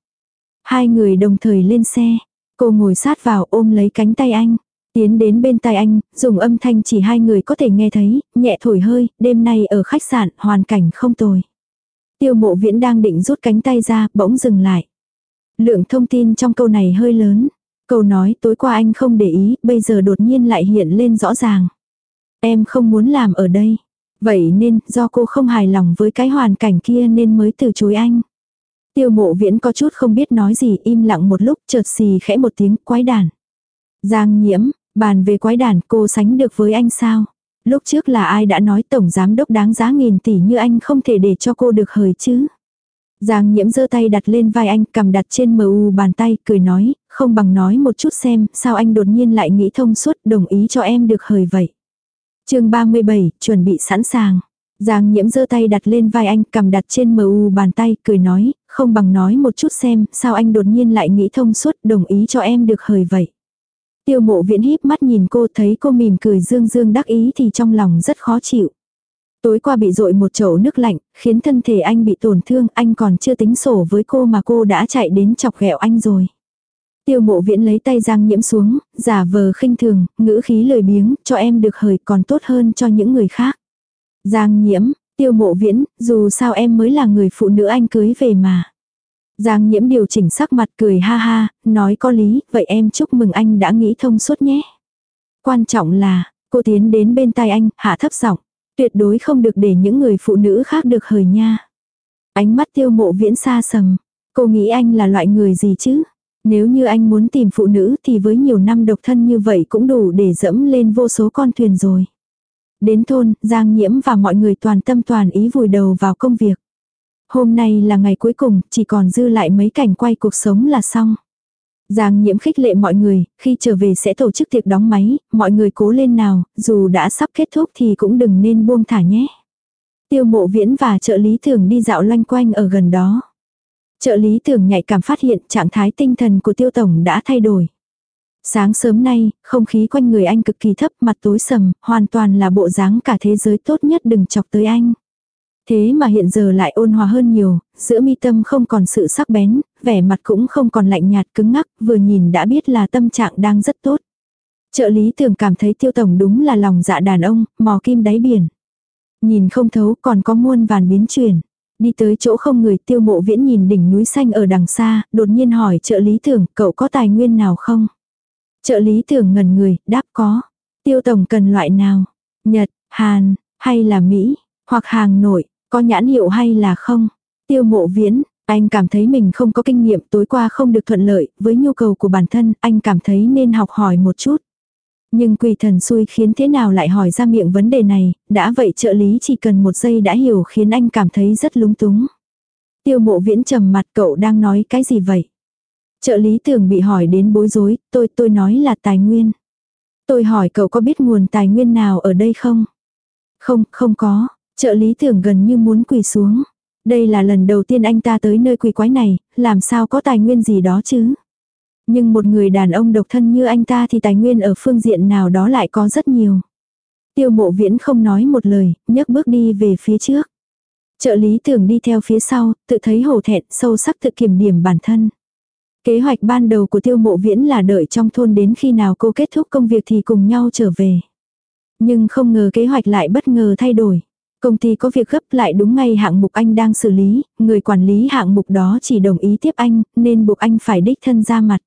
Hai người đồng thời lên xe. Cô ngồi sát vào ôm lấy cánh tay anh. Tiến đến bên tai anh, dùng âm thanh chỉ hai người có thể nghe thấy, nhẹ thổi hơi, đêm nay ở khách sạn, hoàn cảnh không tồi. Tiêu mộ viễn đang định rút cánh tay ra, bỗng dừng lại. Lượng thông tin trong câu này hơi lớn. Câu nói tối qua anh không để ý, bây giờ đột nhiên lại hiện lên rõ ràng. Em không muốn làm ở đây. Vậy nên, do cô không hài lòng với cái hoàn cảnh kia nên mới từ chối anh. Tiêu mộ viễn có chút không biết nói gì, im lặng một lúc, chợt xì khẽ một tiếng, quái đàn. Giang nhiễm, bàn về quái đàn, cô sánh được với anh sao? Lúc trước là ai đã nói tổng giám đốc đáng giá nghìn tỷ như anh không thể để cho cô được hời chứ? Giang nhiễm giơ tay đặt lên vai anh, cầm đặt trên mờ u bàn tay, cười nói, không bằng nói một chút xem, sao anh đột nhiên lại nghĩ thông suốt, đồng ý cho em được hời vậy. chương 37, chuẩn bị sẵn sàng. Giang nhiễm giơ tay đặt lên vai anh, cầm đặt trên mờ u bàn tay, cười nói, không bằng nói một chút xem, sao anh đột nhiên lại nghĩ thông suốt, đồng ý cho em được hời vậy. Tiêu mộ viễn híp mắt nhìn cô thấy cô mỉm cười dương dương đắc ý thì trong lòng rất khó chịu. Tối qua bị dội một chậu nước lạnh, khiến thân thể anh bị tổn thương, anh còn chưa tính sổ với cô mà cô đã chạy đến chọc ghẹo anh rồi. Tiêu mộ viễn lấy tay giang nhiễm xuống, giả vờ khinh thường, ngữ khí lời biếng, cho em được hời còn tốt hơn cho những người khác. Giang nhiễm, tiêu mộ viễn, dù sao em mới là người phụ nữ anh cưới về mà. Giang nhiễm điều chỉnh sắc mặt cười ha ha, nói có lý, vậy em chúc mừng anh đã nghĩ thông suốt nhé. Quan trọng là, cô tiến đến bên tai anh, hạ thấp giọng Tuyệt đối không được để những người phụ nữ khác được hời nha. Ánh mắt tiêu mộ viễn xa sầm. Cô nghĩ anh là loại người gì chứ? Nếu như anh muốn tìm phụ nữ thì với nhiều năm độc thân như vậy cũng đủ để dẫm lên vô số con thuyền rồi. Đến thôn, Giang Nhiễm và mọi người toàn tâm toàn ý vùi đầu vào công việc. Hôm nay là ngày cuối cùng, chỉ còn dư lại mấy cảnh quay cuộc sống là xong. Giang nhiễm khích lệ mọi người, khi trở về sẽ tổ chức tiệc đóng máy, mọi người cố lên nào, dù đã sắp kết thúc thì cũng đừng nên buông thả nhé. Tiêu mộ viễn và trợ lý thường đi dạo loanh quanh ở gần đó. Trợ lý thường nhạy cảm phát hiện trạng thái tinh thần của tiêu tổng đã thay đổi. Sáng sớm nay, không khí quanh người anh cực kỳ thấp mặt tối sầm, hoàn toàn là bộ dáng cả thế giới tốt nhất đừng chọc tới anh. Thế mà hiện giờ lại ôn hòa hơn nhiều, giữa mi tâm không còn sự sắc bén, vẻ mặt cũng không còn lạnh nhạt cứng ngắc, vừa nhìn đã biết là tâm trạng đang rất tốt. Trợ lý tưởng cảm thấy tiêu tổng đúng là lòng dạ đàn ông, mò kim đáy biển. Nhìn không thấu còn có muôn vàn biến chuyển. Đi tới chỗ không người tiêu mộ viễn nhìn đỉnh núi xanh ở đằng xa, đột nhiên hỏi trợ lý tưởng cậu có tài nguyên nào không? Trợ lý tưởng ngần người, đáp có. Tiêu tổng cần loại nào? Nhật, Hàn, hay là Mỹ, hoặc hàng nội, có nhãn hiệu hay là không? Tiêu mộ viễn, anh cảm thấy mình không có kinh nghiệm tối qua không được thuận lợi, với nhu cầu của bản thân, anh cảm thấy nên học hỏi một chút. Nhưng quỷ thần xui khiến thế nào lại hỏi ra miệng vấn đề này, đã vậy trợ lý chỉ cần một giây đã hiểu khiến anh cảm thấy rất lúng túng. Tiêu mộ viễn trầm mặt cậu đang nói cái gì vậy? Trợ lý tưởng bị hỏi đến bối rối, tôi tôi nói là tài nguyên. Tôi hỏi cậu có biết nguồn tài nguyên nào ở đây không? Không, không có. Trợ lý tưởng gần như muốn quỳ xuống. Đây là lần đầu tiên anh ta tới nơi quỳ quái này, làm sao có tài nguyên gì đó chứ? Nhưng một người đàn ông độc thân như anh ta thì tài nguyên ở phương diện nào đó lại có rất nhiều. Tiêu mộ viễn không nói một lời, nhấc bước đi về phía trước. Trợ lý tưởng đi theo phía sau, tự thấy hổ thẹn sâu sắc tự kiểm điểm bản thân. Kế hoạch ban đầu của tiêu mộ viễn là đợi trong thôn đến khi nào cô kết thúc công việc thì cùng nhau trở về. Nhưng không ngờ kế hoạch lại bất ngờ thay đổi. Công ty có việc gấp lại đúng ngay hạng mục anh đang xử lý, người quản lý hạng mục đó chỉ đồng ý tiếp anh, nên buộc anh phải đích thân ra mặt.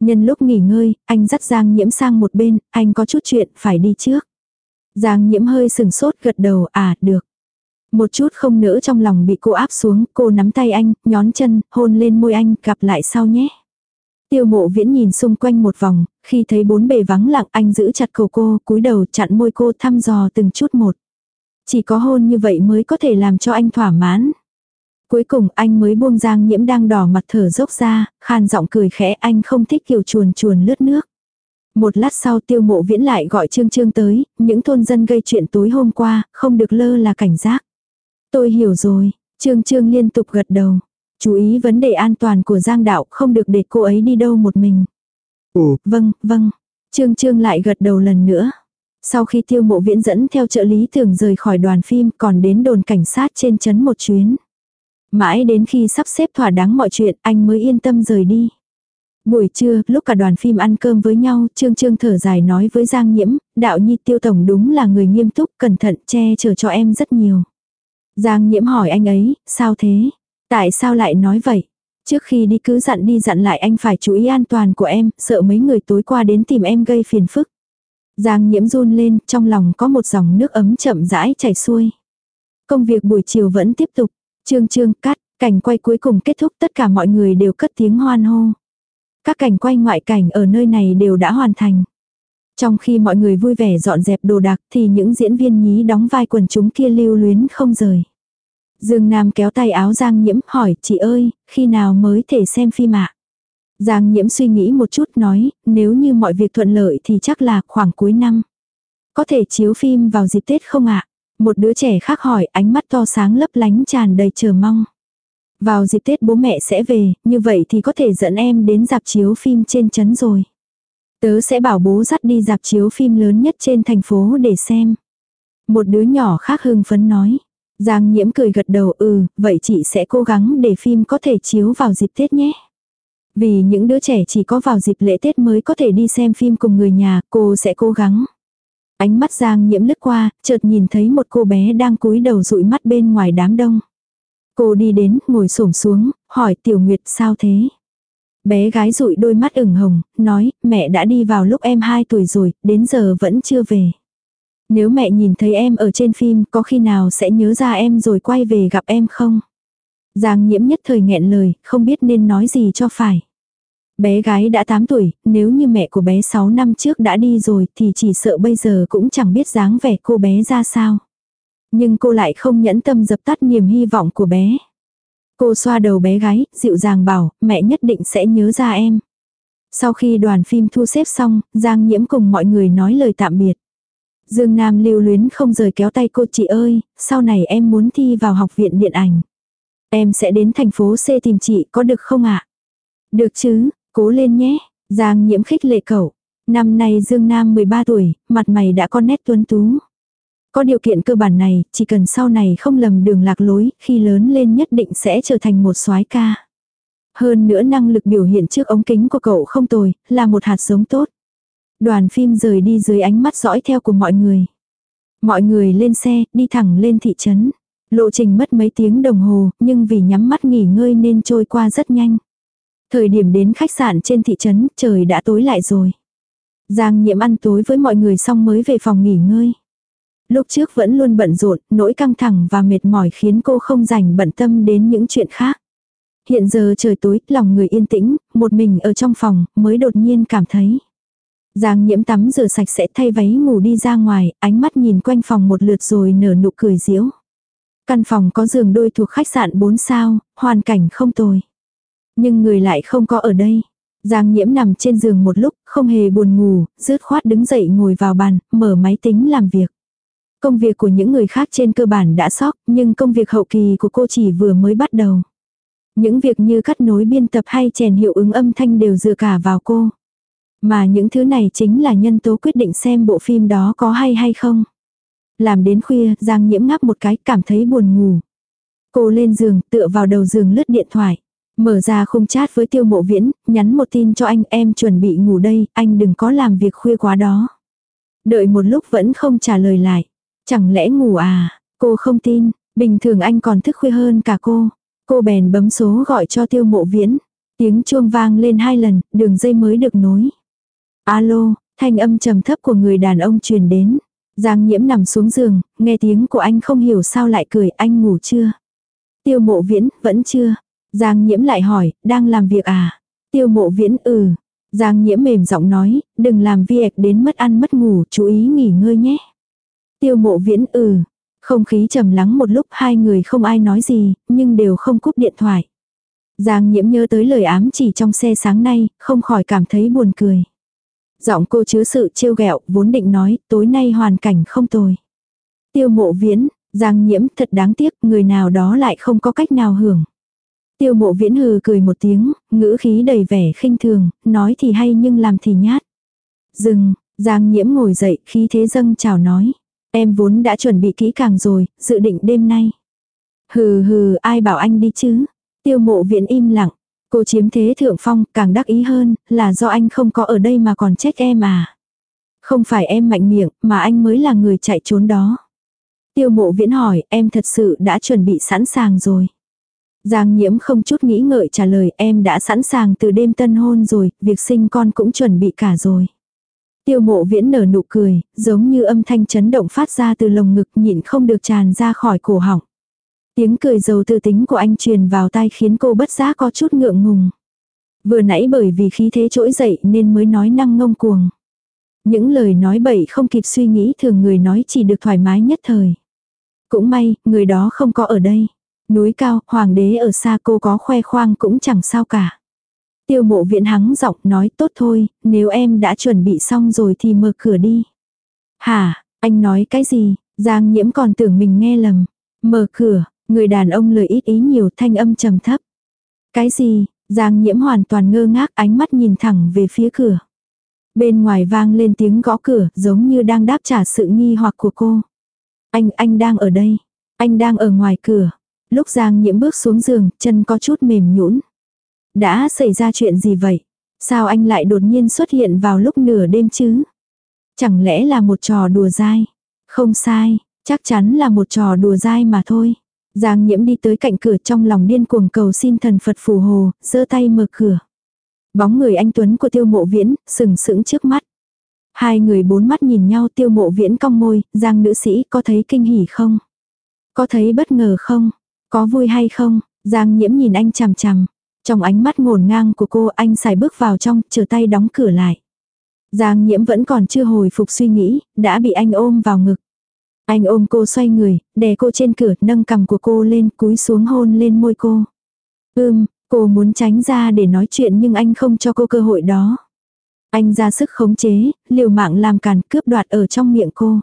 Nhân lúc nghỉ ngơi, anh dắt Giang Nhiễm sang một bên, anh có chút chuyện phải đi trước. Giang Nhiễm hơi sừng sốt gật đầu, à, được. Một chút không nỡ trong lòng bị cô áp xuống, cô nắm tay anh, nhón chân, hôn lên môi anh, gặp lại sau nhé. Tiêu mộ viễn nhìn xung quanh một vòng, khi thấy bốn bề vắng lặng anh giữ chặt cầu cô, cúi đầu chặn môi cô thăm dò từng chút một. Chỉ có hôn như vậy mới có thể làm cho anh thỏa mãn. Cuối cùng anh mới buông giang nhiễm đang đỏ mặt thở dốc ra, khan giọng cười khẽ anh không thích kiểu chuồn chuồn lướt nước. Một lát sau tiêu mộ viễn lại gọi Trương Trương tới, những thôn dân gây chuyện tối hôm qua, không được lơ là cảnh giác. Tôi hiểu rồi, Trương Trương liên tục gật đầu. Chú ý vấn đề an toàn của Giang Đạo không được để cô ấy đi đâu một mình. Ồ, Vâng, vâng. Trương Trương lại gật đầu lần nữa. Sau khi tiêu mộ viễn dẫn theo trợ lý thường rời khỏi đoàn phim còn đến đồn cảnh sát trên chấn một chuyến. Mãi đến khi sắp xếp thỏa đáng mọi chuyện anh mới yên tâm rời đi. Buổi trưa, lúc cả đoàn phim ăn cơm với nhau, Trương Trương thở dài nói với Giang Nhiễm, đạo nhi tiêu tổng đúng là người nghiêm túc, cẩn thận, che chở cho em rất nhiều. Giang Nhiễm hỏi anh ấy, sao thế? Tại sao lại nói vậy? Trước khi đi cứ dặn đi dặn lại anh phải chú ý an toàn của em, sợ mấy người tối qua đến tìm em gây phiền phức. Giang Nhiễm run lên, trong lòng có một dòng nước ấm chậm rãi chảy xuôi. Công việc buổi chiều vẫn tiếp tục. Trương Trương cắt, cảnh quay cuối cùng kết thúc tất cả mọi người đều cất tiếng hoan hô. Các cảnh quay ngoại cảnh ở nơi này đều đã hoàn thành. Trong khi mọi người vui vẻ dọn dẹp đồ đạc thì những diễn viên nhí đóng vai quần chúng kia lưu luyến không rời. Dương Nam kéo tay áo Giang Nhiễm hỏi chị ơi, khi nào mới thể xem phim ạ? Giang Nhiễm suy nghĩ một chút nói, nếu như mọi việc thuận lợi thì chắc là khoảng cuối năm. Có thể chiếu phim vào dịp Tết không ạ? Một đứa trẻ khác hỏi ánh mắt to sáng lấp lánh tràn đầy chờ mong. Vào dịp Tết bố mẹ sẽ về, như vậy thì có thể dẫn em đến dạp chiếu phim trên chấn rồi. Tớ sẽ bảo bố dắt đi dạp chiếu phim lớn nhất trên thành phố để xem. Một đứa nhỏ khác hưng phấn nói. Giang nhiễm cười gật đầu ừ, vậy chị sẽ cố gắng để phim có thể chiếu vào dịp Tết nhé. Vì những đứa trẻ chỉ có vào dịp lễ Tết mới có thể đi xem phim cùng người nhà, cô sẽ cố gắng. Ánh mắt Giang nhiễm lướt qua, chợt nhìn thấy một cô bé đang cúi đầu dụi mắt bên ngoài đám đông. Cô đi đến, ngồi xổm xuống, hỏi Tiểu Nguyệt sao thế? Bé gái rụi đôi mắt ửng hồng, nói, mẹ đã đi vào lúc em 2 tuổi rồi, đến giờ vẫn chưa về. Nếu mẹ nhìn thấy em ở trên phim, có khi nào sẽ nhớ ra em rồi quay về gặp em không? Giang nhiễm nhất thời nghẹn lời, không biết nên nói gì cho phải. Bé gái đã 8 tuổi, nếu như mẹ của bé 6 năm trước đã đi rồi thì chỉ sợ bây giờ cũng chẳng biết dáng vẻ cô bé ra sao. Nhưng cô lại không nhẫn tâm dập tắt niềm hy vọng của bé. Cô xoa đầu bé gái, dịu dàng bảo, mẹ nhất định sẽ nhớ ra em. Sau khi đoàn phim thu xếp xong, Giang Nhiễm cùng mọi người nói lời tạm biệt. Dương Nam lưu luyến không rời kéo tay cô chị ơi, sau này em muốn thi vào học viện điện ảnh. Em sẽ đến thành phố C tìm chị có được không ạ? Được chứ, cố lên nhé. Giang nhiễm khích lệ cậu. Năm nay Dương Nam 13 tuổi, mặt mày đã có nét tuấn tú. Có điều kiện cơ bản này, chỉ cần sau này không lầm đường lạc lối, khi lớn lên nhất định sẽ trở thành một soái ca. Hơn nữa năng lực biểu hiện trước ống kính của cậu không tồi, là một hạt giống tốt. Đoàn phim rời đi dưới ánh mắt dõi theo của mọi người. Mọi người lên xe, đi thẳng lên thị trấn. Lộ trình mất mấy tiếng đồng hồ, nhưng vì nhắm mắt nghỉ ngơi nên trôi qua rất nhanh. Thời điểm đến khách sạn trên thị trấn, trời đã tối lại rồi. Giang nhiễm ăn tối với mọi người xong mới về phòng nghỉ ngơi. Lúc trước vẫn luôn bận rộn, nỗi căng thẳng và mệt mỏi khiến cô không dành bận tâm đến những chuyện khác. Hiện giờ trời tối, lòng người yên tĩnh, một mình ở trong phòng, mới đột nhiên cảm thấy. Giang nhiễm tắm rửa sạch sẽ thay váy ngủ đi ra ngoài, ánh mắt nhìn quanh phòng một lượt rồi nở nụ cười diễu. Căn phòng có giường đôi thuộc khách sạn 4 sao, hoàn cảnh không tồi. Nhưng người lại không có ở đây. Giang nhiễm nằm trên giường một lúc, không hề buồn ngủ, rứt khoát đứng dậy ngồi vào bàn, mở máy tính làm việc. Công việc của những người khác trên cơ bản đã sóc, nhưng công việc hậu kỳ của cô chỉ vừa mới bắt đầu. Những việc như cắt nối biên tập hay chèn hiệu ứng âm thanh đều dựa cả vào cô. Mà những thứ này chính là nhân tố quyết định xem bộ phim đó có hay hay không. Làm đến khuya, Giang nhiễm ngáp một cái, cảm thấy buồn ngủ. Cô lên giường, tựa vào đầu giường lướt điện thoại. Mở ra khung chat với tiêu mộ viễn, nhắn một tin cho anh em chuẩn bị ngủ đây, anh đừng có làm việc khuya quá đó. Đợi một lúc vẫn không trả lời lại. Chẳng lẽ ngủ à, cô không tin, bình thường anh còn thức khuya hơn cả cô. Cô bèn bấm số gọi cho tiêu mộ viễn. Tiếng chuông vang lên hai lần, đường dây mới được nối. Alo, thanh âm trầm thấp của người đàn ông truyền đến. Giang nhiễm nằm xuống giường, nghe tiếng của anh không hiểu sao lại cười, anh ngủ chưa? Tiêu mộ viễn, vẫn chưa. Giang nhiễm lại hỏi, đang làm việc à? Tiêu mộ viễn ừ. Giang nhiễm mềm giọng nói, đừng làm việc đến mất ăn mất ngủ, chú ý nghỉ ngơi nhé. Tiêu mộ viễn ừ. Không khí trầm lắng một lúc hai người không ai nói gì, nhưng đều không cúp điện thoại. Giang nhiễm nhớ tới lời ám chỉ trong xe sáng nay, không khỏi cảm thấy buồn cười. Giọng cô chứa sự trêu ghẹo, vốn định nói, tối nay hoàn cảnh không tồi. Tiêu mộ viễn, giang nhiễm thật đáng tiếc, người nào đó lại không có cách nào hưởng. Tiêu mộ viễn hừ cười một tiếng, ngữ khí đầy vẻ khinh thường, nói thì hay nhưng làm thì nhát. Dừng, giang nhiễm ngồi dậy, khí thế dâng chào nói. Em vốn đã chuẩn bị kỹ càng rồi, dự định đêm nay. Hừ hừ, ai bảo anh đi chứ? Tiêu mộ viễn im lặng. Cô chiếm thế thượng phong, càng đắc ý hơn, là do anh không có ở đây mà còn trách em à. Không phải em mạnh miệng, mà anh mới là người chạy trốn đó. Tiêu mộ viễn hỏi, em thật sự đã chuẩn bị sẵn sàng rồi. Giang nhiễm không chút nghĩ ngợi trả lời em đã sẵn sàng từ đêm tân hôn rồi, việc sinh con cũng chuẩn bị cả rồi. Tiêu mộ viễn nở nụ cười, giống như âm thanh chấn động phát ra từ lồng ngực nhịn không được tràn ra khỏi cổ họng. Tiếng cười giàu tư tính của anh truyền vào tai khiến cô bất giác có chút ngượng ngùng. Vừa nãy bởi vì khí thế trỗi dậy nên mới nói năng ngông cuồng. Những lời nói bậy không kịp suy nghĩ thường người nói chỉ được thoải mái nhất thời. Cũng may, người đó không có ở đây. Núi cao, hoàng đế ở xa cô có khoe khoang cũng chẳng sao cả. Tiêu mộ viện hắng giọng nói tốt thôi, nếu em đã chuẩn bị xong rồi thì mở cửa đi. Hả, anh nói cái gì, Giang nhiễm còn tưởng mình nghe lầm. Mở cửa, người đàn ông lời ít ý nhiều thanh âm trầm thấp. Cái gì, Giang nhiễm hoàn toàn ngơ ngác ánh mắt nhìn thẳng về phía cửa. Bên ngoài vang lên tiếng gõ cửa giống như đang đáp trả sự nghi hoặc của cô. Anh, anh đang ở đây. Anh đang ở ngoài cửa. Lúc Giang nhiễm bước xuống giường, chân có chút mềm nhũn. Đã xảy ra chuyện gì vậy? Sao anh lại đột nhiên xuất hiện vào lúc nửa đêm chứ? Chẳng lẽ là một trò đùa dai? Không sai, chắc chắn là một trò đùa dai mà thôi. Giang nhiễm đi tới cạnh cửa trong lòng điên cuồng cầu xin thần Phật phù hồ, giơ tay mở cửa. Bóng người anh Tuấn của tiêu mộ viễn, sừng sững trước mắt. Hai người bốn mắt nhìn nhau tiêu mộ viễn cong môi, Giang nữ sĩ có thấy kinh hỉ không? Có thấy bất ngờ không? Có vui hay không? Giang nhiễm nhìn anh chằm chằm. Trong ánh mắt ngổn ngang của cô anh xài bước vào trong, chờ tay đóng cửa lại. Giang nhiễm vẫn còn chưa hồi phục suy nghĩ, đã bị anh ôm vào ngực. Anh ôm cô xoay người, đè cô trên cửa, nâng cằm của cô lên, cúi xuống hôn lên môi cô. Ưm, cô muốn tránh ra để nói chuyện nhưng anh không cho cô cơ hội đó. Anh ra sức khống chế, liều mạng làm càn cướp đoạt ở trong miệng cô.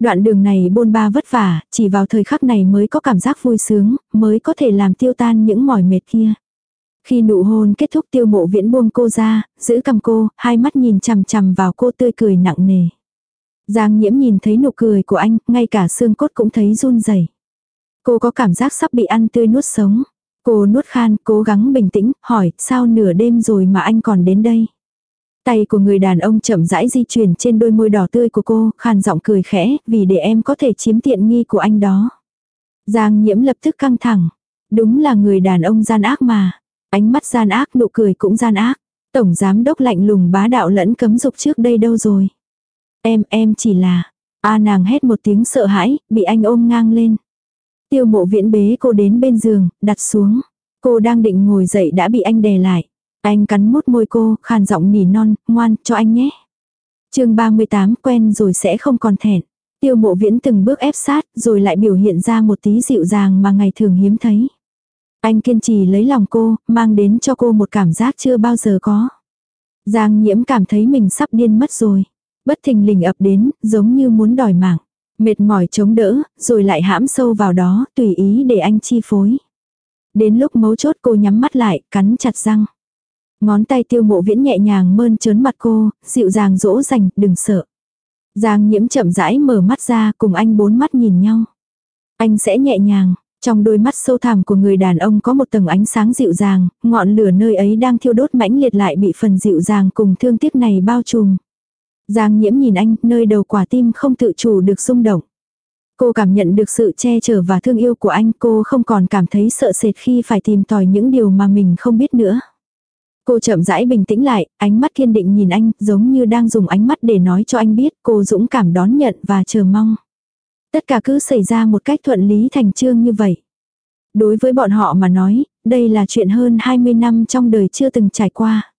Đoạn đường này bôn ba vất vả, chỉ vào thời khắc này mới có cảm giác vui sướng, mới có thể làm tiêu tan những mỏi mệt kia. Khi nụ hôn kết thúc tiêu mộ viễn buông cô ra, giữ cầm cô, hai mắt nhìn chằm chằm vào cô tươi cười nặng nề. Giang nhiễm nhìn thấy nụ cười của anh, ngay cả xương cốt cũng thấy run rẩy. Cô có cảm giác sắp bị ăn tươi nuốt sống. Cô nuốt khan, cố gắng bình tĩnh, hỏi, sao nửa đêm rồi mà anh còn đến đây? Tay của người đàn ông chậm rãi di chuyển trên đôi môi đỏ tươi của cô, khàn giọng cười khẽ, vì để em có thể chiếm tiện nghi của anh đó. Giang nhiễm lập tức căng thẳng. Đúng là người đàn ông gian ác mà. Ánh mắt gian ác nụ cười cũng gian ác. Tổng giám đốc lạnh lùng bá đạo lẫn cấm dục trước đây đâu rồi. Em, em chỉ là. A nàng hét một tiếng sợ hãi, bị anh ôm ngang lên. Tiêu mộ viễn bế cô đến bên giường, đặt xuống. Cô đang định ngồi dậy đã bị anh đè lại. Anh cắn mút môi cô, khàn giọng nỉ non, ngoan, cho anh nhé. chương 38 quen rồi sẽ không còn thẹn. Tiêu mộ viễn từng bước ép sát, rồi lại biểu hiện ra một tí dịu dàng mà ngày thường hiếm thấy. Anh kiên trì lấy lòng cô, mang đến cho cô một cảm giác chưa bao giờ có. Giang nhiễm cảm thấy mình sắp điên mất rồi. Bất thình lình ập đến, giống như muốn đòi mạng. Mệt mỏi chống đỡ, rồi lại hãm sâu vào đó, tùy ý để anh chi phối. Đến lúc mấu chốt cô nhắm mắt lại, cắn chặt răng. Ngón tay tiêu mộ viễn nhẹ nhàng mơn trớn mặt cô, dịu dàng dỗ dành, đừng sợ. Giang nhiễm chậm rãi mở mắt ra cùng anh bốn mắt nhìn nhau. Anh sẽ nhẹ nhàng, trong đôi mắt sâu thẳm của người đàn ông có một tầng ánh sáng dịu dàng, ngọn lửa nơi ấy đang thiêu đốt mãnh liệt lại bị phần dịu dàng cùng thương tiếc này bao trùm. Giang nhiễm nhìn anh, nơi đầu quả tim không tự chủ được rung động. Cô cảm nhận được sự che chở và thương yêu của anh, cô không còn cảm thấy sợ sệt khi phải tìm tòi những điều mà mình không biết nữa. Cô chậm rãi bình tĩnh lại, ánh mắt kiên định nhìn anh, giống như đang dùng ánh mắt để nói cho anh biết cô dũng cảm đón nhận và chờ mong. Tất cả cứ xảy ra một cách thuận lý thành trương như vậy. Đối với bọn họ mà nói, đây là chuyện hơn 20 năm trong đời chưa từng trải qua.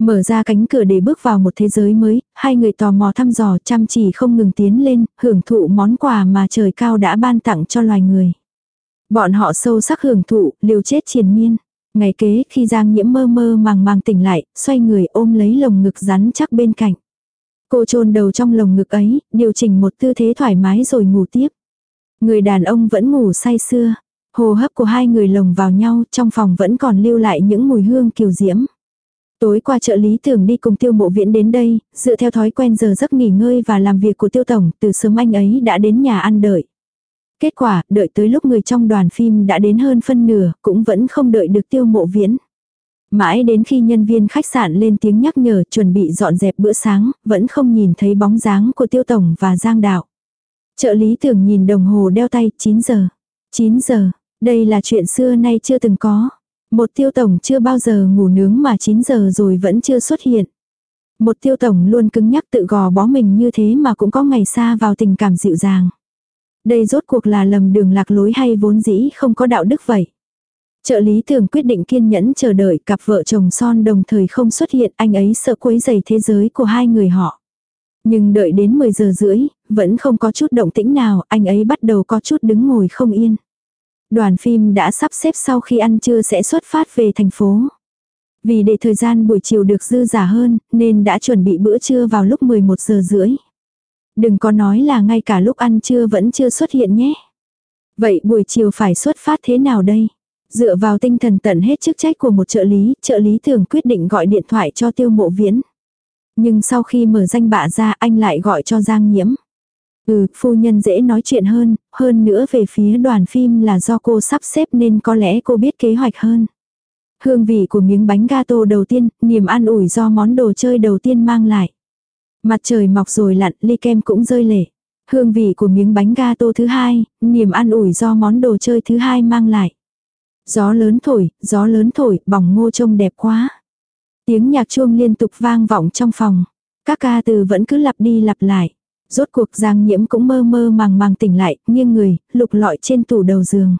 Mở ra cánh cửa để bước vào một thế giới mới, hai người tò mò thăm dò chăm chỉ không ngừng tiến lên, hưởng thụ món quà mà trời cao đã ban tặng cho loài người. Bọn họ sâu sắc hưởng thụ, liều chết triền miên. Ngày kế khi Giang Nhiễm mơ mơ màng màng tỉnh lại, xoay người ôm lấy lồng ngực rắn chắc bên cạnh. Cô chôn đầu trong lồng ngực ấy, điều chỉnh một tư thế thoải mái rồi ngủ tiếp. Người đàn ông vẫn ngủ say sưa. Hồ hấp của hai người lồng vào nhau, trong phòng vẫn còn lưu lại những mùi hương kiều diễm. Tối qua trợ lý tưởng đi cùng tiêu mộ viễn đến đây, dựa theo thói quen giờ giấc nghỉ ngơi và làm việc của tiêu tổng, từ sớm anh ấy đã đến nhà ăn đợi. Kết quả, đợi tới lúc người trong đoàn phim đã đến hơn phân nửa, cũng vẫn không đợi được tiêu mộ viễn. Mãi đến khi nhân viên khách sạn lên tiếng nhắc nhở chuẩn bị dọn dẹp bữa sáng, vẫn không nhìn thấy bóng dáng của Tiêu Tổng và Giang Đạo. Trợ lý tưởng nhìn đồng hồ đeo tay 9 giờ. 9 giờ, đây là chuyện xưa nay chưa từng có. Một tiêu tổng chưa bao giờ ngủ nướng mà 9 giờ rồi vẫn chưa xuất hiện. Một tiêu tổng luôn cứng nhắc tự gò bó mình như thế mà cũng có ngày xa vào tình cảm dịu dàng. Đây rốt cuộc là lầm đường lạc lối hay vốn dĩ không có đạo đức vậy. Trợ lý thường quyết định kiên nhẫn chờ đợi cặp vợ chồng son đồng thời không xuất hiện anh ấy sợ quấy dày thế giới của hai người họ. Nhưng đợi đến 10 giờ rưỡi, vẫn không có chút động tĩnh nào, anh ấy bắt đầu có chút đứng ngồi không yên. Đoàn phim đã sắp xếp sau khi ăn trưa sẽ xuất phát về thành phố. Vì để thời gian buổi chiều được dư giả hơn, nên đã chuẩn bị bữa trưa vào lúc 11 giờ rưỡi. Đừng có nói là ngay cả lúc ăn trưa vẫn chưa xuất hiện nhé. Vậy buổi chiều phải xuất phát thế nào đây? Dựa vào tinh thần tận hết chức trách của một trợ lý, trợ lý thường quyết định gọi điện thoại cho tiêu mộ viễn. Nhưng sau khi mở danh bạ ra anh lại gọi cho Giang Nhiễm. Ừ, phu nhân dễ nói chuyện hơn, hơn nữa về phía đoàn phim là do cô sắp xếp nên có lẽ cô biết kế hoạch hơn. Hương vị của miếng bánh gato đầu tiên, niềm an ủi do món đồ chơi đầu tiên mang lại. Mặt trời mọc rồi lặn, ly kem cũng rơi lệ. Hương vị của miếng bánh gato thứ hai, niềm an ủi do món đồ chơi thứ hai mang lại. Gió lớn thổi, gió lớn thổi, bỏng ngô trông đẹp quá. Tiếng nhạc chuông liên tục vang vọng trong phòng. Các ca từ vẫn cứ lặp đi lặp lại. Rốt cuộc Giang Nhiễm cũng mơ mơ màng màng tỉnh lại, nghiêng người, lục lọi trên tủ đầu giường.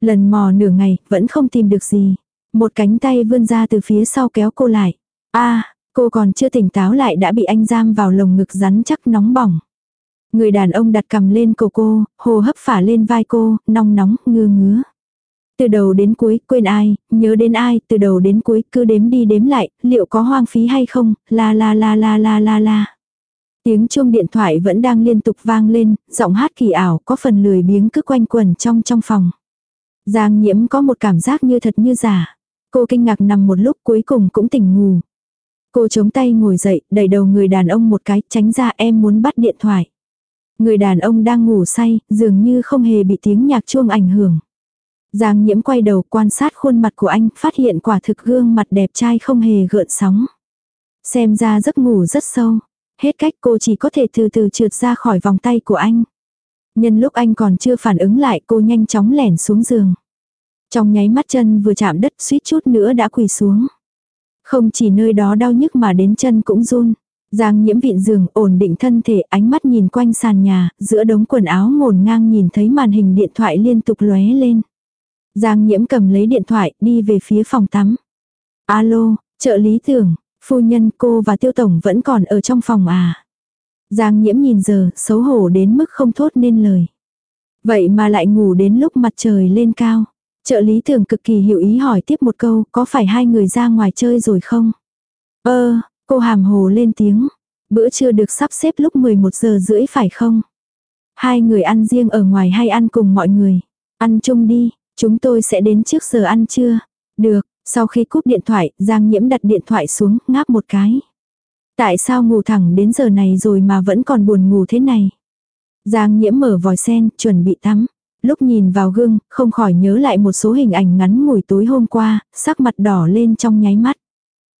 Lần mò nửa ngày, vẫn không tìm được gì. Một cánh tay vươn ra từ phía sau kéo cô lại. a cô còn chưa tỉnh táo lại đã bị anh giam vào lồng ngực rắn chắc nóng bỏng. Người đàn ông đặt cầm lên cổ cô, hồ hấp phả lên vai cô, nóng nóng, ngưa ngứa. Từ đầu đến cuối, quên ai, nhớ đến ai, từ đầu đến cuối, cứ đếm đi đếm lại, liệu có hoang phí hay không, la la la la la la la. Tiếng chuông điện thoại vẫn đang liên tục vang lên, giọng hát kỳ ảo có phần lười biếng cứ quanh quẩn trong trong phòng. Giang nhiễm có một cảm giác như thật như giả. Cô kinh ngạc nằm một lúc cuối cùng cũng tỉnh ngủ. Cô chống tay ngồi dậy, đẩy đầu người đàn ông một cái, tránh ra em muốn bắt điện thoại. Người đàn ông đang ngủ say, dường như không hề bị tiếng nhạc chuông ảnh hưởng. Giang nhiễm quay đầu quan sát khuôn mặt của anh, phát hiện quả thực gương mặt đẹp trai không hề gợn sóng. Xem ra giấc ngủ rất sâu. Hết cách cô chỉ có thể từ từ trượt ra khỏi vòng tay của anh. Nhân lúc anh còn chưa phản ứng lại cô nhanh chóng lẻn xuống giường. Trong nháy mắt chân vừa chạm đất suýt chút nữa đã quỳ xuống. Không chỉ nơi đó đau nhức mà đến chân cũng run. Giang nhiễm vịn giường ổn định thân thể ánh mắt nhìn quanh sàn nhà, giữa đống quần áo ngổn ngang nhìn thấy màn hình điện thoại liên tục lóe lên. Giang nhiễm cầm lấy điện thoại đi về phía phòng tắm. Alo, trợ lý tưởng, phu nhân cô và tiêu tổng vẫn còn ở trong phòng à. Giang nhiễm nhìn giờ, xấu hổ đến mức không thốt nên lời. Vậy mà lại ngủ đến lúc mặt trời lên cao. Trợ lý thường cực kỳ hiểu ý hỏi tiếp một câu, có phải hai người ra ngoài chơi rồi không? Ơ, cô hàm hồ lên tiếng. Bữa trưa được sắp xếp lúc 11 giờ rưỡi phải không? Hai người ăn riêng ở ngoài hay ăn cùng mọi người? Ăn chung đi, chúng tôi sẽ đến trước giờ ăn trưa. Được, sau khi cúp điện thoại, Giang Nhiễm đặt điện thoại xuống, ngáp một cái. Tại sao ngủ thẳng đến giờ này rồi mà vẫn còn buồn ngủ thế này? Giang Nhiễm mở vòi sen, chuẩn bị tắm. Lúc nhìn vào gương, không khỏi nhớ lại một số hình ảnh ngắn ngủi tối hôm qua, sắc mặt đỏ lên trong nháy mắt.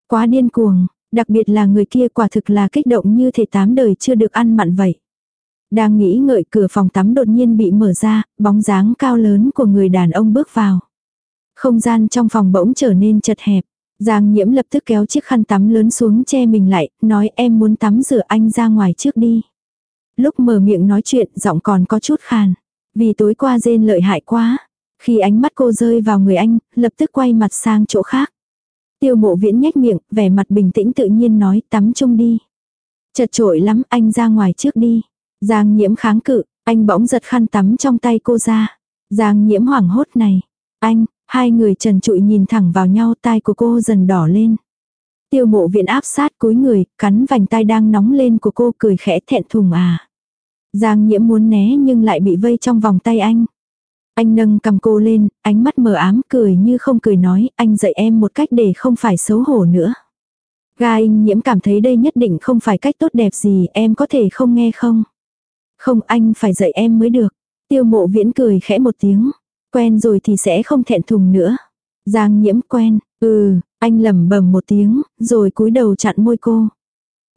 Quá điên cuồng, đặc biệt là người kia quả thực là kích động như thể tám đời chưa được ăn mặn vậy. Đang nghĩ ngợi cửa phòng tắm đột nhiên bị mở ra, bóng dáng cao lớn của người đàn ông bước vào. Không gian trong phòng bỗng trở nên chật hẹp. Giang nhiễm lập tức kéo chiếc khăn tắm lớn xuống che mình lại, nói em muốn tắm rửa anh ra ngoài trước đi. Lúc mở miệng nói chuyện giọng còn có chút khàn. Vì tối qua rên lợi hại quá. Khi ánh mắt cô rơi vào người anh, lập tức quay mặt sang chỗ khác. Tiêu mộ viễn nhếch miệng, vẻ mặt bình tĩnh tự nhiên nói tắm chung đi. Chật trội lắm anh ra ngoài trước đi. Giang nhiễm kháng cự, anh bỗng giật khăn tắm trong tay cô ra. Giang nhiễm hoảng hốt này. Anh, hai người trần trụi nhìn thẳng vào nhau tai của cô dần đỏ lên. Tiêu mộ viện áp sát cúi người, cắn vành tai đang nóng lên của cô cười khẽ thẹn thùng à. Giang nhiễm muốn né nhưng lại bị vây trong vòng tay anh. Anh nâng cầm cô lên, ánh mắt mờ ám cười như không cười nói, anh dạy em một cách để không phải xấu hổ nữa. Ga anh nhiễm cảm thấy đây nhất định không phải cách tốt đẹp gì, em có thể không nghe không? Không anh phải dạy em mới được. Tiêu mộ viễn cười khẽ một tiếng. Quen rồi thì sẽ không thẹn thùng nữa. Giang nhiễm quen, ừ, Anh lẩm bẩm một tiếng, rồi cúi đầu chặn môi cô.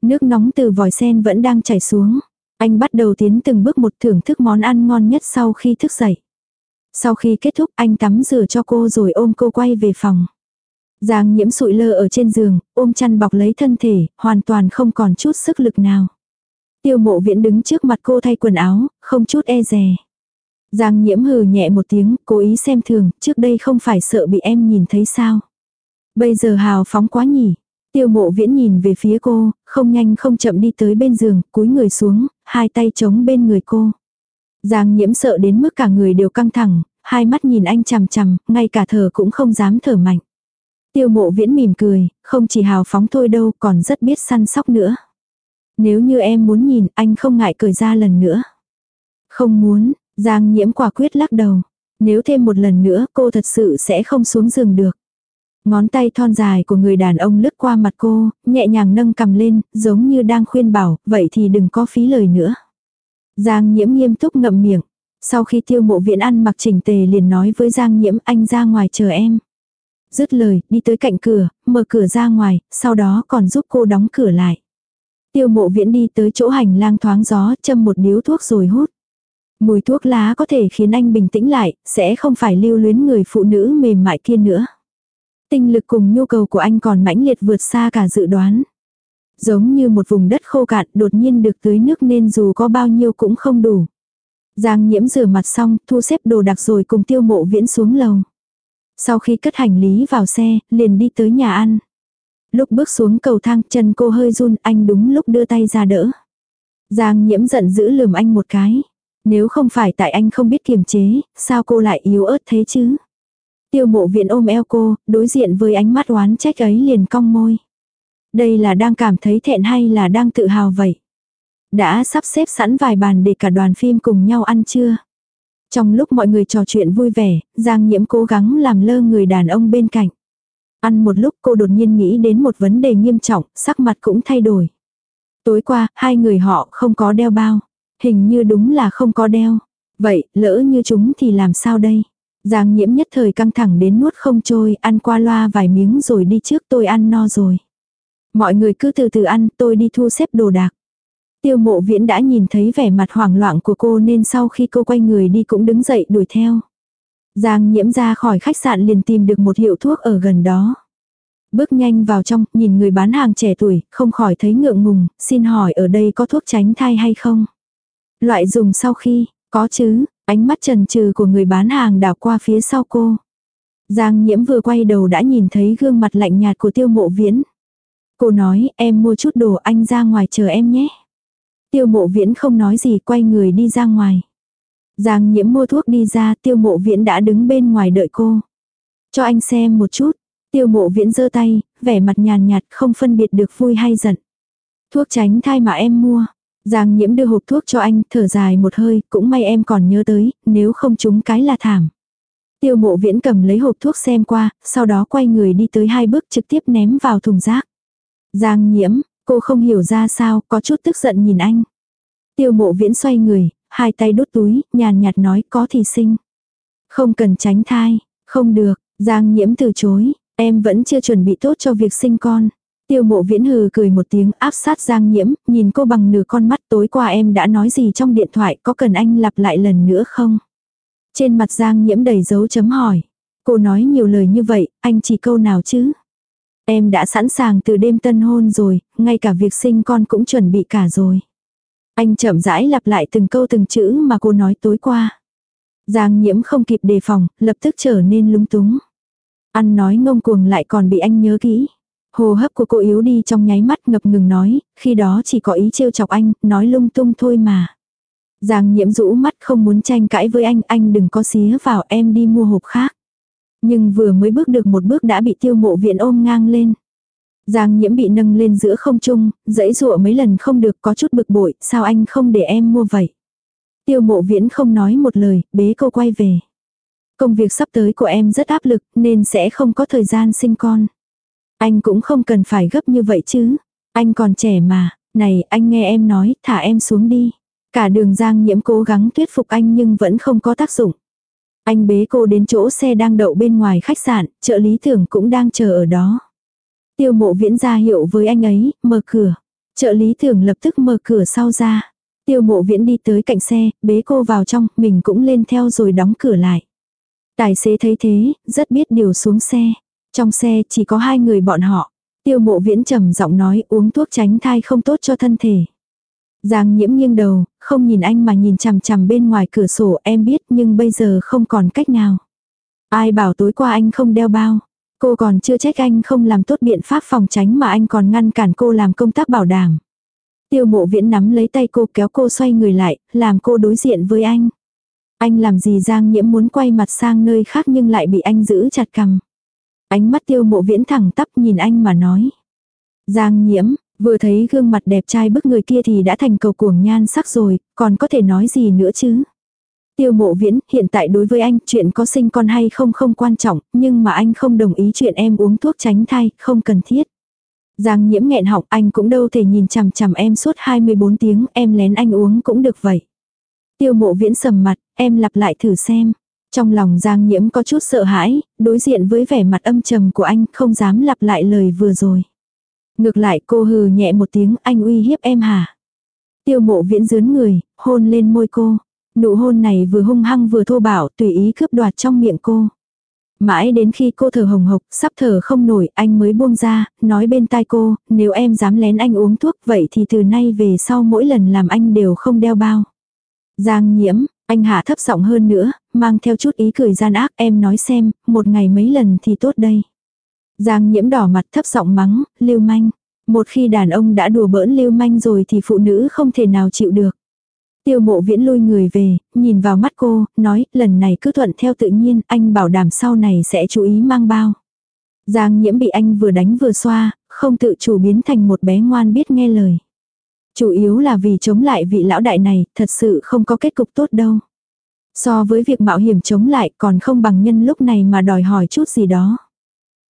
Nước nóng từ vòi sen vẫn đang chảy xuống. Anh bắt đầu tiến từng bước một thưởng thức món ăn ngon nhất sau khi thức dậy. Sau khi kết thúc anh tắm rửa cho cô rồi ôm cô quay về phòng. Giang nhiễm sụi lơ ở trên giường, ôm chăn bọc lấy thân thể, hoàn toàn không còn chút sức lực nào. Tiêu mộ viễn đứng trước mặt cô thay quần áo, không chút e dè. Giang nhiễm hừ nhẹ một tiếng, cố ý xem thường, trước đây không phải sợ bị em nhìn thấy sao. Bây giờ hào phóng quá nhỉ. Tiêu mộ viễn nhìn về phía cô, không nhanh không chậm đi tới bên giường, cúi người xuống, hai tay chống bên người cô. Giang nhiễm sợ đến mức cả người đều căng thẳng, hai mắt nhìn anh chằm chằm, ngay cả thở cũng không dám thở mạnh. Tiêu mộ viễn mỉm cười, không chỉ hào phóng thôi đâu còn rất biết săn sóc nữa. Nếu như em muốn nhìn anh không ngại cười ra lần nữa. Không muốn, Giang nhiễm quả quyết lắc đầu. Nếu thêm một lần nữa cô thật sự sẽ không xuống giường được. Ngón tay thon dài của người đàn ông lướt qua mặt cô, nhẹ nhàng nâng cầm lên, giống như đang khuyên bảo, vậy thì đừng có phí lời nữa. Giang nhiễm nghiêm túc ngậm miệng. Sau khi tiêu mộ viện ăn mặc chỉnh tề liền nói với Giang nhiễm anh ra ngoài chờ em. Dứt lời, đi tới cạnh cửa, mở cửa ra ngoài, sau đó còn giúp cô đóng cửa lại. Tiêu mộ viễn đi tới chỗ hành lang thoáng gió, châm một điếu thuốc rồi hút. Mùi thuốc lá có thể khiến anh bình tĩnh lại, sẽ không phải lưu luyến người phụ nữ mềm mại kia nữa. Tinh lực cùng nhu cầu của anh còn mãnh liệt vượt xa cả dự đoán. Giống như một vùng đất khô cạn đột nhiên được tưới nước nên dù có bao nhiêu cũng không đủ. Giang nhiễm rửa mặt xong, thu xếp đồ đạc rồi cùng tiêu mộ viễn xuống lầu. Sau khi cất hành lý vào xe, liền đi tới nhà ăn. Lúc bước xuống cầu thang chân cô hơi run anh đúng lúc đưa tay ra đỡ. Giang nhiễm giận giữ lườm anh một cái. Nếu không phải tại anh không biết kiềm chế, sao cô lại yếu ớt thế chứ? Tiêu mộ viện ôm eo cô, đối diện với ánh mắt oán trách ấy liền cong môi. Đây là đang cảm thấy thẹn hay là đang tự hào vậy? Đã sắp xếp sẵn vài bàn để cả đoàn phim cùng nhau ăn chưa? Trong lúc mọi người trò chuyện vui vẻ, Giang Nhiễm cố gắng làm lơ người đàn ông bên cạnh. Ăn một lúc cô đột nhiên nghĩ đến một vấn đề nghiêm trọng, sắc mặt cũng thay đổi. Tối qua, hai người họ không có đeo bao. Hình như đúng là không có đeo. Vậy, lỡ như chúng thì làm sao đây? Giang nhiễm nhất thời căng thẳng đến nuốt không trôi, ăn qua loa vài miếng rồi đi trước tôi ăn no rồi. Mọi người cứ từ từ ăn, tôi đi thu xếp đồ đạc. Tiêu mộ viễn đã nhìn thấy vẻ mặt hoảng loạn của cô nên sau khi cô quay người đi cũng đứng dậy đuổi theo. Giang nhiễm ra khỏi khách sạn liền tìm được một hiệu thuốc ở gần đó. Bước nhanh vào trong, nhìn người bán hàng trẻ tuổi, không khỏi thấy ngượng ngùng, xin hỏi ở đây có thuốc tránh thai hay không? Loại dùng sau khi, có chứ, ánh mắt trần trừ của người bán hàng đảo qua phía sau cô. Giang nhiễm vừa quay đầu đã nhìn thấy gương mặt lạnh nhạt của tiêu mộ viễn. Cô nói, em mua chút đồ anh ra ngoài chờ em nhé. Tiêu mộ viễn không nói gì quay người đi ra ngoài. Giang nhiễm mua thuốc đi ra tiêu mộ viễn đã đứng bên ngoài đợi cô. Cho anh xem một chút. Tiêu mộ viễn giơ tay, vẻ mặt nhàn nhạt không phân biệt được vui hay giận. Thuốc tránh thai mà em mua. Giang nhiễm đưa hộp thuốc cho anh, thở dài một hơi, cũng may em còn nhớ tới, nếu không chúng cái là thảm. Tiêu mộ viễn cầm lấy hộp thuốc xem qua, sau đó quay người đi tới hai bước trực tiếp ném vào thùng rác. Giang nhiễm, cô không hiểu ra sao, có chút tức giận nhìn anh. Tiêu mộ viễn xoay người, hai tay đút túi, nhàn nhạt nói có thì sinh. Không cần tránh thai, không được, Giang nhiễm từ chối, em vẫn chưa chuẩn bị tốt cho việc sinh con. Tiêu mộ viễn hừ cười một tiếng áp sát Giang nhiễm, nhìn cô bằng nửa con mắt tối qua em đã nói gì trong điện thoại có cần anh lặp lại lần nữa không? Trên mặt Giang nhiễm đầy dấu chấm hỏi. Cô nói nhiều lời như vậy, anh chỉ câu nào chứ? Em đã sẵn sàng từ đêm tân hôn rồi, ngay cả việc sinh con cũng chuẩn bị cả rồi. Anh chậm rãi lặp lại từng câu từng chữ mà cô nói tối qua. Giang nhiễm không kịp đề phòng, lập tức trở nên lúng túng. Ăn nói ngông cuồng lại còn bị anh nhớ kỹ. Hồ hấp của cô yếu đi trong nháy mắt ngập ngừng nói, khi đó chỉ có ý trêu chọc anh, nói lung tung thôi mà. Giang nhiễm rũ mắt không muốn tranh cãi với anh, anh đừng có xía vào em đi mua hộp khác. Nhưng vừa mới bước được một bước đã bị tiêu mộ viện ôm ngang lên. Giang nhiễm bị nâng lên giữa không trung, dãy dụa mấy lần không được có chút bực bội, sao anh không để em mua vậy. Tiêu mộ viễn không nói một lời, bế cô quay về. Công việc sắp tới của em rất áp lực nên sẽ không có thời gian sinh con. Anh cũng không cần phải gấp như vậy chứ. Anh còn trẻ mà, này anh nghe em nói, thả em xuống đi. Cả đường Giang nhiễm cố gắng thuyết phục anh nhưng vẫn không có tác dụng. Anh bế cô đến chỗ xe đang đậu bên ngoài khách sạn, trợ lý thưởng cũng đang chờ ở đó. Tiêu mộ viễn ra hiệu với anh ấy, mở cửa. Trợ lý thưởng lập tức mở cửa sau ra. Tiêu mộ viễn đi tới cạnh xe, bế cô vào trong, mình cũng lên theo rồi đóng cửa lại. Tài xế thấy thế, rất biết điều xuống xe. Trong xe chỉ có hai người bọn họ. Tiêu mộ viễn trầm giọng nói uống thuốc tránh thai không tốt cho thân thể. Giang nhiễm nghiêng đầu, không nhìn anh mà nhìn chằm chằm bên ngoài cửa sổ em biết nhưng bây giờ không còn cách nào. Ai bảo tối qua anh không đeo bao. Cô còn chưa trách anh không làm tốt biện pháp phòng tránh mà anh còn ngăn cản cô làm công tác bảo đảm. Tiêu mộ viễn nắm lấy tay cô kéo cô xoay người lại, làm cô đối diện với anh. Anh làm gì Giang nhiễm muốn quay mặt sang nơi khác nhưng lại bị anh giữ chặt cầm. Ánh mắt tiêu mộ viễn thẳng tắp nhìn anh mà nói. Giang nhiễm, vừa thấy gương mặt đẹp trai bức người kia thì đã thành cầu cuồng nhan sắc rồi, còn có thể nói gì nữa chứ? Tiêu mộ viễn, hiện tại đối với anh, chuyện có sinh con hay không không quan trọng, nhưng mà anh không đồng ý chuyện em uống thuốc tránh thai, không cần thiết. Giang nhiễm nghẹn học anh cũng đâu thể nhìn chằm chằm em suốt 24 tiếng, em lén anh uống cũng được vậy. Tiêu mộ viễn sầm mặt, em lặp lại thử xem. Trong lòng Giang nhiễm có chút sợ hãi, đối diện với vẻ mặt âm trầm của anh không dám lặp lại lời vừa rồi. Ngược lại cô hừ nhẹ một tiếng anh uy hiếp em hả? Tiêu mộ viễn dướn người, hôn lên môi cô. Nụ hôn này vừa hung hăng vừa thô bạo tùy ý cướp đoạt trong miệng cô. Mãi đến khi cô thở hồng hộc, sắp thở không nổi, anh mới buông ra, nói bên tai cô, nếu em dám lén anh uống thuốc vậy thì từ nay về sau mỗi lần làm anh đều không đeo bao. Giang nhiễm, anh hạ thấp giọng hơn nữa, mang theo chút ý cười gian ác em nói xem, một ngày mấy lần thì tốt đây. Giang nhiễm đỏ mặt thấp giọng mắng, lưu manh. Một khi đàn ông đã đùa bỡn lưu manh rồi thì phụ nữ không thể nào chịu được. Tiêu mộ viễn lui người về, nhìn vào mắt cô, nói, lần này cứ thuận theo tự nhiên, anh bảo đảm sau này sẽ chú ý mang bao. Giang nhiễm bị anh vừa đánh vừa xoa, không tự chủ biến thành một bé ngoan biết nghe lời. Chủ yếu là vì chống lại vị lão đại này, thật sự không có kết cục tốt đâu. So với việc mạo hiểm chống lại còn không bằng nhân lúc này mà đòi hỏi chút gì đó.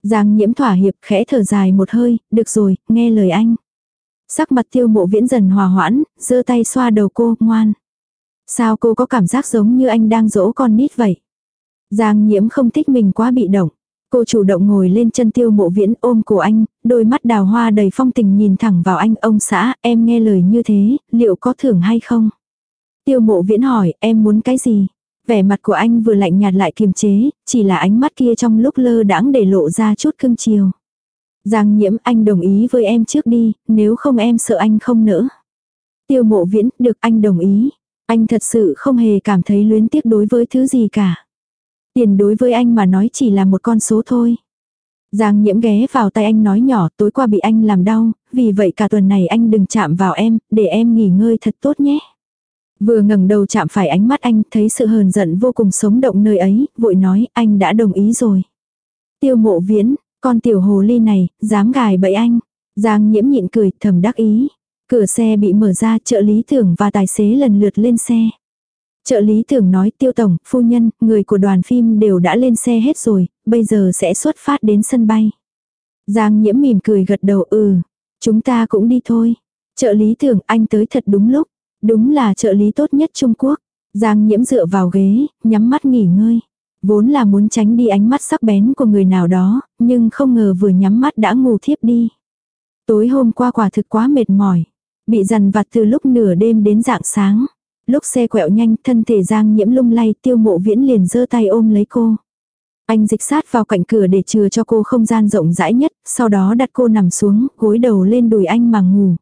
Giang nhiễm thỏa hiệp khẽ thở dài một hơi, được rồi, nghe lời anh. Sắc mặt tiêu mộ viễn dần hòa hoãn, giơ tay xoa đầu cô, ngoan. Sao cô có cảm giác giống như anh đang dỗ con nít vậy? Giang nhiễm không thích mình quá bị động. Cô chủ động ngồi lên chân tiêu mộ viễn ôm cổ anh, đôi mắt đào hoa đầy phong tình nhìn thẳng vào anh ông xã, em nghe lời như thế, liệu có thưởng hay không? Tiêu mộ viễn hỏi, em muốn cái gì? Vẻ mặt của anh vừa lạnh nhạt lại kiềm chế, chỉ là ánh mắt kia trong lúc lơ đãng để lộ ra chút cưng chiều. Giang nhiễm anh đồng ý với em trước đi, nếu không em sợ anh không nỡ. Tiêu mộ viễn, được anh đồng ý. Anh thật sự không hề cảm thấy luyến tiếc đối với thứ gì cả. Tiền đối với anh mà nói chỉ là một con số thôi. Giang nhiễm ghé vào tay anh nói nhỏ tối qua bị anh làm đau, vì vậy cả tuần này anh đừng chạm vào em, để em nghỉ ngơi thật tốt nhé. Vừa ngẩng đầu chạm phải ánh mắt anh thấy sự hờn giận vô cùng sống động nơi ấy, vội nói anh đã đồng ý rồi. Tiêu mộ viễn, con tiểu hồ ly này, dám gài bẫy anh. Giang nhiễm nhịn cười thầm đắc ý. Cửa xe bị mở ra trợ lý tưởng và tài xế lần lượt lên xe. Trợ lý tưởng nói tiêu tổng, phu nhân, người của đoàn phim đều đã lên xe hết rồi, bây giờ sẽ xuất phát đến sân bay. Giang nhiễm mỉm cười gật đầu ừ, chúng ta cũng đi thôi. Trợ lý tưởng anh tới thật đúng lúc, đúng là trợ lý tốt nhất Trung Quốc. Giang nhiễm dựa vào ghế, nhắm mắt nghỉ ngơi. Vốn là muốn tránh đi ánh mắt sắc bén của người nào đó, nhưng không ngờ vừa nhắm mắt đã ngủ thiếp đi. Tối hôm qua quả thực quá mệt mỏi. Bị dằn vặt từ lúc nửa đêm đến dạng sáng. Lúc xe quẹo nhanh, thân thể Giang nhiễm lung lay tiêu mộ viễn liền giơ tay ôm lấy cô. Anh dịch sát vào cạnh cửa để chừa cho cô không gian rộng rãi nhất, sau đó đặt cô nằm xuống, gối đầu lên đùi anh mà ngủ.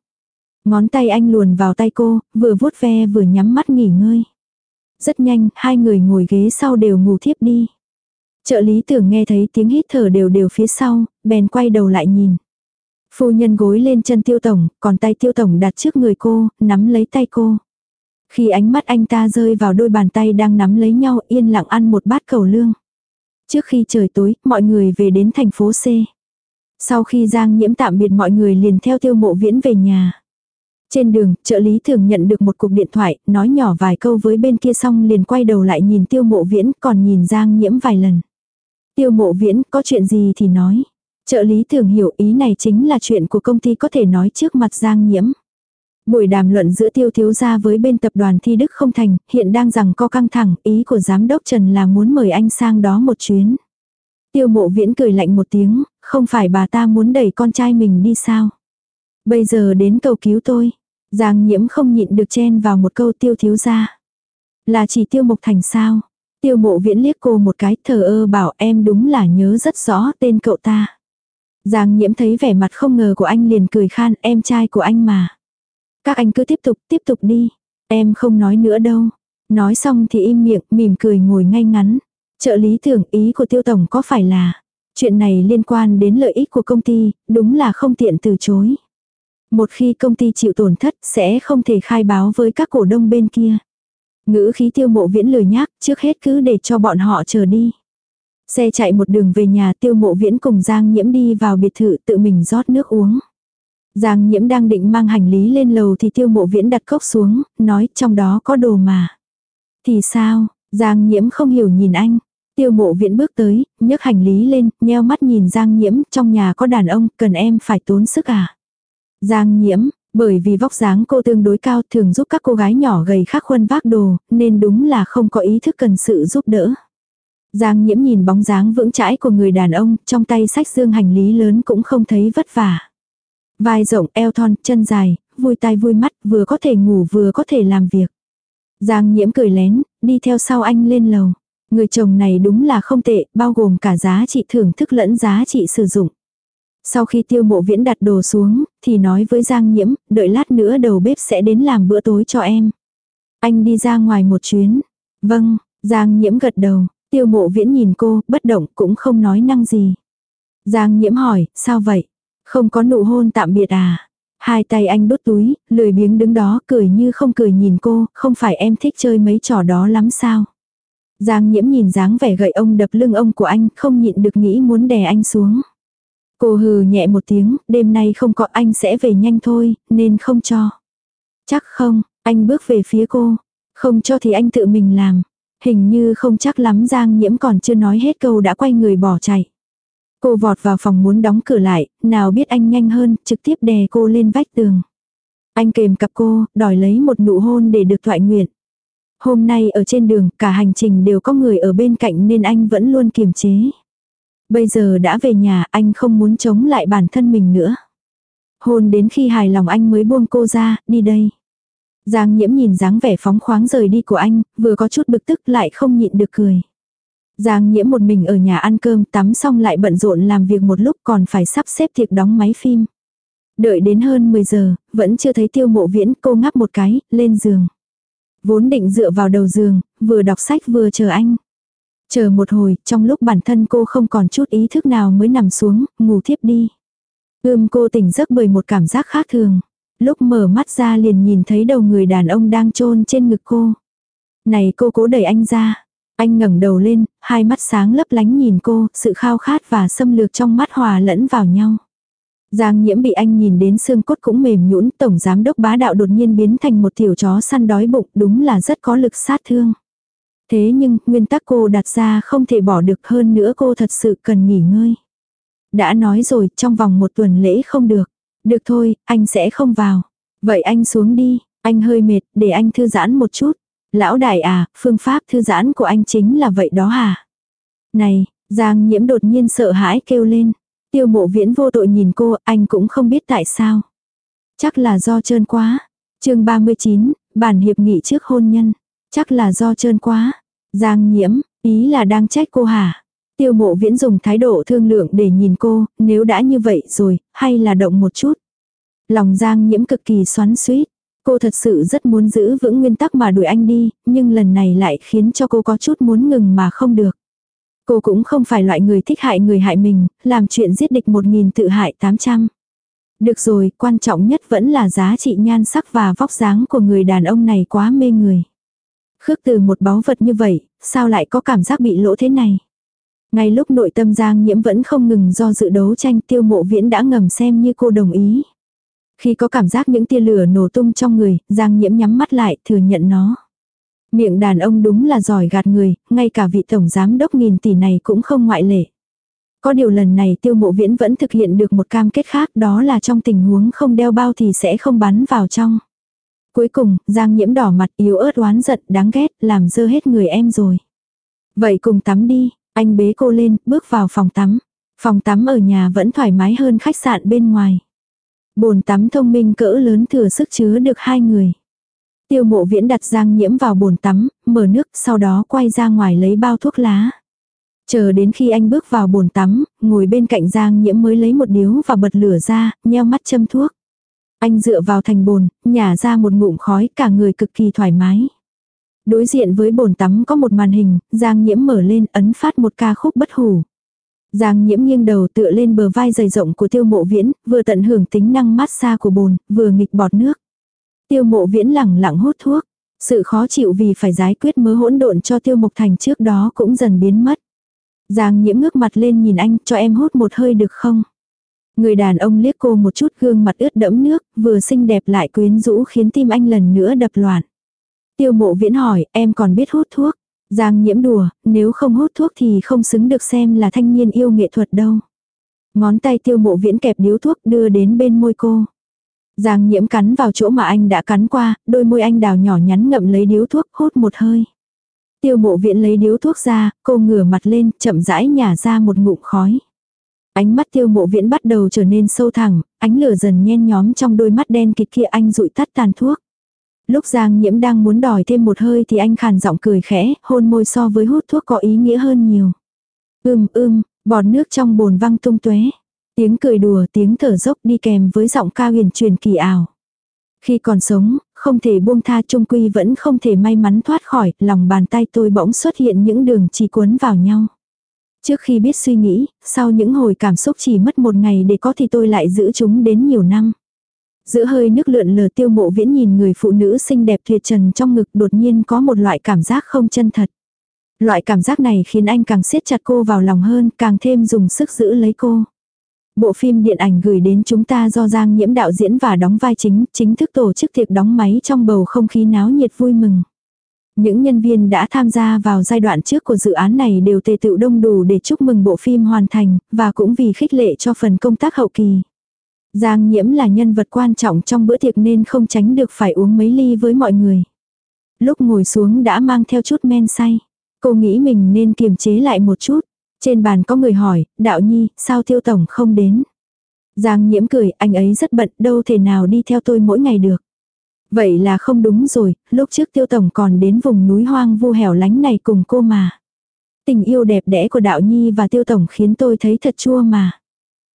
Ngón tay anh luồn vào tay cô, vừa vuốt ve vừa nhắm mắt nghỉ ngơi. Rất nhanh, hai người ngồi ghế sau đều ngủ thiếp đi. Trợ lý tưởng nghe thấy tiếng hít thở đều đều phía sau, bèn quay đầu lại nhìn. Phu nhân gối lên chân tiêu tổng, còn tay tiêu tổng đặt trước người cô, nắm lấy tay cô. Khi ánh mắt anh ta rơi vào đôi bàn tay đang nắm lấy nhau yên lặng ăn một bát cầu lương. Trước khi trời tối, mọi người về đến thành phố C. Sau khi Giang nhiễm tạm biệt mọi người liền theo tiêu mộ viễn về nhà. Trên đường, trợ lý thường nhận được một cuộc điện thoại, nói nhỏ vài câu với bên kia xong liền quay đầu lại nhìn tiêu mộ viễn, còn nhìn Giang nhiễm vài lần. Tiêu mộ viễn, có chuyện gì thì nói. Trợ lý thường hiểu ý này chính là chuyện của công ty có thể nói trước mặt Giang nhiễm. Buổi đàm luận giữa tiêu thiếu gia với bên tập đoàn thi đức không thành, hiện đang rằng co căng thẳng, ý của giám đốc Trần là muốn mời anh sang đó một chuyến. Tiêu mộ viễn cười lạnh một tiếng, không phải bà ta muốn đẩy con trai mình đi sao. Bây giờ đến cầu cứu tôi. Giang nhiễm không nhịn được chen vào một câu tiêu thiếu gia Là chỉ tiêu mộc thành sao. Tiêu mộ viễn liếc cô một cái thờ ơ bảo em đúng là nhớ rất rõ tên cậu ta. Giang nhiễm thấy vẻ mặt không ngờ của anh liền cười khan em trai của anh mà. Các anh cứ tiếp tục, tiếp tục đi. Em không nói nữa đâu. Nói xong thì im miệng, mỉm cười ngồi ngay ngắn. Trợ lý tưởng ý của tiêu tổng có phải là. Chuyện này liên quan đến lợi ích của công ty, đúng là không tiện từ chối. Một khi công ty chịu tổn thất sẽ không thể khai báo với các cổ đông bên kia. Ngữ khí tiêu mộ viễn lười nhác, trước hết cứ để cho bọn họ chờ đi. Xe chạy một đường về nhà tiêu mộ viễn cùng Giang Nhiễm đi vào biệt thự tự mình rót nước uống. Giang Nhiễm đang định mang hành lý lên lầu thì tiêu mộ viễn đặt cốc xuống, nói trong đó có đồ mà. Thì sao, Giang Nhiễm không hiểu nhìn anh. Tiêu mộ viễn bước tới, nhấc hành lý lên, nheo mắt nhìn Giang Nhiễm, trong nhà có đàn ông, cần em phải tốn sức à. Giang Nhiễm, bởi vì vóc dáng cô tương đối cao thường giúp các cô gái nhỏ gầy khắc khuân vác đồ, nên đúng là không có ý thức cần sự giúp đỡ. Giang nhiễm nhìn bóng dáng vững chãi của người đàn ông, trong tay sách dương hành lý lớn cũng không thấy vất vả. Vai rộng, eo thon, chân dài, vui tai vui mắt, vừa có thể ngủ vừa có thể làm việc. Giang nhiễm cười lén, đi theo sau anh lên lầu. Người chồng này đúng là không tệ, bao gồm cả giá trị thưởng thức lẫn giá trị sử dụng. Sau khi tiêu mộ viễn đặt đồ xuống, thì nói với Giang nhiễm, đợi lát nữa đầu bếp sẽ đến làm bữa tối cho em. Anh đi ra ngoài một chuyến. Vâng, Giang nhiễm gật đầu, tiêu mộ viễn nhìn cô, bất động cũng không nói năng gì. Giang nhiễm hỏi, sao vậy? Không có nụ hôn tạm biệt à? Hai tay anh đốt túi, lười biếng đứng đó cười như không cười nhìn cô, không phải em thích chơi mấy trò đó lắm sao? Giang nhiễm nhìn dáng vẻ gậy ông đập lưng ông của anh, không nhịn được nghĩ muốn đè anh xuống. Cô hừ nhẹ một tiếng, đêm nay không có anh sẽ về nhanh thôi, nên không cho. Chắc không, anh bước về phía cô. Không cho thì anh tự mình làm. Hình như không chắc lắm Giang Nhiễm còn chưa nói hết câu đã quay người bỏ chạy. Cô vọt vào phòng muốn đóng cửa lại, nào biết anh nhanh hơn, trực tiếp đè cô lên vách tường. Anh kềm cặp cô, đòi lấy một nụ hôn để được thoại nguyện. Hôm nay ở trên đường, cả hành trình đều có người ở bên cạnh nên anh vẫn luôn kiềm chế. Bây giờ đã về nhà anh không muốn chống lại bản thân mình nữa. Hôn đến khi hài lòng anh mới buông cô ra, đi đây. Giang nhiễm nhìn dáng vẻ phóng khoáng rời đi của anh, vừa có chút bực tức lại không nhịn được cười. Giang nhiễm một mình ở nhà ăn cơm tắm xong lại bận rộn làm việc một lúc còn phải sắp xếp tiệc đóng máy phim. Đợi đến hơn 10 giờ, vẫn chưa thấy tiêu mộ viễn cô ngắp một cái, lên giường. Vốn định dựa vào đầu giường, vừa đọc sách vừa chờ anh. Chờ một hồi, trong lúc bản thân cô không còn chút ý thức nào mới nằm xuống, ngủ thiếp đi. Ưm cô tỉnh giấc bởi một cảm giác khác thường. Lúc mở mắt ra liền nhìn thấy đầu người đàn ông đang chôn trên ngực cô. Này cô cố đẩy anh ra. Anh ngẩng đầu lên, hai mắt sáng lấp lánh nhìn cô, sự khao khát và xâm lược trong mắt hòa lẫn vào nhau. Giang nhiễm bị anh nhìn đến xương cốt cũng mềm nhũn tổng giám đốc bá đạo đột nhiên biến thành một tiểu chó săn đói bụng đúng là rất có lực sát thương. Thế nhưng, nguyên tắc cô đặt ra không thể bỏ được hơn nữa cô thật sự cần nghỉ ngơi. Đã nói rồi, trong vòng một tuần lễ không được. Được thôi, anh sẽ không vào. Vậy anh xuống đi, anh hơi mệt, để anh thư giãn một chút. Lão đại à, phương pháp thư giãn của anh chính là vậy đó hả? Này, Giang nhiễm đột nhiên sợ hãi kêu lên. Tiêu mộ viễn vô tội nhìn cô, anh cũng không biết tại sao. Chắc là do trơn quá. chương 39, bản hiệp nghị trước hôn nhân. Chắc là do trơn quá. Giang nhiễm, ý là đang trách cô hả? Tiêu mộ viễn dùng thái độ thương lượng để nhìn cô, nếu đã như vậy rồi, hay là động một chút. Lòng giang nhiễm cực kỳ xoắn suýt. Cô thật sự rất muốn giữ vững nguyên tắc mà đuổi anh đi, nhưng lần này lại khiến cho cô có chút muốn ngừng mà không được. Cô cũng không phải loại người thích hại người hại mình, làm chuyện giết địch một nghìn tự hại tám trăm. Được rồi, quan trọng nhất vẫn là giá trị nhan sắc và vóc dáng của người đàn ông này quá mê người. Khước từ một báu vật như vậy, sao lại có cảm giác bị lỗ thế này? Ngay lúc nội tâm Giang Nhiễm vẫn không ngừng do dự đấu tranh tiêu mộ viễn đã ngầm xem như cô đồng ý. Khi có cảm giác những tia lửa nổ tung trong người, Giang Nhiễm nhắm mắt lại thừa nhận nó. Miệng đàn ông đúng là giỏi gạt người, ngay cả vị tổng giám đốc nghìn tỷ này cũng không ngoại lệ. Có điều lần này tiêu mộ viễn vẫn thực hiện được một cam kết khác đó là trong tình huống không đeo bao thì sẽ không bắn vào trong. Cuối cùng, Giang nhiễm đỏ mặt yếu ớt oán giận đáng ghét làm dơ hết người em rồi. Vậy cùng tắm đi, Anh bế cô lên, bước vào phòng tắm. Phòng tắm ở nhà vẫn thoải mái hơn khách sạn bên ngoài. Bồn tắm thông minh cỡ lớn thừa sức chứa được hai người. Tiêu mộ viễn đặt giang nhiễm vào bồn tắm, mở nước, sau đó quay ra ngoài lấy bao thuốc lá. Chờ đến khi anh bước vào bồn tắm, ngồi bên cạnh giang nhiễm mới lấy một điếu và bật lửa ra, nheo mắt châm thuốc. Anh dựa vào thành bồn, nhả ra một ngụm khói, cả người cực kỳ thoải mái. Đối diện với bồn tắm có một màn hình, Giang Nhiễm mở lên ấn phát một ca khúc bất hủ. Giang Nhiễm nghiêng đầu tựa lên bờ vai dày rộng của tiêu mộ viễn, vừa tận hưởng tính năng mát xa của bồn, vừa nghịch bọt nước. Tiêu mộ viễn lẳng lặng hút thuốc. Sự khó chịu vì phải giải quyết mớ hỗn độn cho tiêu mộc thành trước đó cũng dần biến mất. Giang nhiễm ngước mặt lên nhìn anh, cho em hút một hơi được không? Người đàn ông liếc cô một chút gương mặt ướt đẫm nước, vừa xinh đẹp lại quyến rũ khiến tim anh lần nữa đập loạn. Tiêu mộ viễn hỏi, em còn biết hút thuốc. Giang nhiễm đùa, nếu không hút thuốc thì không xứng được xem là thanh niên yêu nghệ thuật đâu. Ngón tay tiêu mộ viễn kẹp điếu thuốc đưa đến bên môi cô. Giang nhiễm cắn vào chỗ mà anh đã cắn qua, đôi môi anh đào nhỏ nhắn ngậm lấy điếu thuốc hút một hơi. Tiêu mộ viễn lấy điếu thuốc ra, cô ngửa mặt lên, chậm rãi nhả ra một ngụm khói. Ánh mắt tiêu mộ viễn bắt đầu trở nên sâu thẳng, ánh lửa dần nhen nhóm trong đôi mắt đen kịt kia anh rụi tắt tàn thuốc. Lúc Giang Nhiễm đang muốn đòi thêm một hơi thì anh khàn giọng cười khẽ, hôn môi so với hút thuốc có ý nghĩa hơn nhiều. Ưm ưm, bọt nước trong bồn văng tung tuế. Tiếng cười đùa, tiếng thở dốc đi kèm với giọng ca huyền truyền kỳ ảo. Khi còn sống, không thể buông tha trung quy vẫn không thể may mắn thoát khỏi, lòng bàn tay tôi bỗng xuất hiện những đường chỉ cuốn vào nhau. Trước khi biết suy nghĩ, sau những hồi cảm xúc chỉ mất một ngày để có thì tôi lại giữ chúng đến nhiều năm. Giữa hơi nước lượn lờ tiêu mộ viễn nhìn người phụ nữ xinh đẹp tuyệt trần trong ngực đột nhiên có một loại cảm giác không chân thật. Loại cảm giác này khiến anh càng siết chặt cô vào lòng hơn, càng thêm dùng sức giữ lấy cô. Bộ phim điện ảnh gửi đến chúng ta do Giang Nhiễm đạo diễn và đóng vai chính, chính thức tổ chức tiệc đóng máy trong bầu không khí náo nhiệt vui mừng. Những nhân viên đã tham gia vào giai đoạn trước của dự án này đều tề tựu đông đủ để chúc mừng bộ phim hoàn thành, và cũng vì khích lệ cho phần công tác hậu kỳ. Giang nhiễm là nhân vật quan trọng trong bữa tiệc nên không tránh được phải uống mấy ly với mọi người. Lúc ngồi xuống đã mang theo chút men say. Cô nghĩ mình nên kiềm chế lại một chút. Trên bàn có người hỏi, đạo nhi, sao tiêu tổng không đến? Giang nhiễm cười, anh ấy rất bận, đâu thể nào đi theo tôi mỗi ngày được. Vậy là không đúng rồi, lúc trước tiêu tổng còn đến vùng núi hoang vu hẻo lánh này cùng cô mà. Tình yêu đẹp đẽ của đạo nhi và tiêu tổng khiến tôi thấy thật chua mà.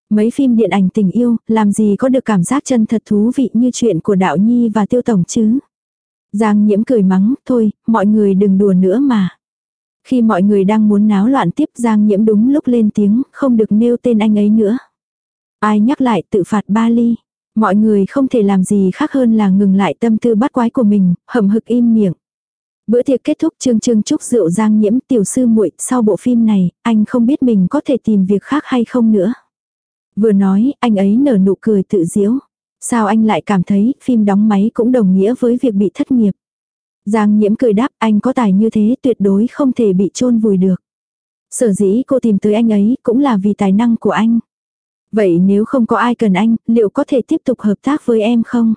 Mấy phim điện ảnh tình yêu, làm gì có được cảm giác chân thật thú vị như chuyện của đạo nhi và tiêu tổng chứ. Giang nhiễm cười mắng, thôi, mọi người đừng đùa nữa mà. Khi mọi người đang muốn náo loạn tiếp Giang nhiễm đúng lúc lên tiếng, không được nêu tên anh ấy nữa. Ai nhắc lại tự phạt ba ly. Mọi người không thể làm gì khác hơn là ngừng lại tâm tư bắt quái của mình, hầm hực im miệng. Bữa tiệc kết thúc trương trương chúc rượu giang nhiễm tiểu sư muội sau bộ phim này, anh không biết mình có thể tìm việc khác hay không nữa. Vừa nói, anh ấy nở nụ cười tự diễu. Sao anh lại cảm thấy phim đóng máy cũng đồng nghĩa với việc bị thất nghiệp. Giang nhiễm cười đáp anh có tài như thế tuyệt đối không thể bị chôn vùi được. Sở dĩ cô tìm tới anh ấy cũng là vì tài năng của anh. Vậy nếu không có ai cần anh, liệu có thể tiếp tục hợp tác với em không?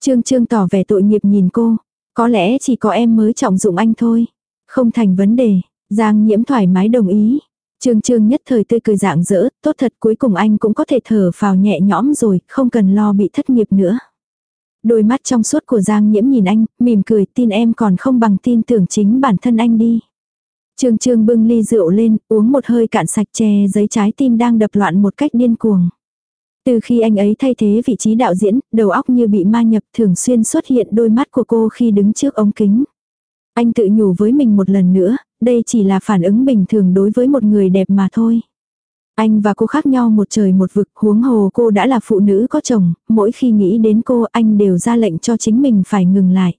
Trương Trương tỏ vẻ tội nghiệp nhìn cô. Có lẽ chỉ có em mới trọng dụng anh thôi. Không thành vấn đề. Giang nhiễm thoải mái đồng ý. Trương Trương nhất thời tươi cười dạng dỡ, tốt thật cuối cùng anh cũng có thể thở phào nhẹ nhõm rồi, không cần lo bị thất nghiệp nữa. Đôi mắt trong suốt của Giang Nhiễm nhìn anh, mỉm cười tin em còn không bằng tin tưởng chính bản thân anh đi. Trương Trương bưng ly rượu lên, uống một hơi cạn sạch chè giấy trái tim đang đập loạn một cách điên cuồng. Từ khi anh ấy thay thế vị trí đạo diễn, đầu óc như bị ma nhập thường xuyên xuất hiện đôi mắt của cô khi đứng trước ống kính. Anh tự nhủ với mình một lần nữa, đây chỉ là phản ứng bình thường đối với một người đẹp mà thôi. Anh và cô khác nhau một trời một vực, huống hồ cô đã là phụ nữ có chồng, mỗi khi nghĩ đến cô anh đều ra lệnh cho chính mình phải ngừng lại.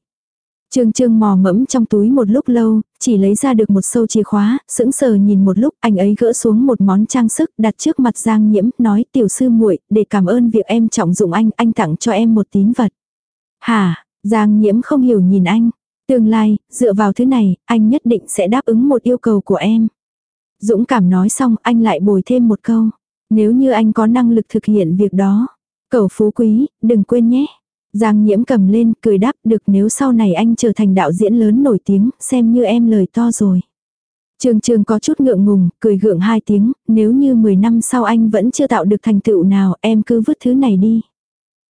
Trương Trương mò mẫm trong túi một lúc lâu, chỉ lấy ra được một sâu chìa khóa, sững sờ nhìn một lúc, anh ấy gỡ xuống một món trang sức đặt trước mặt Giang Nhiễm, nói tiểu sư muội, để cảm ơn việc em trọng dụng anh, anh tặng cho em một tín vật. Hả, Giang Nhiễm không hiểu nhìn anh. Tương lai, dựa vào thứ này, anh nhất định sẽ đáp ứng một yêu cầu của em. Dũng cảm nói xong anh lại bồi thêm một câu. Nếu như anh có năng lực thực hiện việc đó. Cầu phú quý, đừng quên nhé. Giang nhiễm cầm lên, cười đáp được nếu sau này anh trở thành đạo diễn lớn nổi tiếng, xem như em lời to rồi. trường trường có chút ngượng ngùng, cười gượng hai tiếng, nếu như 10 năm sau anh vẫn chưa tạo được thành tựu nào, em cứ vứt thứ này đi.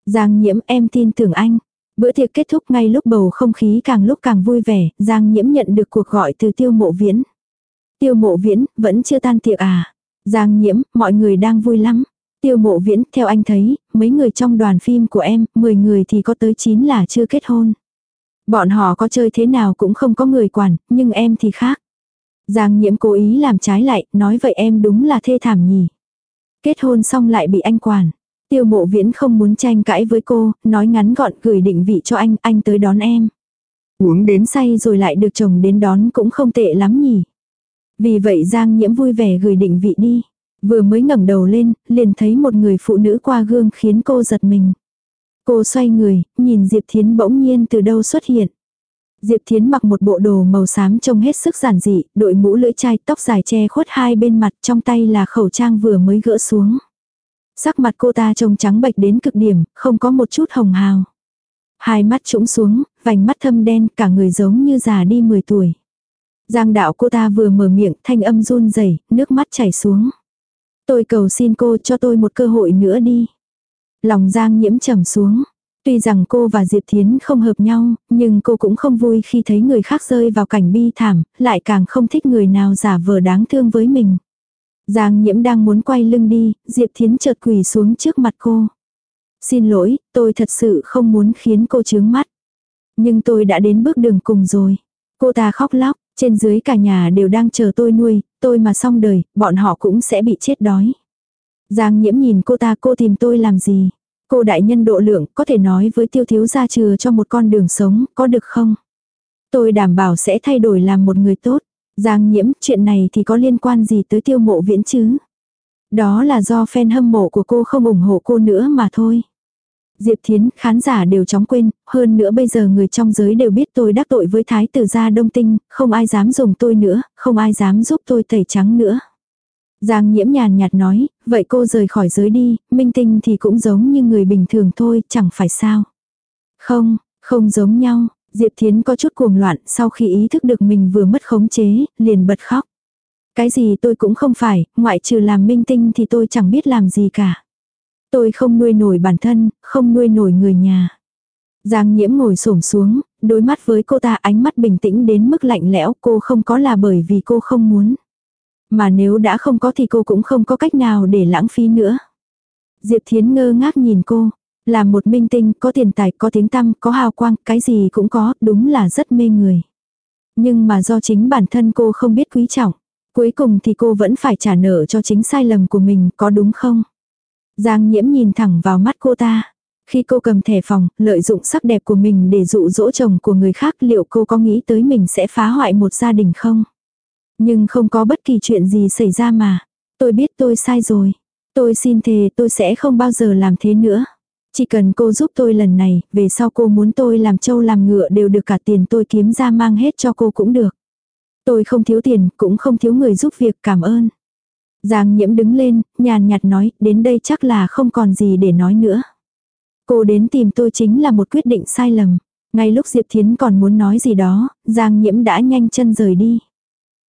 Giang nhiễm em tin tưởng anh. Bữa tiệc kết thúc ngay lúc bầu không khí càng lúc càng vui vẻ, Giang nhiễm nhận được cuộc gọi từ tiêu mộ viễn. Tiêu mộ viễn, vẫn chưa tan tiệc à? Giang nhiễm, mọi người đang vui lắm. Tiêu mộ viễn, theo anh thấy, mấy người trong đoàn phim của em, 10 người thì có tới 9 là chưa kết hôn. Bọn họ có chơi thế nào cũng không có người quản, nhưng em thì khác. Giang nhiễm cố ý làm trái lại, nói vậy em đúng là thê thảm nhỉ. Kết hôn xong lại bị anh quản. Tiêu mộ viễn không muốn tranh cãi với cô, nói ngắn gọn gửi định vị cho anh, anh tới đón em. Uống đến say rồi lại được chồng đến đón cũng không tệ lắm nhỉ. Vì vậy Giang nhiễm vui vẻ gửi định vị đi. Vừa mới ngẩng đầu lên, liền thấy một người phụ nữ qua gương khiến cô giật mình. Cô xoay người, nhìn Diệp Thiến bỗng nhiên từ đâu xuất hiện. Diệp Thiến mặc một bộ đồ màu xám trông hết sức giản dị, đội mũ lưỡi chai, tóc dài che khuất hai bên mặt, trong tay là khẩu trang vừa mới gỡ xuống. Sắc mặt cô ta trông trắng bệch đến cực điểm, không có một chút hồng hào. Hai mắt trũng xuống, vành mắt thâm đen, cả người giống như già đi 10 tuổi. Giang đạo cô ta vừa mở miệng, thanh âm run rẩy, nước mắt chảy xuống. Tôi cầu xin cô cho tôi một cơ hội nữa đi. Lòng Giang nhiễm trầm xuống. Tuy rằng cô và Diệp Thiến không hợp nhau, nhưng cô cũng không vui khi thấy người khác rơi vào cảnh bi thảm, lại càng không thích người nào giả vờ đáng thương với mình. Giang nhiễm đang muốn quay lưng đi, Diệp Thiến chợt quỳ xuống trước mặt cô. Xin lỗi, tôi thật sự không muốn khiến cô chướng mắt. Nhưng tôi đã đến bước đường cùng rồi. Cô ta khóc lóc, trên dưới cả nhà đều đang chờ tôi nuôi, tôi mà xong đời, bọn họ cũng sẽ bị chết đói. Giang nhiễm nhìn cô ta cô tìm tôi làm gì? Cô đại nhân độ lượng có thể nói với tiêu thiếu gia chừa cho một con đường sống, có được không? Tôi đảm bảo sẽ thay đổi làm một người tốt. Giang nhiễm, chuyện này thì có liên quan gì tới tiêu mộ viễn chứ? Đó là do fan hâm mộ của cô không ủng hộ cô nữa mà thôi. Diệp Thiến, khán giả đều chóng quên, hơn nữa bây giờ người trong giới đều biết tôi đắc tội với thái tử gia đông tinh, không ai dám dùng tôi nữa, không ai dám giúp tôi tẩy trắng nữa. Giang nhiễm nhàn nhạt nói, vậy cô rời khỏi giới đi, minh tinh thì cũng giống như người bình thường thôi, chẳng phải sao. Không, không giống nhau, Diệp Thiến có chút cuồng loạn, sau khi ý thức được mình vừa mất khống chế, liền bật khóc. Cái gì tôi cũng không phải, ngoại trừ làm minh tinh thì tôi chẳng biết làm gì cả. Tôi không nuôi nổi bản thân, không nuôi nổi người nhà. Giang nhiễm ngồi xổm xuống, đối mắt với cô ta ánh mắt bình tĩnh đến mức lạnh lẽo cô không có là bởi vì cô không muốn. Mà nếu đã không có thì cô cũng không có cách nào để lãng phí nữa. Diệp Thiến ngơ ngác nhìn cô. Là một minh tinh, có tiền tài, có tiếng tăm, có hào quang, cái gì cũng có, đúng là rất mê người. Nhưng mà do chính bản thân cô không biết quý trọng. Cuối cùng thì cô vẫn phải trả nợ cho chính sai lầm của mình, có đúng không? Giang nhiễm nhìn thẳng vào mắt cô ta. Khi cô cầm thẻ phòng, lợi dụng sắc đẹp của mình để dụ dỗ chồng của người khác liệu cô có nghĩ tới mình sẽ phá hoại một gia đình không? Nhưng không có bất kỳ chuyện gì xảy ra mà. Tôi biết tôi sai rồi. Tôi xin thề tôi sẽ không bao giờ làm thế nữa. Chỉ cần cô giúp tôi lần này, về sau cô muốn tôi làm trâu làm ngựa đều được cả tiền tôi kiếm ra mang hết cho cô cũng được. Tôi không thiếu tiền, cũng không thiếu người giúp việc cảm ơn. Giang nhiễm đứng lên, nhàn nhạt nói, đến đây chắc là không còn gì để nói nữa. Cô đến tìm tôi chính là một quyết định sai lầm. Ngay lúc Diệp Thiến còn muốn nói gì đó, Giang nhiễm đã nhanh chân rời đi.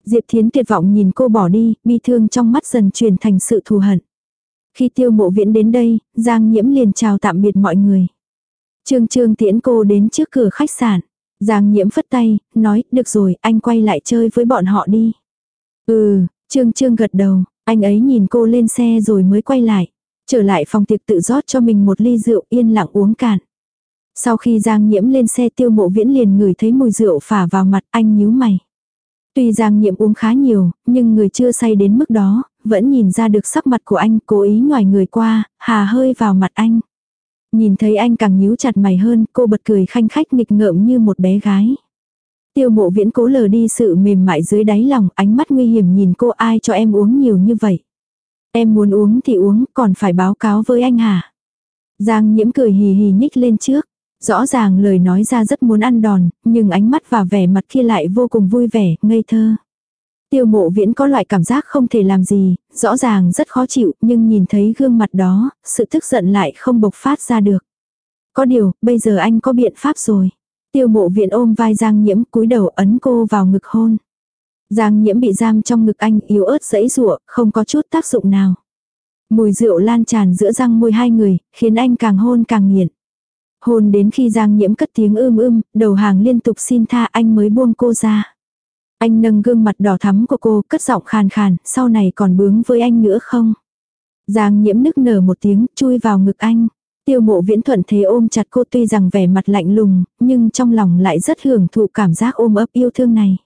Diệp Thiến tuyệt vọng nhìn cô bỏ đi, bi thương trong mắt dần chuyển thành sự thù hận. Khi tiêu mộ viễn đến đây, Giang nhiễm liền chào tạm biệt mọi người. Trương Trương tiễn cô đến trước cửa khách sạn. Giang nhiễm phất tay, nói, được rồi, anh quay lại chơi với bọn họ đi. Ừ, Trương Trương gật đầu, anh ấy nhìn cô lên xe rồi mới quay lại. Trở lại phòng tiệc tự rót cho mình một ly rượu yên lặng uống cạn. Sau khi Giang nhiễm lên xe tiêu mộ viễn liền ngửi thấy mùi rượu phả vào mặt anh nhíu mày. Tuy Giang Nhiệm uống khá nhiều, nhưng người chưa say đến mức đó, vẫn nhìn ra được sắc mặt của anh cố ý ngoài người qua, hà hơi vào mặt anh. Nhìn thấy anh càng nhíu chặt mày hơn, cô bật cười khanh khách nghịch ngợm như một bé gái. Tiêu mộ viễn cố lờ đi sự mềm mại dưới đáy lòng, ánh mắt nguy hiểm nhìn cô ai cho em uống nhiều như vậy. Em muốn uống thì uống, còn phải báo cáo với anh hả? Giang nhiễm cười hì hì nhích lên trước. Rõ ràng lời nói ra rất muốn ăn đòn, nhưng ánh mắt và vẻ mặt kia lại vô cùng vui vẻ, ngây thơ. Tiêu mộ viễn có loại cảm giác không thể làm gì, rõ ràng rất khó chịu, nhưng nhìn thấy gương mặt đó, sự tức giận lại không bộc phát ra được. Có điều, bây giờ anh có biện pháp rồi. Tiêu mộ viện ôm vai giang nhiễm cúi đầu ấn cô vào ngực hôn. Giang nhiễm bị giam trong ngực anh yếu ớt dẫy rụa, không có chút tác dụng nào. Mùi rượu lan tràn giữa răng môi hai người, khiến anh càng hôn càng nghiện. Hôn đến khi Giang nhiễm cất tiếng ưm ưm, đầu hàng liên tục xin tha anh mới buông cô ra. Anh nâng gương mặt đỏ thắm của cô, cất giọng khàn khàn, sau này còn bướng với anh nữa không? Giang nhiễm nức nở một tiếng, chui vào ngực anh. Tiêu mộ viễn thuận thế ôm chặt cô tuy rằng vẻ mặt lạnh lùng, nhưng trong lòng lại rất hưởng thụ cảm giác ôm ấp yêu thương này.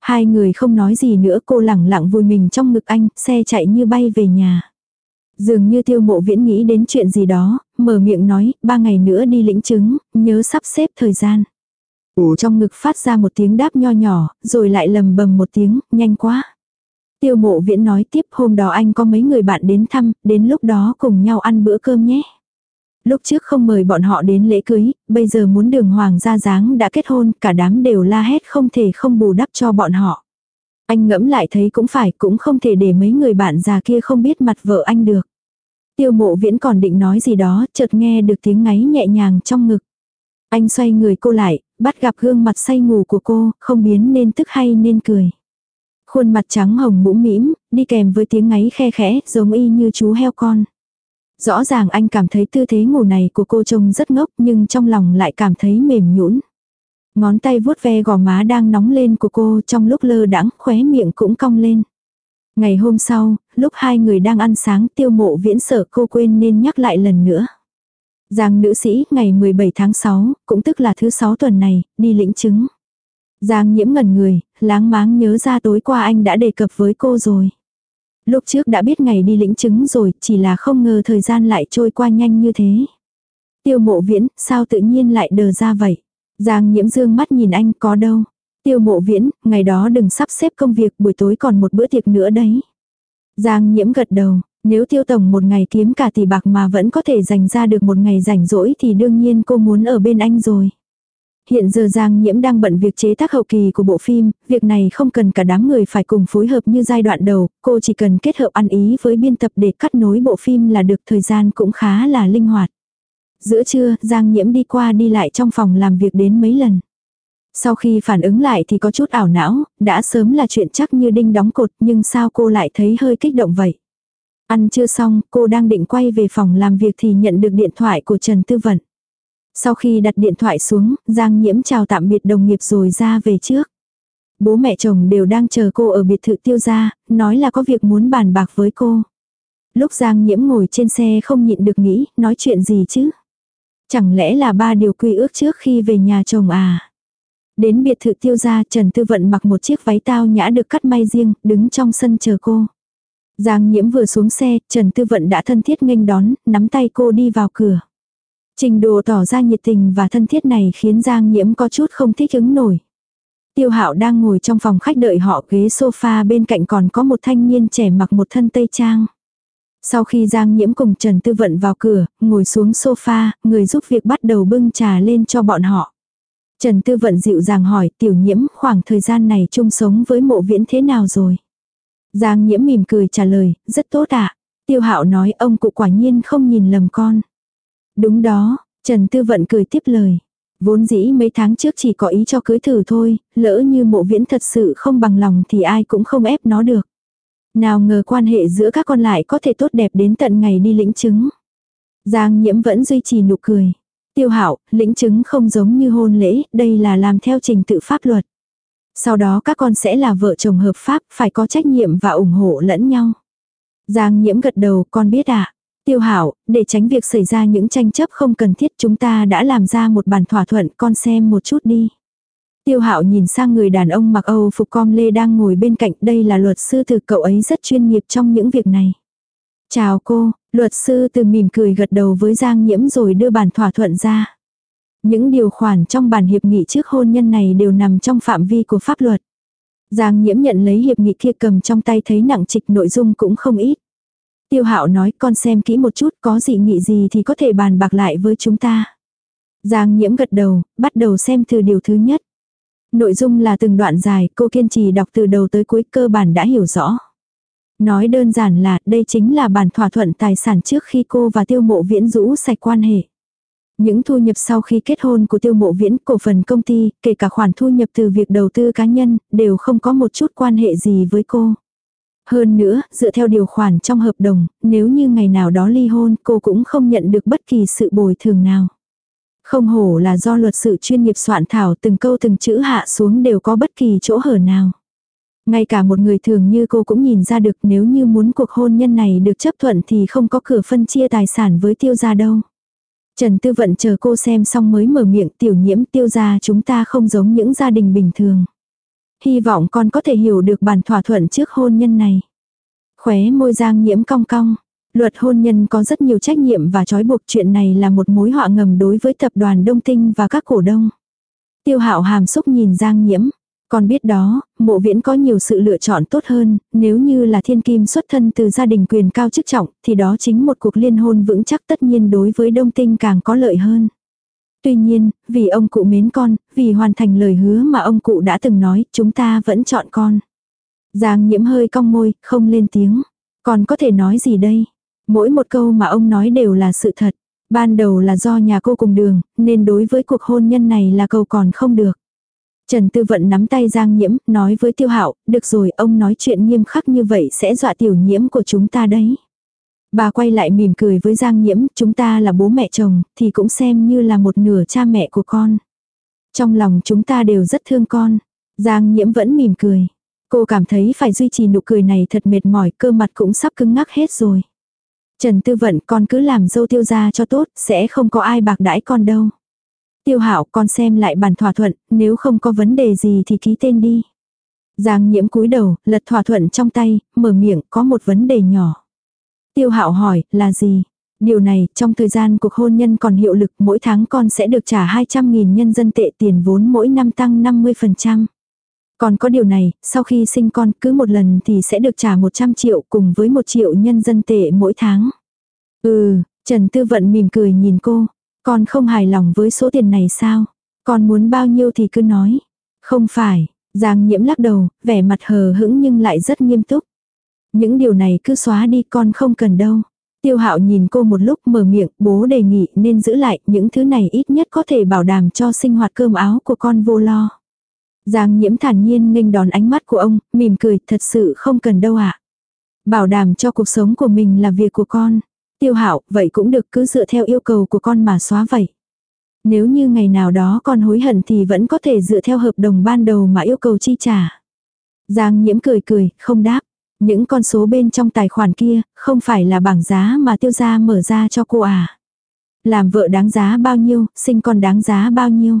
Hai người không nói gì nữa cô lẳng lặng vùi mình trong ngực anh, xe chạy như bay về nhà. Dường như tiêu mộ viễn nghĩ đến chuyện gì đó, mở miệng nói, ba ngày nữa đi lĩnh chứng, nhớ sắp xếp thời gian. Ủ trong ngực phát ra một tiếng đáp nho nhỏ, rồi lại lầm bầm một tiếng, nhanh quá. Tiêu mộ viễn nói tiếp hôm đó anh có mấy người bạn đến thăm, đến lúc đó cùng nhau ăn bữa cơm nhé. Lúc trước không mời bọn họ đến lễ cưới, bây giờ muốn đường hoàng ra dáng đã kết hôn, cả đám đều la hét không thể không bù đắp cho bọn họ. Anh ngẫm lại thấy cũng phải, cũng không thể để mấy người bạn già kia không biết mặt vợ anh được. Tiêu mộ viễn còn định nói gì đó, chợt nghe được tiếng ngáy nhẹ nhàng trong ngực. Anh xoay người cô lại, bắt gặp gương mặt say ngủ của cô, không biến nên tức hay nên cười. Khuôn mặt trắng hồng mũm mĩm, đi kèm với tiếng ngáy khe khẽ, giống y như chú heo con. Rõ ràng anh cảm thấy tư thế ngủ này của cô trông rất ngốc nhưng trong lòng lại cảm thấy mềm nhũn. Ngón tay vuốt ve gò má đang nóng lên của cô trong lúc lơ đãng khóe miệng cũng cong lên. Ngày hôm sau, lúc hai người đang ăn sáng tiêu mộ viễn sợ cô quên nên nhắc lại lần nữa. Giang nữ sĩ ngày 17 tháng 6, cũng tức là thứ 6 tuần này, đi lĩnh chứng. Giang nhiễm ngần người, láng máng nhớ ra tối qua anh đã đề cập với cô rồi. Lúc trước đã biết ngày đi lĩnh chứng rồi, chỉ là không ngờ thời gian lại trôi qua nhanh như thế. Tiêu mộ viễn, sao tự nhiên lại đờ ra vậy? Giang nhiễm dương mắt nhìn anh có đâu. Tiêu mộ viễn, ngày đó đừng sắp xếp công việc buổi tối còn một bữa tiệc nữa đấy. Giang nhiễm gật đầu, nếu tiêu tổng một ngày kiếm cả tỷ bạc mà vẫn có thể dành ra được một ngày rảnh rỗi thì đương nhiên cô muốn ở bên anh rồi. Hiện giờ Giang Nhiễm đang bận việc chế tác hậu kỳ của bộ phim, việc này không cần cả đám người phải cùng phối hợp như giai đoạn đầu, cô chỉ cần kết hợp ăn ý với biên tập để cắt nối bộ phim là được thời gian cũng khá là linh hoạt. Giữa trưa, Giang Nhiễm đi qua đi lại trong phòng làm việc đến mấy lần. Sau khi phản ứng lại thì có chút ảo não, đã sớm là chuyện chắc như đinh đóng cột nhưng sao cô lại thấy hơi kích động vậy. Ăn chưa xong, cô đang định quay về phòng làm việc thì nhận được điện thoại của Trần Tư Vận. Sau khi đặt điện thoại xuống, Giang Nhiễm chào tạm biệt đồng nghiệp rồi ra về trước. Bố mẹ chồng đều đang chờ cô ở biệt thự tiêu gia, nói là có việc muốn bàn bạc với cô. Lúc Giang Nhiễm ngồi trên xe không nhịn được nghĩ, nói chuyện gì chứ? Chẳng lẽ là ba điều quy ước trước khi về nhà chồng à? Đến biệt thự tiêu gia Trần Tư Vận mặc một chiếc váy tao nhã được cắt may riêng, đứng trong sân chờ cô. Giang Nhiễm vừa xuống xe, Trần Tư Vận đã thân thiết nghênh đón, nắm tay cô đi vào cửa. Trình độ tỏ ra nhiệt tình và thân thiết này khiến Giang Nhiễm có chút không thích ứng nổi. Tiêu Hạo đang ngồi trong phòng khách đợi họ ghế sofa bên cạnh còn có một thanh niên trẻ mặc một thân tây trang. Sau khi Giang Nhiễm cùng Trần Tư Vận vào cửa, ngồi xuống sofa, người giúp việc bắt đầu bưng trà lên cho bọn họ. Trần Tư Vận dịu dàng hỏi tiểu nhiễm khoảng thời gian này chung sống với mộ viễn thế nào rồi. Giang Nhiễm mỉm cười trả lời, rất tốt ạ. Tiêu Hạo nói ông cụ quả nhiên không nhìn lầm con. Đúng đó, Trần Tư Vận cười tiếp lời. Vốn dĩ mấy tháng trước chỉ có ý cho cưới thử thôi, lỡ như mộ viễn thật sự không bằng lòng thì ai cũng không ép nó được. Nào ngờ quan hệ giữa các con lại có thể tốt đẹp đến tận ngày đi lĩnh chứng. Giang nhiễm vẫn duy trì nụ cười. Tiêu Hạo, lĩnh chứng không giống như hôn lễ, đây là làm theo trình tự pháp luật. Sau đó các con sẽ là vợ chồng hợp pháp, phải có trách nhiệm và ủng hộ lẫn nhau. Giang nhiễm gật đầu, con biết ạ. À? Tiêu hảo, để tránh việc xảy ra những tranh chấp không cần thiết chúng ta đã làm ra một bản thỏa thuận con xem một chút đi. Tiêu hạo nhìn sang người đàn ông mặc Âu phục com lê đang ngồi bên cạnh đây là luật sư từ cậu ấy rất chuyên nghiệp trong những việc này. Chào cô, luật sư từ mỉm cười gật đầu với Giang Nhiễm rồi đưa bản thỏa thuận ra. Những điều khoản trong bản hiệp nghị trước hôn nhân này đều nằm trong phạm vi của pháp luật. Giang Nhiễm nhận lấy hiệp nghị kia cầm trong tay thấy nặng trịch nội dung cũng không ít. Tiêu hạo nói con xem kỹ một chút có dị nghị gì thì có thể bàn bạc lại với chúng ta. Giang nhiễm gật đầu, bắt đầu xem từ điều thứ nhất. Nội dung là từng đoạn dài, cô kiên trì đọc từ đầu tới cuối cơ bản đã hiểu rõ. Nói đơn giản là đây chính là bản thỏa thuận tài sản trước khi cô và tiêu mộ viễn rũ sạch quan hệ. Những thu nhập sau khi kết hôn của tiêu mộ viễn, cổ phần công ty, kể cả khoản thu nhập từ việc đầu tư cá nhân, đều không có một chút quan hệ gì với cô. Hơn nữa, dựa theo điều khoản trong hợp đồng, nếu như ngày nào đó ly hôn, cô cũng không nhận được bất kỳ sự bồi thường nào. Không hổ là do luật sự chuyên nghiệp soạn thảo từng câu từng chữ hạ xuống đều có bất kỳ chỗ hở nào. Ngay cả một người thường như cô cũng nhìn ra được nếu như muốn cuộc hôn nhân này được chấp thuận thì không có cửa phân chia tài sản với tiêu gia đâu. Trần Tư Vận chờ cô xem xong mới mở miệng, tiểu nhiễm, tiêu gia chúng ta không giống những gia đình bình thường. Hy vọng con có thể hiểu được bản thỏa thuận trước hôn nhân này. Khóe môi giang nhiễm cong cong. Luật hôn nhân có rất nhiều trách nhiệm và trói buộc chuyện này là một mối họa ngầm đối với tập đoàn Đông Tinh và các cổ đông. Tiêu hạo hàm xúc nhìn giang nhiễm. còn biết đó, mộ viễn có nhiều sự lựa chọn tốt hơn, nếu như là thiên kim xuất thân từ gia đình quyền cao chức trọng, thì đó chính một cuộc liên hôn vững chắc tất nhiên đối với đông tinh càng có lợi hơn. Tuy nhiên, vì ông cụ mến con, vì hoàn thành lời hứa mà ông cụ đã từng nói, chúng ta vẫn chọn con. Giang nhiễm hơi cong môi, không lên tiếng. Còn có thể nói gì đây? Mỗi một câu mà ông nói đều là sự thật. Ban đầu là do nhà cô cùng đường, nên đối với cuộc hôn nhân này là cầu còn không được. Trần Tư Vận nắm tay Giang Nhiễm, nói với Tiêu Hạo, được rồi, ông nói chuyện nghiêm khắc như vậy sẽ dọa tiểu nhiễm của chúng ta đấy. Bà quay lại mỉm cười với Giang Nhiễm, chúng ta là bố mẹ chồng, thì cũng xem như là một nửa cha mẹ của con. Trong lòng chúng ta đều rất thương con. Giang Nhiễm vẫn mỉm cười. Cô cảm thấy phải duy trì nụ cười này thật mệt mỏi, cơ mặt cũng sắp cứng ngắc hết rồi. Trần Tư Vận con cứ làm dâu tiêu gia cho tốt, sẽ không có ai bạc đãi con đâu. Tiêu hảo con xem lại bản thỏa thuận, nếu không có vấn đề gì thì ký tên đi. Giang nhiễm cúi đầu, lật thỏa thuận trong tay, mở miệng, có một vấn đề nhỏ. Tiêu hạo hỏi, là gì? Điều này, trong thời gian cuộc hôn nhân còn hiệu lực, mỗi tháng con sẽ được trả 200.000 nhân dân tệ tiền vốn mỗi năm tăng 50%. Còn có điều này, sau khi sinh con cứ một lần thì sẽ được trả 100 triệu cùng với 1 triệu nhân dân tệ mỗi tháng. Ừ, Trần Tư Vận mỉm cười nhìn cô. Con không hài lòng với số tiền này sao? Con muốn bao nhiêu thì cứ nói. Không phải, Giang nhiễm lắc đầu, vẻ mặt hờ hững nhưng lại rất nghiêm túc. Những điều này cứ xóa đi con không cần đâu. Tiêu hạo nhìn cô một lúc mở miệng, bố đề nghị nên giữ lại những thứ này ít nhất có thể bảo đảm cho sinh hoạt cơm áo của con vô lo. Giang nhiễm thản nhiên nghênh đón ánh mắt của ông, mỉm cười, thật sự không cần đâu ạ. À. Bảo đảm cho cuộc sống của mình là việc của con. Tiêu hạo, vậy cũng được cứ dựa theo yêu cầu của con mà xóa vậy. Nếu như ngày nào đó con hối hận thì vẫn có thể dựa theo hợp đồng ban đầu mà yêu cầu chi trả. Giang nhiễm cười cười, không đáp. Những con số bên trong tài khoản kia, không phải là bảng giá mà tiêu gia mở ra cho cô à. Làm vợ đáng giá bao nhiêu, sinh con đáng giá bao nhiêu.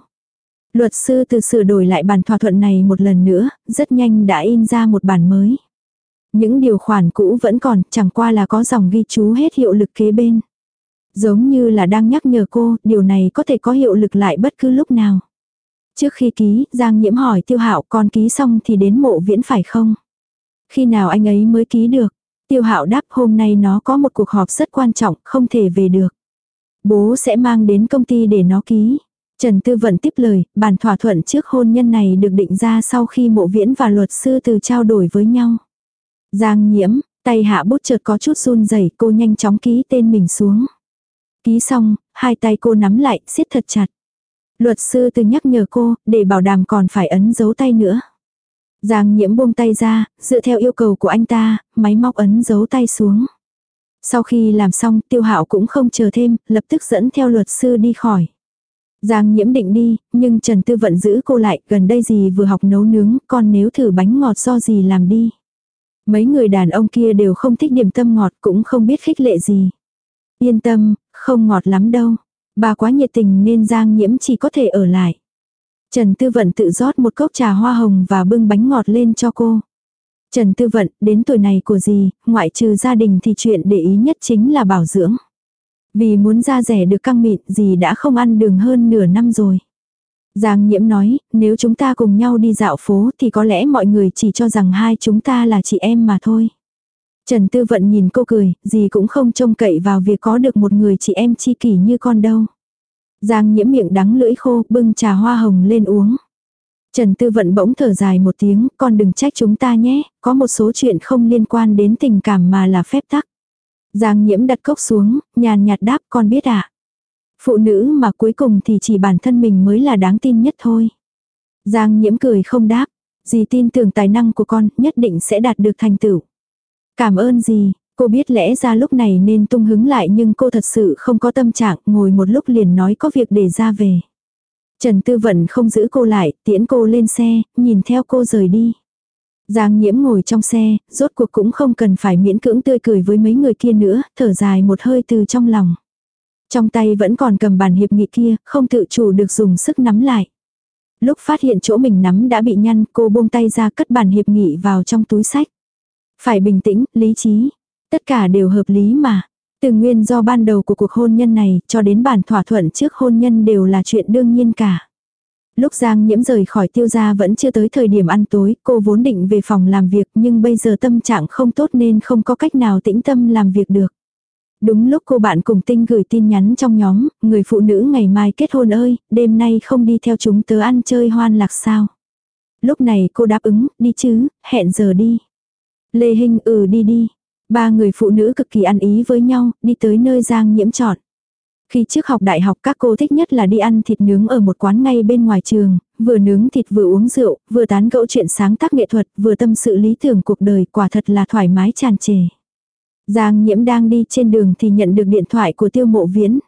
Luật sư từ sửa đổi lại bản thỏa thuận này một lần nữa, rất nhanh đã in ra một bản mới. Những điều khoản cũ vẫn còn, chẳng qua là có dòng ghi chú hết hiệu lực kế bên. Giống như là đang nhắc nhở cô, điều này có thể có hiệu lực lại bất cứ lúc nào. Trước khi ký, Giang Nhiễm hỏi Tiêu Hạo con ký xong thì đến mộ viễn phải không? Khi nào anh ấy mới ký được? Tiêu Hạo đáp hôm nay nó có một cuộc họp rất quan trọng, không thể về được. Bố sẽ mang đến công ty để nó ký. Trần Tư Vận tiếp lời, bản thỏa thuận trước hôn nhân này được định ra sau khi mộ viễn và luật sư từ trao đổi với nhau. Giang nhiễm, tay hạ bút chợt có chút run rẩy cô nhanh chóng ký tên mình xuống. Ký xong, hai tay cô nắm lại, siết thật chặt. Luật sư từ nhắc nhở cô, để bảo đảm còn phải ấn dấu tay nữa. Giang nhiễm buông tay ra, dựa theo yêu cầu của anh ta, máy móc ấn dấu tay xuống. Sau khi làm xong, tiêu hạo cũng không chờ thêm, lập tức dẫn theo luật sư đi khỏi. Giang nhiễm định đi, nhưng Trần Tư Vận giữ cô lại, gần đây gì vừa học nấu nướng, con nếu thử bánh ngọt do gì làm đi. Mấy người đàn ông kia đều không thích điểm tâm ngọt cũng không biết khích lệ gì. Yên tâm, không ngọt lắm đâu. Bà quá nhiệt tình nên Giang nhiễm chỉ có thể ở lại. Trần Tư Vận tự rót một cốc trà hoa hồng và bưng bánh ngọt lên cho cô. Trần Tư Vận, đến tuổi này của gì, ngoại trừ gia đình thì chuyện để ý nhất chính là bảo dưỡng. Vì muốn da rẻ được căng mịn gì đã không ăn đường hơn nửa năm rồi. Giang nhiễm nói, nếu chúng ta cùng nhau đi dạo phố thì có lẽ mọi người chỉ cho rằng hai chúng ta là chị em mà thôi. Trần Tư Vận nhìn cô cười, gì cũng không trông cậy vào việc có được một người chị em chi kỷ như con đâu. Giang nhiễm miệng đắng lưỡi khô, bưng trà hoa hồng lên uống. Trần Tư Vận bỗng thở dài một tiếng, con đừng trách chúng ta nhé, có một số chuyện không liên quan đến tình cảm mà là phép tắc. Giang nhiễm đặt cốc xuống, nhàn nhạt đáp con biết ạ. À? Phụ nữ mà cuối cùng thì chỉ bản thân mình mới là đáng tin nhất thôi. Giang nhiễm cười không đáp. Dì tin tưởng tài năng của con nhất định sẽ đạt được thành tựu. Cảm ơn dì, cô biết lẽ ra lúc này nên tung hứng lại nhưng cô thật sự không có tâm trạng ngồi một lúc liền nói có việc để ra về. Trần Tư Vận không giữ cô lại, tiễn cô lên xe, nhìn theo cô rời đi. Giang nhiễm ngồi trong xe, rốt cuộc cũng không cần phải miễn cưỡng tươi cười với mấy người kia nữa, thở dài một hơi từ trong lòng. Trong tay vẫn còn cầm bản hiệp nghị kia, không tự chủ được dùng sức nắm lại. Lúc phát hiện chỗ mình nắm đã bị nhăn, cô buông tay ra cất bản hiệp nghị vào trong túi sách. Phải bình tĩnh, lý trí. Tất cả đều hợp lý mà. Từ nguyên do ban đầu của cuộc hôn nhân này cho đến bản thỏa thuận trước hôn nhân đều là chuyện đương nhiên cả. Lúc Giang Nhiễm rời khỏi tiêu gia vẫn chưa tới thời điểm ăn tối, cô vốn định về phòng làm việc nhưng bây giờ tâm trạng không tốt nên không có cách nào tĩnh tâm làm việc được. Đúng lúc cô bạn cùng tinh gửi tin nhắn trong nhóm, người phụ nữ ngày mai kết hôn ơi, đêm nay không đi theo chúng tớ ăn chơi hoan lạc sao. Lúc này cô đáp ứng, đi chứ, hẹn giờ đi. Lê Hinh ừ đi đi. Ba người phụ nữ cực kỳ ăn ý với nhau, đi tới nơi Giang Nhiễm chọn. Khi trước học đại học các cô thích nhất là đi ăn thịt nướng ở một quán ngay bên ngoài trường, vừa nướng thịt vừa uống rượu, vừa tán gẫu chuyện sáng tác nghệ thuật, vừa tâm sự lý tưởng cuộc đời, quả thật là thoải mái tràn trề. Giang nhiễm đang đi trên đường thì nhận được điện thoại của tiêu mộ viễn.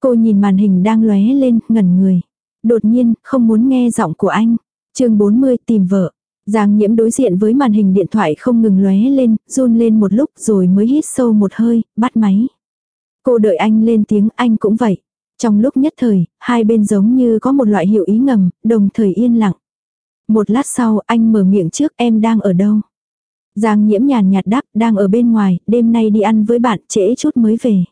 Cô nhìn màn hình đang lóe lên, ngẩn người. Đột nhiên, không muốn nghe giọng của anh. chương 40 tìm vợ. Giang nhiễm đối diện với màn hình điện thoại không ngừng lóe lên, run lên một lúc rồi mới hít sâu một hơi, bắt máy. Cô đợi anh lên tiếng anh cũng vậy. Trong lúc nhất thời, hai bên giống như có một loại hiệu ý ngầm, đồng thời yên lặng. Một lát sau anh mở miệng trước em đang ở đâu. Giang nhiễm nhàn nhạt đáp đang ở bên ngoài, đêm nay đi ăn với bạn trễ chút mới về.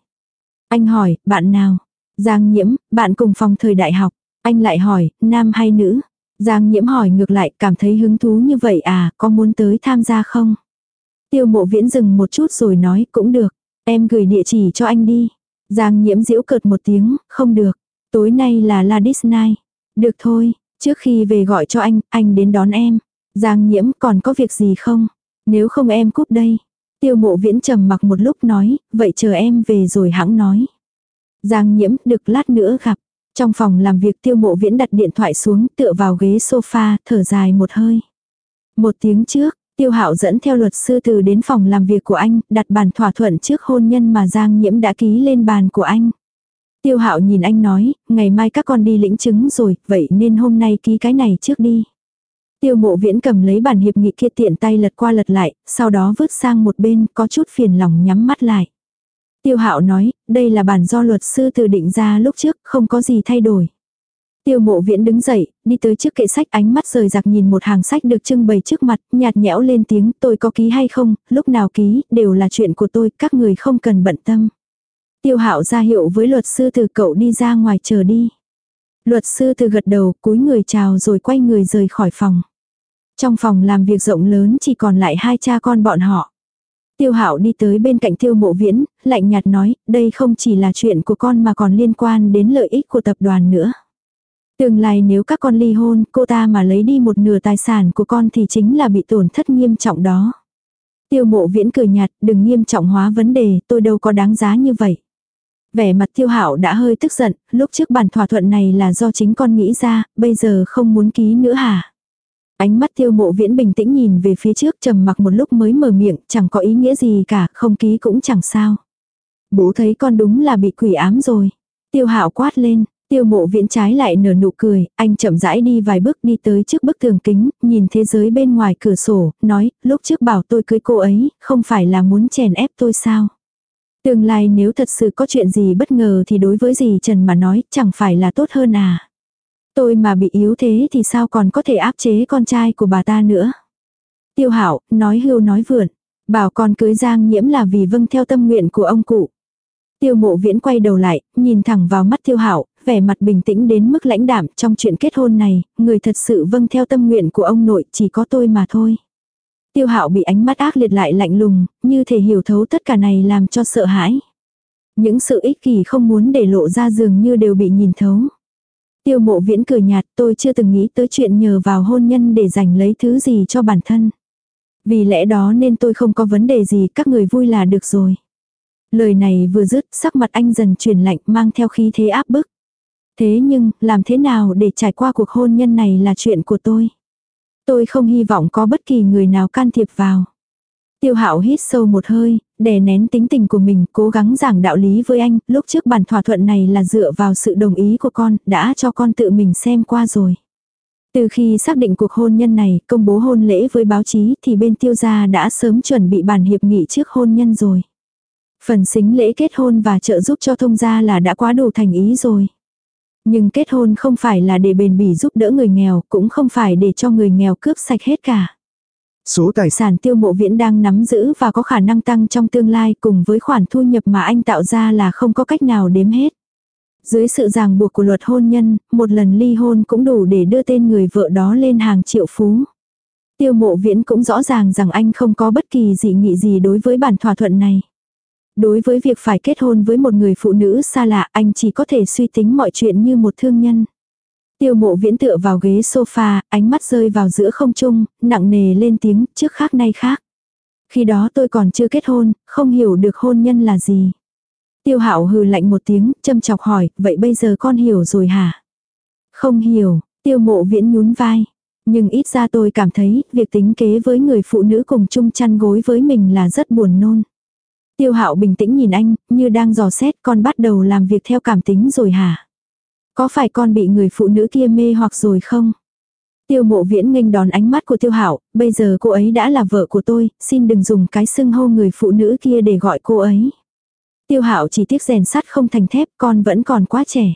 Anh hỏi, bạn nào? Giang nhiễm, bạn cùng phòng thời đại học. Anh lại hỏi, nam hay nữ? Giang nhiễm hỏi ngược lại, cảm thấy hứng thú như vậy à, có muốn tới tham gia không? Tiêu mộ viễn dừng một chút rồi nói, cũng được. Em gửi địa chỉ cho anh đi. Giang nhiễm diễu cợt một tiếng, không được. Tối nay là La Disney. Được thôi, trước khi về gọi cho anh, anh đến đón em. Giang nhiễm còn có việc gì không? Nếu không em cúp đây. Tiêu mộ viễn trầm mặc một lúc nói, vậy chờ em về rồi hãng nói. Giang nhiễm, được lát nữa gặp. Trong phòng làm việc tiêu mộ viễn đặt điện thoại xuống tựa vào ghế sofa, thở dài một hơi. Một tiếng trước, tiêu hạo dẫn theo luật sư từ đến phòng làm việc của anh, đặt bàn thỏa thuận trước hôn nhân mà Giang nhiễm đã ký lên bàn của anh. Tiêu hạo nhìn anh nói, ngày mai các con đi lĩnh chứng rồi, vậy nên hôm nay ký cái này trước đi. Tiêu mộ viễn cầm lấy bản hiệp nghị kia tiện tay lật qua lật lại, sau đó vứt sang một bên, có chút phiền lòng nhắm mắt lại. Tiêu hạo nói, đây là bản do luật sư từ định ra lúc trước, không có gì thay đổi. Tiêu mộ viễn đứng dậy, đi tới trước kệ sách ánh mắt rời rạc nhìn một hàng sách được trưng bày trước mặt, nhạt nhẽo lên tiếng tôi có ký hay không, lúc nào ký, đều là chuyện của tôi, các người không cần bận tâm. Tiêu hạo ra hiệu với luật sư từ cậu đi ra ngoài chờ đi. Luật sư từ gật đầu cúi người chào rồi quay người rời khỏi phòng. Trong phòng làm việc rộng lớn chỉ còn lại hai cha con bọn họ. Tiêu hạo đi tới bên cạnh tiêu mộ viễn, lạnh nhạt nói, đây không chỉ là chuyện của con mà còn liên quan đến lợi ích của tập đoàn nữa. Tương lai nếu các con ly hôn, cô ta mà lấy đi một nửa tài sản của con thì chính là bị tổn thất nghiêm trọng đó. Tiêu mộ viễn cười nhạt, đừng nghiêm trọng hóa vấn đề, tôi đâu có đáng giá như vậy. Vẻ mặt tiêu hạo đã hơi tức giận, lúc trước bản thỏa thuận này là do chính con nghĩ ra, bây giờ không muốn ký nữa hả? Ánh mắt tiêu mộ viễn bình tĩnh nhìn về phía trước trầm mặc một lúc mới mở miệng, chẳng có ý nghĩa gì cả, không ký cũng chẳng sao. Bố thấy con đúng là bị quỷ ám rồi. Tiêu hạo quát lên, tiêu mộ viễn trái lại nở nụ cười, anh chậm rãi đi vài bước đi tới trước bức tường kính, nhìn thế giới bên ngoài cửa sổ, nói, lúc trước bảo tôi cưới cô ấy, không phải là muốn chèn ép tôi sao. Tương lai nếu thật sự có chuyện gì bất ngờ thì đối với gì Trần mà nói chẳng phải là tốt hơn à. Tôi mà bị yếu thế thì sao còn có thể áp chế con trai của bà ta nữa. Tiêu hảo, nói hưu nói vượn. Bảo con cưới Giang nhiễm là vì vâng theo tâm nguyện của ông cụ. Tiêu mộ viễn quay đầu lại, nhìn thẳng vào mắt tiêu hảo, vẻ mặt bình tĩnh đến mức lãnh đạm trong chuyện kết hôn này, người thật sự vâng theo tâm nguyện của ông nội chỉ có tôi mà thôi. Tiêu hạo bị ánh mắt ác liệt lại lạnh lùng, như thể hiểu thấu tất cả này làm cho sợ hãi. Những sự ích kỷ không muốn để lộ ra dường như đều bị nhìn thấu. Tiêu mộ viễn cười nhạt tôi chưa từng nghĩ tới chuyện nhờ vào hôn nhân để giành lấy thứ gì cho bản thân. Vì lẽ đó nên tôi không có vấn đề gì các người vui là được rồi. Lời này vừa dứt, sắc mặt anh dần chuyển lạnh mang theo khí thế áp bức. Thế nhưng, làm thế nào để trải qua cuộc hôn nhân này là chuyện của tôi. Tôi không hy vọng có bất kỳ người nào can thiệp vào. Tiêu hạo hít sâu một hơi, đè nén tính tình của mình, cố gắng giảng đạo lý với anh, lúc trước bản thỏa thuận này là dựa vào sự đồng ý của con, đã cho con tự mình xem qua rồi. Từ khi xác định cuộc hôn nhân này, công bố hôn lễ với báo chí thì bên tiêu gia đã sớm chuẩn bị bản hiệp nghị trước hôn nhân rồi. Phần xính lễ kết hôn và trợ giúp cho thông gia là đã quá đủ thành ý rồi. Nhưng kết hôn không phải là để bền bỉ giúp đỡ người nghèo, cũng không phải để cho người nghèo cướp sạch hết cả. Số tài sản tiêu mộ viễn đang nắm giữ và có khả năng tăng trong tương lai cùng với khoản thu nhập mà anh tạo ra là không có cách nào đếm hết. Dưới sự ràng buộc của luật hôn nhân, một lần ly hôn cũng đủ để đưa tên người vợ đó lên hàng triệu phú. Tiêu mộ viễn cũng rõ ràng rằng anh không có bất kỳ dị nghị gì đối với bản thỏa thuận này. Đối với việc phải kết hôn với một người phụ nữ xa lạ anh chỉ có thể suy tính mọi chuyện như một thương nhân. Tiêu mộ viễn tựa vào ghế sofa, ánh mắt rơi vào giữa không trung, nặng nề lên tiếng, trước khác nay khác. Khi đó tôi còn chưa kết hôn, không hiểu được hôn nhân là gì. Tiêu hạo hừ lạnh một tiếng, châm chọc hỏi, vậy bây giờ con hiểu rồi hả? Không hiểu, tiêu mộ viễn nhún vai. Nhưng ít ra tôi cảm thấy, việc tính kế với người phụ nữ cùng chung chăn gối với mình là rất buồn nôn. Tiêu hạo bình tĩnh nhìn anh, như đang dò xét con bắt đầu làm việc theo cảm tính rồi hả? Có phải con bị người phụ nữ kia mê hoặc rồi không? Tiêu mộ viễn nghênh đón ánh mắt của tiêu hạo, bây giờ cô ấy đã là vợ của tôi, xin đừng dùng cái xưng hô người phụ nữ kia để gọi cô ấy. Tiêu hạo chỉ tiếc rèn sắt không thành thép, con vẫn còn quá trẻ.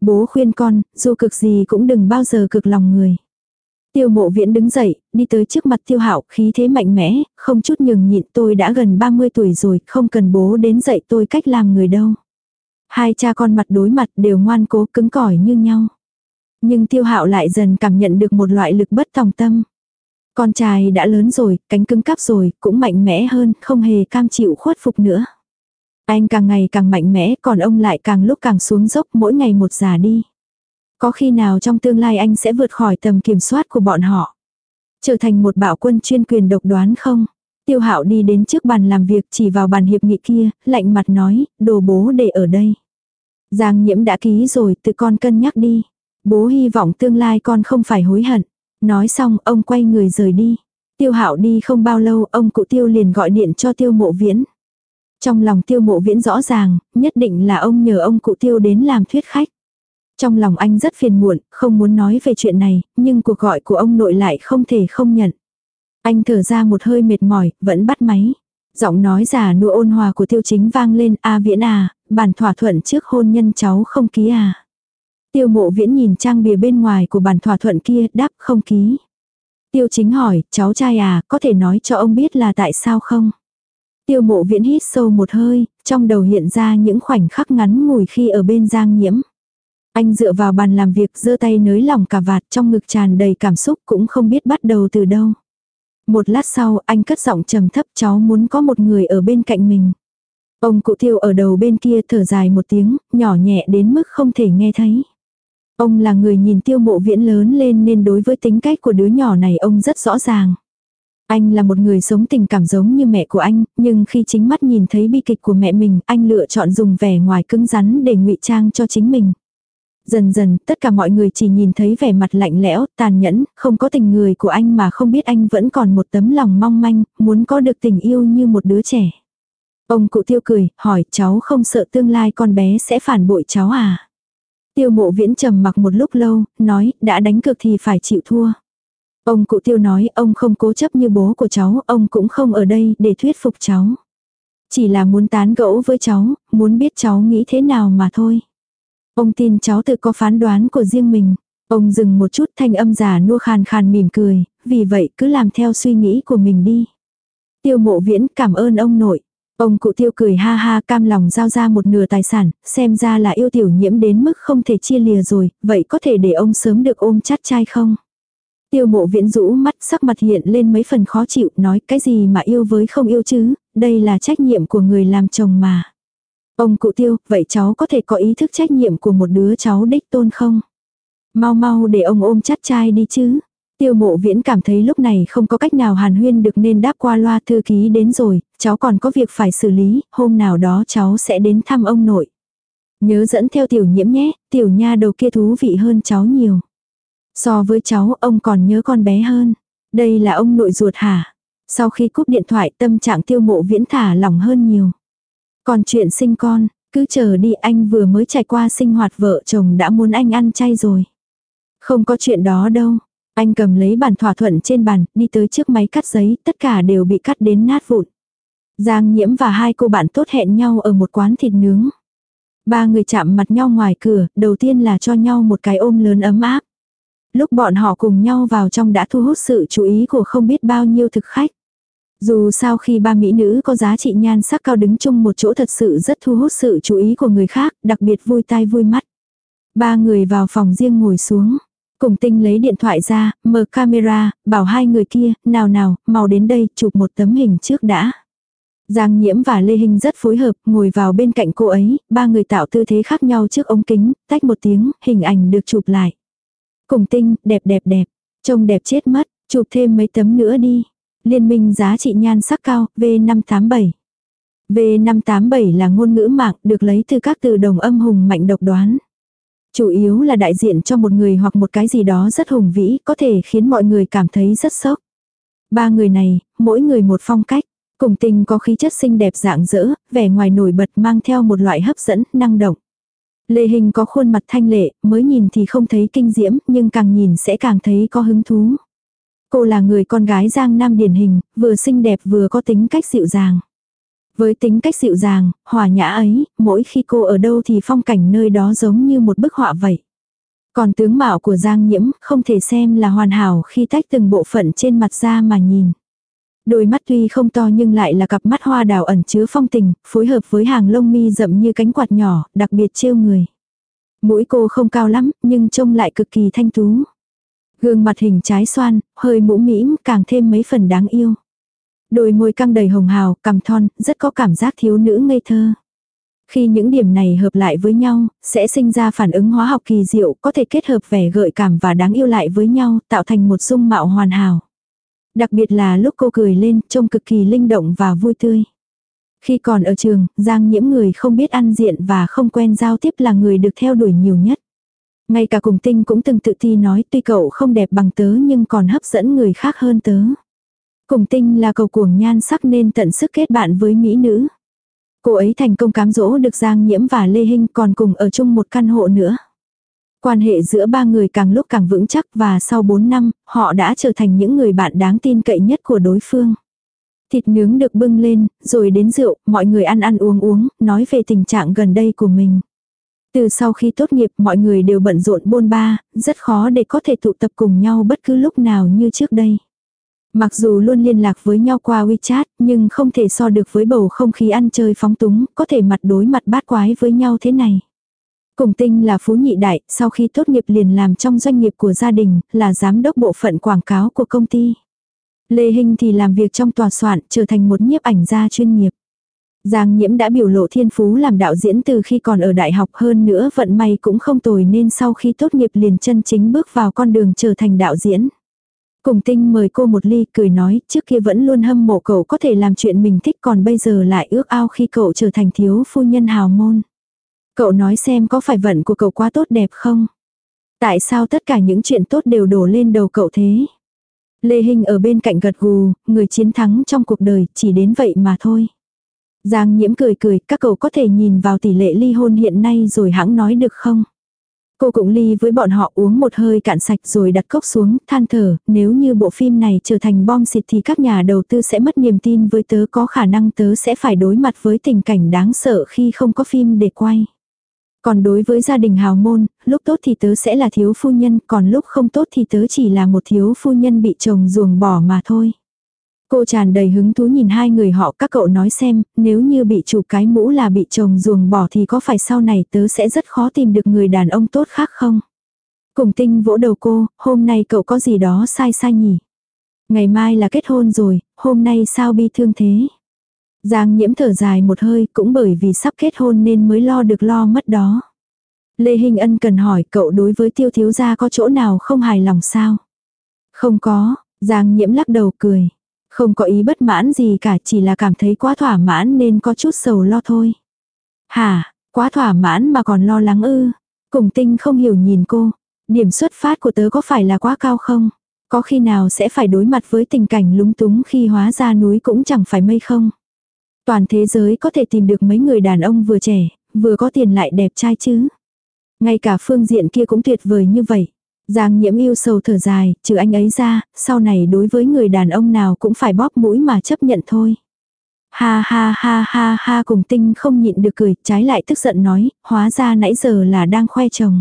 Bố khuyên con, dù cực gì cũng đừng bao giờ cực lòng người. Tiêu mộ viễn đứng dậy, đi tới trước mặt tiêu hạo, khí thế mạnh mẽ, không chút nhường nhịn tôi đã gần 30 tuổi rồi, không cần bố đến dạy tôi cách làm người đâu. Hai cha con mặt đối mặt đều ngoan cố cứng cỏi như nhau. Nhưng tiêu hạo lại dần cảm nhận được một loại lực bất tòng tâm. Con trai đã lớn rồi, cánh cứng cắp rồi, cũng mạnh mẽ hơn, không hề cam chịu khuất phục nữa. Anh càng ngày càng mạnh mẽ, còn ông lại càng lúc càng xuống dốc mỗi ngày một già đi. Có khi nào trong tương lai anh sẽ vượt khỏi tầm kiểm soát của bọn họ? Trở thành một bạo quân chuyên quyền độc đoán không? Tiêu hạo đi đến trước bàn làm việc chỉ vào bàn hiệp nghị kia, lạnh mặt nói, đồ bố để ở đây. Giang nhiễm đã ký rồi, tự con cân nhắc đi. Bố hy vọng tương lai con không phải hối hận. Nói xong, ông quay người rời đi. Tiêu hạo đi không bao lâu, ông cụ tiêu liền gọi điện cho tiêu mộ viễn. Trong lòng tiêu mộ viễn rõ ràng, nhất định là ông nhờ ông cụ tiêu đến làm thuyết khách. Trong lòng anh rất phiền muộn, không muốn nói về chuyện này, nhưng cuộc gọi của ông nội lại không thể không nhận. Anh thở ra một hơi mệt mỏi, vẫn bắt máy. Giọng nói giả nụ ôn hòa của tiêu chính vang lên, a viễn à, bản thỏa thuận trước hôn nhân cháu không ký à. Tiêu mộ viễn nhìn trang bìa bên ngoài của bản thỏa thuận kia, đáp không ký. Tiêu chính hỏi, cháu trai à, có thể nói cho ông biết là tại sao không? Tiêu mộ viễn hít sâu một hơi, trong đầu hiện ra những khoảnh khắc ngắn ngủi khi ở bên giang nhiễm. Anh dựa vào bàn làm việc giơ tay nới lỏng cả vạt trong ngực tràn đầy cảm xúc cũng không biết bắt đầu từ đâu. Một lát sau anh cất giọng trầm thấp cháu muốn có một người ở bên cạnh mình. Ông cụ tiêu ở đầu bên kia thở dài một tiếng, nhỏ nhẹ đến mức không thể nghe thấy. Ông là người nhìn tiêu mộ viễn lớn lên nên đối với tính cách của đứa nhỏ này ông rất rõ ràng. Anh là một người sống tình cảm giống như mẹ của anh, nhưng khi chính mắt nhìn thấy bi kịch của mẹ mình, anh lựa chọn dùng vẻ ngoài cứng rắn để ngụy trang cho chính mình. Dần dần, tất cả mọi người chỉ nhìn thấy vẻ mặt lạnh lẽo, tàn nhẫn, không có tình người của anh mà không biết anh vẫn còn một tấm lòng mong manh, muốn có được tình yêu như một đứa trẻ. Ông cụ tiêu cười, hỏi cháu không sợ tương lai con bé sẽ phản bội cháu à? Tiêu mộ viễn trầm mặc một lúc lâu, nói, đã đánh cược thì phải chịu thua. Ông cụ tiêu nói ông không cố chấp như bố của cháu, ông cũng không ở đây để thuyết phục cháu. Chỉ là muốn tán gẫu với cháu, muốn biết cháu nghĩ thế nào mà thôi. Ông tin cháu tự có phán đoán của riêng mình. Ông dừng một chút thanh âm giả nua khàn khàn mỉm cười, vì vậy cứ làm theo suy nghĩ của mình đi. Tiêu mộ viễn cảm ơn ông nội. Ông cụ tiêu cười ha ha cam lòng giao ra một nửa tài sản, xem ra là yêu tiểu nhiễm đến mức không thể chia lìa rồi, vậy có thể để ông sớm được ôm chắt trai không? Tiêu mộ viễn rũ mắt sắc mặt hiện lên mấy phần khó chịu nói cái gì mà yêu với không yêu chứ, đây là trách nhiệm của người làm chồng mà. Ông cụ tiêu, vậy cháu có thể có ý thức trách nhiệm của một đứa cháu đích tôn không? Mau mau để ông ôm chắt trai đi chứ. Tiêu mộ viễn cảm thấy lúc này không có cách nào hàn huyên được nên đáp qua loa thư ký đến rồi, cháu còn có việc phải xử lý, hôm nào đó cháu sẽ đến thăm ông nội. Nhớ dẫn theo tiểu nhiễm nhé, tiểu nha đầu kia thú vị hơn cháu nhiều. So với cháu, ông còn nhớ con bé hơn. Đây là ông nội ruột hả? Sau khi cúp điện thoại tâm trạng tiêu mộ viễn thả lỏng hơn nhiều. Còn chuyện sinh con, cứ chờ đi anh vừa mới trải qua sinh hoạt vợ chồng đã muốn anh ăn chay rồi. Không có chuyện đó đâu. Anh cầm lấy bản thỏa thuận trên bàn, đi tới trước máy cắt giấy, tất cả đều bị cắt đến nát vụn. Giang nhiễm và hai cô bạn tốt hẹn nhau ở một quán thịt nướng. Ba người chạm mặt nhau ngoài cửa, đầu tiên là cho nhau một cái ôm lớn ấm áp. Lúc bọn họ cùng nhau vào trong đã thu hút sự chú ý của không biết bao nhiêu thực khách. Dù sao khi ba mỹ nữ có giá trị nhan sắc cao đứng chung một chỗ thật sự rất thu hút sự chú ý của người khác, đặc biệt vui tai vui mắt. Ba người vào phòng riêng ngồi xuống. Cùng tinh lấy điện thoại ra, mở camera, bảo hai người kia, nào nào, mau đến đây, chụp một tấm hình trước đã. Giang Nhiễm và Lê Hinh rất phối hợp, ngồi vào bên cạnh cô ấy, ba người tạo tư thế khác nhau trước ống kính, tách một tiếng, hình ảnh được chụp lại. Cùng tinh, đẹp đẹp đẹp, trông đẹp chết mất, chụp thêm mấy tấm nữa đi. Liên minh giá trị nhan sắc cao, V587. V587 là ngôn ngữ mạng được lấy từ các từ đồng âm hùng mạnh độc đoán. Chủ yếu là đại diện cho một người hoặc một cái gì đó rất hùng vĩ, có thể khiến mọi người cảm thấy rất sốc. Ba người này, mỗi người một phong cách. Cùng tình có khí chất xinh đẹp dạng dỡ, vẻ ngoài nổi bật mang theo một loại hấp dẫn, năng động. Lê Hình có khuôn mặt thanh lệ, mới nhìn thì không thấy kinh diễm, nhưng càng nhìn sẽ càng thấy có hứng thú. Cô là người con gái Giang Nam điển hình, vừa xinh đẹp vừa có tính cách dịu dàng. Với tính cách dịu dàng, hòa nhã ấy, mỗi khi cô ở đâu thì phong cảnh nơi đó giống như một bức họa vậy. Còn tướng mạo của Giang Nhiễm không thể xem là hoàn hảo khi tách từng bộ phận trên mặt ra mà nhìn. Đôi mắt tuy không to nhưng lại là cặp mắt hoa đào ẩn chứa phong tình, phối hợp với hàng lông mi rậm như cánh quạt nhỏ, đặc biệt trêu người. Mũi cô không cao lắm, nhưng trông lại cực kỳ thanh tú. Gương mặt hình trái xoan, hơi mũ mĩm, càng thêm mấy phần đáng yêu. Đôi môi căng đầy hồng hào, cằm thon, rất có cảm giác thiếu nữ ngây thơ. Khi những điểm này hợp lại với nhau, sẽ sinh ra phản ứng hóa học kỳ diệu, có thể kết hợp vẻ gợi cảm và đáng yêu lại với nhau, tạo thành một dung mạo hoàn hảo. Đặc biệt là lúc cô cười lên, trông cực kỳ linh động và vui tươi. Khi còn ở trường, Giang nhiễm người không biết ăn diện và không quen giao tiếp là người được theo đuổi nhiều nhất. Ngay cả cùng tinh cũng từng tự ti nói tuy cậu không đẹp bằng tớ nhưng còn hấp dẫn người khác hơn tớ. Cùng tinh là cầu cuồng nhan sắc nên tận sức kết bạn với mỹ nữ. Cô ấy thành công cám dỗ được Giang Nhiễm và Lê Hinh còn cùng ở chung một căn hộ nữa. Quan hệ giữa ba người càng lúc càng vững chắc và sau 4 năm, họ đã trở thành những người bạn đáng tin cậy nhất của đối phương. Thịt nướng được bưng lên, rồi đến rượu, mọi người ăn ăn uống uống, nói về tình trạng gần đây của mình. Từ sau khi tốt nghiệp mọi người đều bận rộn bôn ba, rất khó để có thể tụ tập cùng nhau bất cứ lúc nào như trước đây. Mặc dù luôn liên lạc với nhau qua WeChat, nhưng không thể so được với bầu không khí ăn chơi phóng túng, có thể mặt đối mặt bát quái với nhau thế này. Cùng tinh là phú nhị đại, sau khi tốt nghiệp liền làm trong doanh nghiệp của gia đình, là giám đốc bộ phận quảng cáo của công ty. Lê Hinh thì làm việc trong tòa soạn, trở thành một nhiếp ảnh gia chuyên nghiệp. Giang Nhiễm đã biểu lộ thiên phú làm đạo diễn từ khi còn ở đại học hơn nữa vận may cũng không tồi nên sau khi tốt nghiệp liền chân chính bước vào con đường trở thành đạo diễn. Cùng tinh mời cô một ly cười nói trước kia vẫn luôn hâm mộ cậu có thể làm chuyện mình thích còn bây giờ lại ước ao khi cậu trở thành thiếu phu nhân hào môn. Cậu nói xem có phải vận của cậu quá tốt đẹp không? Tại sao tất cả những chuyện tốt đều đổ lên đầu cậu thế? Lê Hinh ở bên cạnh gật gù, người chiến thắng trong cuộc đời chỉ đến vậy mà thôi. Giang nhiễm cười cười, các cậu có thể nhìn vào tỷ lệ ly hôn hiện nay rồi hãng nói được không? Cô cũng ly với bọn họ uống một hơi cạn sạch rồi đặt cốc xuống, than thở, nếu như bộ phim này trở thành bom xịt thì các nhà đầu tư sẽ mất niềm tin với tớ có khả năng tớ sẽ phải đối mặt với tình cảnh đáng sợ khi không có phim để quay. Còn đối với gia đình hào môn, lúc tốt thì tớ sẽ là thiếu phu nhân, còn lúc không tốt thì tớ chỉ là một thiếu phu nhân bị chồng ruồng bỏ mà thôi. Cô tràn đầy hứng thú nhìn hai người họ các cậu nói xem, nếu như bị chụp cái mũ là bị chồng ruồng bỏ thì có phải sau này tớ sẽ rất khó tìm được người đàn ông tốt khác không? Cùng tinh vỗ đầu cô, hôm nay cậu có gì đó sai sai nhỉ? Ngày mai là kết hôn rồi, hôm nay sao bi thương thế? Giang nhiễm thở dài một hơi cũng bởi vì sắp kết hôn nên mới lo được lo mất đó. Lê Hình Ân cần hỏi cậu đối với tiêu thiếu gia có chỗ nào không hài lòng sao? Không có, Giang nhiễm lắc đầu cười. Không có ý bất mãn gì cả chỉ là cảm thấy quá thỏa mãn nên có chút sầu lo thôi. Hả, quá thỏa mãn mà còn lo lắng ư. Cùng tinh không hiểu nhìn cô. Điểm xuất phát của tớ có phải là quá cao không? Có khi nào sẽ phải đối mặt với tình cảnh lúng túng khi hóa ra núi cũng chẳng phải mây không? Toàn thế giới có thể tìm được mấy người đàn ông vừa trẻ, vừa có tiền lại đẹp trai chứ. Ngay cả phương diện kia cũng tuyệt vời như vậy. Giang nhiễm yêu sầu thở dài, trừ anh ấy ra, sau này đối với người đàn ông nào cũng phải bóp mũi mà chấp nhận thôi. Ha ha ha ha ha cùng tinh không nhịn được cười, trái lại tức giận nói, hóa ra nãy giờ là đang khoe chồng.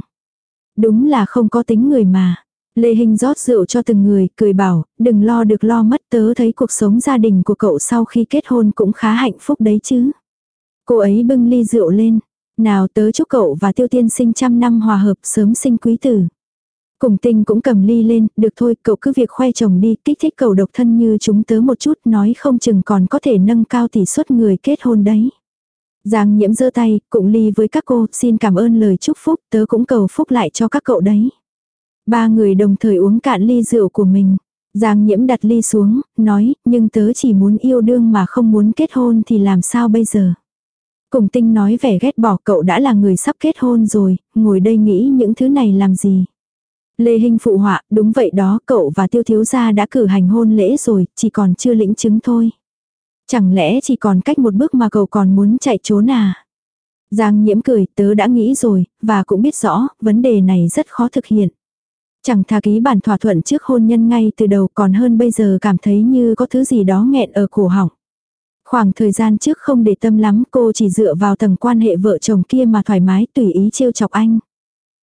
Đúng là không có tính người mà. Lê Hình rót rượu cho từng người, cười bảo, đừng lo được lo mất tớ thấy cuộc sống gia đình của cậu sau khi kết hôn cũng khá hạnh phúc đấy chứ. Cô ấy bưng ly rượu lên, nào tớ chúc cậu và tiêu tiên sinh trăm năm hòa hợp sớm sinh quý tử. Cùng tinh cũng cầm ly lên, được thôi, cậu cứ việc khoe chồng đi, kích thích cậu độc thân như chúng tớ một chút, nói không chừng còn có thể nâng cao tỷ suất người kết hôn đấy. Giang nhiễm giơ tay, cũng ly với các cô, xin cảm ơn lời chúc phúc, tớ cũng cầu phúc lại cho các cậu đấy. Ba người đồng thời uống cạn ly rượu của mình. Giang nhiễm đặt ly xuống, nói, nhưng tớ chỉ muốn yêu đương mà không muốn kết hôn thì làm sao bây giờ. Cùng tinh nói vẻ ghét bỏ cậu đã là người sắp kết hôn rồi, ngồi đây nghĩ những thứ này làm gì. Lê Hinh phụ họa, đúng vậy đó, cậu và tiêu thiếu gia đã cử hành hôn lễ rồi, chỉ còn chưa lĩnh chứng thôi. Chẳng lẽ chỉ còn cách một bước mà cậu còn muốn chạy trốn à? Giang nhiễm cười, tớ đã nghĩ rồi, và cũng biết rõ, vấn đề này rất khó thực hiện. Chẳng thà ký bản thỏa thuận trước hôn nhân ngay từ đầu còn hơn bây giờ cảm thấy như có thứ gì đó nghẹn ở cổ họng. Khoảng thời gian trước không để tâm lắm cô chỉ dựa vào tầng quan hệ vợ chồng kia mà thoải mái tùy ý trêu chọc anh.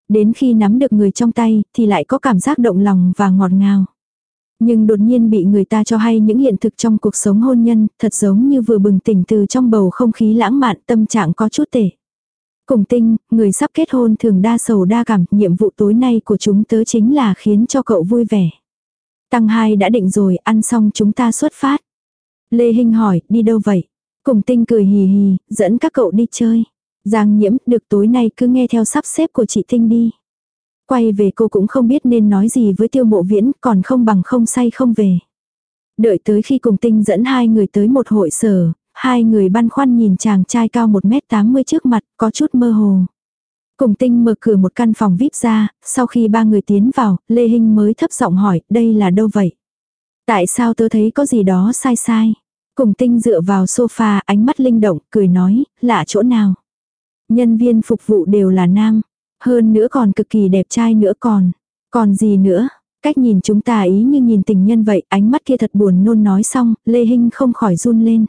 Đến khi nắm được người trong tay thì lại có cảm giác động lòng và ngọt ngào. Nhưng đột nhiên bị người ta cho hay những hiện thực trong cuộc sống hôn nhân, thật giống như vừa bừng tỉnh từ trong bầu không khí lãng mạn tâm trạng có chút tệ. Cùng tinh, người sắp kết hôn thường đa sầu đa cảm, nhiệm vụ tối nay của chúng tớ chính là khiến cho cậu vui vẻ. Tăng hai đã định rồi, ăn xong chúng ta xuất phát. Lê Hinh hỏi, đi đâu vậy? Cùng tinh cười hì hì, dẫn các cậu đi chơi. Giang nhiễm, được tối nay cứ nghe theo sắp xếp của chị Tinh đi. Quay về cô cũng không biết nên nói gì với tiêu mộ viễn, còn không bằng không say không về. Đợi tới khi cùng tinh dẫn hai người tới một hội sở, hai người băn khoăn nhìn chàng trai cao 1m80 trước mặt, có chút mơ hồ. Cùng tinh mở cửa một căn phòng VIP ra, sau khi ba người tiến vào, Lê Hinh mới thấp giọng hỏi, đây là đâu vậy? Tại sao tớ thấy có gì đó sai sai? Cùng tinh dựa vào sofa, ánh mắt linh động, cười nói, lạ chỗ nào? Nhân viên phục vụ đều là nam. Hơn nữa còn cực kỳ đẹp trai nữa còn. Còn gì nữa? Cách nhìn chúng ta ý như nhìn tình nhân vậy, ánh mắt kia thật buồn nôn nói xong, Lê Hinh không khỏi run lên.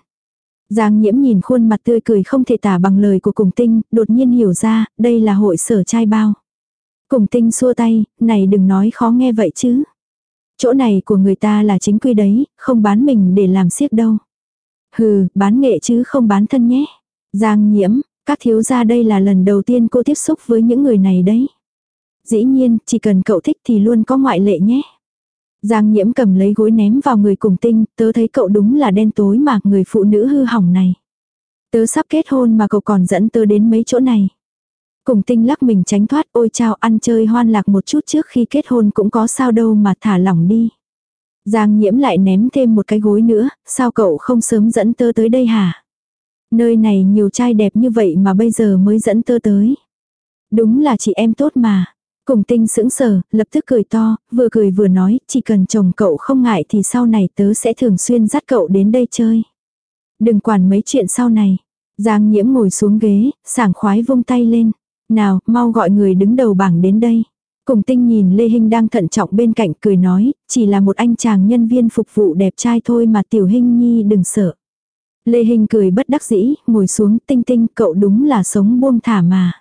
Giang nhiễm nhìn khuôn mặt tươi cười không thể tả bằng lời của cùng tinh, đột nhiên hiểu ra, đây là hội sở trai bao. Cùng tinh xua tay, này đừng nói khó nghe vậy chứ. Chỗ này của người ta là chính quy đấy, không bán mình để làm siếc đâu. Hừ, bán nghệ chứ không bán thân nhé. Giang nhiễm, các thiếu gia đây là lần đầu tiên cô tiếp xúc với những người này đấy. Dĩ nhiên, chỉ cần cậu thích thì luôn có ngoại lệ nhé. Giang nhiễm cầm lấy gối ném vào người cùng tinh, tớ thấy cậu đúng là đen tối mà người phụ nữ hư hỏng này. Tớ sắp kết hôn mà cậu còn dẫn tớ đến mấy chỗ này. Cùng tinh lắc mình tránh thoát ôi chao ăn chơi hoan lạc một chút trước khi kết hôn cũng có sao đâu mà thả lỏng đi. Giang nhiễm lại ném thêm một cái gối nữa, sao cậu không sớm dẫn tớ tới đây hả? Nơi này nhiều trai đẹp như vậy mà bây giờ mới dẫn tớ tới. Đúng là chị em tốt mà. Cùng tinh sững sờ, lập tức cười to, vừa cười vừa nói, chỉ cần chồng cậu không ngại thì sau này tớ sẽ thường xuyên dắt cậu đến đây chơi. Đừng quản mấy chuyện sau này. Giang nhiễm ngồi xuống ghế, sảng khoái vung tay lên. Nào, mau gọi người đứng đầu bảng đến đây. Cùng tinh nhìn Lê Hinh đang thận trọng bên cạnh cười nói, chỉ là một anh chàng nhân viên phục vụ đẹp trai thôi mà tiểu Hinh nhi đừng sợ. Lê Hình cười bất đắc dĩ, ngồi xuống tinh tinh cậu đúng là sống buông thả mà.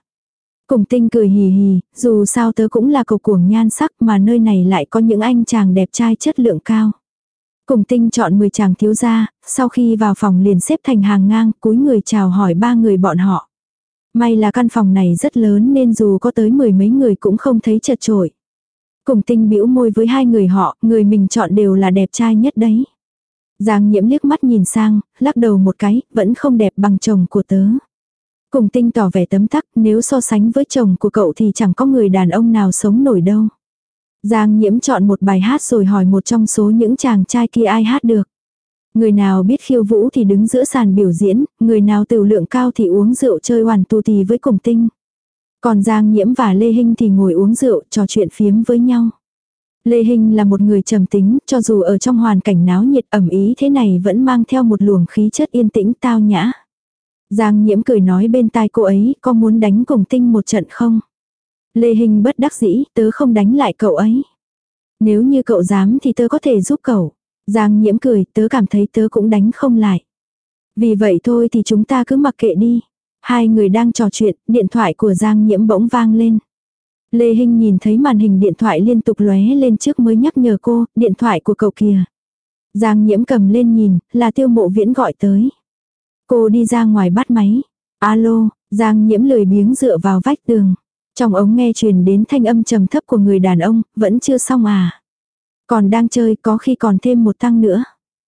Cùng tinh cười hì hì, dù sao tớ cũng là cầu cuồng nhan sắc mà nơi này lại có những anh chàng đẹp trai chất lượng cao. Cùng tinh chọn 10 chàng thiếu gia, sau khi vào phòng liền xếp thành hàng ngang, cúi người chào hỏi ba người bọn họ. May là căn phòng này rất lớn nên dù có tới mười mấy người cũng không thấy chật trội. Cùng tinh bĩu môi với hai người họ, người mình chọn đều là đẹp trai nhất đấy. Giang nhiễm liếc mắt nhìn sang, lắc đầu một cái, vẫn không đẹp bằng chồng của tớ. Cùng tinh tỏ vẻ tấm tắc, nếu so sánh với chồng của cậu thì chẳng có người đàn ông nào sống nổi đâu. Giang nhiễm chọn một bài hát rồi hỏi một trong số những chàng trai kia ai hát được. Người nào biết khiêu vũ thì đứng giữa sàn biểu diễn, người nào tiểu lượng cao thì uống rượu chơi hoàn tu tì với cùng tinh. Còn Giang Nhiễm và Lê Hinh thì ngồi uống rượu trò chuyện phiếm với nhau. Lê Hinh là một người trầm tính, cho dù ở trong hoàn cảnh náo nhiệt ẩm ý thế này vẫn mang theo một luồng khí chất yên tĩnh tao nhã. Giang Nhiễm cười nói bên tai cô ấy, có muốn đánh cùng tinh một trận không? Lê Hinh bất đắc dĩ, tớ không đánh lại cậu ấy. Nếu như cậu dám thì tớ có thể giúp cậu. Giang Nhiễm cười, tớ cảm thấy tớ cũng đánh không lại. Vì vậy thôi thì chúng ta cứ mặc kệ đi. Hai người đang trò chuyện, điện thoại của Giang Nhiễm bỗng vang lên. Lê Hinh nhìn thấy màn hình điện thoại liên tục lóe lên trước mới nhắc nhở cô, điện thoại của cậu kìa. Giang Nhiễm cầm lên nhìn, là tiêu mộ viễn gọi tới. Cô đi ra ngoài bắt máy. Alo, Giang Nhiễm lười biếng dựa vào vách tường. Trong ống nghe truyền đến thanh âm trầm thấp của người đàn ông, vẫn chưa xong à. Còn đang chơi có khi còn thêm một tăng nữa.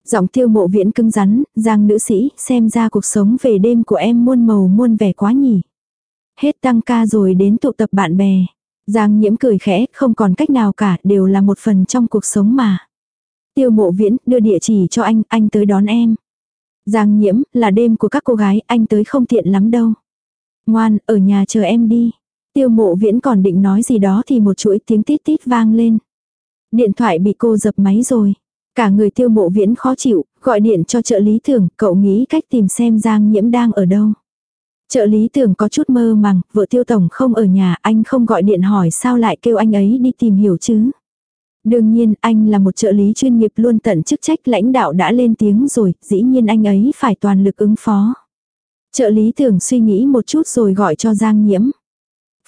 Giọng tiêu mộ viễn cứng rắn, giang nữ sĩ, xem ra cuộc sống về đêm của em muôn màu muôn vẻ quá nhỉ. Hết tăng ca rồi đến tụ tập bạn bè. Giang nhiễm cười khẽ, không còn cách nào cả, đều là một phần trong cuộc sống mà. Tiêu mộ viễn, đưa địa chỉ cho anh, anh tới đón em. Giang nhiễm, là đêm của các cô gái, anh tới không tiện lắm đâu. Ngoan, ở nhà chờ em đi. Tiêu mộ viễn còn định nói gì đó thì một chuỗi tiếng tít tít vang lên. Điện thoại bị cô dập máy rồi. Cả người tiêu mộ viễn khó chịu, gọi điện cho trợ lý thưởng, cậu nghĩ cách tìm xem Giang nhiễm đang ở đâu. Trợ lý tưởng có chút mơ màng, vợ tiêu tổng không ở nhà, anh không gọi điện hỏi sao lại kêu anh ấy đi tìm hiểu chứ. Đương nhiên, anh là một trợ lý chuyên nghiệp luôn tận chức trách lãnh đạo đã lên tiếng rồi, dĩ nhiên anh ấy phải toàn lực ứng phó. Trợ lý tưởng suy nghĩ một chút rồi gọi cho Giang Nhiễm.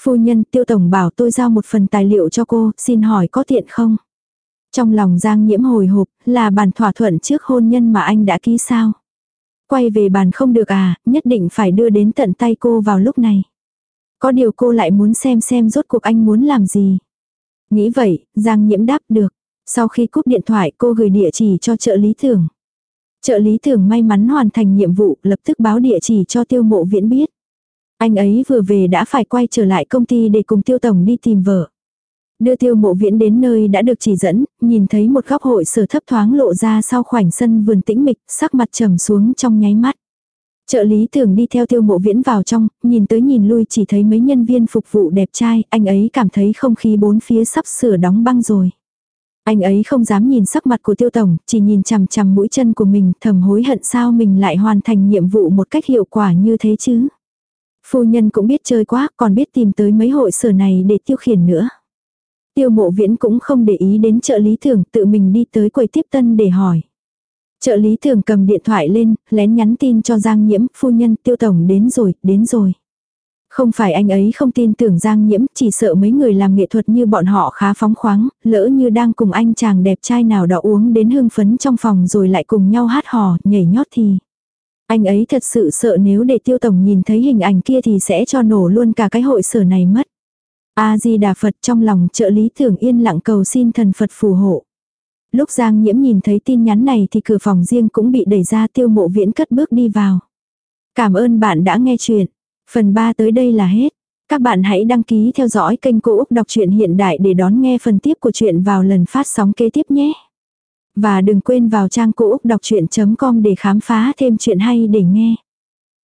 Phu nhân tiêu tổng bảo tôi giao một phần tài liệu cho cô, xin hỏi có tiện không? Trong lòng Giang Nhiễm hồi hộp, là bản thỏa thuận trước hôn nhân mà anh đã ký sao? Quay về bàn không được à, nhất định phải đưa đến tận tay cô vào lúc này. Có điều cô lại muốn xem xem rốt cuộc anh muốn làm gì. Nghĩ vậy, Giang Nhiễm đáp được. Sau khi cúp điện thoại cô gửi địa chỉ cho trợ lý thưởng. Trợ lý thưởng may mắn hoàn thành nhiệm vụ lập tức báo địa chỉ cho tiêu mộ viễn biết. Anh ấy vừa về đã phải quay trở lại công ty để cùng tiêu tổng đi tìm vợ. Đưa tiêu mộ viễn đến nơi đã được chỉ dẫn, nhìn thấy một góc hội sở thấp thoáng lộ ra sau khoảnh sân vườn tĩnh mịch, sắc mặt trầm xuống trong nháy mắt. Trợ lý tưởng đi theo tiêu mộ viễn vào trong, nhìn tới nhìn lui chỉ thấy mấy nhân viên phục vụ đẹp trai, anh ấy cảm thấy không khí bốn phía sắp sửa đóng băng rồi. Anh ấy không dám nhìn sắc mặt của tiêu tổng, chỉ nhìn chằm chằm mũi chân của mình thầm hối hận sao mình lại hoàn thành nhiệm vụ một cách hiệu quả như thế chứ. Phu nhân cũng biết chơi quá, còn biết tìm tới mấy hội sở này để tiêu khiển nữa. Tiêu mộ viễn cũng không để ý đến trợ lý thường tự mình đi tới quầy tiếp tân để hỏi. Trợ lý thường cầm điện thoại lên, lén nhắn tin cho Giang Nhiễm, phu nhân tiêu tổng đến rồi, đến rồi. Không phải anh ấy không tin tưởng Giang Nhiễm, chỉ sợ mấy người làm nghệ thuật như bọn họ khá phóng khoáng, lỡ như đang cùng anh chàng đẹp trai nào đó uống đến hưng phấn trong phòng rồi lại cùng nhau hát hò, nhảy nhót thì. Anh ấy thật sự sợ nếu để tiêu tổng nhìn thấy hình ảnh kia thì sẽ cho nổ luôn cả cái hội sở này mất. A-di-đà Phật trong lòng trợ lý thường yên lặng cầu xin thần Phật phù hộ. Lúc Giang Nhiễm nhìn thấy tin nhắn này thì cửa phòng riêng cũng bị đẩy ra tiêu mộ viễn cất bước đi vào. Cảm ơn bạn đã nghe chuyện. Phần 3 tới đây là hết. Các bạn hãy đăng ký theo dõi kênh Cô Úc Đọc truyện Hiện Đại để đón nghe phần tiếp của chuyện vào lần phát sóng kế tiếp nhé. Và đừng quên vào trang Cô Úc Đọc Chuyện.com để khám phá thêm chuyện hay để nghe.